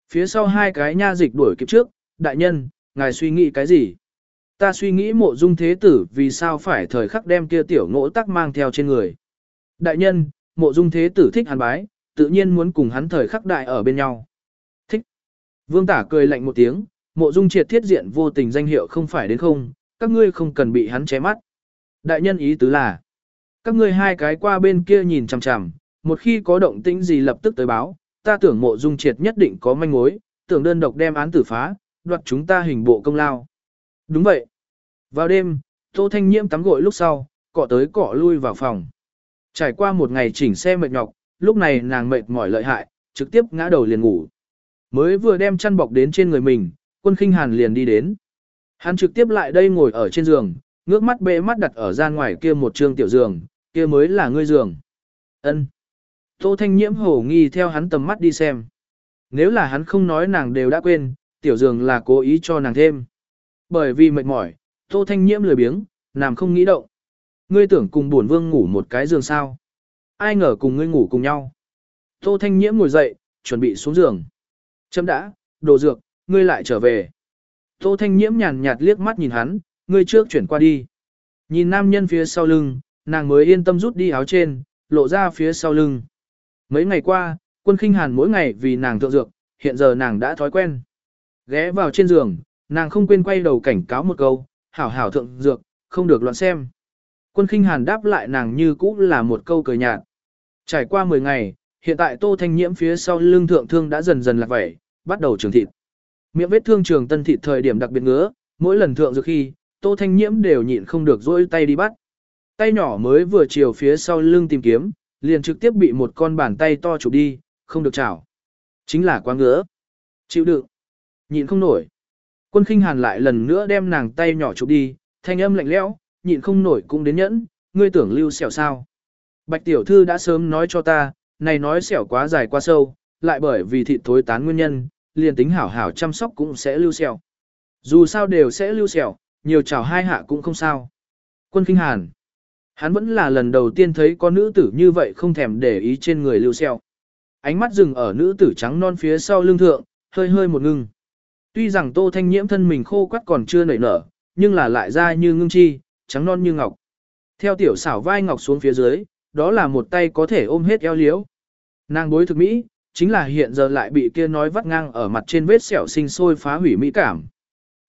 Phía sau hai cái nha dịch đuổi kịp trước, đại nhân, ngài suy nghĩ cái gì? Ta suy nghĩ mộ dung thế tử vì sao phải thời khắc đem kia tiểu ngỗ tắc mang theo trên người. Đại nhân, mộ dung thế tử thích hắn bái, tự nhiên muốn cùng hắn thời khắc đại ở bên nhau. Thích. Vương tả cười lạnh một tiếng, mộ dung triệt thiết diện vô tình danh hiệu không phải đến không, các ngươi không cần bị hắn ché mắt. Đại nhân ý tứ là, các ngươi hai cái qua bên kia nhìn chằm chằm, một khi có động tĩnh gì lập tức tới báo, ta tưởng mộ dung triệt nhất định có manh mối, tưởng đơn độc đem án tử phá, đoạt chúng ta hình bộ công lao. Đúng vậy. Vào đêm, Tô Thanh Nhiễm tắm gội lúc sau, cọ tới cọ lui vào phòng. Trải qua một ngày chỉnh xe mệt nhọc, lúc này nàng mệt mỏi lợi hại, trực tiếp ngã đầu liền ngủ. Mới vừa đem chăn bọc đến trên người mình, quân khinh hàn liền đi đến. Hắn trực tiếp lại đây ngồi ở trên giường, ngước mắt bệ mắt đặt ở gian ngoài kia một trương tiểu giường, kia mới là ngươi giường. Ân. Tô Thanh Nhiễm hổ nghi theo hắn tầm mắt đi xem. Nếu là hắn không nói nàng đều đã quên, tiểu giường là cố ý cho nàng thêm. Bởi vì mệt mỏi, Tô Thanh Nhiễm lười biếng, nàng không nghĩ động. Ngươi tưởng cùng buồn vương ngủ một cái giường sao? Ai ngờ cùng ngươi ngủ cùng nhau. Tô Thanh Nhiễm ngồi dậy, chuẩn bị xuống giường. Chấm đã, đồ dược, ngươi lại trở về. Tô Thanh Nhiễm nhàn nhạt liếc mắt nhìn hắn, ngươi trước chuyển qua đi. Nhìn nam nhân phía sau lưng, nàng mới yên tâm rút đi áo trên, lộ ra phía sau lưng. Mấy ngày qua, quân khinh hàn mỗi ngày vì nàng thượng dược, hiện giờ nàng đã thói quen. Ghé vào trên giường, nàng không quên quay đầu cảnh cáo một câu, hảo hảo thượng dược, không được loạn xem. Quân khinh hàn đáp lại nàng như cũ là một câu cười nhạt. Trải qua 10 ngày, hiện tại tô thanh nhiễm phía sau lưng thượng thương đã dần dần lạc vẩy, bắt đầu trường thịt. Miệng vết thương trường tân thịt thời điểm đặc biệt ngứa, mỗi lần thượng dược khi, tô thanh nhiễm đều nhịn không được dỗi tay đi bắt. Tay nhỏ mới vừa chiều phía sau lưng tìm kiếm, liền trực tiếp bị một con bàn tay to chụp đi, không được chảo. Chính là quá ngứa. Chịu đựng. Nhịn không nổi. Quân khinh hàn lại lần nữa đem nàng tay nhỏ chụp đi, thanh âm lạnh lẽo, nhịn không nổi cũng đến nhẫn, ngươi tưởng lưu sẹo sao. Bạch tiểu thư đã sớm nói cho ta, này nói sẹo quá dài quá sâu, lại bởi vì thịt thối tán nguyên nhân, liền tính hảo hảo chăm sóc cũng sẽ lưu sẹo. Dù sao đều sẽ lưu sẹo, nhiều chảo hai hạ cũng không sao. Quân kinh hàn. Hắn vẫn là lần đầu tiên thấy có nữ tử như vậy không thèm để ý trên người lưu xeo, Ánh mắt dừng ở nữ tử trắng non phía sau lưng thượng, hơi hơi một ngưng. Tuy rằng tô thanh nhiễm thân mình khô quắt còn chưa nảy nở, nhưng là lại da như ngưng chi, trắng non như ngọc. Theo tiểu xảo vai ngọc xuống phía dưới, đó là một tay có thể ôm hết eo liếu. Nàng bối thực mỹ, chính là hiện giờ lại bị kia nói vắt ngang ở mặt trên vết sẹo sinh sôi phá hủy mỹ cảm.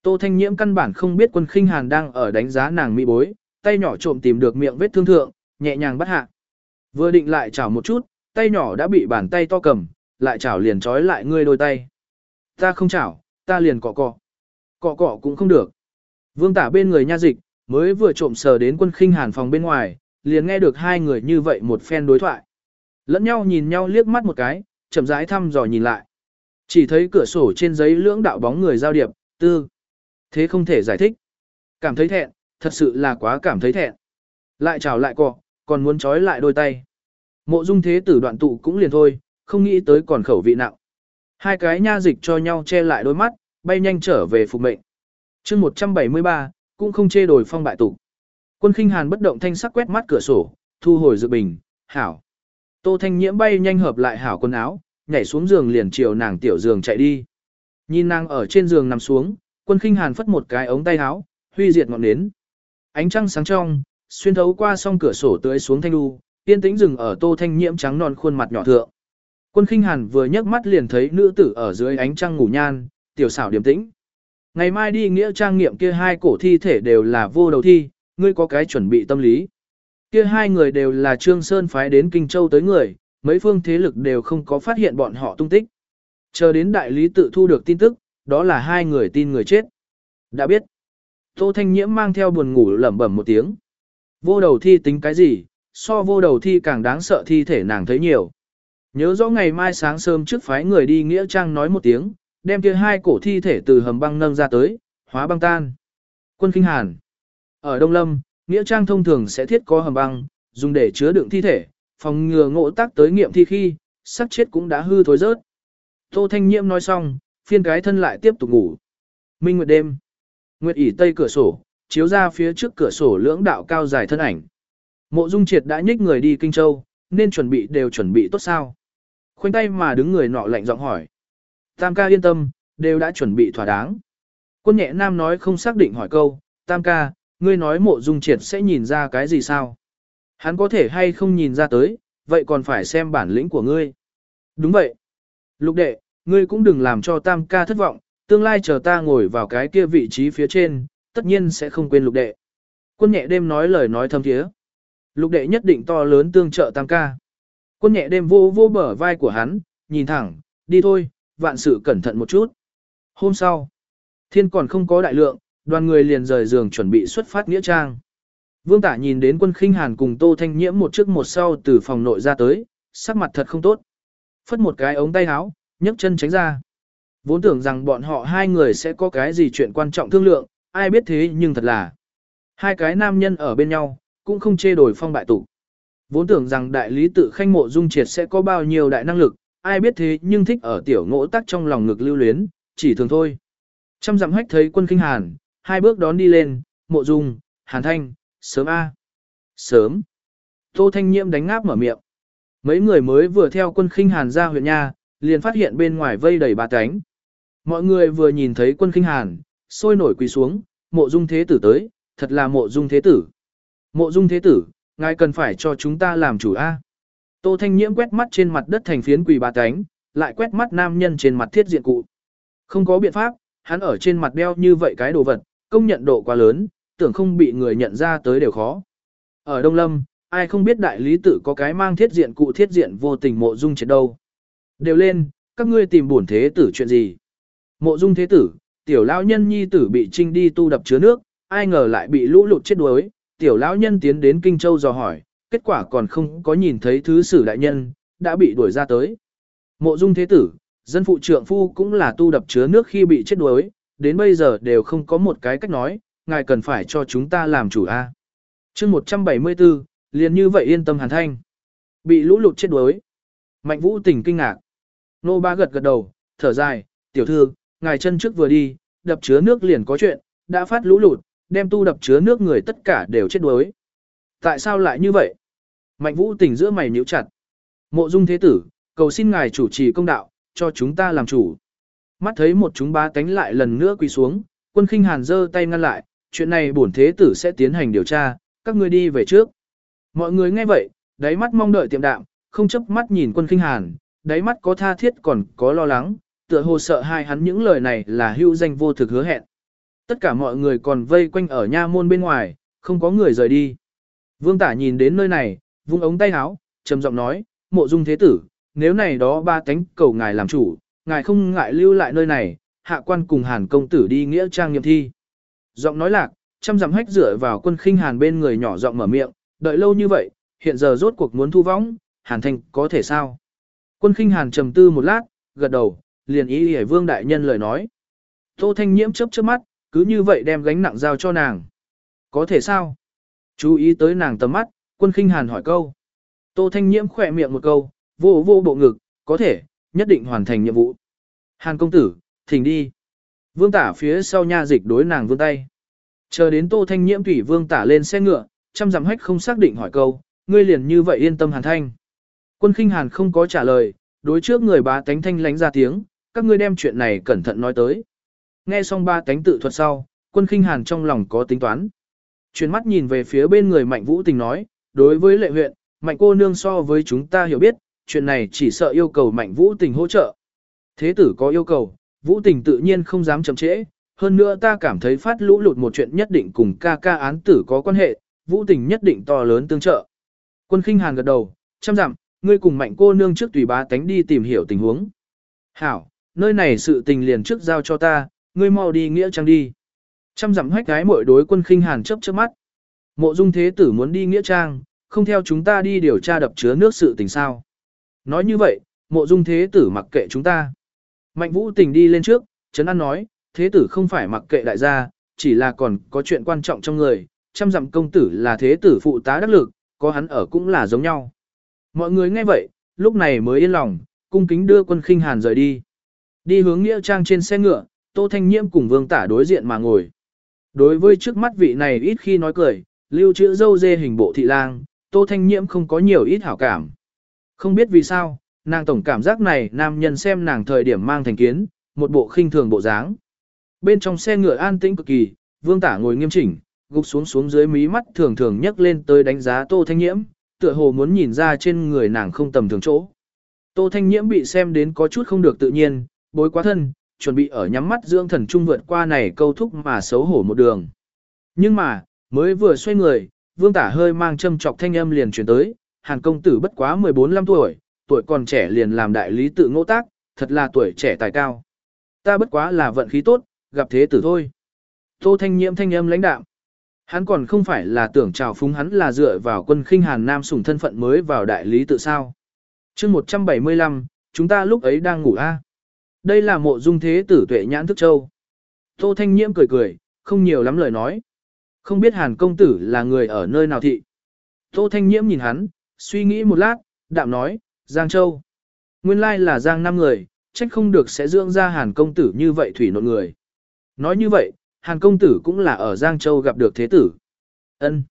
Tô Thanh Nhiễm căn bản không biết quân khinh hàn đang ở đánh giá nàng mỹ bối, tay nhỏ trộm tìm được miệng vết thương thượng, nhẹ nhàng bắt hạ. Vừa định lại chảo một chút, tay nhỏ đã bị bàn tay to cầm, lại chảo liền trói lại ngươi đôi tay. Ta không chảo, ta liền cọ cọ. Cọ cọ cũng không được. Vương tả bên người nha dịch, mới vừa trộm sờ đến quân khinh hàn phòng bên ngoài, liền nghe được hai người như vậy một phen đối thoại. Lẫn nhau nhìn nhau liếc mắt một cái, chậm rãi thăm dò nhìn lại. Chỉ thấy cửa sổ trên giấy lưỡng đạo bóng người giao điệp, tư. Thế không thể giải thích. Cảm thấy thẹn, thật sự là quá cảm thấy thẹn. Lại chào lại cọ, còn muốn trói lại đôi tay. Mộ dung thế tử đoạn tụ cũng liền thôi, không nghĩ tới còn khẩu vị nặng. Hai cái nha dịch cho nhau che lại đôi mắt, bay nhanh trở về phục mệnh. chương 173, cũng không chê đổi phong bại tụ. Quân khinh hàn bất động thanh sắc quét mắt cửa sổ, thu hồi dự bình, hảo. Tô thanh nhiễm bay nhanh hợp lại hảo quần áo, nhảy xuống giường liền chiều nàng tiểu giường chạy đi. Nhìn nàng ở trên giường nằm xuống, quân khinh hàn phất một cái ống tay áo, huy diệt ngọn nến. Ánh trăng sáng trong, xuyên thấu qua song cửa sổ tưới xuống thanh đu, tiên tĩnh dừng ở tô thanh nhiễm trắng non khuôn mặt nhỏ thượng. Quân khinh hàn vừa nhấc mắt liền thấy nữ tử ở dưới ánh trăng ngủ nhan, tiểu xảo điềm tĩnh. Ngày mai đi nghĩa trang nghiệm kia hai cổ thi thể đều là vô đầu thi, ngươi có cái chuẩn bị tâm lý. Kia hai người đều là Trương Sơn phái đến Kinh Châu tới người, mấy phương thế lực đều không có phát hiện bọn họ tung tích. Chờ đến đại lý tự thu được tin tức, đó là hai người tin người chết. Đã biết. Tô Thanh Nhiễm mang theo buồn ngủ lẩm bẩm một tiếng. Vô đầu thi tính cái gì, so vô đầu thi càng đáng sợ thi thể nàng thấy nhiều. Nhớ rõ ngày mai sáng sớm trước phái người đi Nghĩa Trang nói một tiếng, đem kia hai cổ thi thể từ hầm băng nâng ra tới, hóa băng tan. Quân Kinh Hàn Ở Đông Lâm, Nghĩa Trang thông thường sẽ thiết có hầm băng, dùng để chứa đựng thi thể, phòng ngừa ngộ tác tới nghiệm thi khi, sắc chết cũng đã hư thối rớt. Tô Thanh Nhiễm nói xong, phiên cái thân lại tiếp tục ngủ. Minh Nguyệt đêm. Nguyệt ỉ tây cửa sổ, chiếu ra phía trước cửa sổ lưỡng đạo cao dài thân ảnh. Mộ Dung Triệt đã nhích người đi Kinh Châu, nên chuẩn bị đều chuẩn bị tốt sao. Khoanh tay mà đứng người nọ lạnh giọng hỏi. Tam ca yên tâm, đều đã chuẩn bị thỏa đáng. Quân nhẹ nam nói không xác định hỏi câu, Tam ca, ngươi nói mộ dung triệt sẽ nhìn ra cái gì sao? Hắn có thể hay không nhìn ra tới, vậy còn phải xem bản lĩnh của ngươi. Đúng vậy. Lục đệ, ngươi cũng đừng làm cho tam ca thất vọng, tương lai chờ ta ngồi vào cái kia vị trí phía trên, tất nhiên sẽ không quên lục đệ. Quân nhẹ đêm nói lời nói thâm thiế. Lục đệ nhất định to lớn tương trợ tam ca. Quân nhẹ đêm vô vô bờ vai của hắn, nhìn thẳng, đi thôi, vạn sự cẩn thận một chút. Hôm sau, thiên còn không có đại lượng, đoàn người liền rời giường chuẩn bị xuất phát nghĩa trang. Vương tả nhìn đến quân khinh hàn cùng tô thanh nhiễm một trước một sau từ phòng nội ra tới, sắc mặt thật không tốt. Phất một cái ống tay áo, nhấc chân tránh ra. Vốn tưởng rằng bọn họ hai người sẽ có cái gì chuyện quan trọng thương lượng, ai biết thế nhưng thật là. Hai cái nam nhân ở bên nhau, cũng không chê đổi phong bại tụ. Vốn tưởng rằng đại lý tự khanh mộ dung triệt sẽ có bao nhiêu đại năng lực, ai biết thế nhưng thích ở tiểu ngỗ tắc trong lòng ngực lưu luyến, chỉ thường thôi. Trăm dặm hách thấy quân kinh hàn, hai bước đón đi lên, mộ dung, hàn thanh, sớm A. Sớm. Tô Thanh Nhiễm đánh ngáp mở miệng. Mấy người mới vừa theo quân khinh hàn ra huyện nha, liền phát hiện bên ngoài vây đầy ba cánh. Mọi người vừa nhìn thấy quân khinh hàn, sôi nổi quỳ xuống, mộ dung thế tử tới, thật là mộ dung thế tử. Mộ dung thế tử, ngài cần phải cho chúng ta làm chủ A. Tô Thanh Nhiễm quét mắt trên mặt đất thành phiến quỳ bà cánh, lại quét mắt nam nhân trên mặt thiết diện cụ. Không có biện pháp, hắn ở trên mặt đeo như vậy cái đồ vật, công nhận độ quá lớn, tưởng không bị người nhận ra tới đều khó. Ở Đông Lâm, ai không biết đại lý tự có cái mang thiết diện cụ thiết diện vô tình mộ dung chết đâu. Đều lên, các ngươi tìm bổn thế tử chuyện gì? Mộ dung thế tử, tiểu lão nhân nhi tử bị trinh đi tu đập chứa nước, ai ngờ lại bị lũ lụt chết đuối, tiểu lão nhân tiến đến Kinh Châu dò hỏi, kết quả còn không có nhìn thấy thứ sử đại nhân, đã bị đuổi ra tới. Mộ dung thế tử, dân phụ trượng phu cũng là tu đập chứa nước khi bị chết đuối, đến bây giờ đều không có một cái cách nói, ngài cần phải cho chúng ta làm chủ A. chương 174, liền như vậy yên tâm hàn thanh. Bị lũ lụt chết đuối. Mạnh vũ tỉnh kinh ngạc. Nô ba gật gật đầu, thở dài, tiểu thư, ngài chân trước vừa đi, đập chứa nước liền có chuyện, đã phát lũ lụt, đem tu đập chứa nước người tất cả đều chết đuối. Tại sao lại như vậy? Mạnh vũ tỉnh giữa mày nhíu chặt. Mộ dung thế tử, cầu xin ngài chủ trì công đạo, cho chúng ta làm chủ. Mắt thấy một chúng ba tánh lại lần nữa quỳ xuống, quân khinh hàn giơ tay ngăn lại, chuyện này bổn thế tử sẽ tiến hành điều tra, các ngươi đi về trước. Mọi người nghe vậy, đáy mắt mong đợi tiệm đạm, không chấp mắt nhìn quân khinh hàn, đáy mắt có tha thiết còn có lo lắng, tựa hồ sợ hai hắn những lời này là hưu danh vô thực hứa hẹn. Tất cả mọi người còn vây quanh ở nha môn bên ngoài, không có người rời đi. Vương tả nhìn đến nơi này, vung ống tay áo, trầm giọng nói, mộ dung thế tử, nếu này đó ba tánh cầu ngài làm chủ, ngài không ngại lưu lại nơi này, hạ quan cùng hàn công tử đi nghĩa trang nghiệm thi. Giọng nói lạc, chăm dặm hách dựa vào quân khinh hàn bên người nhỏ giọng mở miệng, đợi lâu như vậy, hiện giờ rốt cuộc muốn thu võng, hàn thành có thể sao? Quân khinh hàn trầm tư một lát, gật đầu, liền ý hề vương đại nhân lời nói. Tô thanh nhiễm chớp chớp mắt, cứ như vậy đem gánh nặng giao cho nàng. Có thể sao? Chú ý tới nàng tầm mắt, quân khinh hàn hỏi câu. Tô thanh nhiễm khỏe miệng một câu, vô vô bộ ngực, có thể, nhất định hoàn thành nhiệm vụ. Hàn công tử, thỉnh đi. Vương tả phía sau nha dịch đối nàng vương tay. Chờ đến tô thanh nhiễm thủy vương tả lên xe ngựa, chăm dặm hách không xác định hỏi câu, ngươi liền như vậy yên tâm hàn thanh. Quân khinh hàn không có trả lời, đối trước người bá tánh thanh lánh ra tiếng, các ngươi đem chuyện này cẩn thận nói tới. Nghe xong ba tánh tự thuật sau, quân khinh hàn trong lòng có tính toán. Chuyển mắt nhìn về phía bên người mạnh vũ tình nói, đối với lệ huyện, mạnh cô nương so với chúng ta hiểu biết, chuyện này chỉ sợ yêu cầu mạnh vũ tình hỗ trợ. Thế tử có yêu cầu, vũ tình tự nhiên không dám chậm trễ, hơn nữa ta cảm thấy phát lũ lụt một chuyện nhất định cùng ca ca án tử có quan hệ, vũ tình nhất định to lớn tương trợ. Quân khinh hàn gật đầu, chăm dặm, ngươi cùng mạnh cô nương trước tùy bá tánh đi tìm hiểu tình huống. Hảo, nơi này sự tình liền trước giao cho ta, ngươi mau đi nghĩa trang đi. Trăm dặm hách gái mội đối quân khinh hàn chấp trước mắt. Mộ dung thế tử muốn đi nghĩa trang, không theo chúng ta đi điều tra đập chứa nước sự tình sao. Nói như vậy, mộ dung thế tử mặc kệ chúng ta. Mạnh vũ tình đi lên trước, Trấn An nói, thế tử không phải mặc kệ đại gia, chỉ là còn có chuyện quan trọng trong người, trăm dặm công tử là thế tử phụ tá đắc lực, có hắn ở cũng là giống nhau. Mọi người nghe vậy, lúc này mới yên lòng, cung kính đưa quân khinh hàn rời đi. Đi hướng nghĩa trang trên xe ngựa, Tô Thanh Nhiễm cùng vương tả đối diện mà ngồi. Đối với trước mắt vị này ít khi nói cười, lưu trữ dâu dê hình bộ thị lang, Tô Thanh Nhiễm không có nhiều ít hảo cảm. Không biết vì sao, nàng tổng cảm giác này nam nhân xem nàng thời điểm mang thành kiến, một bộ khinh thường bộ dáng. Bên trong xe ngựa an tĩnh cực kỳ, vương tả ngồi nghiêm chỉnh, gục xuống xuống dưới mí mắt thường thường nhấc lên tới đánh giá Tô Thanh Nhiễm, tựa hồ muốn nhìn ra trên người nàng không tầm thường chỗ. Tô Thanh Nhiễm bị xem đến có chút không được tự nhiên, bối quá thân, chuẩn bị ở nhắm mắt dưỡng thần trung vượt qua này câu thúc mà xấu hổ một đường. Nhưng mà, mới vừa xoay người, vương tả hơi mang châm trọc thanh âm liền chuyển tới, hàn công tử bất quá 14-15 tuổi, tuổi còn trẻ liền làm đại lý tự ngỗ tác, thật là tuổi trẻ tài cao. Ta bất quá là vận khí tốt, gặp thế tử thôi. Tô thanh nhiễm thanh âm lãnh đạm. Hắn còn không phải là tưởng trào phúng hắn là dựa vào quân khinh hàn nam sủng thân phận mới vào đại lý tự sao. chương 175, chúng ta lúc ấy đang ngủ a đây là mộ dung thế tử tuệ nhãn thức châu. Tô thanh nhiễm cười cười, không nhiều lắm lời nói. Không biết hàn công tử là người ở nơi nào thị. Tô thanh nhiễm nhìn hắn, suy nghĩ một lát, đạm nói, Giang Châu. Nguyên lai là Giang năm người, trách không được sẽ dưỡng ra hàn công tử như vậy thủy nộn người. Nói như vậy, Hàn công tử cũng là ở Giang Châu gặp được thế tử. Ân.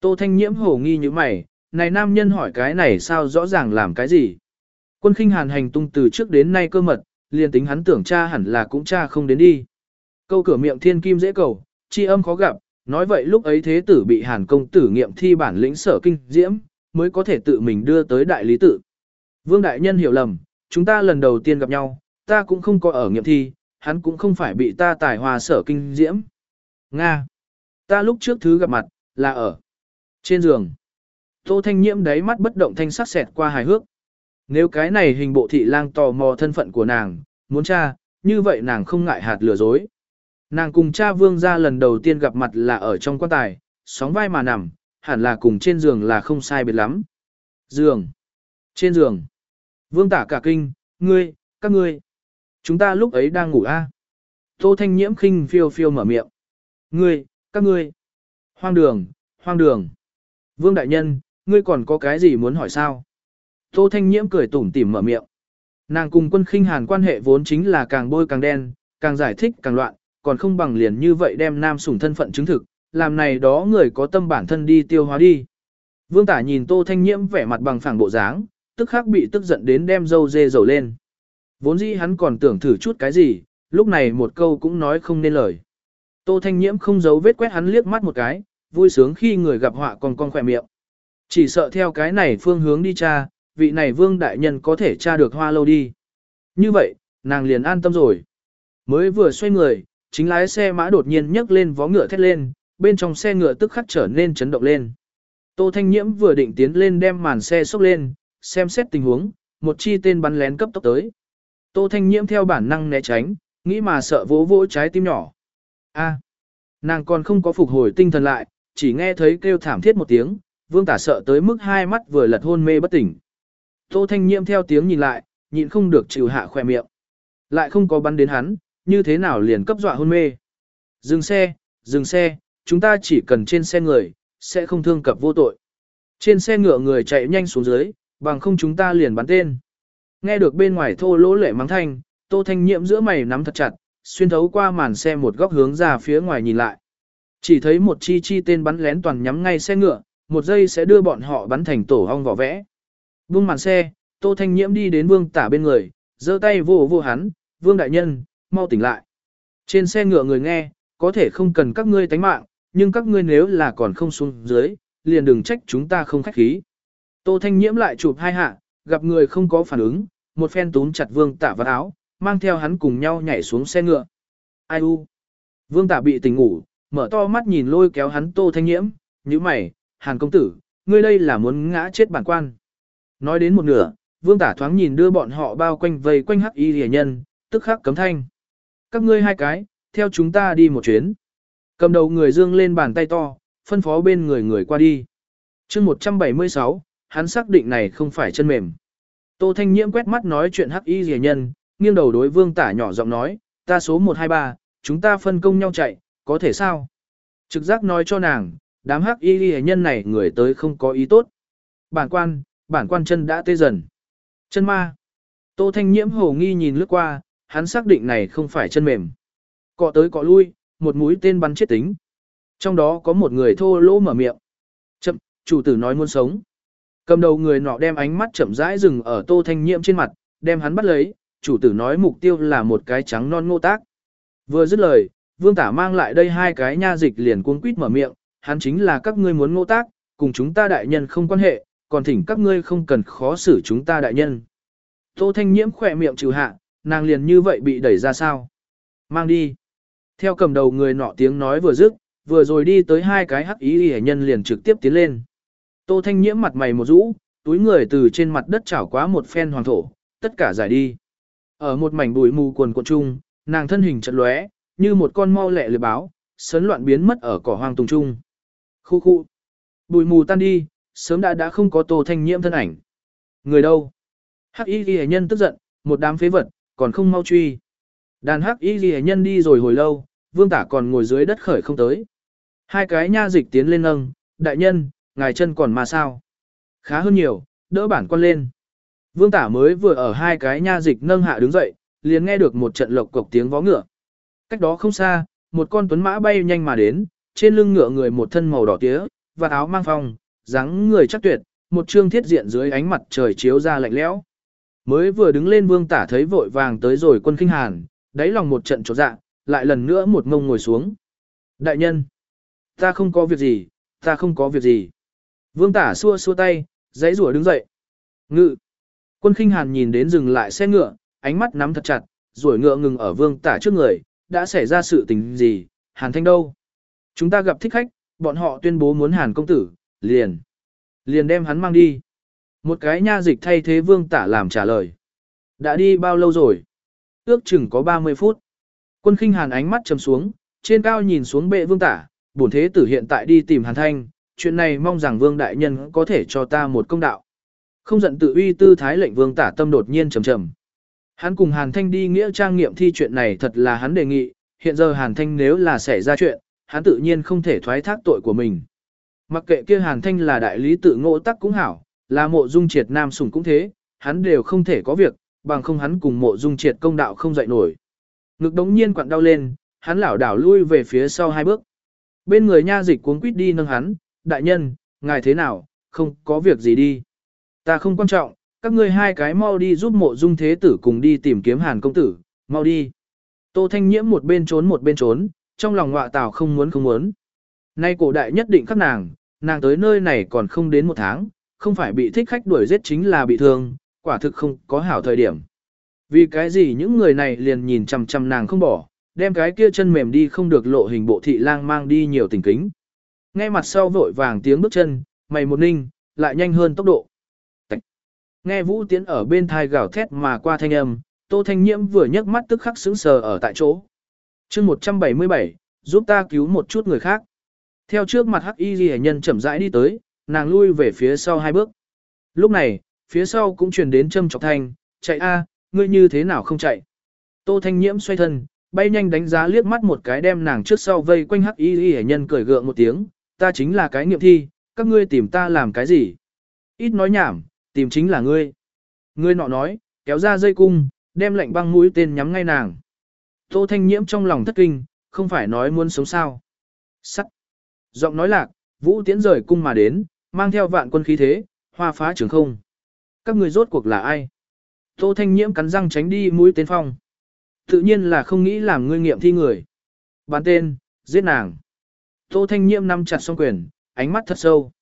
Tô Thanh Nhiễm hồ nghi như mày, này nam nhân hỏi cái này sao rõ ràng làm cái gì. Quân khinh hàn hành tung từ trước đến nay cơ mật, liền tính hắn tưởng cha hẳn là cũng cha không đến đi. Câu cửa miệng thiên kim dễ cầu, chi âm khó gặp, nói vậy lúc ấy thế tử bị hàn công tử nghiệm thi bản lĩnh sở kinh diễm, mới có thể tự mình đưa tới đại lý tự. Vương đại nhân hiểu lầm, chúng ta lần đầu tiên gặp nhau, ta cũng không có ở nghiệm thi, hắn cũng không phải bị ta tài hòa sở kinh diễm. Nga. Ta lúc trước thứ gặp mặt, là ở trên giường. Tô Thanh Nhiễm đáy mắt bất động thanh sắc xẹt qua hài hước. Nếu cái này hình bộ thị lang tò mò thân phận của nàng, muốn cha, như vậy nàng không ngại hạt lừa dối. Nàng cùng cha vương ra lần đầu tiên gặp mặt là ở trong quan tài, sóng vai mà nằm, hẳn là cùng trên giường là không sai biệt lắm. Giường. Trên giường. Vương tả cả kinh, ngươi, các ngươi. Chúng ta lúc ấy đang ngủ a. Tô Thanh Nhiễm khinh phiêu phiêu mở miệng. Ngươi, các ngươi. Hoang đường, hoang đường. Vương Đại Nhân, ngươi còn có cái gì muốn hỏi sao? Tô Thanh Nhiễm cười tủm tỉm mở miệng. Nàng cùng quân khinh hàn quan hệ vốn chính là càng bôi càng đen, càng giải thích càng loạn, còn không bằng liền như vậy đem nam sủng thân phận chứng thực, làm này đó người có tâm bản thân đi tiêu hóa đi. Vương tả nhìn Tô Thanh Nhiễm vẻ mặt bằng phẳng bộ dáng, tức khắc bị tức giận đến đem dâu dê dầu lên. Vốn dĩ hắn còn tưởng thử chút cái gì, lúc này một câu cũng nói không nên lời. Tô Thanh Nhiễm không giấu vết quét hắn liếc mắt một cái, vui sướng khi người gặp họa còn con khỏe miệng. Chỉ sợ theo cái này phương hướng đi cha, vị này vương đại nhân có thể tra được hoa lâu đi. Như vậy, nàng liền an tâm rồi. Mới vừa xoay người, chính lái xe mã đột nhiên nhấc lên vó ngựa thét lên, bên trong xe ngựa tức khắc trở nên chấn động lên. Tô Thanh Nhiễm vừa định tiến lên đem màn xe xốc lên, xem xét tình huống, một chi tên bắn lén cấp tốc tới. Tô Thanh Nhiễm theo bản năng né tránh, nghĩ mà sợ vỗ vỗ trái tim nhỏ. A, nàng còn không có phục hồi tinh thần lại, chỉ nghe thấy kêu thảm thiết một tiếng, vương tả sợ tới mức hai mắt vừa lật hôn mê bất tỉnh. Tô Thanh Nhiễm theo tiếng nhìn lại, nhịn không được chịu hạ khỏe miệng. Lại không có bắn đến hắn, như thế nào liền cấp dọa hôn mê. Dừng xe, dừng xe, chúng ta chỉ cần trên xe người, sẽ không thương cập vô tội. Trên xe ngựa người chạy nhanh xuống dưới, bằng không chúng ta liền bắn tên. Nghe được bên ngoài thô lỗ lệ mắng thanh, tô thanh nhiễm giữa mày nắm thật chặt, xuyên thấu qua màn xe một góc hướng ra phía ngoài nhìn lại. Chỉ thấy một chi chi tên bắn lén toàn nhắm ngay xe ngựa, một giây sẽ đưa bọn họ bắn thành tổ hong vỏ vẽ. Buông màn xe, Tô Thanh Nhiễm đi đến vương tả bên người, giơ tay vô vô hắn, vương đại nhân, mau tỉnh lại. Trên xe ngựa người nghe, có thể không cần các ngươi tánh mạng, nhưng các ngươi nếu là còn không xuống dưới, liền đừng trách chúng ta không khách khí. Tô Thanh Nhiễm lại chụp hai hạ, gặp người không có phản ứng, một phen túm chặt vương tả vào áo, mang theo hắn cùng nhau nhảy xuống xe ngựa. Ai u? Vương tả bị tỉnh ngủ, mở to mắt nhìn lôi kéo hắn Tô Thanh Nhiễm, như mày, hàn công tử, ngươi đây là muốn ngã chết bản quan. Nói đến một nửa, vương tả thoáng nhìn đưa bọn họ bao quanh vây quanh hắc y rìa nhân, tức khắc cấm thanh. Các ngươi hai cái, theo chúng ta đi một chuyến. Cầm đầu người dương lên bàn tay to, phân phó bên người người qua đi. chương 176, hắn xác định này không phải chân mềm. Tô Thanh Nhiễm quét mắt nói chuyện hắc y rìa nhân, nghiêng đầu đối vương tả nhỏ giọng nói, ta số 123, chúng ta phân công nhau chạy, có thể sao? Trực giác nói cho nàng, đám hắc y rìa nhân này người tới không có ý tốt. Bản quan, bản quan chân đã tê dần. Chân ma. Tô Thanh Nhiễm hồ nghi nhìn lướt qua, hắn xác định này không phải chân mềm. Cọ tới cọ lui, một mũi tên bắn chết tính. Trong đó có một người thô lỗ mở miệng. Chậm, chủ tử nói muốn sống. Cầm đầu người nọ đem ánh mắt chậm rãi dừng ở Tô Thanh Nhiễm trên mặt, đem hắn bắt lấy, chủ tử nói mục tiêu là một cái trắng non ngô tác. Vừa dứt lời, vương tả mang lại đây hai cái nha dịch liền cuống quýt mở miệng, hắn chính là các ngươi muốn ngô tác, cùng chúng ta đại nhân không quan hệ, còn thỉnh các ngươi không cần khó xử chúng ta đại nhân. Tô Thanh Nhiễm khỏe miệng trừ hạ, nàng liền như vậy bị đẩy ra sao? Mang đi. Theo cầm đầu người nọ tiếng nói vừa dứt, vừa rồi đi tới hai cái hắc ý hệ nhân liền trực tiếp tiến lên. Tô Thanh Nhiễm mặt mày một rũ, túi người từ trên mặt đất chảo quá một phen hoàng thổ, tất cả giải đi. Ở một mảnh bụi mù quần cuộn trung, nàng thân hình chật lóe, như một con mau lẹ lười báo, sấn loạn biến mất ở cỏ hoang tùng trung. Khu khu. Bụi mù tan đi, sớm đã đã không có Tô Thanh Nhiễm thân ảnh. Người đâu? Hắc Y Ghi nhân tức giận, một đám phế vật, còn không mau truy. Đàn Hắc Y Ghi nhân đi rồi hồi lâu, Vương Tả còn ngồi dưới đất khởi không tới. Hai cái nha dịch tiến lên nâng, đại nhân, ngài chân còn mà sao? Khá hơn nhiều, đỡ bản quan lên. Vương Tả mới vừa ở hai cái nha dịch nâng hạ đứng dậy, liền nghe được một trận lộc cộc tiếng vó ngựa. Cách đó không xa, một con tuấn mã bay nhanh mà đến, trên lưng ngựa người một thân màu đỏ tía, và áo mang phong, dáng người chắc tuyệt, một trương thiết diện dưới ánh mặt trời chiếu ra lạnh lẽo. Mới vừa đứng lên vương tả thấy vội vàng tới rồi quân kinh hàn, đáy lòng một trận trột dạ, lại lần nữa một ngông ngồi xuống. Đại nhân, ta không có việc gì, ta không có việc gì. Vương tả xua xua tay, giấy rủa đứng dậy. Ngự. Quân kinh hàn nhìn đến dừng lại xe ngựa, ánh mắt nắm thật chặt, rồi ngựa ngừng ở vương tả trước người, đã xảy ra sự tình gì, hàn thanh đâu. Chúng ta gặp thích khách, bọn họ tuyên bố muốn hàn công tử, liền. Liền đem hắn mang đi. Một cái nha dịch thay thế vương tả làm trả lời. Đã đi bao lâu rồi? Ước chừng có 30 phút. Quân khinh hàn ánh mắt trầm xuống, trên cao nhìn xuống bệ vương tả, bổn thế tử hiện tại đi tìm hàn thanh, chuyện này mong rằng vương đại nhân có thể cho ta một công đạo. Không giận tự uy tư thái lệnh vương tả tâm đột nhiên trầm trầm. Hắn cùng hàn thanh đi nghĩa trang nghiệm thi chuyện này thật là hắn đề nghị, hiện giờ hàn thanh nếu là xảy ra chuyện, hắn tự nhiên không thể thoái thác tội của mình. Mặc kệ kia hàn thanh là đại lý tự ngộ tắc cũng hảo, là mộ dung triệt nam sủng cũng thế, hắn đều không thể có việc, bằng không hắn cùng mộ dung triệt công đạo không dậy nổi. Ngực đống nhiên quặn đau lên, hắn lảo đảo lui về phía sau hai bước. Bên người nha dịch cuốn quýt đi nâng hắn, đại nhân, ngài thế nào, không có việc gì đi. Ta không quan trọng, các ngươi hai cái mau đi giúp mộ dung thế tử cùng đi tìm kiếm hàn công tử, mau đi. Tô Thanh Nhiễm một bên trốn một bên trốn, trong lòng ngọa tào không muốn không muốn. Nay cổ đại nhất định các nàng, nàng tới nơi này còn không đến một tháng, không phải bị thích khách đuổi giết chính là bị thương, quả thực không có hảo thời điểm. Vì cái gì những người này liền nhìn chằm chằm nàng không bỏ, đem cái kia chân mềm đi không được lộ hình bộ thị lang mang đi nhiều tình kính. Nghe mặt sau vội vàng tiếng bước chân, mày một ninh, lại nhanh hơn tốc độ. Tạch. Nghe vũ tiến ở bên thai gào thét mà qua thanh âm, tô thanh nhiễm vừa nhấc mắt tức khắc sững sờ ở tại chỗ. chương 177, giúp ta cứu một chút người khác. Theo trước mặt hắc y ghi nhân chậm rãi đi tới, nàng lui về phía sau hai bước. Lúc này, phía sau cũng truyền đến châm chọc thanh, chạy a, ngươi như thế nào không chạy. Tô Thanh Nhiễm xoay thân, bay nhanh đánh giá liếc mắt một cái đem nàng trước sau vây quanh hắc y ghi nhân cười gượng một tiếng, ta chính là cái nghiệm thi, các ngươi tìm ta làm cái gì. Ít nói nhảm, tìm chính là ngươi. Ngươi nọ nói, kéo ra dây cung, đem lệnh băng mũi tên nhắm ngay nàng. Tô Thanh Nhiễm trong lòng thất kinh, không phải nói muốn sống sao. Sắt. Giọng nói lạc, Vũ Tiễn rời cung mà đến, mang theo vạn quân khí thế, hoa phá trường không. các người rốt cuộc là ai? Tô Thanh Nhiễm cắn răng tránh đi mũi tên phong. Tự nhiên là không nghĩ làm ngươi nghiệm thi người. Bán tên, giết nàng. Tô Thanh Nhiễm nắm chặt song quyền, ánh mắt thật sâu.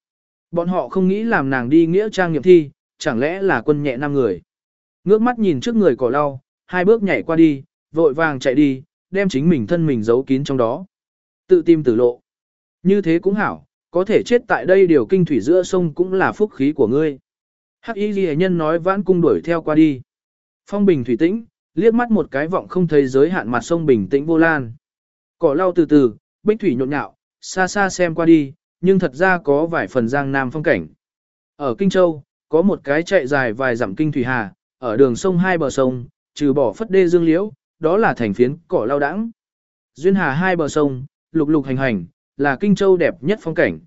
Bọn họ không nghĩ làm nàng đi nghĩa trang nghiệm thi, chẳng lẽ là quân nhẹ năm người. Ngước mắt nhìn trước người cỏ lau, hai bước nhảy qua đi, vội vàng chạy đi, đem chính mình thân mình giấu kín trong đó. Tự tìm tử lộ. Như thế cũng hảo, có thể chết tại đây điều kinh thủy giữa sông cũng là phúc khí của ngươi. Hắc y ghi nhân nói vãn cung đuổi theo qua đi. Phong bình thủy tĩnh, liếc mắt một cái vọng không thấy giới hạn mặt sông bình tĩnh vô lan. Cỏ lau từ từ, bích thủy nhộn nhạo, xa xa xem qua đi, nhưng thật ra có vài phần giang nam phong cảnh. Ở Kinh Châu, có một cái chạy dài vài dặm kinh thủy hà, ở đường sông hai bờ sông, trừ bỏ phất đê dương liễu, đó là thành phiến cỏ lau đãng. Duyên hà hai bờ sông, lục lục hành hành, là Kinh Châu đẹp nhất phong cảnh.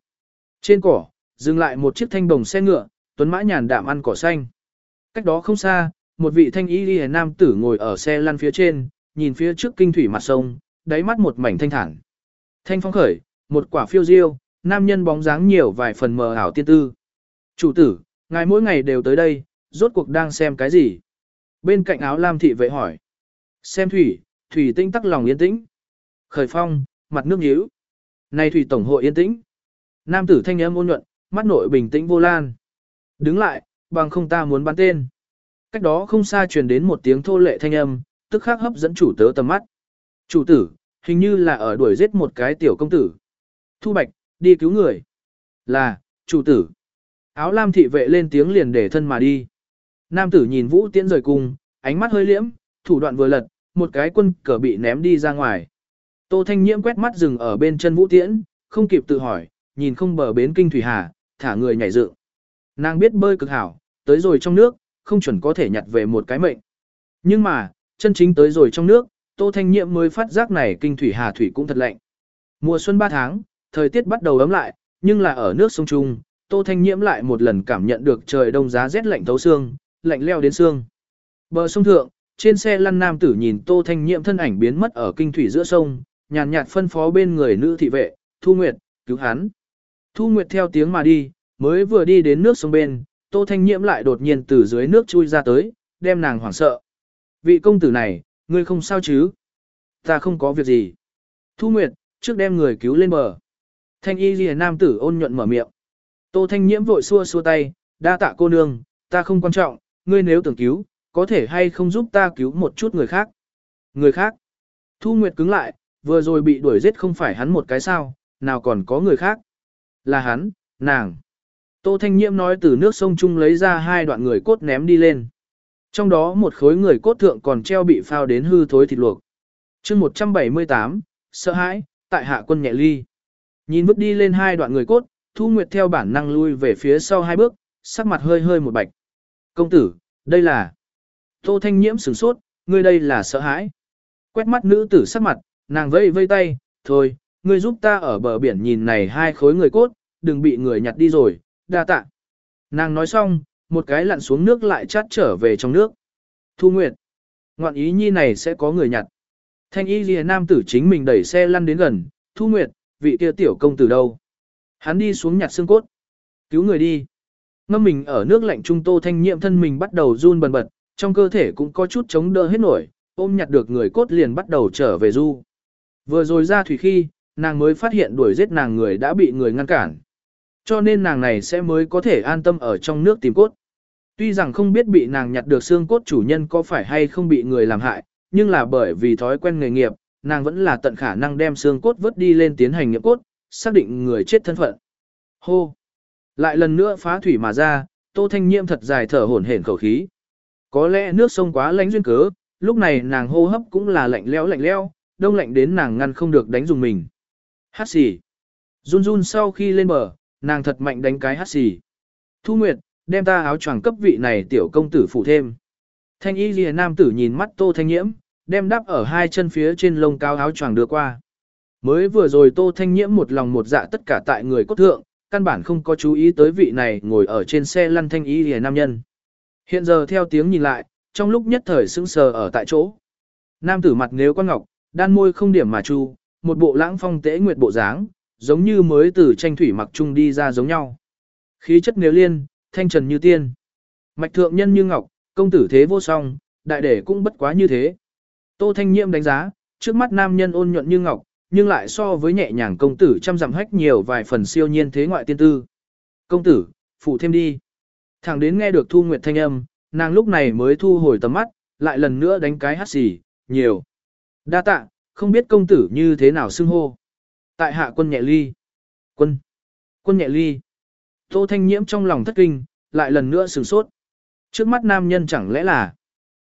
Trên cỏ, dừng lại một chiếc thanh đồng xe ngựa, tuấn mã nhàn đạm ăn cỏ xanh. Cách đó không xa, một vị thanh y liễu nam tử ngồi ở xe lăn phía trên, nhìn phía trước kinh thủy mặt sông, đáy mắt một mảnh thanh thản. Thanh phong khởi, một quả phiêu diêu, nam nhân bóng dáng nhiều vài phần mờ ảo tiên tư. Chủ tử, ngài mỗi ngày đều tới đây, rốt cuộc đang xem cái gì? Bên cạnh áo lam thị vệ hỏi. Xem thủy, thủy tinh tắc lòng yên tĩnh. Khởi phong, mặt nước nhíu. Này thủy tổng hội yên tĩnh. Nam tử thanh âm ôn nhuận, mắt nội bình tĩnh vô lan. Đứng lại, bằng không ta muốn bắn tên. Cách đó không xa truyền đến một tiếng thô lệ thanh âm, tức khắc hấp dẫn chủ tớ tầm mắt. Chủ tử, hình như là ở đuổi giết một cái tiểu công tử. Thu Bạch, đi cứu người. Là, chủ tử. Áo lam thị vệ lên tiếng liền để thân mà đi. Nam tử nhìn Vũ Tiễn rời cung, ánh mắt hơi liễm, thủ đoạn vừa lật, một cái quân cờ bị ném đi ra ngoài. Tô Thanh Nhiễm quét mắt dừng ở bên chân Vũ Tiễn, không kịp tự hỏi, nhìn không bờ bến kinh thủy hà, thả người nhảy dựng. Nàng biết bơi cực hảo, tới rồi trong nước, không chuẩn có thể nhặt về một cái mệnh. Nhưng mà, chân chính tới rồi trong nước, Tô Thanh Nhiệm mới phát giác này kinh thủy hà thủy cũng thật lạnh. Mùa xuân 3 tháng, thời tiết bắt đầu ấm lại, nhưng là ở nước sông Trung, Tô Thanh Nhiễm lại một lần cảm nhận được trời đông giá rét lạnh thấu xương, lạnh leo đến xương. Bờ sông thượng, trên xe lăn nam tử nhìn Tô Thanh Nhiễm thân ảnh biến mất ở kinh thủy giữa sông, nhàn nhạt phân phó bên người nữ thị vệ, Thu Nguyệt, cứu hắn. Thu Nguyệt theo tiếng mà đi, mới vừa đi đến nước sông bên, Tô Thanh Nhiễm lại đột nhiên từ dưới nước chui ra tới, đem nàng hoảng sợ. Vị công tử này, ngươi không sao chứ? Ta không có việc gì. Thu Nguyệt, trước đem người cứu lên bờ. Thanh y lìa nam tử ôn nhuận mở miệng. Tô Thanh Nhiễm vội xua xua tay, đa tạ cô nương, ta không quan trọng, ngươi nếu tưởng cứu, có thể hay không giúp ta cứu một chút người khác. Người khác. Thu Nguyệt cứng lại, vừa rồi bị đuổi giết không phải hắn một cái sao, nào còn có người khác. Là hắn, nàng. Tô Thanh Nhiễm nói từ nước sông Trung lấy ra hai đoạn người cốt ném đi lên. Trong đó một khối người cốt thượng còn treo bị phao đến hư thối thịt luộc. chương 178, sợ hãi, tại hạ quân nhẹ ly. Nhìn bước đi lên hai đoạn người cốt, Thu Nguyệt theo bản năng lui về phía sau hai bước, sắc mặt hơi hơi một bạch. Công tử, đây là... Tô Thanh Nhiễm sửng sốt, ngươi đây là sợ hãi. Quét mắt nữ tử sắc mặt, nàng vây vây tay, thôi, ngươi giúp ta ở bờ biển nhìn này hai khối người cốt, đừng bị người nhặt đi rồi, đa tạ. Nàng nói xong, một cái lặn xuống nước lại chát trở về trong nước. Thu Nguyệt, ngoạn ý nhi này sẽ có người nhặt. Thanh y lìa nam tử chính mình đẩy xe lăn đến gần, Thu Nguyệt, vị kia tiểu công tử đâu? Hắn đi xuống nhặt xương cốt. Cứu người đi. Ngâm mình ở nước lạnh trung tô thanh nhiệm thân mình bắt đầu run bần bật, trong cơ thể cũng có chút chống đỡ hết nổi, ôm nhặt được người cốt liền bắt đầu trở về du. Vừa rồi ra thủy khi, nàng mới phát hiện đuổi giết nàng người đã bị người ngăn cản. Cho nên nàng này sẽ mới có thể an tâm ở trong nước tìm cốt. Tuy rằng không biết bị nàng nhặt được xương cốt chủ nhân có phải hay không bị người làm hại, nhưng là bởi vì thói quen nghề nghiệp, nàng vẫn là tận khả năng đem xương cốt vớt đi lên tiến hành nghiệm cốt, xác định người chết thân phận. Hô! Lại lần nữa phá thủy mà ra, Tô Thanh Nhiễm thật dài thở hổn hển khẩu khí. Có lẽ nước sông quá lạnh duyên cớ, lúc này nàng hô hấp cũng là lạnh lẽo lạnh lẽo, đông lạnh đến nàng ngăn không được đánh dùng mình. Hát xì. Run run sau khi lên bờ, nàng thật mạnh đánh cái hát xì. Thu Nguyệt, đem ta áo choàng cấp vị này tiểu công tử phụ thêm. Thanh y lìa nam tử nhìn mắt Tô Thanh Nhiễm, đem đắp ở hai chân phía trên lông cao áo choàng đưa qua. Mới vừa rồi Tô Thanh Nhiễm một lòng một dạ tất cả tại người cốt thượng, căn bản không có chú ý tới vị này ngồi ở trên xe lăn thanh y lìa nam nhân. Hiện giờ theo tiếng nhìn lại, trong lúc nhất thời sững sờ ở tại chỗ. Nam tử mặt nếu quan ngọc, đan môi không điểm mà chu, một bộ lãng phong tế nguyệt bộ dáng, giống như mới từ tranh thủy mặc trung đi ra giống nhau. Khí chất nếu liên, thanh trần như tiên. Mạch thượng nhân như ngọc, công tử thế vô song, đại đệ cũng bất quá như thế. Tô Thanh Nhiệm đánh giá, trước mắt nam nhân ôn nhuận như ngọc, nhưng lại so với nhẹ nhàng công tử trăm dặm hách nhiều vài phần siêu nhiên thế ngoại tiên tư. Công tử, phụ thêm đi. Thẳng đến nghe được Thu Nguyệt thanh âm, nàng lúc này mới thu hồi tầm mắt, lại lần nữa đánh cái hát xì, nhiều. Đa tạ, không biết công tử như thế nào xưng hô. Tại hạ quân nhẹ ly. Quân. Quân nhẹ ly. Tô Thanh Nhiễm trong lòng thất kinh, lại lần nữa sửng sốt. Trước mắt nam nhân chẳng lẽ là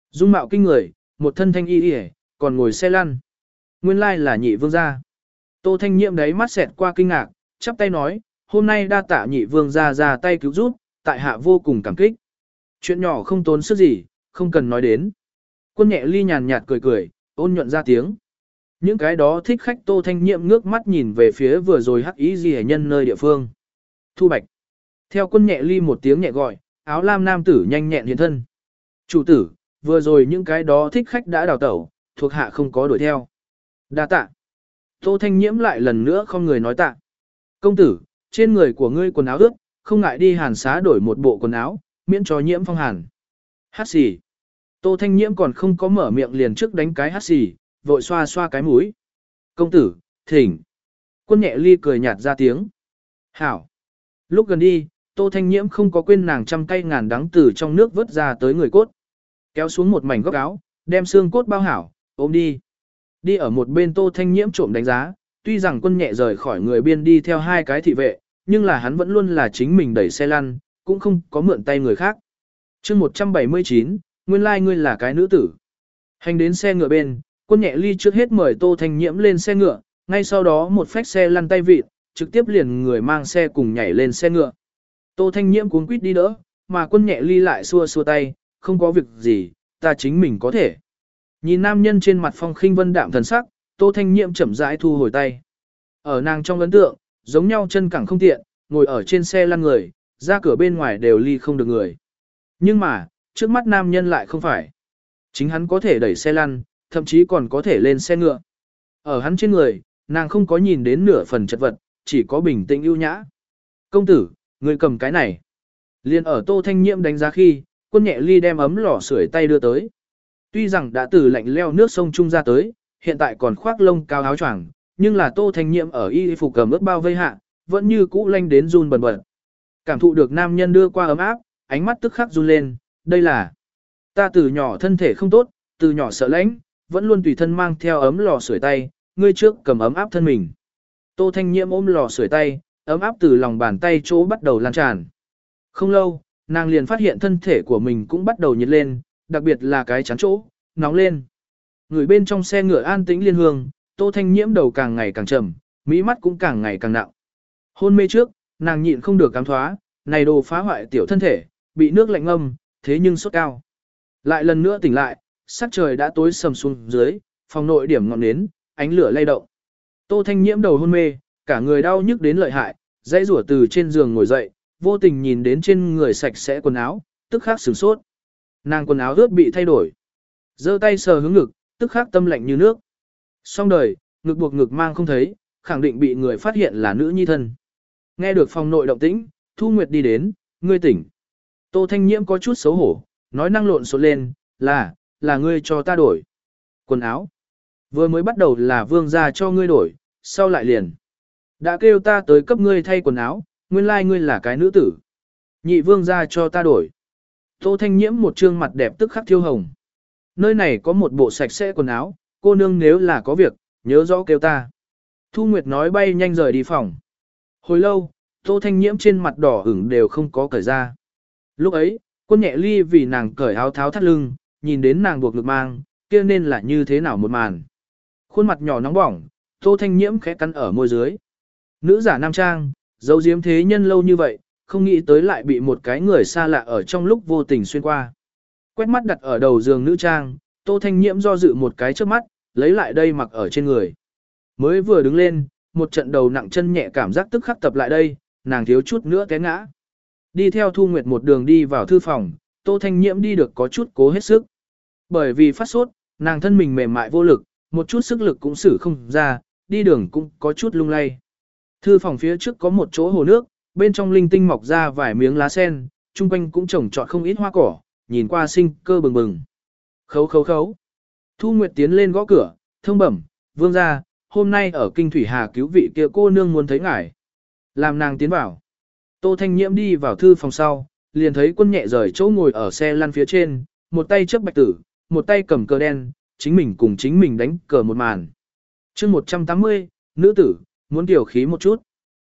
dung mạo kinh người, một thân thanh y y, còn ngồi xe lăn. Nguyên lai là nhị vương gia. Tô Thanh Nhiễm đấy mắt xẹt qua kinh ngạc, chắp tay nói, hôm nay đa tạ nhị vương gia ra tay cứu giúp, tại hạ vô cùng cảm kích. Chuyện nhỏ không tốn sức gì, không cần nói đến. Quân nhẹ ly nhàn nhạt cười cười, ôn nhuận ra tiếng. Những cái đó thích khách Tô Thanh Nhiệm ngước mắt nhìn về phía vừa rồi hắc ý gì nhân nơi địa phương. Thu Bạch. Theo quân nhẹ ly một tiếng nhẹ gọi, áo lam nam tử nhanh nhẹn hiện thân. Chủ tử, vừa rồi những cái đó thích khách đã đào tẩu, thuộc hạ không có đuổi theo. Đa tạ. Tô Thanh Nhiễm lại lần nữa không người nói tạ. Công tử, trên người của ngươi quần áo ướt, không ngại đi hàn xá đổi một bộ quần áo, miễn cho nhiễm phong hàn. Hát xì. Tô Thanh Nhiễm còn không có mở miệng liền trước đánh cái hát xì, vội xoa xoa cái mũi. Công tử, thỉnh. Quân nhẹ ly cười nhạt ra tiếng. Hảo. Lúc gần đi, Tô Thanh Nhiễm không có quên nàng trăm cây ngàn đắng từ trong nước vớt ra tới người cốt. Kéo xuống một mảnh góc áo, đem xương cốt bao hảo, ôm đi. Đi ở một bên Tô Thanh Nhiễm trộm đánh giá, tuy rằng quân nhẹ rời khỏi người biên đi theo hai cái thị vệ, nhưng là hắn vẫn luôn là chính mình đẩy xe lăn, cũng không có mượn tay người khác. chương 179, nguyên lai like ngươi là cái nữ tử. Hành đến xe ngựa bên, quân nhẹ ly trước hết mời Tô Thanh Nhiễm lên xe ngựa, ngay sau đó một phách xe lăn tay vịt, trực tiếp liền người mang xe cùng nhảy lên xe ngựa. Tô Thanh Nhiễm cuốn quýt đi đỡ, mà quân nhẹ ly lại xua xua tay, không có việc gì, ta chính mình có thể. Nhìn nam nhân trên mặt phong khinh vân đạm thần sắc, Tô Thanh Nhiễm chậm rãi thu hồi tay. Ở nàng trong ấn tượng, giống nhau chân cẳng không tiện, ngồi ở trên xe lăn người, ra cửa bên ngoài đều ly không được người. Nhưng mà, trước mắt nam nhân lại không phải. Chính hắn có thể đẩy xe lăn, thậm chí còn có thể lên xe ngựa. Ở hắn trên người, nàng không có nhìn đến nửa phần chật vật, chỉ có bình tĩnh ưu nhã. Công tử, người cầm cái này. Liên ở tô thanh nhiễm đánh giá khi, quân nhẹ ly đem ấm lò sưởi tay đưa tới. Tuy rằng đã từ lạnh leo nước sông Trung ra tới, hiện tại còn khoác lông cao áo choàng, nhưng là tô thanh nhiễm ở y phục cầm ướt bao vây hạ, vẫn như cũ lanh đến run bần bật. Cảm thụ được nam nhân đưa qua ấm áp, ánh mắt tức khắc run lên, đây là ta từ nhỏ thân thể không tốt, từ nhỏ sợ lạnh, vẫn luôn tùy thân mang theo ấm lò sưởi tay, ngươi trước cầm ấm áp thân mình. Tô Thanh Nhiễm ôm lò sưởi tay, ấm áp từ lòng bàn tay chỗ bắt đầu lan tràn. Không lâu, nàng liền phát hiện thân thể của mình cũng bắt đầu nhiệt lên, đặc biệt là cái chắn chỗ, nóng lên. Người bên trong xe ngựa an tĩnh liên hương, Tô Thanh Nhiễm đầu càng ngày càng trầm, mỹ mắt cũng càng ngày càng nặng. Hôn mê trước, nàng nhịn không được cám thoá, này đồ phá hoại tiểu thân thể, bị nước lạnh ngâm, thế nhưng sốt cao. Lại lần nữa tỉnh lại, sắc trời đã tối sầm xuống dưới, phòng nội điểm ngọn nến, ánh lửa lay động. Tô Thanh Nhiễm đầu hôn mê, cả người đau nhức đến lợi hại, dãy rủa từ trên giường ngồi dậy, vô tình nhìn đến trên người sạch sẽ quần áo, tức khắc sửng sốt. Nàng quần áo ướt bị thay đổi. giơ tay sờ hướng ngực, tức khắc tâm lạnh như nước. Xong đời, ngực buộc ngực mang không thấy, khẳng định bị người phát hiện là nữ nhi thân. Nghe được phòng nội động tĩnh, Thu Nguyệt đi đến, ngươi tỉnh. Tô Thanh Nhiễm có chút xấu hổ, nói năng lộn xộn lên, là, là ngươi cho ta đổi. Quần áo. Vừa mới bắt đầu là vương gia cho ngươi đổi, sau lại liền. Đã kêu ta tới cấp ngươi thay quần áo, nguyên lai like ngươi là cái nữ tử. Nhị vương gia cho ta đổi. Tô Thanh Nhiễm một trương mặt đẹp tức khắc thiêu hồng. Nơi này có một bộ sạch sẽ quần áo, cô nương nếu là có việc, nhớ rõ kêu ta. Thu Nguyệt nói bay nhanh rời đi phòng. Hồi lâu, Tô Thanh Nhiễm trên mặt đỏ ửng đều không có cởi ra. Lúc ấy, quân nhẹ ly vì nàng cởi áo tháo thắt lưng, nhìn đến nàng buộc ngực mang, kia nên là như thế nào một màn. Khuôn mặt nhỏ nóng bỏng, Tô Thanh Nhiễm khẽ cắn ở môi dưới. Nữ giả nam trang, giấu giếm thế nhân lâu như vậy, không nghĩ tới lại bị một cái người xa lạ ở trong lúc vô tình xuyên qua. Quét mắt đặt ở đầu giường nữ trang, Tô Thanh Nhiễm do dự một cái trước mắt, lấy lại đây mặc ở trên người. Mới vừa đứng lên, một trận đầu nặng chân nhẹ cảm giác tức khắc tập lại đây, nàng thiếu chút nữa té ngã. Đi theo Thu Nguyệt một đường đi vào thư phòng, Tô Thanh Nhiễm đi được có chút cố hết sức. Bởi vì phát sốt, nàng thân mình mềm mại vô lực, một chút sức lực cũng xử không ra, đi đường cũng có chút lung lay. Thư phòng phía trước có một chỗ hồ nước, bên trong linh tinh mọc ra vài miếng lá sen, chung quanh cũng trồng trọt không ít hoa cỏ, nhìn qua sinh cơ bừng bừng. Khấu khấu khấu. Thu Nguyệt tiến lên gõ cửa, thông bẩm, vương gia, hôm nay ở kinh thủy hà cứu vị kia cô nương muốn thấy ngài. Làm nàng tiến vào. Tô Thanh Nhiễm đi vào thư phòng sau, liền thấy quân nhẹ rời chỗ ngồi ở xe lăn phía trên, một tay chấp bạch tử, một tay cầm cờ đen, chính mình cùng chính mình đánh cờ một màn. chương 180, nữ tử, muốn tiểu khí một chút.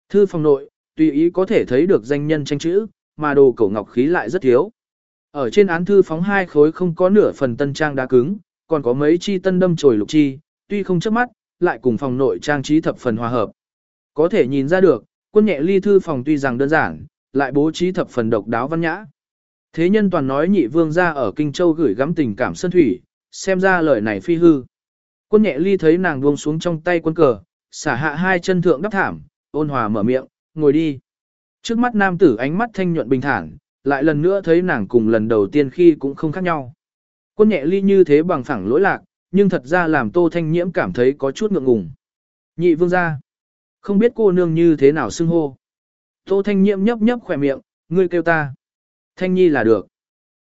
Thư phòng nội, tùy ý có thể thấy được danh nhân tranh chữ, mà đồ cổ ngọc khí lại rất thiếu. Ở trên án thư phóng hai khối không có nửa phần tân trang đá cứng, còn có mấy chi tân đâm trồi lục chi, tuy không chớp mắt, lại cùng phòng nội trang trí thập phần hòa hợp. Có thể nhìn ra được, quân nhẹ ly thư phòng tuy rằng đơn giản, lại bố trí thập phần độc đáo văn nhã. Thế nhân toàn nói nhị vương ra ở Kinh Châu gửi gắm tình cảm sân thủy, xem ra lời này phi hư. Quân nhẹ ly thấy nàng buông xuống trong tay quân cờ, xả hạ hai chân thượng đắp thảm, ôn hòa mở miệng, ngồi đi. Trước mắt nam tử ánh mắt thanh nhuận bình thản, lại lần nữa thấy nàng cùng lần đầu tiên khi cũng không khác nhau. Quân nhẹ ly như thế bằng phẳng lỗi lạc, nhưng thật ra làm tô thanh nhiễm cảm thấy có chút ngượng ngùng. Nhị vương ra. Không biết cô nương như thế nào xưng hô. Tô thanh nhiễm nhấp nhấp khỏe miệng, ngươi kêu ta. Thanh nhi là được.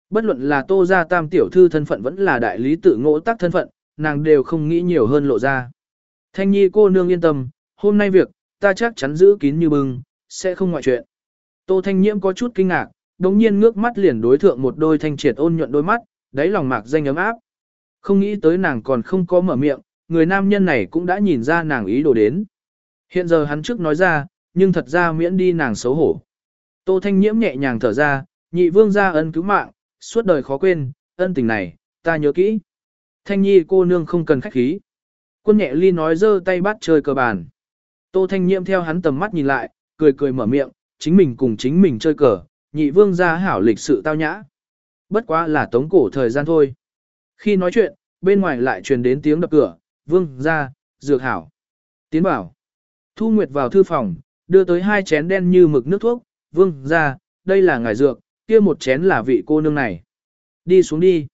Bất luận là tô gia tam tiểu thư thân phận vẫn là đại lý tự ngỗ tác thân phận, nàng đều không nghĩ nhiều hơn lộ ra. Thanh nhi cô nương yên tâm, hôm nay việc, ta chắc chắn giữ kín như bưng, sẽ không ngoại chuyện. Tô thanh nhiễm có chút kinh ngạc, đống nhiên ngước mắt liền đối thượng một đôi thanh triệt ôn nhuận đôi mắt, đáy lòng mạc danh ấm áp. Không nghĩ tới nàng còn không có mở miệng, người nam nhân này cũng đã nhìn ra nàng ý đồ đến. Hiện giờ hắn trước nói ra, nhưng thật ra miễn đi nàng xấu hổ. Tô Thanh Nhiễm nhẹ nhàng thở ra, nhị vương gia ân cứu mạng, suốt đời khó quên, ân tình này, ta nhớ kỹ. Thanh Nhi cô nương không cần khách khí. Quân nhẹ ly nói giơ tay bắt chơi cờ bàn. Tô Thanh Nhiễm theo hắn tầm mắt nhìn lại, cười cười mở miệng, chính mình cùng chính mình chơi cờ, nhị vương gia hảo lịch sự tao nhã. Bất quá là tống cổ thời gian thôi. Khi nói chuyện, bên ngoài lại truyền đến tiếng đập cửa, vương gia, dược hảo. Tiến bảo. Thu Nguyệt vào thư phòng, đưa tới hai chén đen như mực nước thuốc, vương gia, đây là ngài dược, kia một chén là vị cô nương này. Đi xuống đi.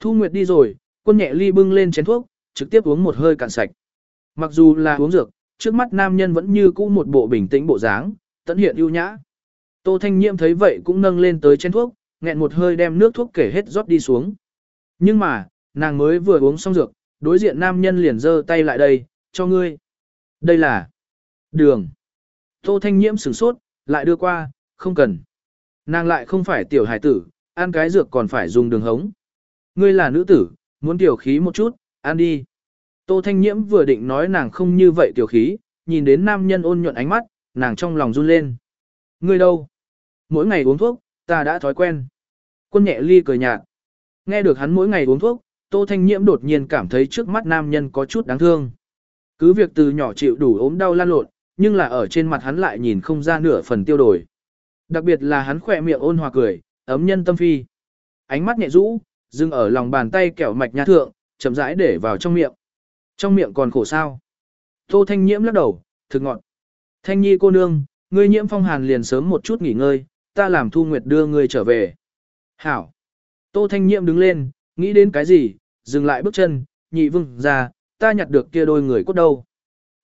Thu Nguyệt đi rồi, quân nhẹ ly bưng lên chén thuốc, trực tiếp uống một hơi cạn sạch. Mặc dù là uống dược, trước mắt nam nhân vẫn như cũ một bộ bình tĩnh bộ dáng, tận hiện ưu nhã. Tô Thanh Nhiễm thấy vậy cũng nâng lên tới chén thuốc, nghẹn một hơi đem nước thuốc kể hết rót đi xuống. Nhưng mà, nàng mới vừa uống xong dược, đối diện nam nhân liền giơ tay lại đây, cho ngươi. Đây là đường. Tô Thanh Nhiễm sửng sốt, lại đưa qua, không cần. Nàng lại không phải tiểu hải tử, ăn cái dược còn phải dùng đường hống. Ngươi là nữ tử, muốn tiểu khí một chút, ăn đi. Tô Thanh Nhiễm vừa định nói nàng không như vậy tiểu khí, nhìn đến nam nhân ôn nhuận ánh mắt, nàng trong lòng run lên. Ngươi đâu? Mỗi ngày uống thuốc, ta đã thói quen. Quân nhẹ ly cười nhạt. Nghe được hắn mỗi ngày uống thuốc, Tô Thanh Nhiễm đột nhiên cảm thấy trước mắt nam nhân có chút đáng thương. Cứ việc từ nhỏ chịu đủ ốm đau lan lộn, nhưng là ở trên mặt hắn lại nhìn không ra nửa phần tiêu đổi. Đặc biệt là hắn khỏe miệng ôn hòa cười, ấm nhân tâm phi. Ánh mắt nhẹ rũ, dừng ở lòng bàn tay kẹo mạch nhã thượng, chậm rãi để vào trong miệng. Trong miệng còn khổ sao. Tô Thanh Nhiễm lắc đầu, thực ngọn. Thanh Nhi cô nương, ngươi nhiễm phong hàn liền sớm một chút nghỉ ngơi, ta làm thu nguyệt đưa ngươi trở về. Hảo. Tô Thanh Nhiễm đứng lên, nghĩ đến cái gì, dừng lại bước chân, nhị vương ra, ta nhặt được kia đôi người cốt đâu.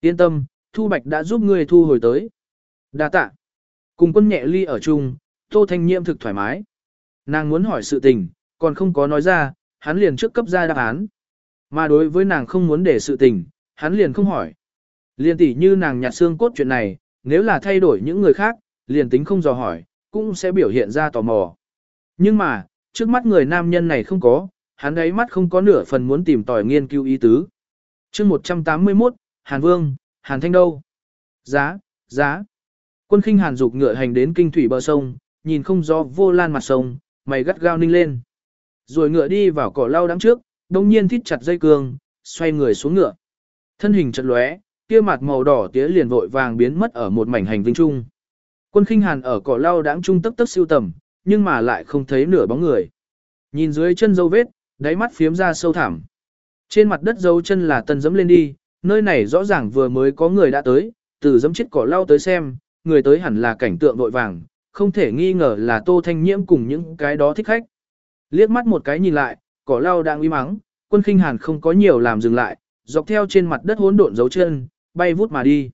Yên tâm, Thu Bạch đã giúp ngươi thu hồi tới. Đa tạ. Cùng quân nhẹ ly ở chung, Tô Thanh Nhiễm thực thoải mái. Nàng muốn hỏi sự tình, còn không có nói ra, hắn liền trước cấp ra đáp án. Mà đối với nàng không muốn để sự tình, hắn liền không hỏi. Liên tỷ như nàng nhặt xương cốt chuyện này, nếu là thay đổi những người khác, liền tính không dò hỏi, cũng sẽ biểu hiện ra tò mò. Nhưng mà, trước mắt người nam nhân này không có, hắn ấy mắt không có nửa phần muốn tìm tòi nghiên cứu ý tứ. chương 181, Hàn Vương, Hàn Thanh đâu? Giá, giá. Quân khinh Hàn dục ngựa hành đến kinh thủy bờ sông, nhìn không rõ vô lan mặt sông, mày gắt gao ninh lên. Rồi ngựa đi vào cỏ lau đắng trước, đồng nhiên thít chặt dây cương, xoay người xuống ngựa. Thân hình chật lóe, kia mặt màu đỏ tía liền vội vàng biến mất ở một mảnh hành vinh trung. Quân khinh hàn ở cỏ lau đãng trung tấp tấp siêu tầm, nhưng mà lại không thấy nửa bóng người. Nhìn dưới chân dấu vết, đáy mắt phiếm ra sâu thẳm. Trên mặt đất dấu chân là tân dẫm lên đi, nơi này rõ ràng vừa mới có người đã tới, từ dấm chết cỏ lau tới xem, người tới hẳn là cảnh tượng vội vàng, không thể nghi ngờ là Tô Thanh Nhiễm cùng những cái đó thích khách. Liếc mắt một cái nhìn lại, cỏ lau đang uy mắng, quân khinh hàn không có nhiều làm dừng lại, dọc theo trên mặt đất hỗn độn dấu chân, bay vút mà đi.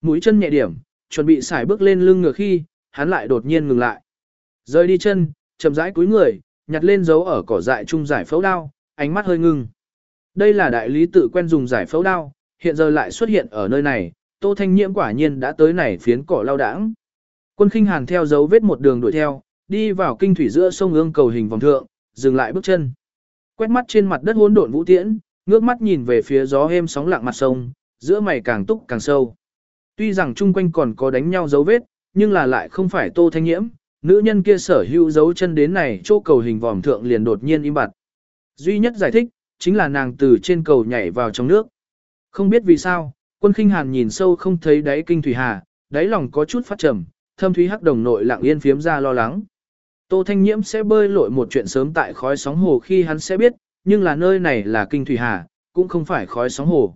Mũi chân nhẹ điểm, chuẩn bị xài bước lên lưng ngựa khi, hắn lại đột nhiên ngừng lại. Rơi đi chân, chậm rãi cúi người, nhặt lên dấu ở cỏ dại trung giải phẫu đao, ánh mắt hơi ngưng. Đây là đại lý tự quen dùng giải phẫu đao, hiện giờ lại xuất hiện ở nơi này, Tô Thanh Nhiễm quả nhiên đã tới này phiến cỏ lao đãng. Quân khinh hàn theo dấu vết một đường đuổi theo, đi vào kinh thủy giữa sông ương cầu hình vòng thượng, dừng lại bước chân. Quét mắt trên mặt đất hỗn độn vũ tiễn, ngước mắt nhìn về phía gió êm sóng lặng mặt sông, giữa mày càng túc càng sâu. Tuy rằng chung quanh còn có đánh nhau dấu vết, nhưng là lại không phải Tô Thanh Nhiễm, nữ nhân kia sở hữu dấu chân đến này chỗ cầu hình vòm thượng liền đột nhiên im bặt. Duy nhất giải thích, chính là nàng từ trên cầu nhảy vào trong nước. Không biết vì sao, quân khinh hàn nhìn sâu không thấy đáy kinh thủy hà, đáy lòng có chút phát trầm, thâm thúy hắc đồng nội lặng yên phiếm ra lo lắng. Tô Thanh Nhiễm sẽ bơi lội một chuyện sớm tại khói sóng hồ khi hắn sẽ biết, nhưng là nơi này là kinh thủy hà, cũng không phải khói sóng hồ.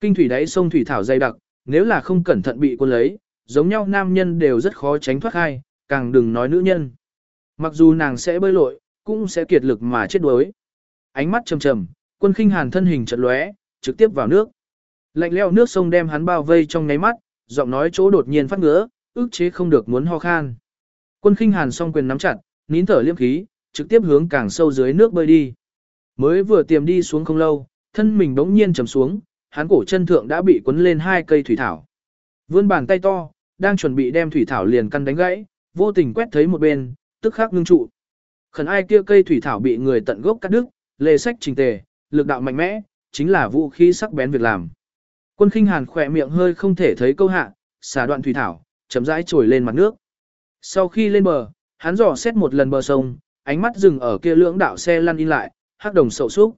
Kinh thủy đáy sông thủy thảo dày đặc, nếu là không cẩn thận bị quân lấy, giống nhau nam nhân đều rất khó tránh thoát hay, càng đừng nói nữ nhân. Mặc dù nàng sẽ bơi lội, cũng sẽ kiệt lực mà chết đuối. Ánh mắt trầm trầm, quân khinh hàn thân hình chợt lóe, trực tiếp vào nước. Lạnh leo nước sông đem hắn bao vây trong ngáy mắt, giọng nói chỗ đột nhiên phát ngứa, ức chế không được muốn ho khan. Quân khinh hàn song quyền nắm chặt, nín thở liêm khí, trực tiếp hướng càng sâu dưới nước bơi đi. Mới vừa tiềm đi xuống không lâu, thân mình đống nhiên trầm xuống, hắn cổ chân thượng đã bị quấn lên hai cây thủy thảo. Vươn bàn tay to, đang chuẩn bị đem thủy thảo liền căn đánh gãy, vô tình quét thấy một bên, tức khắc ngưng trụ. Khẩn ai kia cây thủy thảo bị người tận gốc cắt đứt, lề sách trình tề, lực đạo mạnh mẽ, chính là vũ khí sắc bén việc làm. Quân khinh hàn khỏe miệng hơi không thể thấy câu hạ, xả đoạn thủy thảo, chấm rãi trồi lên mặt nước. Sau khi lên bờ, hắn dò xét một lần bờ sông, ánh mắt dừng ở kia lưỡng đạo xe lăn in lại, hắc đồng sậu súc.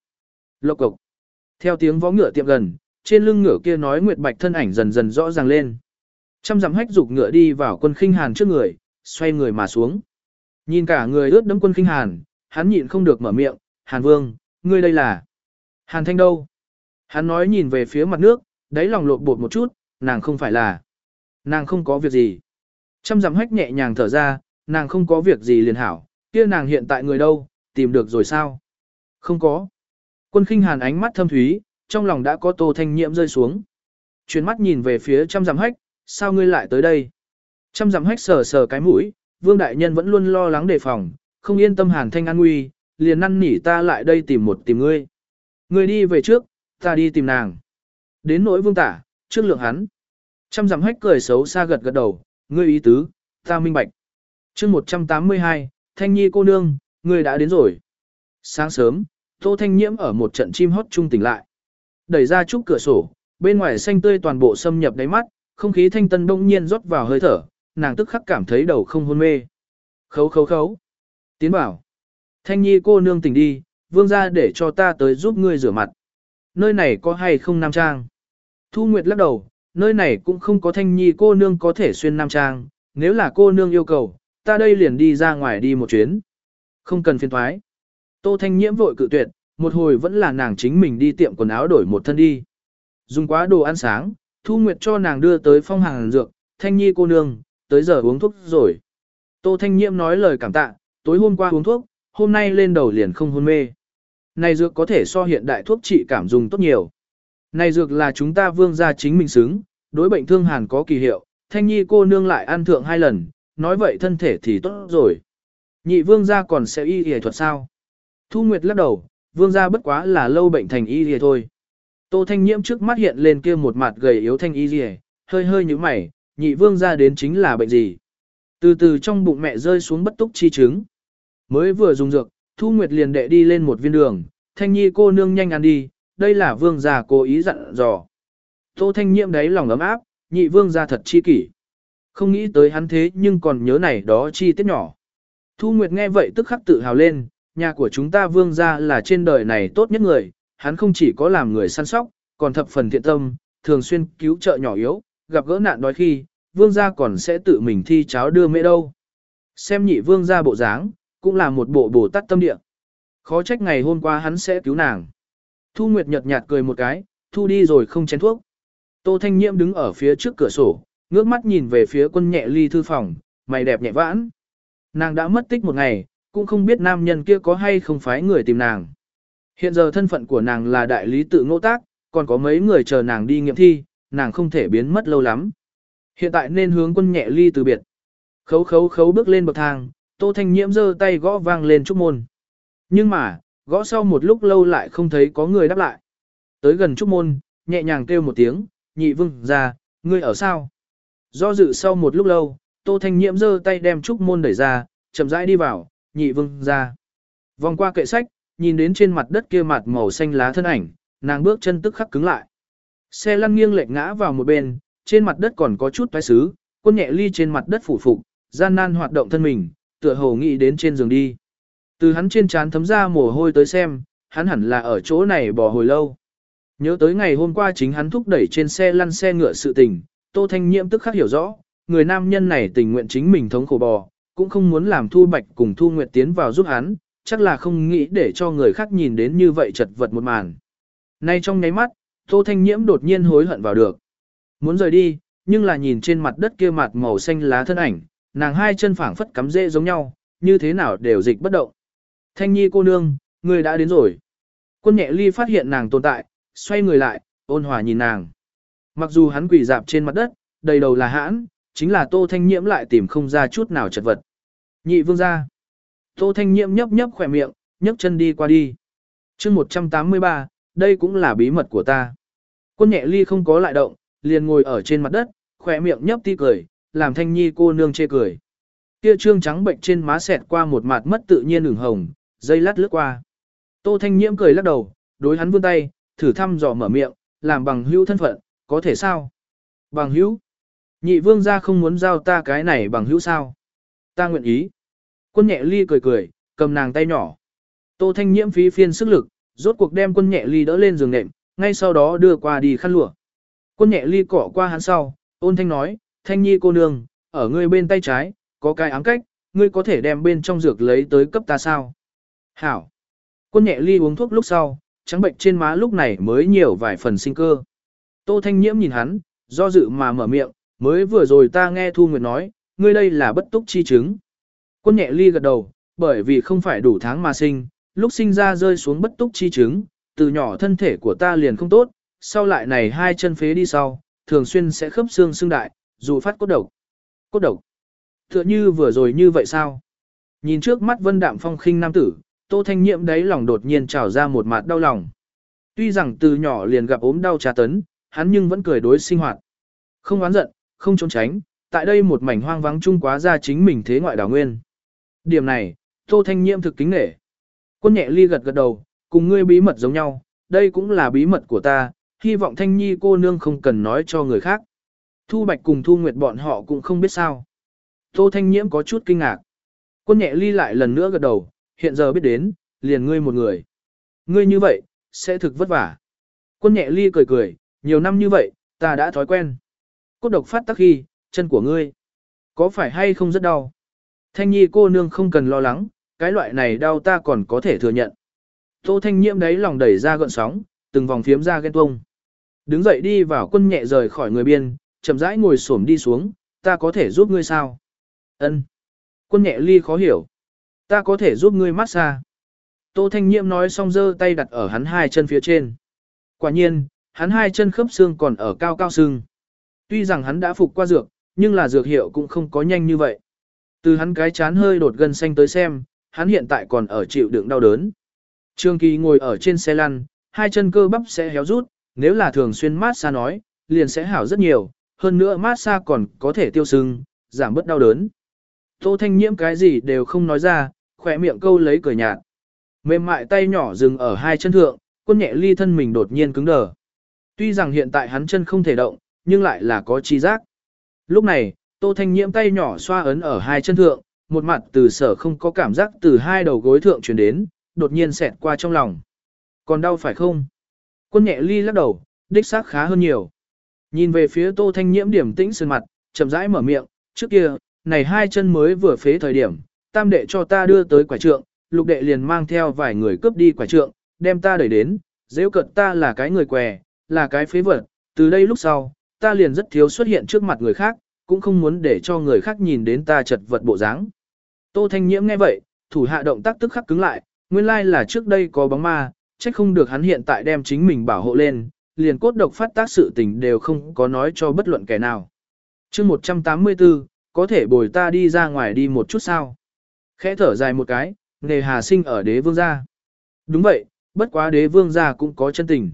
Lộc cục. Theo tiếng vó ngựa tiệm gần, trên lưng ngựa kia nói nguyệt bạch thân ảnh dần dần rõ ràng lên. Trăm dặm hách dục ngựa đi vào quân khinh hàn trước người, xoay người mà xuống. Nhìn cả người ướt đẫm quân khinh hàn, hắn nhịn không được mở miệng, Hàn Vương, ngươi đây là... Hàn Thanh đâu? Hắn nói nhìn về phía mặt nước, đáy lòng lột bột một chút, nàng không phải là... Nàng không có việc gì. Trăm dặm hách nhẹ nhàng thở ra, nàng không có việc gì liền hảo, kia nàng hiện tại người đâu, tìm được rồi sao? Không có. Quân khinh hàn ánh mắt thâm thúy, trong lòng đã có tô thanh nhiễm rơi xuống. Chuyển mắt nhìn về phía trăm dặm hách, sao ngươi lại tới đây? Trăm dặm hách sờ sờ cái mũi, vương đại nhân vẫn luôn lo lắng đề phòng, không yên tâm hàn thanh an nguy, liền năn nỉ ta lại đây tìm một tìm ngươi. Ngươi đi về trước, ta đi tìm nàng. Đến nỗi vương tả, trước lượng hắn. Trăm dặm hách cười xấu xa gật gật đầu, ngươi ý tứ, ta minh bạch. chương 182, Thanh Nhi cô nương, ngươi đã đến rồi. Sáng sớm, Tô Thanh Nhiễm ở một trận chim hót trung tỉnh lại. Đẩy ra chút cửa sổ, bên ngoài xanh tươi toàn bộ xâm nhập đáy mắt, không khí thanh tân đông nhiên rót vào hơi thở, nàng tức khắc cảm thấy đầu không hôn mê. Khấu khấu khấu. Tiến bảo. Thanh Nhi cô nương tỉnh đi, vương ra để cho ta tới giúp ngươi rửa mặt. Nơi này có hay không nam trang? Thu Nguyệt lắc đầu, nơi này cũng không có Thanh Nhi cô nương có thể xuyên nam trang, nếu là cô nương yêu cầu, ta đây liền đi ra ngoài đi một chuyến. Không cần phiền thoái. Tô Thanh Nhiễm vội cự tuyệt, một hồi vẫn là nàng chính mình đi tiệm quần áo đổi một thân đi. Dùng quá đồ ăn sáng, Thu Nguyệt cho nàng đưa tới phong hàng dược, Thanh Nhi cô nương, tới giờ uống thuốc rồi. Tô Thanh Nhiễm nói lời cảm tạ, tối hôm qua uống thuốc, hôm nay lên đầu liền không hôn mê. Này dược có thể so hiện đại thuốc trị cảm dùng tốt nhiều. Này dược là chúng ta vương gia chính mình xứng, đối bệnh thương hàn có kỳ hiệu, Thanh Nhi cô nương lại ăn thượng hai lần, nói vậy thân thể thì tốt rồi. Nhị vương gia còn sẽ y y thuật sao? Thu Nguyệt lắc đầu, vương gia bất quá là lâu bệnh thành y y thôi. Tô Thanh Nhiễm trước mắt hiện lên kia một mặt gầy yếu thanh y y, hơi hơi như mày, nhị vương gia đến chính là bệnh gì? Từ từ trong bụng mẹ rơi xuống bất túc chi chứng. Mới vừa dùng dược, Thu Nguyệt liền đệ đi lên một viên đường, Thanh Nhi cô nương nhanh ăn đi, đây là vương gia cố ý dặn dò. Tô Thanh Nhiệm đấy lòng ấm áp, nhị vương gia thật chi kỷ. Không nghĩ tới hắn thế nhưng còn nhớ này đó chi tiết nhỏ. Thu Nguyệt nghe vậy tức khắc tự hào lên, nhà của chúng ta vương gia là trên đời này tốt nhất người, hắn không chỉ có làm người săn sóc, còn thập phần thiện tâm, thường xuyên cứu trợ nhỏ yếu, gặp gỡ nạn đói khi, vương gia còn sẽ tự mình thi cháo đưa mẹ đâu. Xem nhị vương gia bộ dáng, cũng là một bộ bồ tát tâm địa. Khó trách ngày hôm qua hắn sẽ cứu nàng. Thu Nguyệt nhợt nhạt cười một cái, thu đi rồi không chén thuốc. Tô Thanh Nhiễm đứng ở phía trước cửa sổ, ngước mắt nhìn về phía quân nhẹ ly thư phòng, mày đẹp nhẹ vãn. Nàng đã mất tích một ngày, cũng không biết nam nhân kia có hay không phái người tìm nàng. Hiện giờ thân phận của nàng là đại lý tự ngỗ tác, còn có mấy người chờ nàng đi nghiệm thi, nàng không thể biến mất lâu lắm. Hiện tại nên hướng quân nhẹ ly từ biệt. Khấu khấu khấu bước lên bậc thang, Tô Thanh Nhiễm giơ tay gõ vang lên trúc môn. Nhưng mà, gõ sau một lúc lâu lại không thấy có người đáp lại. Tới gần trúc môn, nhẹ nhàng kêu một tiếng, nhị vương ra, ngươi ở sao? Do dự sau một lúc lâu, Tô Thanh Nhiễm giơ tay đem trúc môn đẩy ra, chậm rãi đi vào, nhị vương ra. Vòng qua kệ sách, nhìn đến trên mặt đất kia mặt màu xanh lá thân ảnh, nàng bước chân tức khắc cứng lại. Xe lăn nghiêng lệch ngã vào một bên, trên mặt đất còn có chút toái xứ, quân nhẹ ly trên mặt đất phủ phục, gian nan hoạt động thân mình, tựa hồ nghĩ đến trên giường đi. Từ hắn trên trán thấm ra mồ hôi tới xem, hắn hẳn là ở chỗ này bò hồi lâu. Nhớ tới ngày hôm qua chính hắn thúc đẩy trên xe lăn xe ngựa sự tình, Tô Thanh Nhiễm tức khắc hiểu rõ, người nam nhân này tình nguyện chính mình thống khổ bò, cũng không muốn làm Thu Bạch cùng Thu Nguyệt tiến vào giúp hắn, chắc là không nghĩ để cho người khác nhìn đến như vậy chật vật một màn. Nay trong nháy mắt, Tô Thanh Nhiễm đột nhiên hối hận vào được. Muốn rời đi, nhưng là nhìn trên mặt đất kia mặt màu xanh lá thân ảnh, nàng hai chân phảng phất cắm rễ giống nhau, như thế nào đều dịch bất động. Thanh Nhi cô nương, người đã đến rồi. Quân nhẹ ly phát hiện nàng tồn tại, xoay người lại, ôn hòa nhìn nàng. Mặc dù hắn quỳ dạp trên mặt đất, đầy đầu là hãn, chính là Tô Thanh Nhiễm lại tìm không ra chút nào chật vật. Nhị vương ra. Tô Thanh Nhiễm nhấp nhấp khỏe miệng, nhấc chân đi qua đi. chương 183, đây cũng là bí mật của ta. Quân nhẹ ly không có lại động, liền ngồi ở trên mặt đất, khỏe miệng nhấp ti cười, làm thanh nhi cô nương chê cười. Kia trương trắng bệnh trên má xẹt qua một mặt mất tự nhiên ửng hồng, dây lát lướt qua. Tô thanh nhiễm cười lắc đầu, đối hắn vươn tay, thử thăm dò mở miệng, làm bằng hữu thân phận, có thể sao? Bằng hữu? Nhị vương gia không muốn giao ta cái này bằng hữu sao? Ta nguyện ý. Quân nhẹ ly cười cười, cầm nàng tay nhỏ. Tô thanh nhiễm phí phiên sức lực, rốt cuộc đem quân nhẹ ly đỡ lên giường nệm, ngay sau đó đưa qua đi khăn lụa. Quân nhẹ ly cỏ qua hắn sau, ôn thanh nói, thanh nhi cô nương, ở ngươi bên tay trái, có cái ám cách, ngươi có thể đem bên trong dược lấy tới cấp ta sao? Hảo. Quân nhẹ ly uống thuốc lúc sau, trắng bệnh trên má lúc này mới nhiều vài phần sinh cơ. Tô thanh nhiễm nhìn hắn, do dự mà mở miệng, mới vừa rồi ta nghe Thu Nguyệt nói, ngươi đây là bất túc chi chứng. Quân nhẹ ly gật đầu, bởi vì không phải đủ tháng mà sinh, lúc sinh ra rơi xuống bất túc chi chứng, từ nhỏ thân thể của ta liền không tốt, sau lại này hai chân phế đi sau, thường xuyên sẽ khớp xương xương đại, dù phát cốt độc. Cốt độc. Tựa như vừa rồi như vậy sao? Nhìn trước mắt vân đạm phong khinh nam tử, tô thanh nhiệm đấy lòng đột nhiên trào ra một mạt đau lòng. Tuy rằng từ nhỏ liền gặp ốm đau trà tấn, hắn nhưng vẫn cười đối sinh hoạt. Không oán giận, không trốn tránh, tại đây một mảnh hoang vắng chung quá ra chính mình thế ngoại đảo nguyên. Điểm này, tô thanh nhiệm thực kính nể. Quân nhẹ ly gật gật đầu, cùng ngươi bí mật giống nhau, đây cũng là bí mật của ta, hy vọng thanh nhi cô nương không cần nói cho người khác. Thu Bạch cùng Thu Nguyệt bọn họ cũng không biết sao. Tô Thanh Nhiễm có chút kinh ngạc. Quân nhẹ ly lại lần nữa gật đầu, hiện giờ biết đến, liền ngươi một người. Ngươi như vậy, sẽ thực vất vả. Quân nhẹ ly cười cười, nhiều năm như vậy, ta đã thói quen. Cốt độc phát tắc khi, chân của ngươi. Có phải hay không rất đau? Thanh nhi cô nương không cần lo lắng, cái loại này đau ta còn có thể thừa nhận. Tô Thanh Nhiễm đấy lòng đẩy ra gợn sóng, từng vòng phiếm ra ghen tuông. Đứng dậy đi vào quân nhẹ rời khỏi người biên, chậm rãi ngồi xổm đi xuống, ta có thể giúp ngươi sao? Ân. Quân nhẹ ly khó hiểu. Ta có thể giúp ngươi massage. Tô Thanh Nhiễm nói xong giơ tay đặt ở hắn hai chân phía trên. Quả nhiên, hắn hai chân khớp xương còn ở cao cao xương. Tuy rằng hắn đã phục qua dược, nhưng là dược hiệu cũng không có nhanh như vậy. Từ hắn cái chán hơi đột gần xanh tới xem, hắn hiện tại còn ở chịu đựng đau đớn. Trương Kỳ ngồi ở trên xe lăn, hai chân cơ bắp sẽ héo rút, nếu là thường xuyên mát xa nói, liền sẽ hảo rất nhiều, hơn nữa mát xa còn có thể tiêu sưng, giảm bớt đau đớn. Tô Thanh Nhiễm cái gì đều không nói ra, khỏe miệng câu lấy cười nhạt. Mềm mại tay nhỏ dừng ở hai chân thượng, quân nhẹ ly thân mình đột nhiên cứng đờ. Tuy rằng hiện tại hắn chân không thể động, nhưng lại là có chi giác. Lúc này, Tô Thanh Nhiễm tay nhỏ xoa ấn ở hai chân thượng, một mặt từ sở không có cảm giác từ hai đầu gối thượng truyền đến, đột nhiên xẹt qua trong lòng. Còn đau phải không? Quân nhẹ ly lắc đầu, đích xác khá hơn nhiều. Nhìn về phía tô thanh nhiễm điểm tĩnh sơn mặt, chậm rãi mở miệng, trước kia, này hai chân mới vừa phế thời điểm, tam đệ cho ta đưa tới quả trượng, lục đệ liền mang theo vài người cướp đi quả trượng, đem ta đẩy đến, dễ cận ta là cái người què, là cái phế vật, từ đây lúc sau, ta liền rất thiếu xuất hiện trước mặt người khác, cũng không muốn để cho người khác nhìn đến ta chật vật bộ dáng. Tô Thanh Nhiễm nghe vậy, thủ hạ động tác tức khắc cứng lại, nguyên lai là trước đây có bóng ma, trách không được hắn hiện tại đem chính mình bảo hộ lên, liền cốt độc phát tác sự tình đều không có nói cho bất luận kẻ nào. chương 184, có thể bồi ta đi ra ngoài đi một chút sao? Khẽ thở dài một cái, nghề hà sinh ở đế vương gia. Đúng vậy, bất quá đế vương gia cũng có chân tình.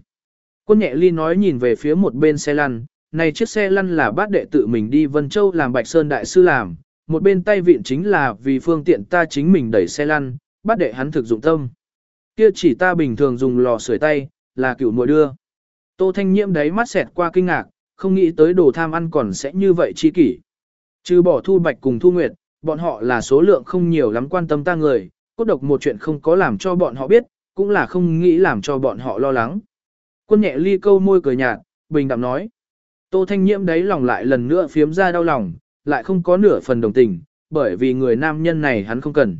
Quân nhẹ ly nói nhìn về phía một bên xe lăn, này chiếc xe lăn là bát đệ tự mình đi Vân Châu làm Bạch Sơn Đại Sư làm, một bên tay vịn chính là vì phương tiện ta chính mình đẩy xe lăn, bát đệ hắn thực dụng tâm. Kia chỉ ta bình thường dùng lò sưởi tay, là cựu muội đưa. Tô Thanh Nhiễm đấy mắt xẹt qua kinh ngạc, không nghĩ tới đồ tham ăn còn sẽ như vậy chi kỷ. Trừ bỏ thu bạch cùng thu nguyệt, bọn họ là số lượng không nhiều lắm quan tâm ta người, cốt độc một chuyện không có làm cho bọn họ biết, cũng là không nghĩ làm cho bọn họ lo lắng. Quân nhẹ ly câu môi cười nhạt, bình đạm nói. Tô Thanh Nhiễm đấy lòng lại lần nữa phiếm ra đau lòng, lại không có nửa phần đồng tình, bởi vì người nam nhân này hắn không cần.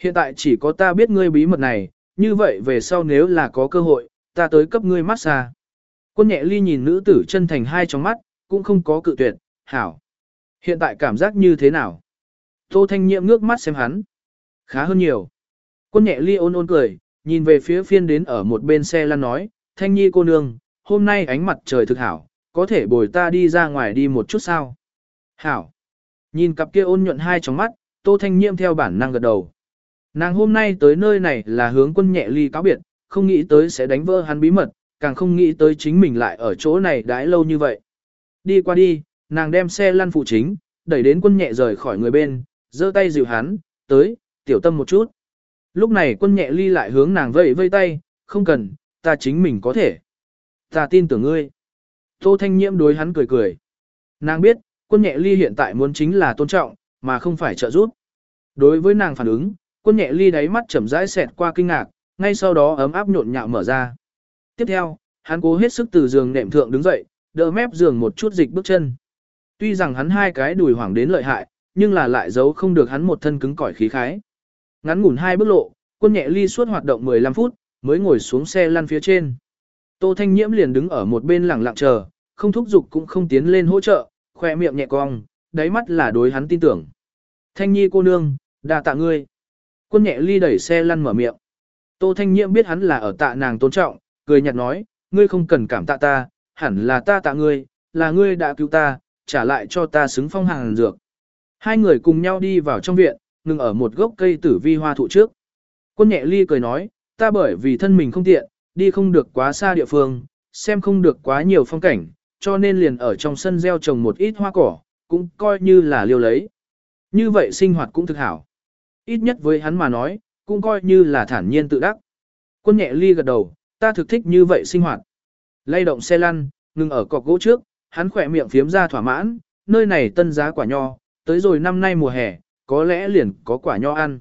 Hiện tại chỉ có ta biết ngươi bí mật này, như vậy về sau nếu là có cơ hội, ta tới cấp ngươi massage. Quân nhẹ ly nhìn nữ tử chân thành hai trong mắt, cũng không có cự tuyệt, hảo. Hiện tại cảm giác như thế nào? Tô Thanh Nhiệm ngước mắt xem hắn. Khá hơn nhiều. Quân nhẹ ly ôn ôn cười, nhìn về phía phiên đến ở một bên xe lăn nói, Thanh Nhi cô nương, hôm nay ánh mặt trời thực hảo, có thể bồi ta đi ra ngoài đi một chút sao? Hảo. Nhìn cặp kia ôn nhuận hai trong mắt, Tô Thanh Nhiệm theo bản năng gật đầu. Nàng hôm nay tới nơi này là hướng quân nhẹ ly cáo biệt, không nghĩ tới sẽ đánh vỡ hắn bí mật, càng không nghĩ tới chính mình lại ở chỗ này đãi lâu như vậy. Đi qua đi, nàng đem xe lăn phụ chính, đẩy đến quân nhẹ rời khỏi người bên, giơ tay dịu hắn, tới, tiểu tâm một chút. Lúc này quân nhẹ ly lại hướng nàng vẫy vây tay, không cần, ta chính mình có thể. Ta tin tưởng ngươi. Tô Thanh Nhiễm đối hắn cười cười. Nàng biết, quân nhẹ ly hiện tại muốn chính là tôn trọng, mà không phải trợ giúp. Đối với nàng phản ứng, quân nhẹ ly đáy mắt chậm rãi xẹt qua kinh ngạc, ngay sau đó ấm áp nhộn nhạo mở ra. Tiếp theo, hắn cố hết sức từ giường nệm thượng đứng dậy, đỡ mép giường một chút dịch bước chân. Tuy rằng hắn hai cái đùi hoảng đến lợi hại, nhưng là lại giấu không được hắn một thân cứng cỏi khí khái. Ngắn ngủn hai bước lộ, quân nhẹ ly suốt hoạt động 15 phút, mới ngồi xuống xe lăn phía trên. Tô Thanh Nhiễm liền đứng ở một bên lặng lặng chờ, không thúc giục cũng không tiến lên hỗ trợ, khoe miệng nhẹ cong, đáy mắt là đối hắn tin tưởng. Thanh Nhi cô nương, đa tạ ngươi. Quân nhẹ ly đẩy xe lăn mở miệng. Tô Thanh Nhiễm biết hắn là ở tạ nàng tôn trọng, cười nhạt nói, ngươi không cần cảm tạ ta, hẳn là ta tạ ngươi, là ngươi đã cứu ta, trả lại cho ta xứng phong hàng dược. Hai người cùng nhau đi vào trong viện, ngừng ở một gốc cây tử vi hoa thụ trước. Quân nhẹ ly cười nói, ta bởi vì thân mình không tiện, đi không được quá xa địa phương, xem không được quá nhiều phong cảnh, cho nên liền ở trong sân gieo trồng một ít hoa cỏ, cũng coi như là liêu lấy. Như vậy sinh hoạt cũng thực hảo. Ít nhất với hắn mà nói, cũng coi như là thản nhiên tự đắc. Quân nhẹ ly gật đầu, ta thực thích như vậy sinh hoạt. Lay động xe lăn, ngừng ở cọc gỗ trước, hắn khỏe miệng phiếm ra thỏa mãn, nơi này tân giá quả nho, tới rồi năm nay mùa hè, có lẽ liền có quả nho ăn.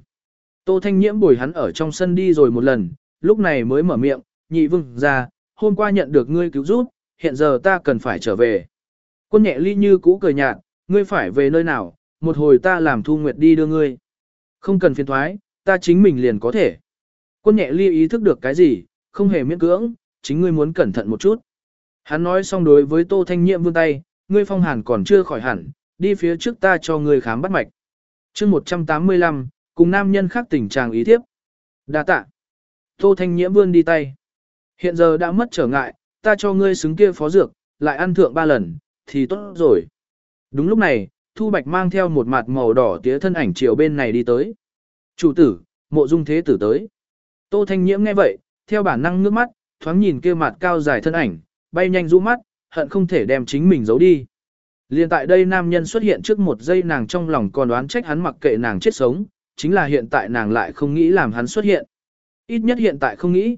Tô Thanh Nhiễm bồi hắn ở trong sân đi rồi một lần, lúc này mới mở miệng, nhị vương ra, hôm qua nhận được ngươi cứu giúp, hiện giờ ta cần phải trở về. Quân nhẹ ly như cũ cười nhạt, ngươi phải về nơi nào, một hồi ta làm thu nguyệt đi đưa ngươi. Không cần phiền thoái, ta chính mình liền có thể. Quân nhẹ ly ý thức được cái gì, không hề miễn cưỡng, chính ngươi muốn cẩn thận một chút. Hắn nói xong đối với Tô Thanh Nhiệm vươn tay, ngươi phong hàn còn chưa khỏi hẳn, đi phía trước ta cho ngươi khám bắt mạch. chương 185, cùng nam nhân khác tình trạng ý tiếp. đa tạ. Tô Thanh Nhiễm vươn đi tay. Hiện giờ đã mất trở ngại, ta cho ngươi xứng kia phó dược, lại ăn thượng ba lần, thì tốt rồi. Đúng lúc này, Thu Bạch mang theo một mặt màu đỏ tía thân ảnh chiều bên này đi tới. Chủ tử, mộ dung thế tử tới. Tô Thanh Nhiễm nghe vậy, theo bản năng ngước mắt, thoáng nhìn kia mặt cao dài thân ảnh, bay nhanh rũ mắt, hận không thể đem chính mình giấu đi. Liên tại đây nam nhân xuất hiện trước một giây nàng trong lòng còn đoán trách hắn mặc kệ nàng chết sống, chính là hiện tại nàng lại không nghĩ làm hắn xuất hiện. Ít nhất hiện tại không nghĩ.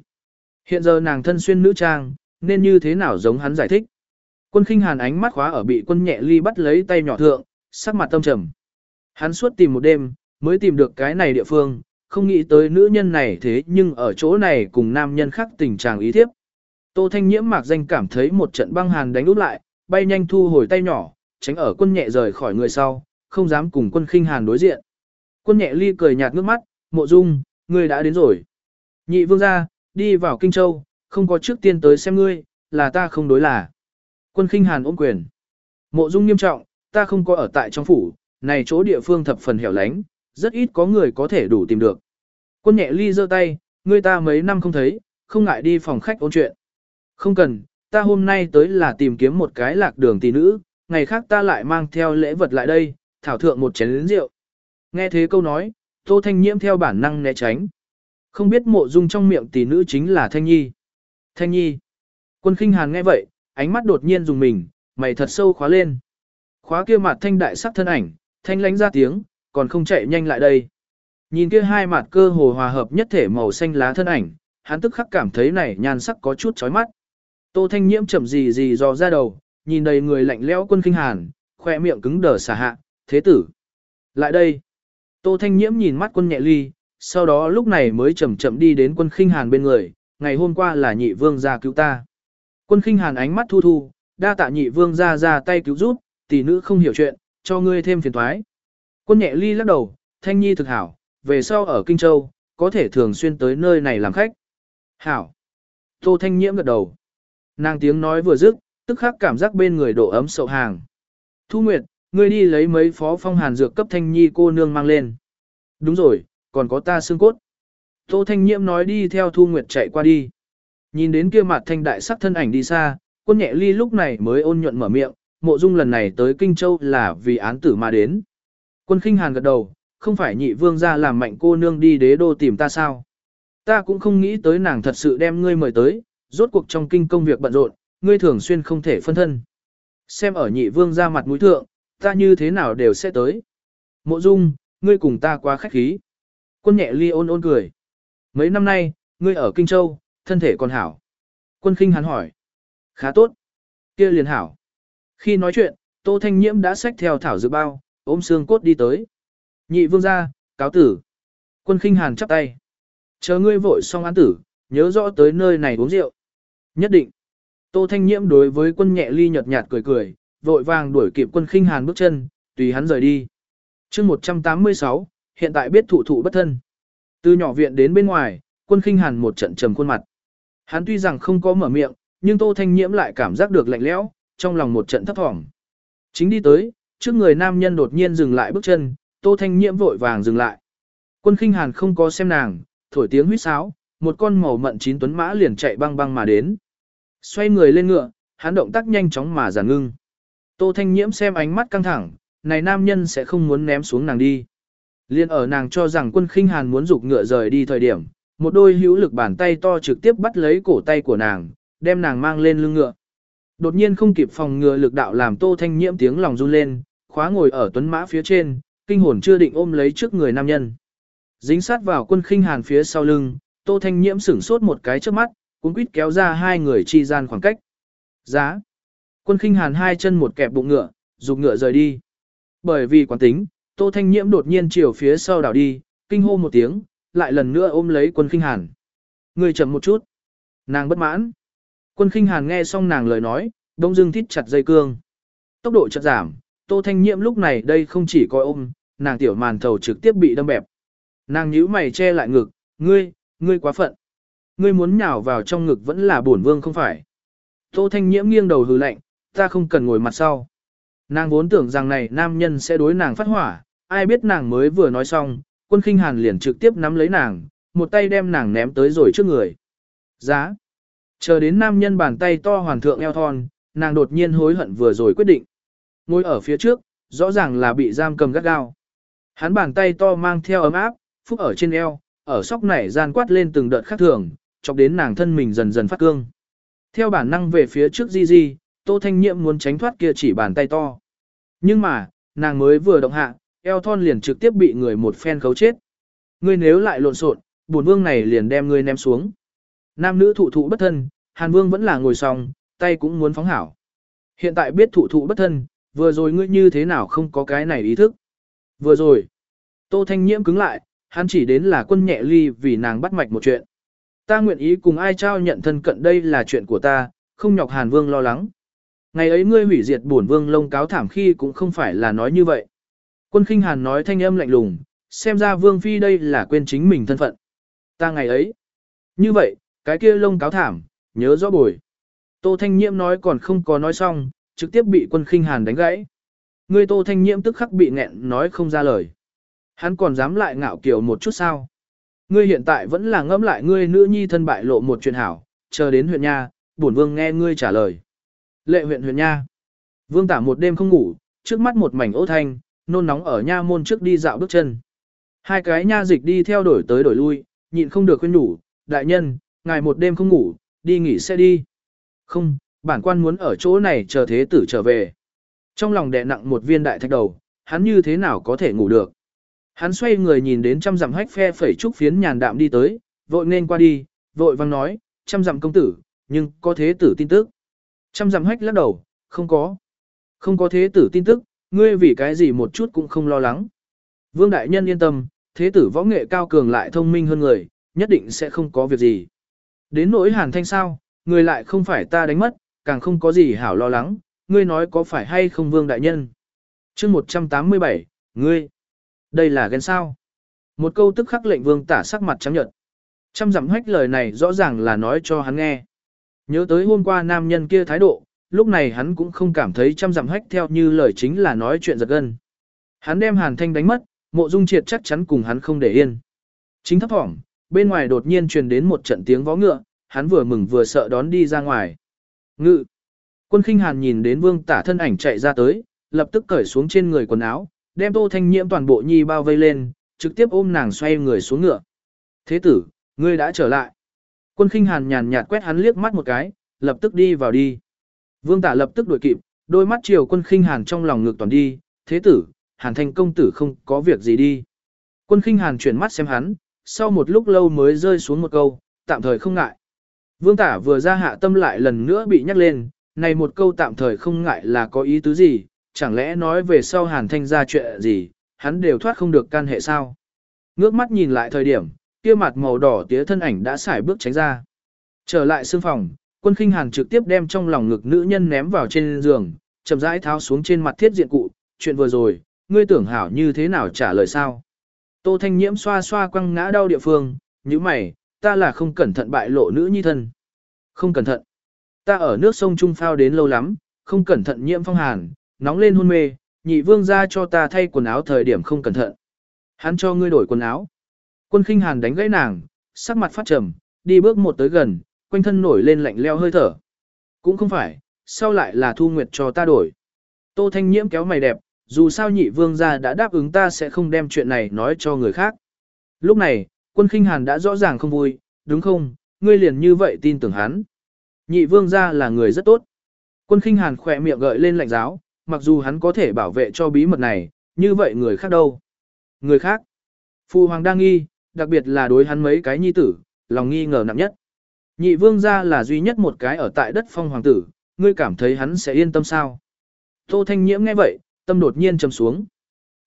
Hiện giờ nàng thân xuyên nữ trang, nên như thế nào giống hắn giải thích. Quân khinh hàn ánh mắt khóa ở bị quân nhẹ ly bắt lấy tay nhỏ thượng, sắc mặt tâm trầm. Hắn suốt tìm một đêm, mới tìm được cái này địa phương, không nghĩ tới nữ nhân này thế nhưng ở chỗ này cùng nam nhân khác tình trạng ý thiếp. Tô Thanh Nhiễm mạc danh cảm thấy một trận băng hàn đánh úp lại, bay nhanh thu hồi tay nhỏ, tránh ở quân nhẹ rời khỏi người sau, không dám cùng quân khinh hàn đối diện. Quân nhẹ ly cười nhạt nước mắt, mộ dung, ngươi đã đến rồi. Nhị vương gia, đi vào Kinh Châu, không có trước tiên tới xem ngươi, là ta không đối là. Quân khinh hàn ôm quyền. Mộ dung nghiêm trọng, ta không có ở tại trong phủ, này chỗ địa phương thập phần hẻo lánh, rất ít có người có thể đủ tìm được. Quân nhẹ ly giơ tay, ngươi ta mấy năm không thấy, không ngại đi phòng khách ôn chuyện. Không cần, ta hôm nay tới là tìm kiếm một cái lạc đường tỷ nữ, ngày khác ta lại mang theo lễ vật lại đây, thảo thượng một chén lĩnh rượu. Nghe thế câu nói, Tô Thanh Nhiễm theo bản năng né tránh. Không biết mộ dung trong miệng tỷ nữ chính là Thanh Nhi. Thanh Nhi. Quân khinh hàn nghe vậy, ánh mắt đột nhiên dùng mình, mày thật sâu khóa lên. Khóa kia mặt thanh đại sắc thân ảnh, thanh lánh ra tiếng, còn không chạy nhanh lại đây. Nhìn kia hai mặt cơ hồ hòa hợp nhất thể màu xanh lá thân ảnh, hắn tức khắc cảm thấy này nhan sắc có chút chói mắt. Tô Thanh Nhiễm chậm gì gì dò ra đầu, nhìn đầy người lạnh lẽo quân kinh hàn, khoe miệng cứng đờ xả hạ, thế tử. Lại đây. Tô Thanh Nhiễm nhìn mắt quân nhẹ ly, sau đó lúc này mới chậm chậm đi đến quân khinh hàn bên người, ngày hôm qua là nhị vương ra cứu ta. Quân khinh hàn ánh mắt thu thu, đa tạ nhị vương ra ra tay cứu giúp, tỷ nữ không hiểu chuyện, cho ngươi thêm phiền thoái. Quân nhẹ ly lắc đầu, thanh nhi thực hảo, về sau ở Kinh Châu, có thể thường xuyên tới nơi này làm khách. Hảo. Tô thanh nhiễm gật đầu. Nàng tiếng nói vừa dứt, tức khắc cảm giác bên người độ ấm sậu hàng. Thu Nguyệt, ngươi đi lấy mấy phó phong hàn dược cấp thanh nhi cô nương mang lên. Đúng rồi, còn có ta xương cốt. Tô thanh nhiễm nói đi theo Thu Nguyệt chạy qua đi. Nhìn đến kia mặt thanh đại sắc thân ảnh đi xa, quân nhẹ ly lúc này mới ôn nhuận mở miệng, mộ dung lần này tới Kinh Châu là vì án tử mà đến. Quân khinh hàn gật đầu, không phải nhị vương ra làm mạnh cô nương đi đế đô tìm ta sao. Ta cũng không nghĩ tới nàng thật sự đem ngươi mời tới, rốt cuộc trong kinh công việc bận rộn, ngươi thường xuyên không thể phân thân. Xem ở nhị vương ra mặt mũi thượng, ta như thế nào đều sẽ tới. Mộ dung, ngươi cùng ta quá khách khí. Quân nhẹ ly ôn ôn cười. Mấy năm nay, ngươi ở Kinh Châu, thân thể còn hảo. Quân khinh hắn hỏi. Khá tốt. kia liền hảo. Khi nói chuyện, Tô Thanh Nhiễm đã xách theo thảo dược bao, ôm xương cốt đi tới. Nhị vương ra, cáo tử. Quân khinh hàn chắp tay. Chờ ngươi vội xong án tử, nhớ rõ tới nơi này uống rượu. Nhất định. Tô Thanh Nhiễm đối với quân nhẹ ly nhợt nhạt cười cười, vội vàng đuổi kịp quân khinh hàn bước chân, tùy hắn rời đi. chương 186, hiện tại biết thụ thụ bất thân. Từ nhỏ viện đến bên ngoài, quân khinh hàn một trận trầm khuôn mặt. Hắn tuy rằng không có mở miệng, nhưng Tô Thanh Nhiễm lại cảm giác được lạnh lẽo, trong lòng một trận thấp thỏm. Chính đi tới, trước người nam nhân đột nhiên dừng lại bước chân, Tô Thanh Nhiễm vội vàng dừng lại. Quân khinh hàn không có xem nàng, thổi tiếng huýt sáo, một con màu mận chín tuấn mã liền chạy băng băng mà đến. Xoay người lên ngựa, hắn động tác nhanh chóng mà giản ngưng. Tô Thanh Nhiễm xem ánh mắt căng thẳng, này nam nhân sẽ không muốn ném xuống nàng đi. Liên ở nàng cho rằng quân khinh hàn muốn dục ngựa rời đi thời điểm, một đôi hữu lực bàn tay to trực tiếp bắt lấy cổ tay của nàng, đem nàng mang lên lưng ngựa. Đột nhiên không kịp phòng ngừa lực đạo làm Tô Thanh Nhiễm tiếng lòng run lên, khóa ngồi ở tuấn mã phía trên, kinh hồn chưa định ôm lấy trước người nam nhân. Dính sát vào quân khinh hàn phía sau lưng, Tô Thanh Nhiễm sửng sốt một cái trước mắt, cũng quýt kéo ra hai người chi gian khoảng cách. Giá. Quân khinh hàn hai chân một kẹp bụng ngựa, dục ngựa rời đi. Bởi vì quán tính, Tô Thanh Nhiễm đột nhiên chiều phía sau đảo đi, kinh hô một tiếng, lại lần nữa ôm lấy quân khinh hàn. Người chậm một chút. Nàng bất mãn. Quân khinh hàn nghe xong nàng lời nói, đông dưng thít chặt dây cương. Tốc độ chợt giảm, Tô Thanh Nhiễm lúc này đây không chỉ coi ôm, nàng tiểu màn thầu trực tiếp bị đâm bẹp. Nàng nhíu mày che lại ngực, ngươi, ngươi quá phận. Ngươi muốn nhào vào trong ngực vẫn là bổn vương không phải. Tô Thanh Nhiễm nghiêng đầu hừ lạnh, ta không cần ngồi mặt sau. Nàng vốn tưởng rằng này nam nhân sẽ đối nàng phát hỏa, ai biết nàng mới vừa nói xong, quân khinh hàn liền trực tiếp nắm lấy nàng, một tay đem nàng ném tới rồi trước người. Giá. Chờ đến nam nhân bàn tay to hoàn thượng eo thon, nàng đột nhiên hối hận vừa rồi quyết định. Ngồi ở phía trước, rõ ràng là bị giam cầm gắt gao. Hắn bàn tay to mang theo ấm áp, phúc ở trên eo, ở sóc nảy gian quát lên từng đợt khác thường, chọc đến nàng thân mình dần dần phát cương. Theo bản năng về phía trước Di Di, Tô Thanh Nhiệm muốn tránh thoát kia chỉ bàn tay to. Nhưng mà, nàng mới vừa động hạ, eo thon liền trực tiếp bị người một phen khấu chết. Ngươi nếu lại lộn xộn, bổn vương này liền đem ngươi ném xuống. Nam nữ thụ thụ bất thân, Hàn Vương vẫn là ngồi xong, tay cũng muốn phóng hảo. Hiện tại biết thụ thụ bất thân, vừa rồi ngươi như thế nào không có cái này ý thức. Vừa rồi, Tô Thanh Nhiễm cứng lại, hắn chỉ đến là quân nhẹ ly vì nàng bắt mạch một chuyện. Ta nguyện ý cùng ai trao nhận thân cận đây là chuyện của ta, không nhọc Hàn Vương lo lắng. Ngày ấy ngươi hủy diệt bổn vương lông cáo thảm khi cũng không phải là nói như vậy. Quân khinh Hàn nói thanh âm lạnh lùng, xem ra vương phi đây là quên chính mình thân phận. Ta ngày ấy. Như vậy, cái kia lông cáo thảm, nhớ rõ bồi. Tô Thanh Nhiễm nói còn không có nói xong, trực tiếp bị quân khinh Hàn đánh gãy. Ngươi Tô Thanh Nhiễm tức khắc bị nghẹn nói không ra lời. Hắn còn dám lại ngạo kiểu một chút sao? Ngươi hiện tại vẫn là ngẫm lại ngươi nữ nhi thân bại lộ một chuyện hảo, chờ đến huyện nha, bổn vương nghe ngươi trả lời. Lệ huyện huyện nha. Vương tả một đêm không ngủ, trước mắt một mảnh ô thanh, nôn nóng ở nha môn trước đi dạo bước chân. Hai cái nha dịch đi theo đổi tới đổi lui, nhịn không được khuyên nhủ, đại nhân, ngài một đêm không ngủ, đi nghỉ sẽ đi. Không, bản quan muốn ở chỗ này chờ thế tử trở về. Trong lòng đè nặng một viên đại thạch đầu, hắn như thế nào có thể ngủ được. Hắn xoay người nhìn đến trăm dặm hách phe phẩy trúc phiến nhàn đạm đi tới, vội nên qua đi, vội vang nói, trăm dặm công tử, nhưng có thế tử tin tức. Trăm dặm hách lắc đầu, không có. Không có thế tử tin tức, ngươi vì cái gì một chút cũng không lo lắng. Vương Đại Nhân yên tâm, thế tử võ nghệ cao cường lại thông minh hơn người, nhất định sẽ không có việc gì. Đến nỗi hàn thanh sao, người lại không phải ta đánh mất, càng không có gì hảo lo lắng, ngươi nói có phải hay không Vương Đại Nhân. chương 187, ngươi, đây là ghen sao. Một câu tức khắc lệnh Vương tả sắc mặt trắng nhợt. Trăm dặm hách lời này rõ ràng là nói cho hắn nghe. Nhớ tới hôm qua nam nhân kia thái độ, lúc này hắn cũng không cảm thấy trăm dặm hách theo như lời chính là nói chuyện giật gân. Hắn đem hàn thanh đánh mất, mộ dung triệt chắc chắn cùng hắn không để yên. Chính thấp thỏm, bên ngoài đột nhiên truyền đến một trận tiếng vó ngựa, hắn vừa mừng vừa sợ đón đi ra ngoài. Ngự! Quân khinh hàn nhìn đến vương tả thân ảnh chạy ra tới, lập tức cởi xuống trên người quần áo, đem tô thanh nhiễm toàn bộ nhi bao vây lên, trực tiếp ôm nàng xoay người xuống ngựa. Thế tử, ngươi đã trở lại. Quân khinh hàn nhàn nhạt quét hắn liếc mắt một cái, lập tức đi vào đi. Vương tả lập tức đuổi kịp, đôi mắt chiều quân khinh hàn trong lòng ngược toàn đi, thế tử, hàn thanh công tử không có việc gì đi. Quân khinh hàn chuyển mắt xem hắn, sau một lúc lâu mới rơi xuống một câu, tạm thời không ngại. Vương tả vừa ra hạ tâm lại lần nữa bị nhắc lên, này một câu tạm thời không ngại là có ý tứ gì, chẳng lẽ nói về sau hàn thanh ra chuyện gì, hắn đều thoát không được can hệ sao. Ngước mắt nhìn lại thời điểm, kia mặt màu đỏ tía thân ảnh đã xài bước tránh ra. Trở lại sương phòng, quân khinh hàn trực tiếp đem trong lòng ngực nữ nhân ném vào trên giường, chậm rãi tháo xuống trên mặt thiết diện cụ, chuyện vừa rồi, ngươi tưởng hảo như thế nào trả lời sao. Tô Thanh Nhiễm xoa xoa quăng ngã đau địa phương, như mày, ta là không cẩn thận bại lộ nữ nhi thân. Không cẩn thận. Ta ở nước sông Trung phao đến lâu lắm, không cẩn thận nhiễm phong hàn, nóng lên hôn mê, nhị vương ra cho ta thay quần áo thời điểm không cẩn thận. Hắn cho ngươi đổi quần áo. Quân khinh hàn đánh gãy nàng, sắc mặt phát trầm, đi bước một tới gần, quanh thân nổi lên lạnh leo hơi thở. Cũng không phải, sau lại là thu nguyệt cho ta đổi. Tô Thanh Nhiễm kéo mày đẹp, dù sao nhị vương gia đã đáp ứng ta sẽ không đem chuyện này nói cho người khác. Lúc này, quân khinh hàn đã rõ ràng không vui, đúng không, ngươi liền như vậy tin tưởng hắn. Nhị vương gia là người rất tốt. Quân khinh hàn khỏe miệng gợi lên lạnh giáo, mặc dù hắn có thể bảo vệ cho bí mật này, như vậy người khác đâu? Người khác? Phu hoàng đang nghi, đặc biệt là đối hắn mấy cái nhi tử, lòng nghi ngờ nặng nhất. Nhị vương gia là duy nhất một cái ở tại đất phong hoàng tử, ngươi cảm thấy hắn sẽ yên tâm sao? Tô Thanh Nhiễm nghe vậy, tâm đột nhiên trầm xuống.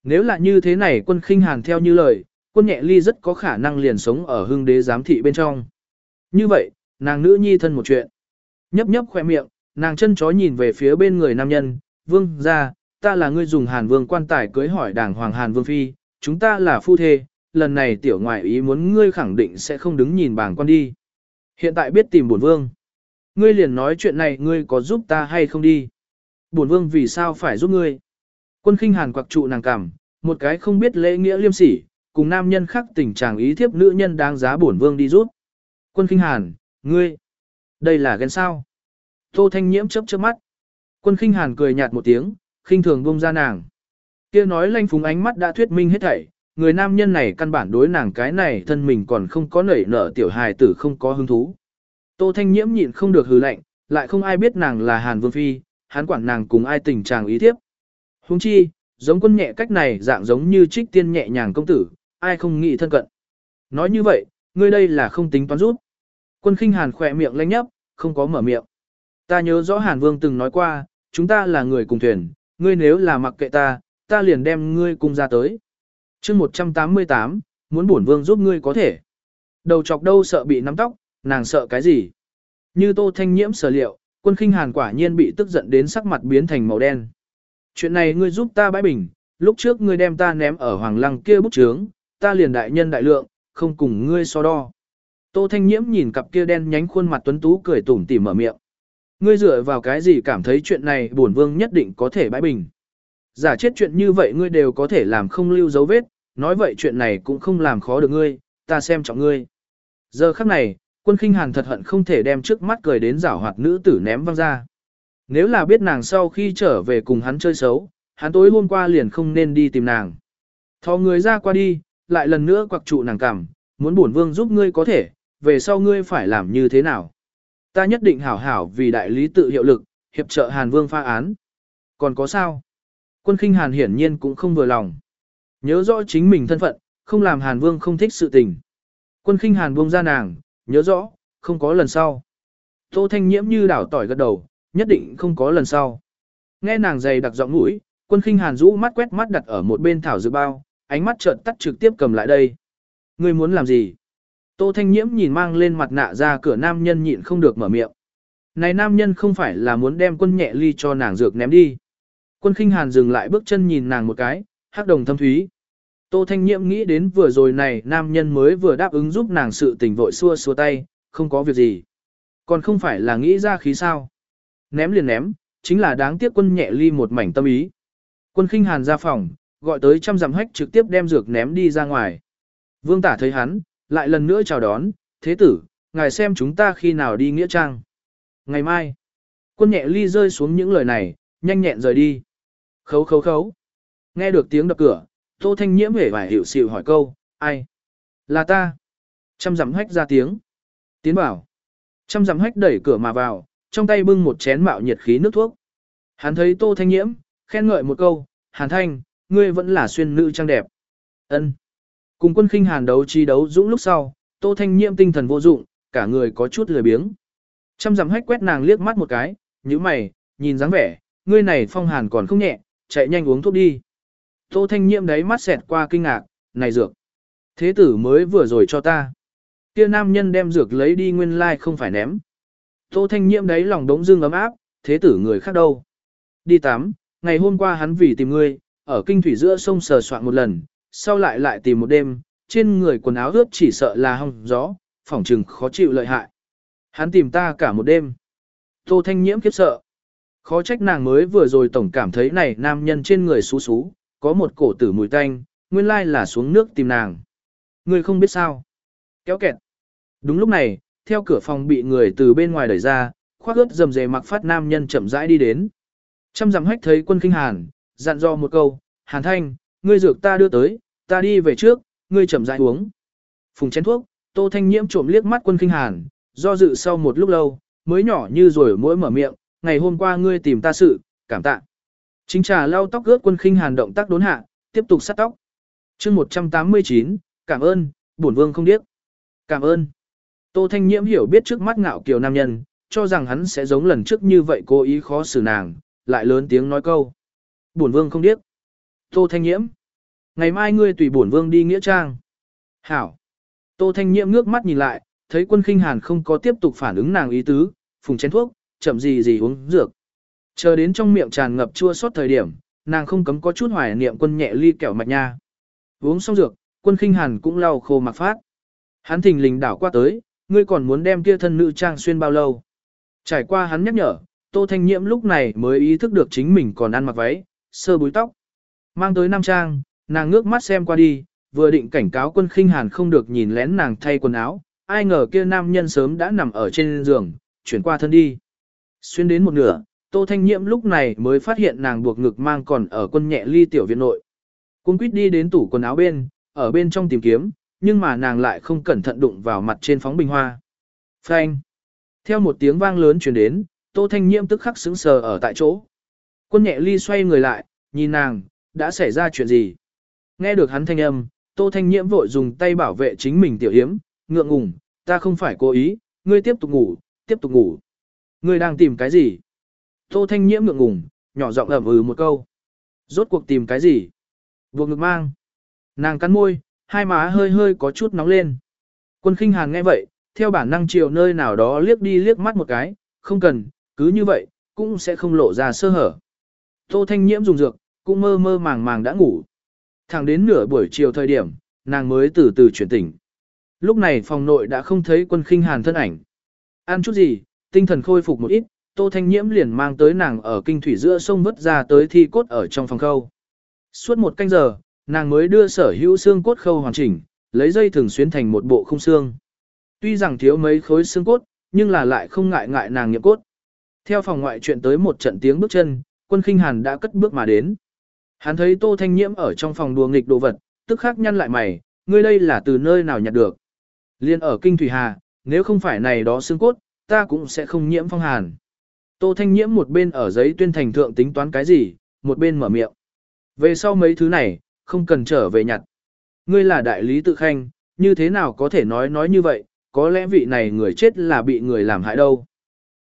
Nếu là như thế này quân khinh hàn theo như lời, quân nhẹ ly rất có khả năng liền sống ở hưng đế giám thị bên trong. Như vậy, nàng nữ nhi thân một chuyện. Nhấp nhấp khoe miệng, nàng chân chó nhìn về phía bên người nam nhân, vương ra, ta là người dùng hàn vương quan tài cưới hỏi đảng hoàng hàn vương phi, chúng ta là phu thê, lần này tiểu ngoại ý muốn ngươi khẳng định sẽ không đứng nhìn bảng quan đi. Hiện tại biết tìm bổn vương. Ngươi liền nói chuyện này ngươi có giúp ta hay không đi. Bổn vương vì sao phải giúp ngươi. Quân khinh hàn quặc trụ nàng cảm, một cái không biết lễ nghĩa liêm sỉ, cùng nam nhân khác tình trạng ý thiếp nữ nhân đáng giá bổn vương đi rút Quân khinh hàn, ngươi, đây là ghen sao? Tô Thanh Nhiễm chớp chớp mắt. Quân khinh hàn cười nhạt một tiếng, khinh thường buông ra nàng. Kia nói lanh phúng ánh mắt đã thuyết minh hết thảy, người nam nhân này căn bản đối nàng cái này thân mình còn không có nảy nở tiểu hài tử không có hứng thú. Tô Thanh Nhiễm nhịn không được hừ lạnh, lại không ai biết nàng là Hàn Vương Phi, hắn quản nàng cùng ai tình trạng ý thiếp. Huống chi, giống quân nhẹ cách này dạng giống như trích tiên nhẹ nhàng công tử, ai không nghĩ thân cận. Nói như vậy, ngươi đây là không tính toán rút. Quân khinh hàn khỏe miệng lanh nhấp, không có mở miệng. Ta nhớ rõ Hàn Vương từng nói qua, chúng ta là người cùng thuyền, ngươi nếu là mặc kệ ta, ta liền đem ngươi cùng ra tới. chương 188, muốn bổn vương giúp ngươi có thể. Đầu chọc đâu sợ bị nắm tóc, nàng sợ cái gì? Như tô thanh nhiễm sở liệu, quân khinh hàn quả nhiên bị tức giận đến sắc mặt biến thành màu đen. Chuyện này ngươi giúp ta bãi bình, lúc trước ngươi đem ta ném ở hoàng lăng kia bút trướng, ta liền đại nhân đại lượng, không cùng ngươi so đo. Tô Thanh Nhiễm nhìn cặp kia đen nhánh khuôn mặt tuấn tú cười tủm tỉm mở miệng. Ngươi dựa vào cái gì cảm thấy chuyện này bổn vương nhất định có thể bãi bình. Giả chết chuyện như vậy ngươi đều có thể làm không lưu dấu vết, nói vậy chuyện này cũng không làm khó được ngươi, ta xem trọng ngươi. Giờ khắc này, quân khinh hàn thật hận không thể đem trước mắt cười đến giảo hoạt nữ tử ném văng ra. Nếu là biết nàng sau khi trở về cùng hắn chơi xấu, hắn tối hôm qua liền không nên đi tìm nàng. Thò người ra qua đi, lại lần nữa quặc trụ nàng cằm, muốn bổn vương giúp ngươi có thể, về sau ngươi phải làm như thế nào. Ta nhất định hảo hảo vì đại lý tự hiệu lực, hiệp trợ Hàn Vương pha án. Còn có sao? Quân khinh Hàn hiển nhiên cũng không vừa lòng. Nhớ rõ chính mình thân phận, không làm Hàn Vương không thích sự tình. Quân khinh Hàn buông ra nàng, nhớ rõ, không có lần sau. Tô Thanh Nhiễm như đảo tỏi gật đầu, nhất định không có lần sau. Nghe nàng dày đặc giọng mũi, quân khinh Hàn rũ mắt quét mắt đặt ở một bên thảo dược bao, ánh mắt trợn tắt trực tiếp cầm lại đây. Ngươi muốn làm gì? Tô Thanh Nhiễm nhìn mang lên mặt nạ ra cửa nam nhân nhịn không được mở miệng. Này nam nhân không phải là muốn đem quân nhẹ ly cho nàng dược ném đi. Quân khinh hàn dừng lại bước chân nhìn nàng một cái, hắc đồng thâm thúy. Tô Thanh Nhiễm nghĩ đến vừa rồi này nam nhân mới vừa đáp ứng giúp nàng sự tình vội xua xua tay, không có việc gì. Còn không phải là nghĩ ra khí sao. Ném liền ném, chính là đáng tiếc quân nhẹ ly một mảnh tâm ý. Quân khinh hàn ra phòng, gọi tới trăm dặm hách trực tiếp đem dược ném đi ra ngoài. Vương tả thấy hắn, lại lần nữa chào đón, thế tử, ngài xem chúng ta khi nào đi nghĩa trang. Ngày mai, quân nhẹ ly rơi xuống những lời này, nhanh nhẹn rời đi. Khấu khấu khấu. Nghe được tiếng đập cửa, Tô Thanh Nhiễm hề vài hiểu xịu hỏi câu, ai? Là ta. Trăm dặm hách ra tiếng. Tiến bảo. Trăm dặm hách đẩy cửa mà vào, trong tay bưng một chén mạo nhiệt khí nước thuốc. Hắn thấy Tô Thanh Nhiễm, khen ngợi một câu, Hàn Thanh, ngươi vẫn là xuyên nữ trang đẹp. Ân. Cùng quân khinh hàn đấu chi đấu dũng lúc sau, Tô Thanh Nhiễm tinh thần vô dụng, cả người có chút lười biếng. Trăm dặm hách quét nàng liếc mắt một cái, như mày, nhìn dáng vẻ, ngươi này phong hàn còn không nhẹ, chạy nhanh uống thuốc đi. Tô Thanh Nhiễm đấy mắt xẹt qua kinh ngạc, này dược. Thế tử mới vừa rồi cho ta. Kia nam nhân đem dược lấy đi nguyên lai like không phải ném. Tô Thanh Nhiễm đấy lòng đống dương ấm áp, thế tử người khác đâu. Đi tắm, ngày hôm qua hắn vì tìm ngươi, ở kinh thủy giữa sông sờ soạn một lần, sau lại lại tìm một đêm, trên người quần áo ướt chỉ sợ là hong gió, phỏng trừng khó chịu lợi hại. Hắn tìm ta cả một đêm. Tô Thanh Nhiễm kiếp sợ. Khó trách nàng mới vừa rồi tổng cảm thấy này nam nhân trên người xú xú, có một cổ tử mùi tanh, nguyên lai là xuống nước tìm nàng. Người không biết sao. Kéo kẹt. Đúng lúc này, theo cửa phòng bị người từ bên ngoài đẩy ra, khoác ướt dầm dề mặc phát nam nhân chậm rãi đi đến. Trăm dặm hách thấy quân kinh hàn, dặn dò một câu, hàn thanh, ngươi dược ta đưa tới, ta đi về trước, ngươi chậm rãi uống. Phùng chén thuốc, tô thanh nhiễm trộm liếc mắt quân kinh hàn, do dự sau một lúc lâu, mới nhỏ như rồi mỗi mở miệng, ngày hôm qua ngươi tìm ta sự, cảm tạ. Chính trà lau tóc gớt quân khinh hàn động tác đốn hạ, tiếp tục sát tóc. chương 189, cảm ơn, bổn vương không điếc. Cảm ơn. Tô Thanh Nhiễm hiểu biết trước mắt ngạo kiều nam nhân, cho rằng hắn sẽ giống lần trước như vậy cố ý khó xử nàng, lại lớn tiếng nói câu. Bổn vương không điếc. Tô Thanh Nhiễm. Ngày mai ngươi tùy bổn vương đi nghĩa trang. Hảo. Tô Thanh Nhiễm ngước mắt nhìn lại, thấy quân khinh hàn không có tiếp tục phản ứng nàng ý tứ, phùng chén thuốc, chậm gì gì uống dược. Chờ đến trong miệng tràn ngập chua xót thời điểm, nàng không cấm có chút hoài niệm quân nhẹ ly kẹo mạch nha. Uống xong dược, quân khinh hàn cũng lau khô mặc phát. Hắn thình lình đảo qua tới, ngươi còn muốn đem kia thân nữ trang xuyên bao lâu. Trải qua hắn nhắc nhở, Tô Thanh Nhiễm lúc này mới ý thức được chính mình còn ăn mặc váy, sơ búi tóc. Mang tới nam trang, nàng ngước mắt xem qua đi, vừa định cảnh cáo quân khinh hàn không được nhìn lén nàng thay quần áo, ai ngờ kia nam nhân sớm đã nằm ở trên giường, chuyển qua thân đi. Xuyên đến một nửa, Tô Thanh Nhiễm lúc này mới phát hiện nàng buộc ngực mang còn ở quân nhẹ ly tiểu viện nội. Cung quýt đi đến tủ quần áo bên, ở bên trong tìm kiếm, nhưng mà nàng lại không cẩn thận đụng vào mặt trên phóng bình hoa. Phanh! Theo một tiếng vang lớn truyền đến, Tô Thanh Nhiễm tức khắc sững sờ ở tại chỗ. Quân nhẹ ly xoay người lại, nhìn nàng, đã xảy ra chuyện gì? Nghe được hắn thanh âm, Tô Thanh Nhiễm vội dùng tay bảo vệ chính mình tiểu hiếm, ngượng ngùng, ta không phải cố ý, ngươi tiếp tục ngủ, tiếp tục ngủ. Ngươi đang tìm cái gì? Tô Thanh Nhiễm ngượng ngùng, nhỏ giọng ẩm ừ một câu. Rốt cuộc tìm cái gì? Buộc ngực mang. Nàng cắn môi, hai má hơi hơi có chút nóng lên. Quân khinh hàn nghe vậy, theo bản năng chiều nơi nào đó liếc đi liếc mắt một cái, không cần, cứ như vậy, cũng sẽ không lộ ra sơ hở. Tô Thanh Nhiễm dùng dược, cũng mơ mơ màng màng đã ngủ. Thẳng đến nửa buổi chiều thời điểm, nàng mới từ từ chuyển tỉnh. Lúc này phòng nội đã không thấy quân khinh hàn thân ảnh. Ăn chút gì, tinh thần khôi phục một ít, Tô Thanh Nhiễm liền mang tới nàng ở kinh thủy giữa sông vứt ra tới thi cốt ở trong phòng khâu. Suốt một canh giờ, nàng mới đưa sở hữu xương cốt khâu hoàn chỉnh, lấy dây thường xuyên thành một bộ không xương. Tuy rằng thiếu mấy khối xương cốt, nhưng là lại không ngại ngại nàng nghiệm cốt. Theo phòng ngoại chuyện tới một trận tiếng bước chân, quân khinh hàn đã cất bước mà đến. Hắn thấy Tô Thanh Nhiễm ở trong phòng đùa nghịch đồ vật, tức khắc nhăn lại mày, ngươi đây là từ nơi nào nhặt được. Liên ở Kinh Thủy Hà, nếu không phải này đó xương cốt, ta cũng sẽ không nhiễm phong hàn. Tô Thanh Nhiễm một bên ở giấy tuyên thành thượng tính toán cái gì, một bên mở miệng. Về sau mấy thứ này, không cần trở về nhặt. Ngươi là đại lý tự khanh, như thế nào có thể nói nói như vậy, có lẽ vị này người chết là bị người làm hại đâu.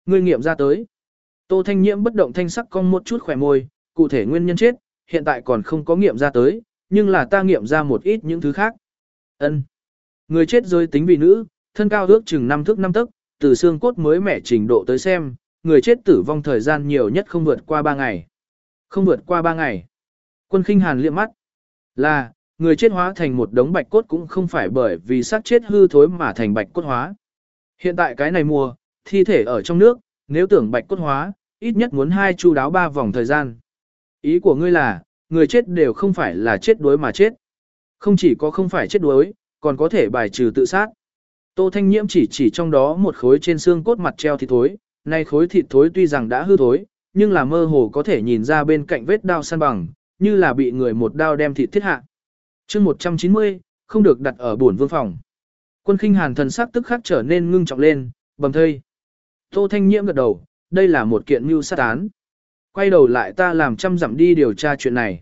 Ngươi nghiệm ra tới. Tô Thanh Nhiễm bất động thanh sắc cong một chút khỏe môi, cụ thể nguyên nhân chết, hiện tại còn không có nghiệm ra tới, nhưng là ta nghiệm ra một ít những thứ khác. Ân. Người chết rơi tính vì nữ, thân cao ước chừng năm thước năm tấc, từ xương cốt mới mẻ trình độ tới xem, người chết tử vong thời gian nhiều nhất không vượt qua 3 ngày. Không vượt qua 3 ngày. Quân khinh hàn liệm mắt. Là, người chết hóa thành một đống bạch cốt cũng không phải bởi vì xác chết hư thối mà thành bạch cốt hóa. Hiện tại cái này mùa, thi thể ở trong nước, nếu tưởng bạch cốt hóa, ít nhất muốn hai chu đáo ba vòng thời gian. Ý của ngươi là, người chết đều không phải là chết đuối mà chết. Không chỉ có không phải chết đuối, còn có thể bài trừ tự sát. Tô Thanh Nhiễm chỉ chỉ trong đó một khối trên xương cốt mặt treo thịt thối, nay khối thịt thối tuy rằng đã hư thối, nhưng là mơ hồ có thể nhìn ra bên cạnh vết đao săn bằng, như là bị người một đao đem thịt thiết hạ. chương 190, không được đặt ở buồn vương phòng. Quân khinh hàn thần sắc tức khắc trở nên ngưng trọng lên, bầm thây. Tô Thanh Nhiễm gật đầu, đây là một kiện mưu sát án. Quay đầu lại ta làm trăm dặm đi điều tra chuyện này.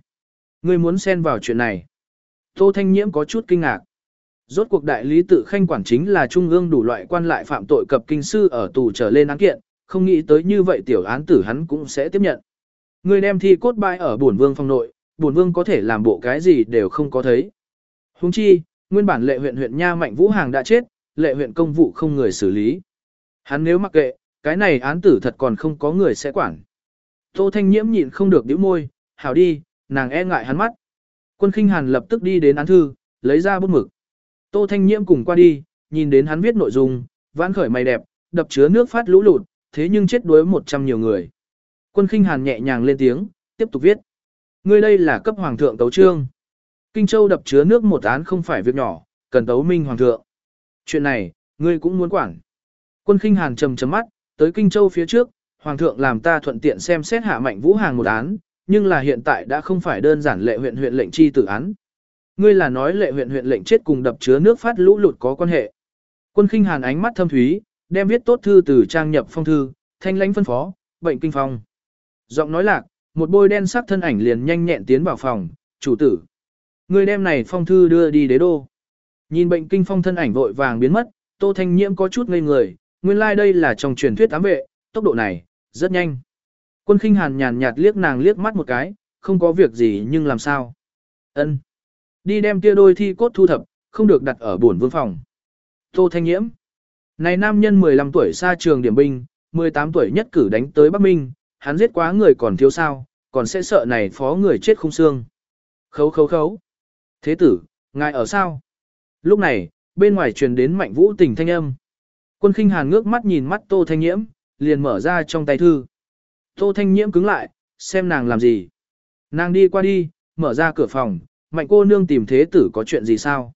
Ngươi muốn xen vào chuyện này. Tô Thanh Nhiễm có chút kinh ngạc. Rốt cuộc đại lý tự khanh quản chính là trung ương đủ loại quan lại phạm tội cập kinh sư ở tù trở lên án kiện, không nghĩ tới như vậy tiểu án tử hắn cũng sẽ tiếp nhận. Ngươi đem thi cốt bại ở bổn vương phòng nội, bổn vương có thể làm bộ cái gì đều không có thấy. Huống chi, nguyên bản lệ huyện huyện nha mạnh vũ hàng đã chết, lệ huyện công vụ không người xử lý. Hắn nếu mặc kệ, cái này án tử thật còn không có người sẽ quản. Tô Thanh Nhiễm nhịn không được nhíu môi, hảo đi, nàng e ngại hắn mắt. Quân khinh hàn lập tức đi đến án thư, lấy ra bút mực. Tô Thanh Nhiễm cùng qua đi, nhìn đến hắn viết nội dung, vãn khởi mày đẹp, đập chứa nước phát lũ lụt, thế nhưng chết đuối một trăm nhiều người. Quân khinh hàn nhẹ nhàng lên tiếng, tiếp tục viết. Ngươi đây là cấp hoàng thượng tấu trương. Kinh Châu đập chứa nước một án không phải việc nhỏ, cần tấu minh hoàng thượng. Chuyện này, ngươi cũng muốn quản. Quân khinh hàn trầm trầm mắt, tới Kinh Châu phía trước, hoàng thượng làm ta thuận tiện xem xét hạ mạnh vũ hàng một án, nhưng là hiện tại đã không phải đơn giản lệ huyện huyện lệnh chi tử án. Ngươi là nói lệ huyện huyện lệnh chết cùng đập chứa nước phát lũ lụt có quan hệ. Quân khinh hàn ánh mắt thâm thúy, đem viết tốt thư từ trang nhập phong thư, thanh lãnh phân phó, bệnh kinh phong. Giọng nói lạc, một bôi đen sắc thân ảnh liền nhanh nhẹn tiến vào phòng, chủ tử. Người đem này phong thư đưa đi đế đô. Nhìn bệnh kinh phong thân ảnh vội vàng biến mất, tô thanh nhiễm có chút ngây người, nguyên lai like đây là trong truyền thuyết ám vệ, tốc độ này, rất nhanh. Quân khinh hàn nhàn nhạt liếc nàng liếc mắt một cái, không có việc gì nhưng làm sao. ân Đi đem kia đôi thi cốt thu thập, không được đặt ở buồn vương phòng. Tô Thanh Nhiễm. Này nam nhân 15 tuổi xa trường điểm binh, 18 tuổi nhất cử đánh tới Bắc Minh, hắn giết quá người còn thiếu sao, còn sẽ sợ này phó người chết không xương. Khấu khấu khấu. Thế tử, ngài ở sao? Lúc này, bên ngoài truyền đến mạnh vũ tình thanh âm. Quân khinh hàn ngước mắt nhìn mắt Tô Thanh Nhiễm, liền mở ra trong tay thư. Tô Thanh Nhiễm cứng lại, xem nàng làm gì. Nàng đi qua đi, mở ra cửa phòng, mạnh cô nương tìm thế tử có chuyện gì sao?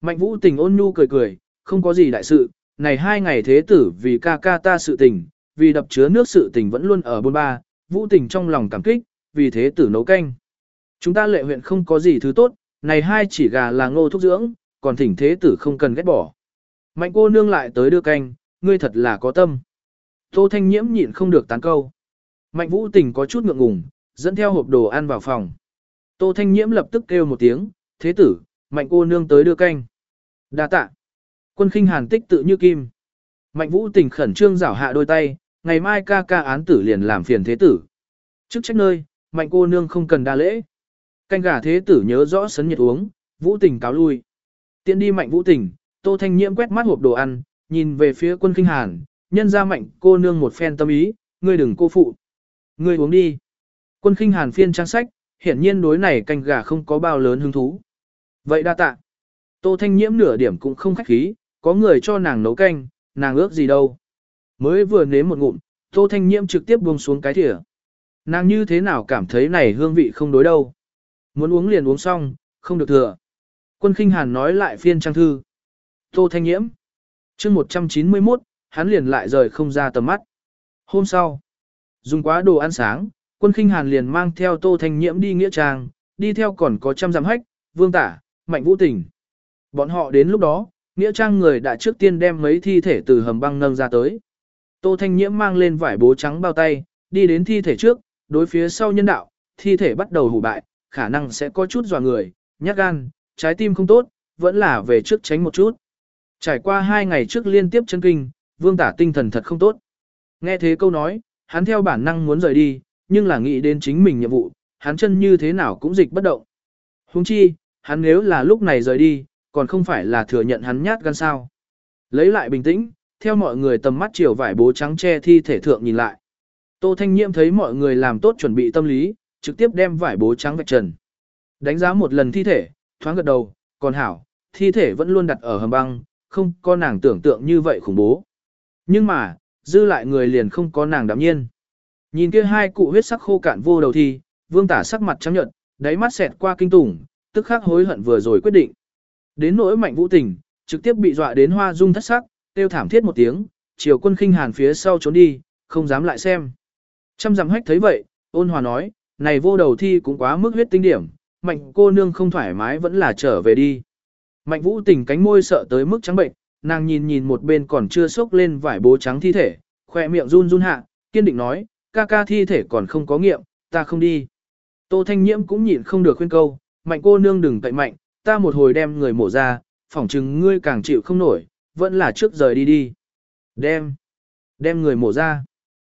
Mạnh vũ tình ôn nhu cười cười, không có gì đại sự, này hai ngày thế tử vì ca ca ta sự tình, vì đập chứa nước sự tình vẫn luôn ở bôn ba, vũ tình trong lòng cảm kích, vì thế tử nấu canh. Chúng ta lệ huyện không có gì thứ tốt, này hai chỉ gà là ngô thúc dưỡng, còn thỉnh thế tử không cần ghét bỏ. Mạnh cô nương lại tới đưa canh, ngươi thật là có tâm. Tô Thanh Nhiễm nhịn không được tán câu. Mạnh vũ tình có chút ngượng ngùng, dẫn theo hộp đồ ăn vào phòng. Tô Thanh Nhiễm lập tức kêu một tiếng, thế tử, mạnh cô nương tới đưa canh. đa tạ. Quân khinh hàn tích tự như kim. Mạnh vũ tình khẩn trương rảo hạ đôi tay, ngày mai ca ca án tử liền làm phiền thế tử. Trước trách nơi, mạnh cô nương không cần đa lễ. Canh gà thế tử nhớ rõ sấn nhiệt uống, vũ tình cáo lui. Tiến đi mạnh vũ tình, tô thanh nhiễm quét mắt hộp đồ ăn, nhìn về phía quân kinh hàn, nhân ra mạnh cô nương một phen tâm ý, ngươi đừng cô phụ. Ngươi uống đi. Quân kinh hàn phiên trang sách, hiển nhiên đối này canh gà không có bao lớn hứng thú. Vậy đa tạ. Tô thanh nhiễm nửa điểm cũng không khách khí, có người cho nàng nấu canh, nàng ước gì đâu. Mới vừa nếm một ngụm, Tô Thanh Nhiễm trực tiếp buông xuống cái thìa. Nàng như thế nào cảm thấy này hương vị không đối đâu. Muốn uống liền uống xong, không được thừa. Quân khinh hàn nói lại phiên trang thư. Tô Thanh Nhiễm. chương 191, hắn liền lại rời không ra tầm mắt. Hôm sau, dùng quá đồ ăn sáng, quân khinh hàn liền mang theo Tô Thanh Nhiễm đi nghĩa trang, đi theo còn có trăm dặm hách, vương tả, mạnh vũ tình. Bọn họ đến lúc đó, Nghĩa Trang người đã trước tiên đem mấy thi thể từ hầm băng nâng ra tới. Tô Thanh Nhiễm mang lên vải bố trắng bao tay, đi đến thi thể trước, đối phía sau nhân đạo, thi thể bắt đầu hủ bại, khả năng sẽ có chút dò người, nhát gan, trái tim không tốt, vẫn là về trước tránh một chút. Trải qua hai ngày trước liên tiếp chân kinh, vương tả tinh thần thật không tốt. Nghe thế câu nói, hắn theo bản năng muốn rời đi, nhưng là nghĩ đến chính mình nhiệm vụ, hắn chân như thế nào cũng dịch bất động. Huống chi, hắn nếu là lúc này rời đi, còn không phải là thừa nhận hắn nhát gan sao. Lấy lại bình tĩnh, theo mọi người tầm mắt chiều vải bố trắng che thi thể thượng nhìn lại. Tô Thanh Nhiễm thấy mọi người làm tốt chuẩn bị tâm lý, trực tiếp đem vải bố trắng vạch trần. Đánh giá một lần thi thể, thoáng gật đầu, còn hảo, thi thể vẫn luôn đặt ở hầm băng, không có nàng tưởng tượng như vậy khủng bố. Nhưng mà, dư lại người liền không có nàng đạm nhiên. Nhìn kia hai cụ huyết sắc khô cạn vô đầu thi, vương tả sắc mặt trắng nhợt, đáy mắt xẹt qua kinh tủng, tức khắc hối hận vừa rồi quyết định. Đến nỗi mạnh vũ tình, trực tiếp bị dọa đến hoa dung thất sắc, tiêu thảm thiết một tiếng, chiều quân khinh hàn phía sau trốn đi, không dám lại xem. Trăm dặm hách thấy vậy, ôn hòa nói, này vô đầu thi cũng quá mức huyết tinh điểm, mạnh cô nương không thoải mái vẫn là trở về đi. Mạnh vũ tỉnh cánh môi sợ tới mức trắng bệnh, nàng nhìn nhìn một bên còn chưa sốc lên vải bố trắng thi thể, khỏe miệng run run hạ, kiên định nói, ca ca thi thể còn không có nghiệm, ta không đi. Tô Thanh Nhiễm cũng nhịn không được khuyên câu, mạnh cô nương đừng cậy mạnh, ta một hồi đem người mổ ra, phỏng chừng ngươi càng chịu không nổi, vẫn là trước rời đi đi. Đem, đem người mổ ra.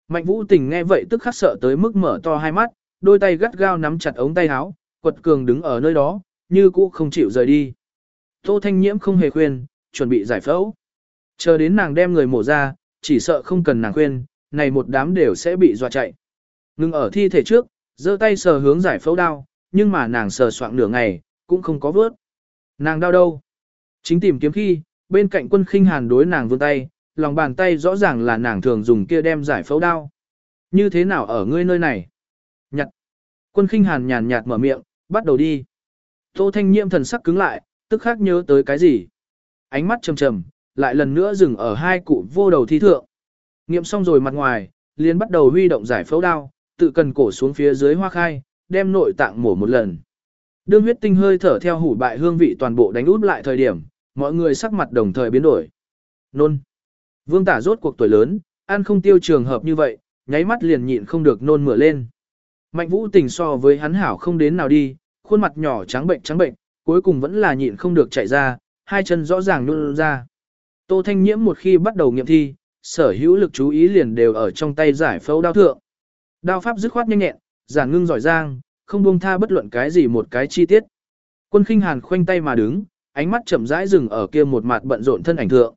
Mạnh vũ tình nghe vậy tức khắc sợ tới mức mở to hai mắt, đôi tay gắt gao nắm chặt ống tay áo, quật cường đứng ở nơi đó, như cũ không chịu rời đi. Tô Thanh Nhiễm không hề khuyên, chuẩn bị giải phẫu. Chờ đến nàng đem người mổ ra, chỉ sợ không cần nàng khuyên, này một đám đều sẽ bị dọa chạy. Ngưng ở thi thể trước, giơ tay sờ hướng giải phẫu đao, nhưng mà nàng sờ soạn nửa ngày, cũng không có vớt. Nàng đau đâu? Chính tìm kiếm khi, bên cạnh quân khinh hàn đối nàng vươn tay, lòng bàn tay rõ ràng là nàng thường dùng kia đem giải phẫu đao. Như thế nào ở ngươi nơi này? Nhặt. Quân khinh hàn nhàn nhạt mở miệng, bắt đầu đi. Tô thanh nhiễm thần sắc cứng lại, tức khắc nhớ tới cái gì? Ánh mắt trầm trầm, lại lần nữa dừng ở hai cụ vô đầu thi thượng. Nghiệm xong rồi mặt ngoài, liền bắt đầu huy động giải phẫu đao, tự cần cổ xuống phía dưới hoa khai, đem nội tạng mổ một lần. Đương huyết tinh hơi thở theo hủ bại hương vị toàn bộ đánh út lại thời điểm, mọi người sắc mặt đồng thời biến đổi. Nôn. Vương tả rốt cuộc tuổi lớn, ăn không tiêu trường hợp như vậy, nháy mắt liền nhịn không được nôn mửa lên. Mạnh vũ tình so với hắn hảo không đến nào đi, khuôn mặt nhỏ trắng bệnh trắng bệnh, cuối cùng vẫn là nhịn không được chạy ra, hai chân rõ ràng nôn ra. Tô Thanh Nhiễm một khi bắt đầu nghiệm thi, sở hữu lực chú ý liền đều ở trong tay giải phẫu đao thượng. Đao pháp dứt khoát nhanh nhẹn, giản ngưng giỏi giang, không buông tha bất luận cái gì một cái chi tiết. Quân khinh hàn khoanh tay mà đứng, ánh mắt chậm rãi dừng ở kia một mặt bận rộn thân ảnh thượng.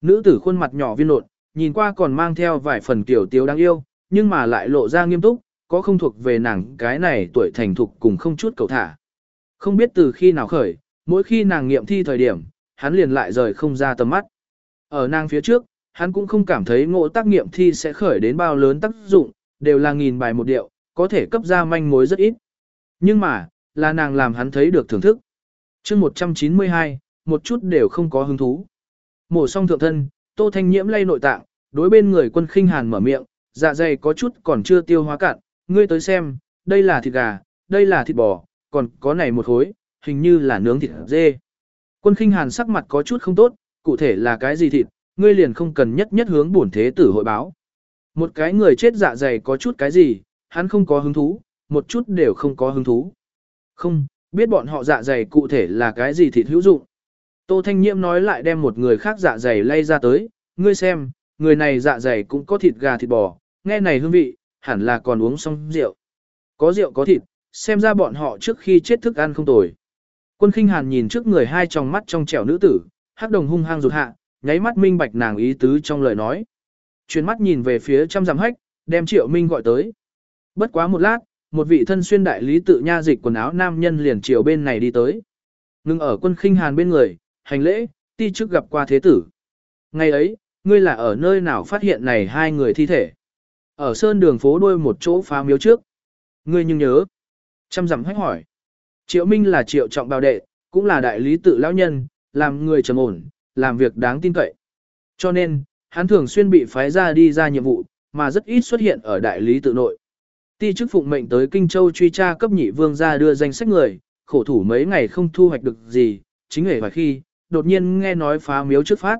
Nữ tử khuôn mặt nhỏ viên nộn, nhìn qua còn mang theo vài phần kiểu tiếu đáng yêu, nhưng mà lại lộ ra nghiêm túc, có không thuộc về nàng cái này tuổi thành thục cùng không chút cầu thả. Không biết từ khi nào khởi, mỗi khi nàng nghiệm thi thời điểm, hắn liền lại rời không ra tầm mắt. Ở nàng phía trước, hắn cũng không cảm thấy ngộ tác nghiệm thi sẽ khởi đến bao lớn tác dụng, đều là nghìn bài một điệu, có thể cấp ra manh mối rất ít. Nhưng mà, là nàng làm hắn thấy được thưởng thức. chương 192, một chút đều không có hứng thú. Mổ xong thượng thân, Tô Thanh Nhiễm lay nội tạng, đối bên người quân khinh hàn mở miệng, dạ dày có chút còn chưa tiêu hóa cạn, ngươi tới xem, đây là thịt gà, đây là thịt bò, còn có này một khối, hình như là nướng thịt dê. Quân khinh hàn sắc mặt có chút không tốt, cụ thể là cái gì thịt, ngươi liền không cần nhất nhất hướng bổn thế tử hội báo. Một cái người chết dạ dày có chút cái gì, hắn không có hứng thú, một chút đều không có hứng thú. Không, biết bọn họ dạ dày cụ thể là cái gì thịt hữu dụng. Tô Thanh Nhiễm nói lại đem một người khác dạ dày lay ra tới, ngươi xem, người này dạ dày cũng có thịt gà thịt bò, nghe này hương vị, hẳn là còn uống xong rượu. Có rượu có thịt, xem ra bọn họ trước khi chết thức ăn không tồi. Quân khinh hàn nhìn trước người hai tròng mắt trong trẻo nữ tử, hắc đồng hung hăng rụt hạ, nháy mắt minh bạch nàng ý tứ trong lời nói. Chuyến mắt nhìn về phía trăm giảm hách, đem triệu minh gọi tới. Bất quá một lát, một vị thân xuyên đại lý tự nha dịch quần áo nam nhân liền chiều bên này đi tới. Ngưng ở quân khinh hàn bên người, hành lễ, ti trước gặp qua thế tử. Ngày ấy, ngươi là ở nơi nào phát hiện này hai người thi thể? Ở sơn đường phố đuôi một chỗ phá miếu trước. Ngươi nhưng nhớ. Trăm dặm hách hỏi. Triệu Minh là triệu trọng bào đệ, cũng là đại lý tự lão nhân, làm người trầm ổn, làm việc đáng tin cậy. Cho nên, hắn thường xuyên bị phái ra đi ra nhiệm vụ, mà rất ít xuất hiện ở đại lý tự nội. Ti chức phụng mệnh tới Kinh Châu truy tra cấp nhị vương ra đưa danh sách người, khổ thủ mấy ngày không thu hoạch được gì, chính hề và khi, đột nhiên nghe nói phá miếu trước phát.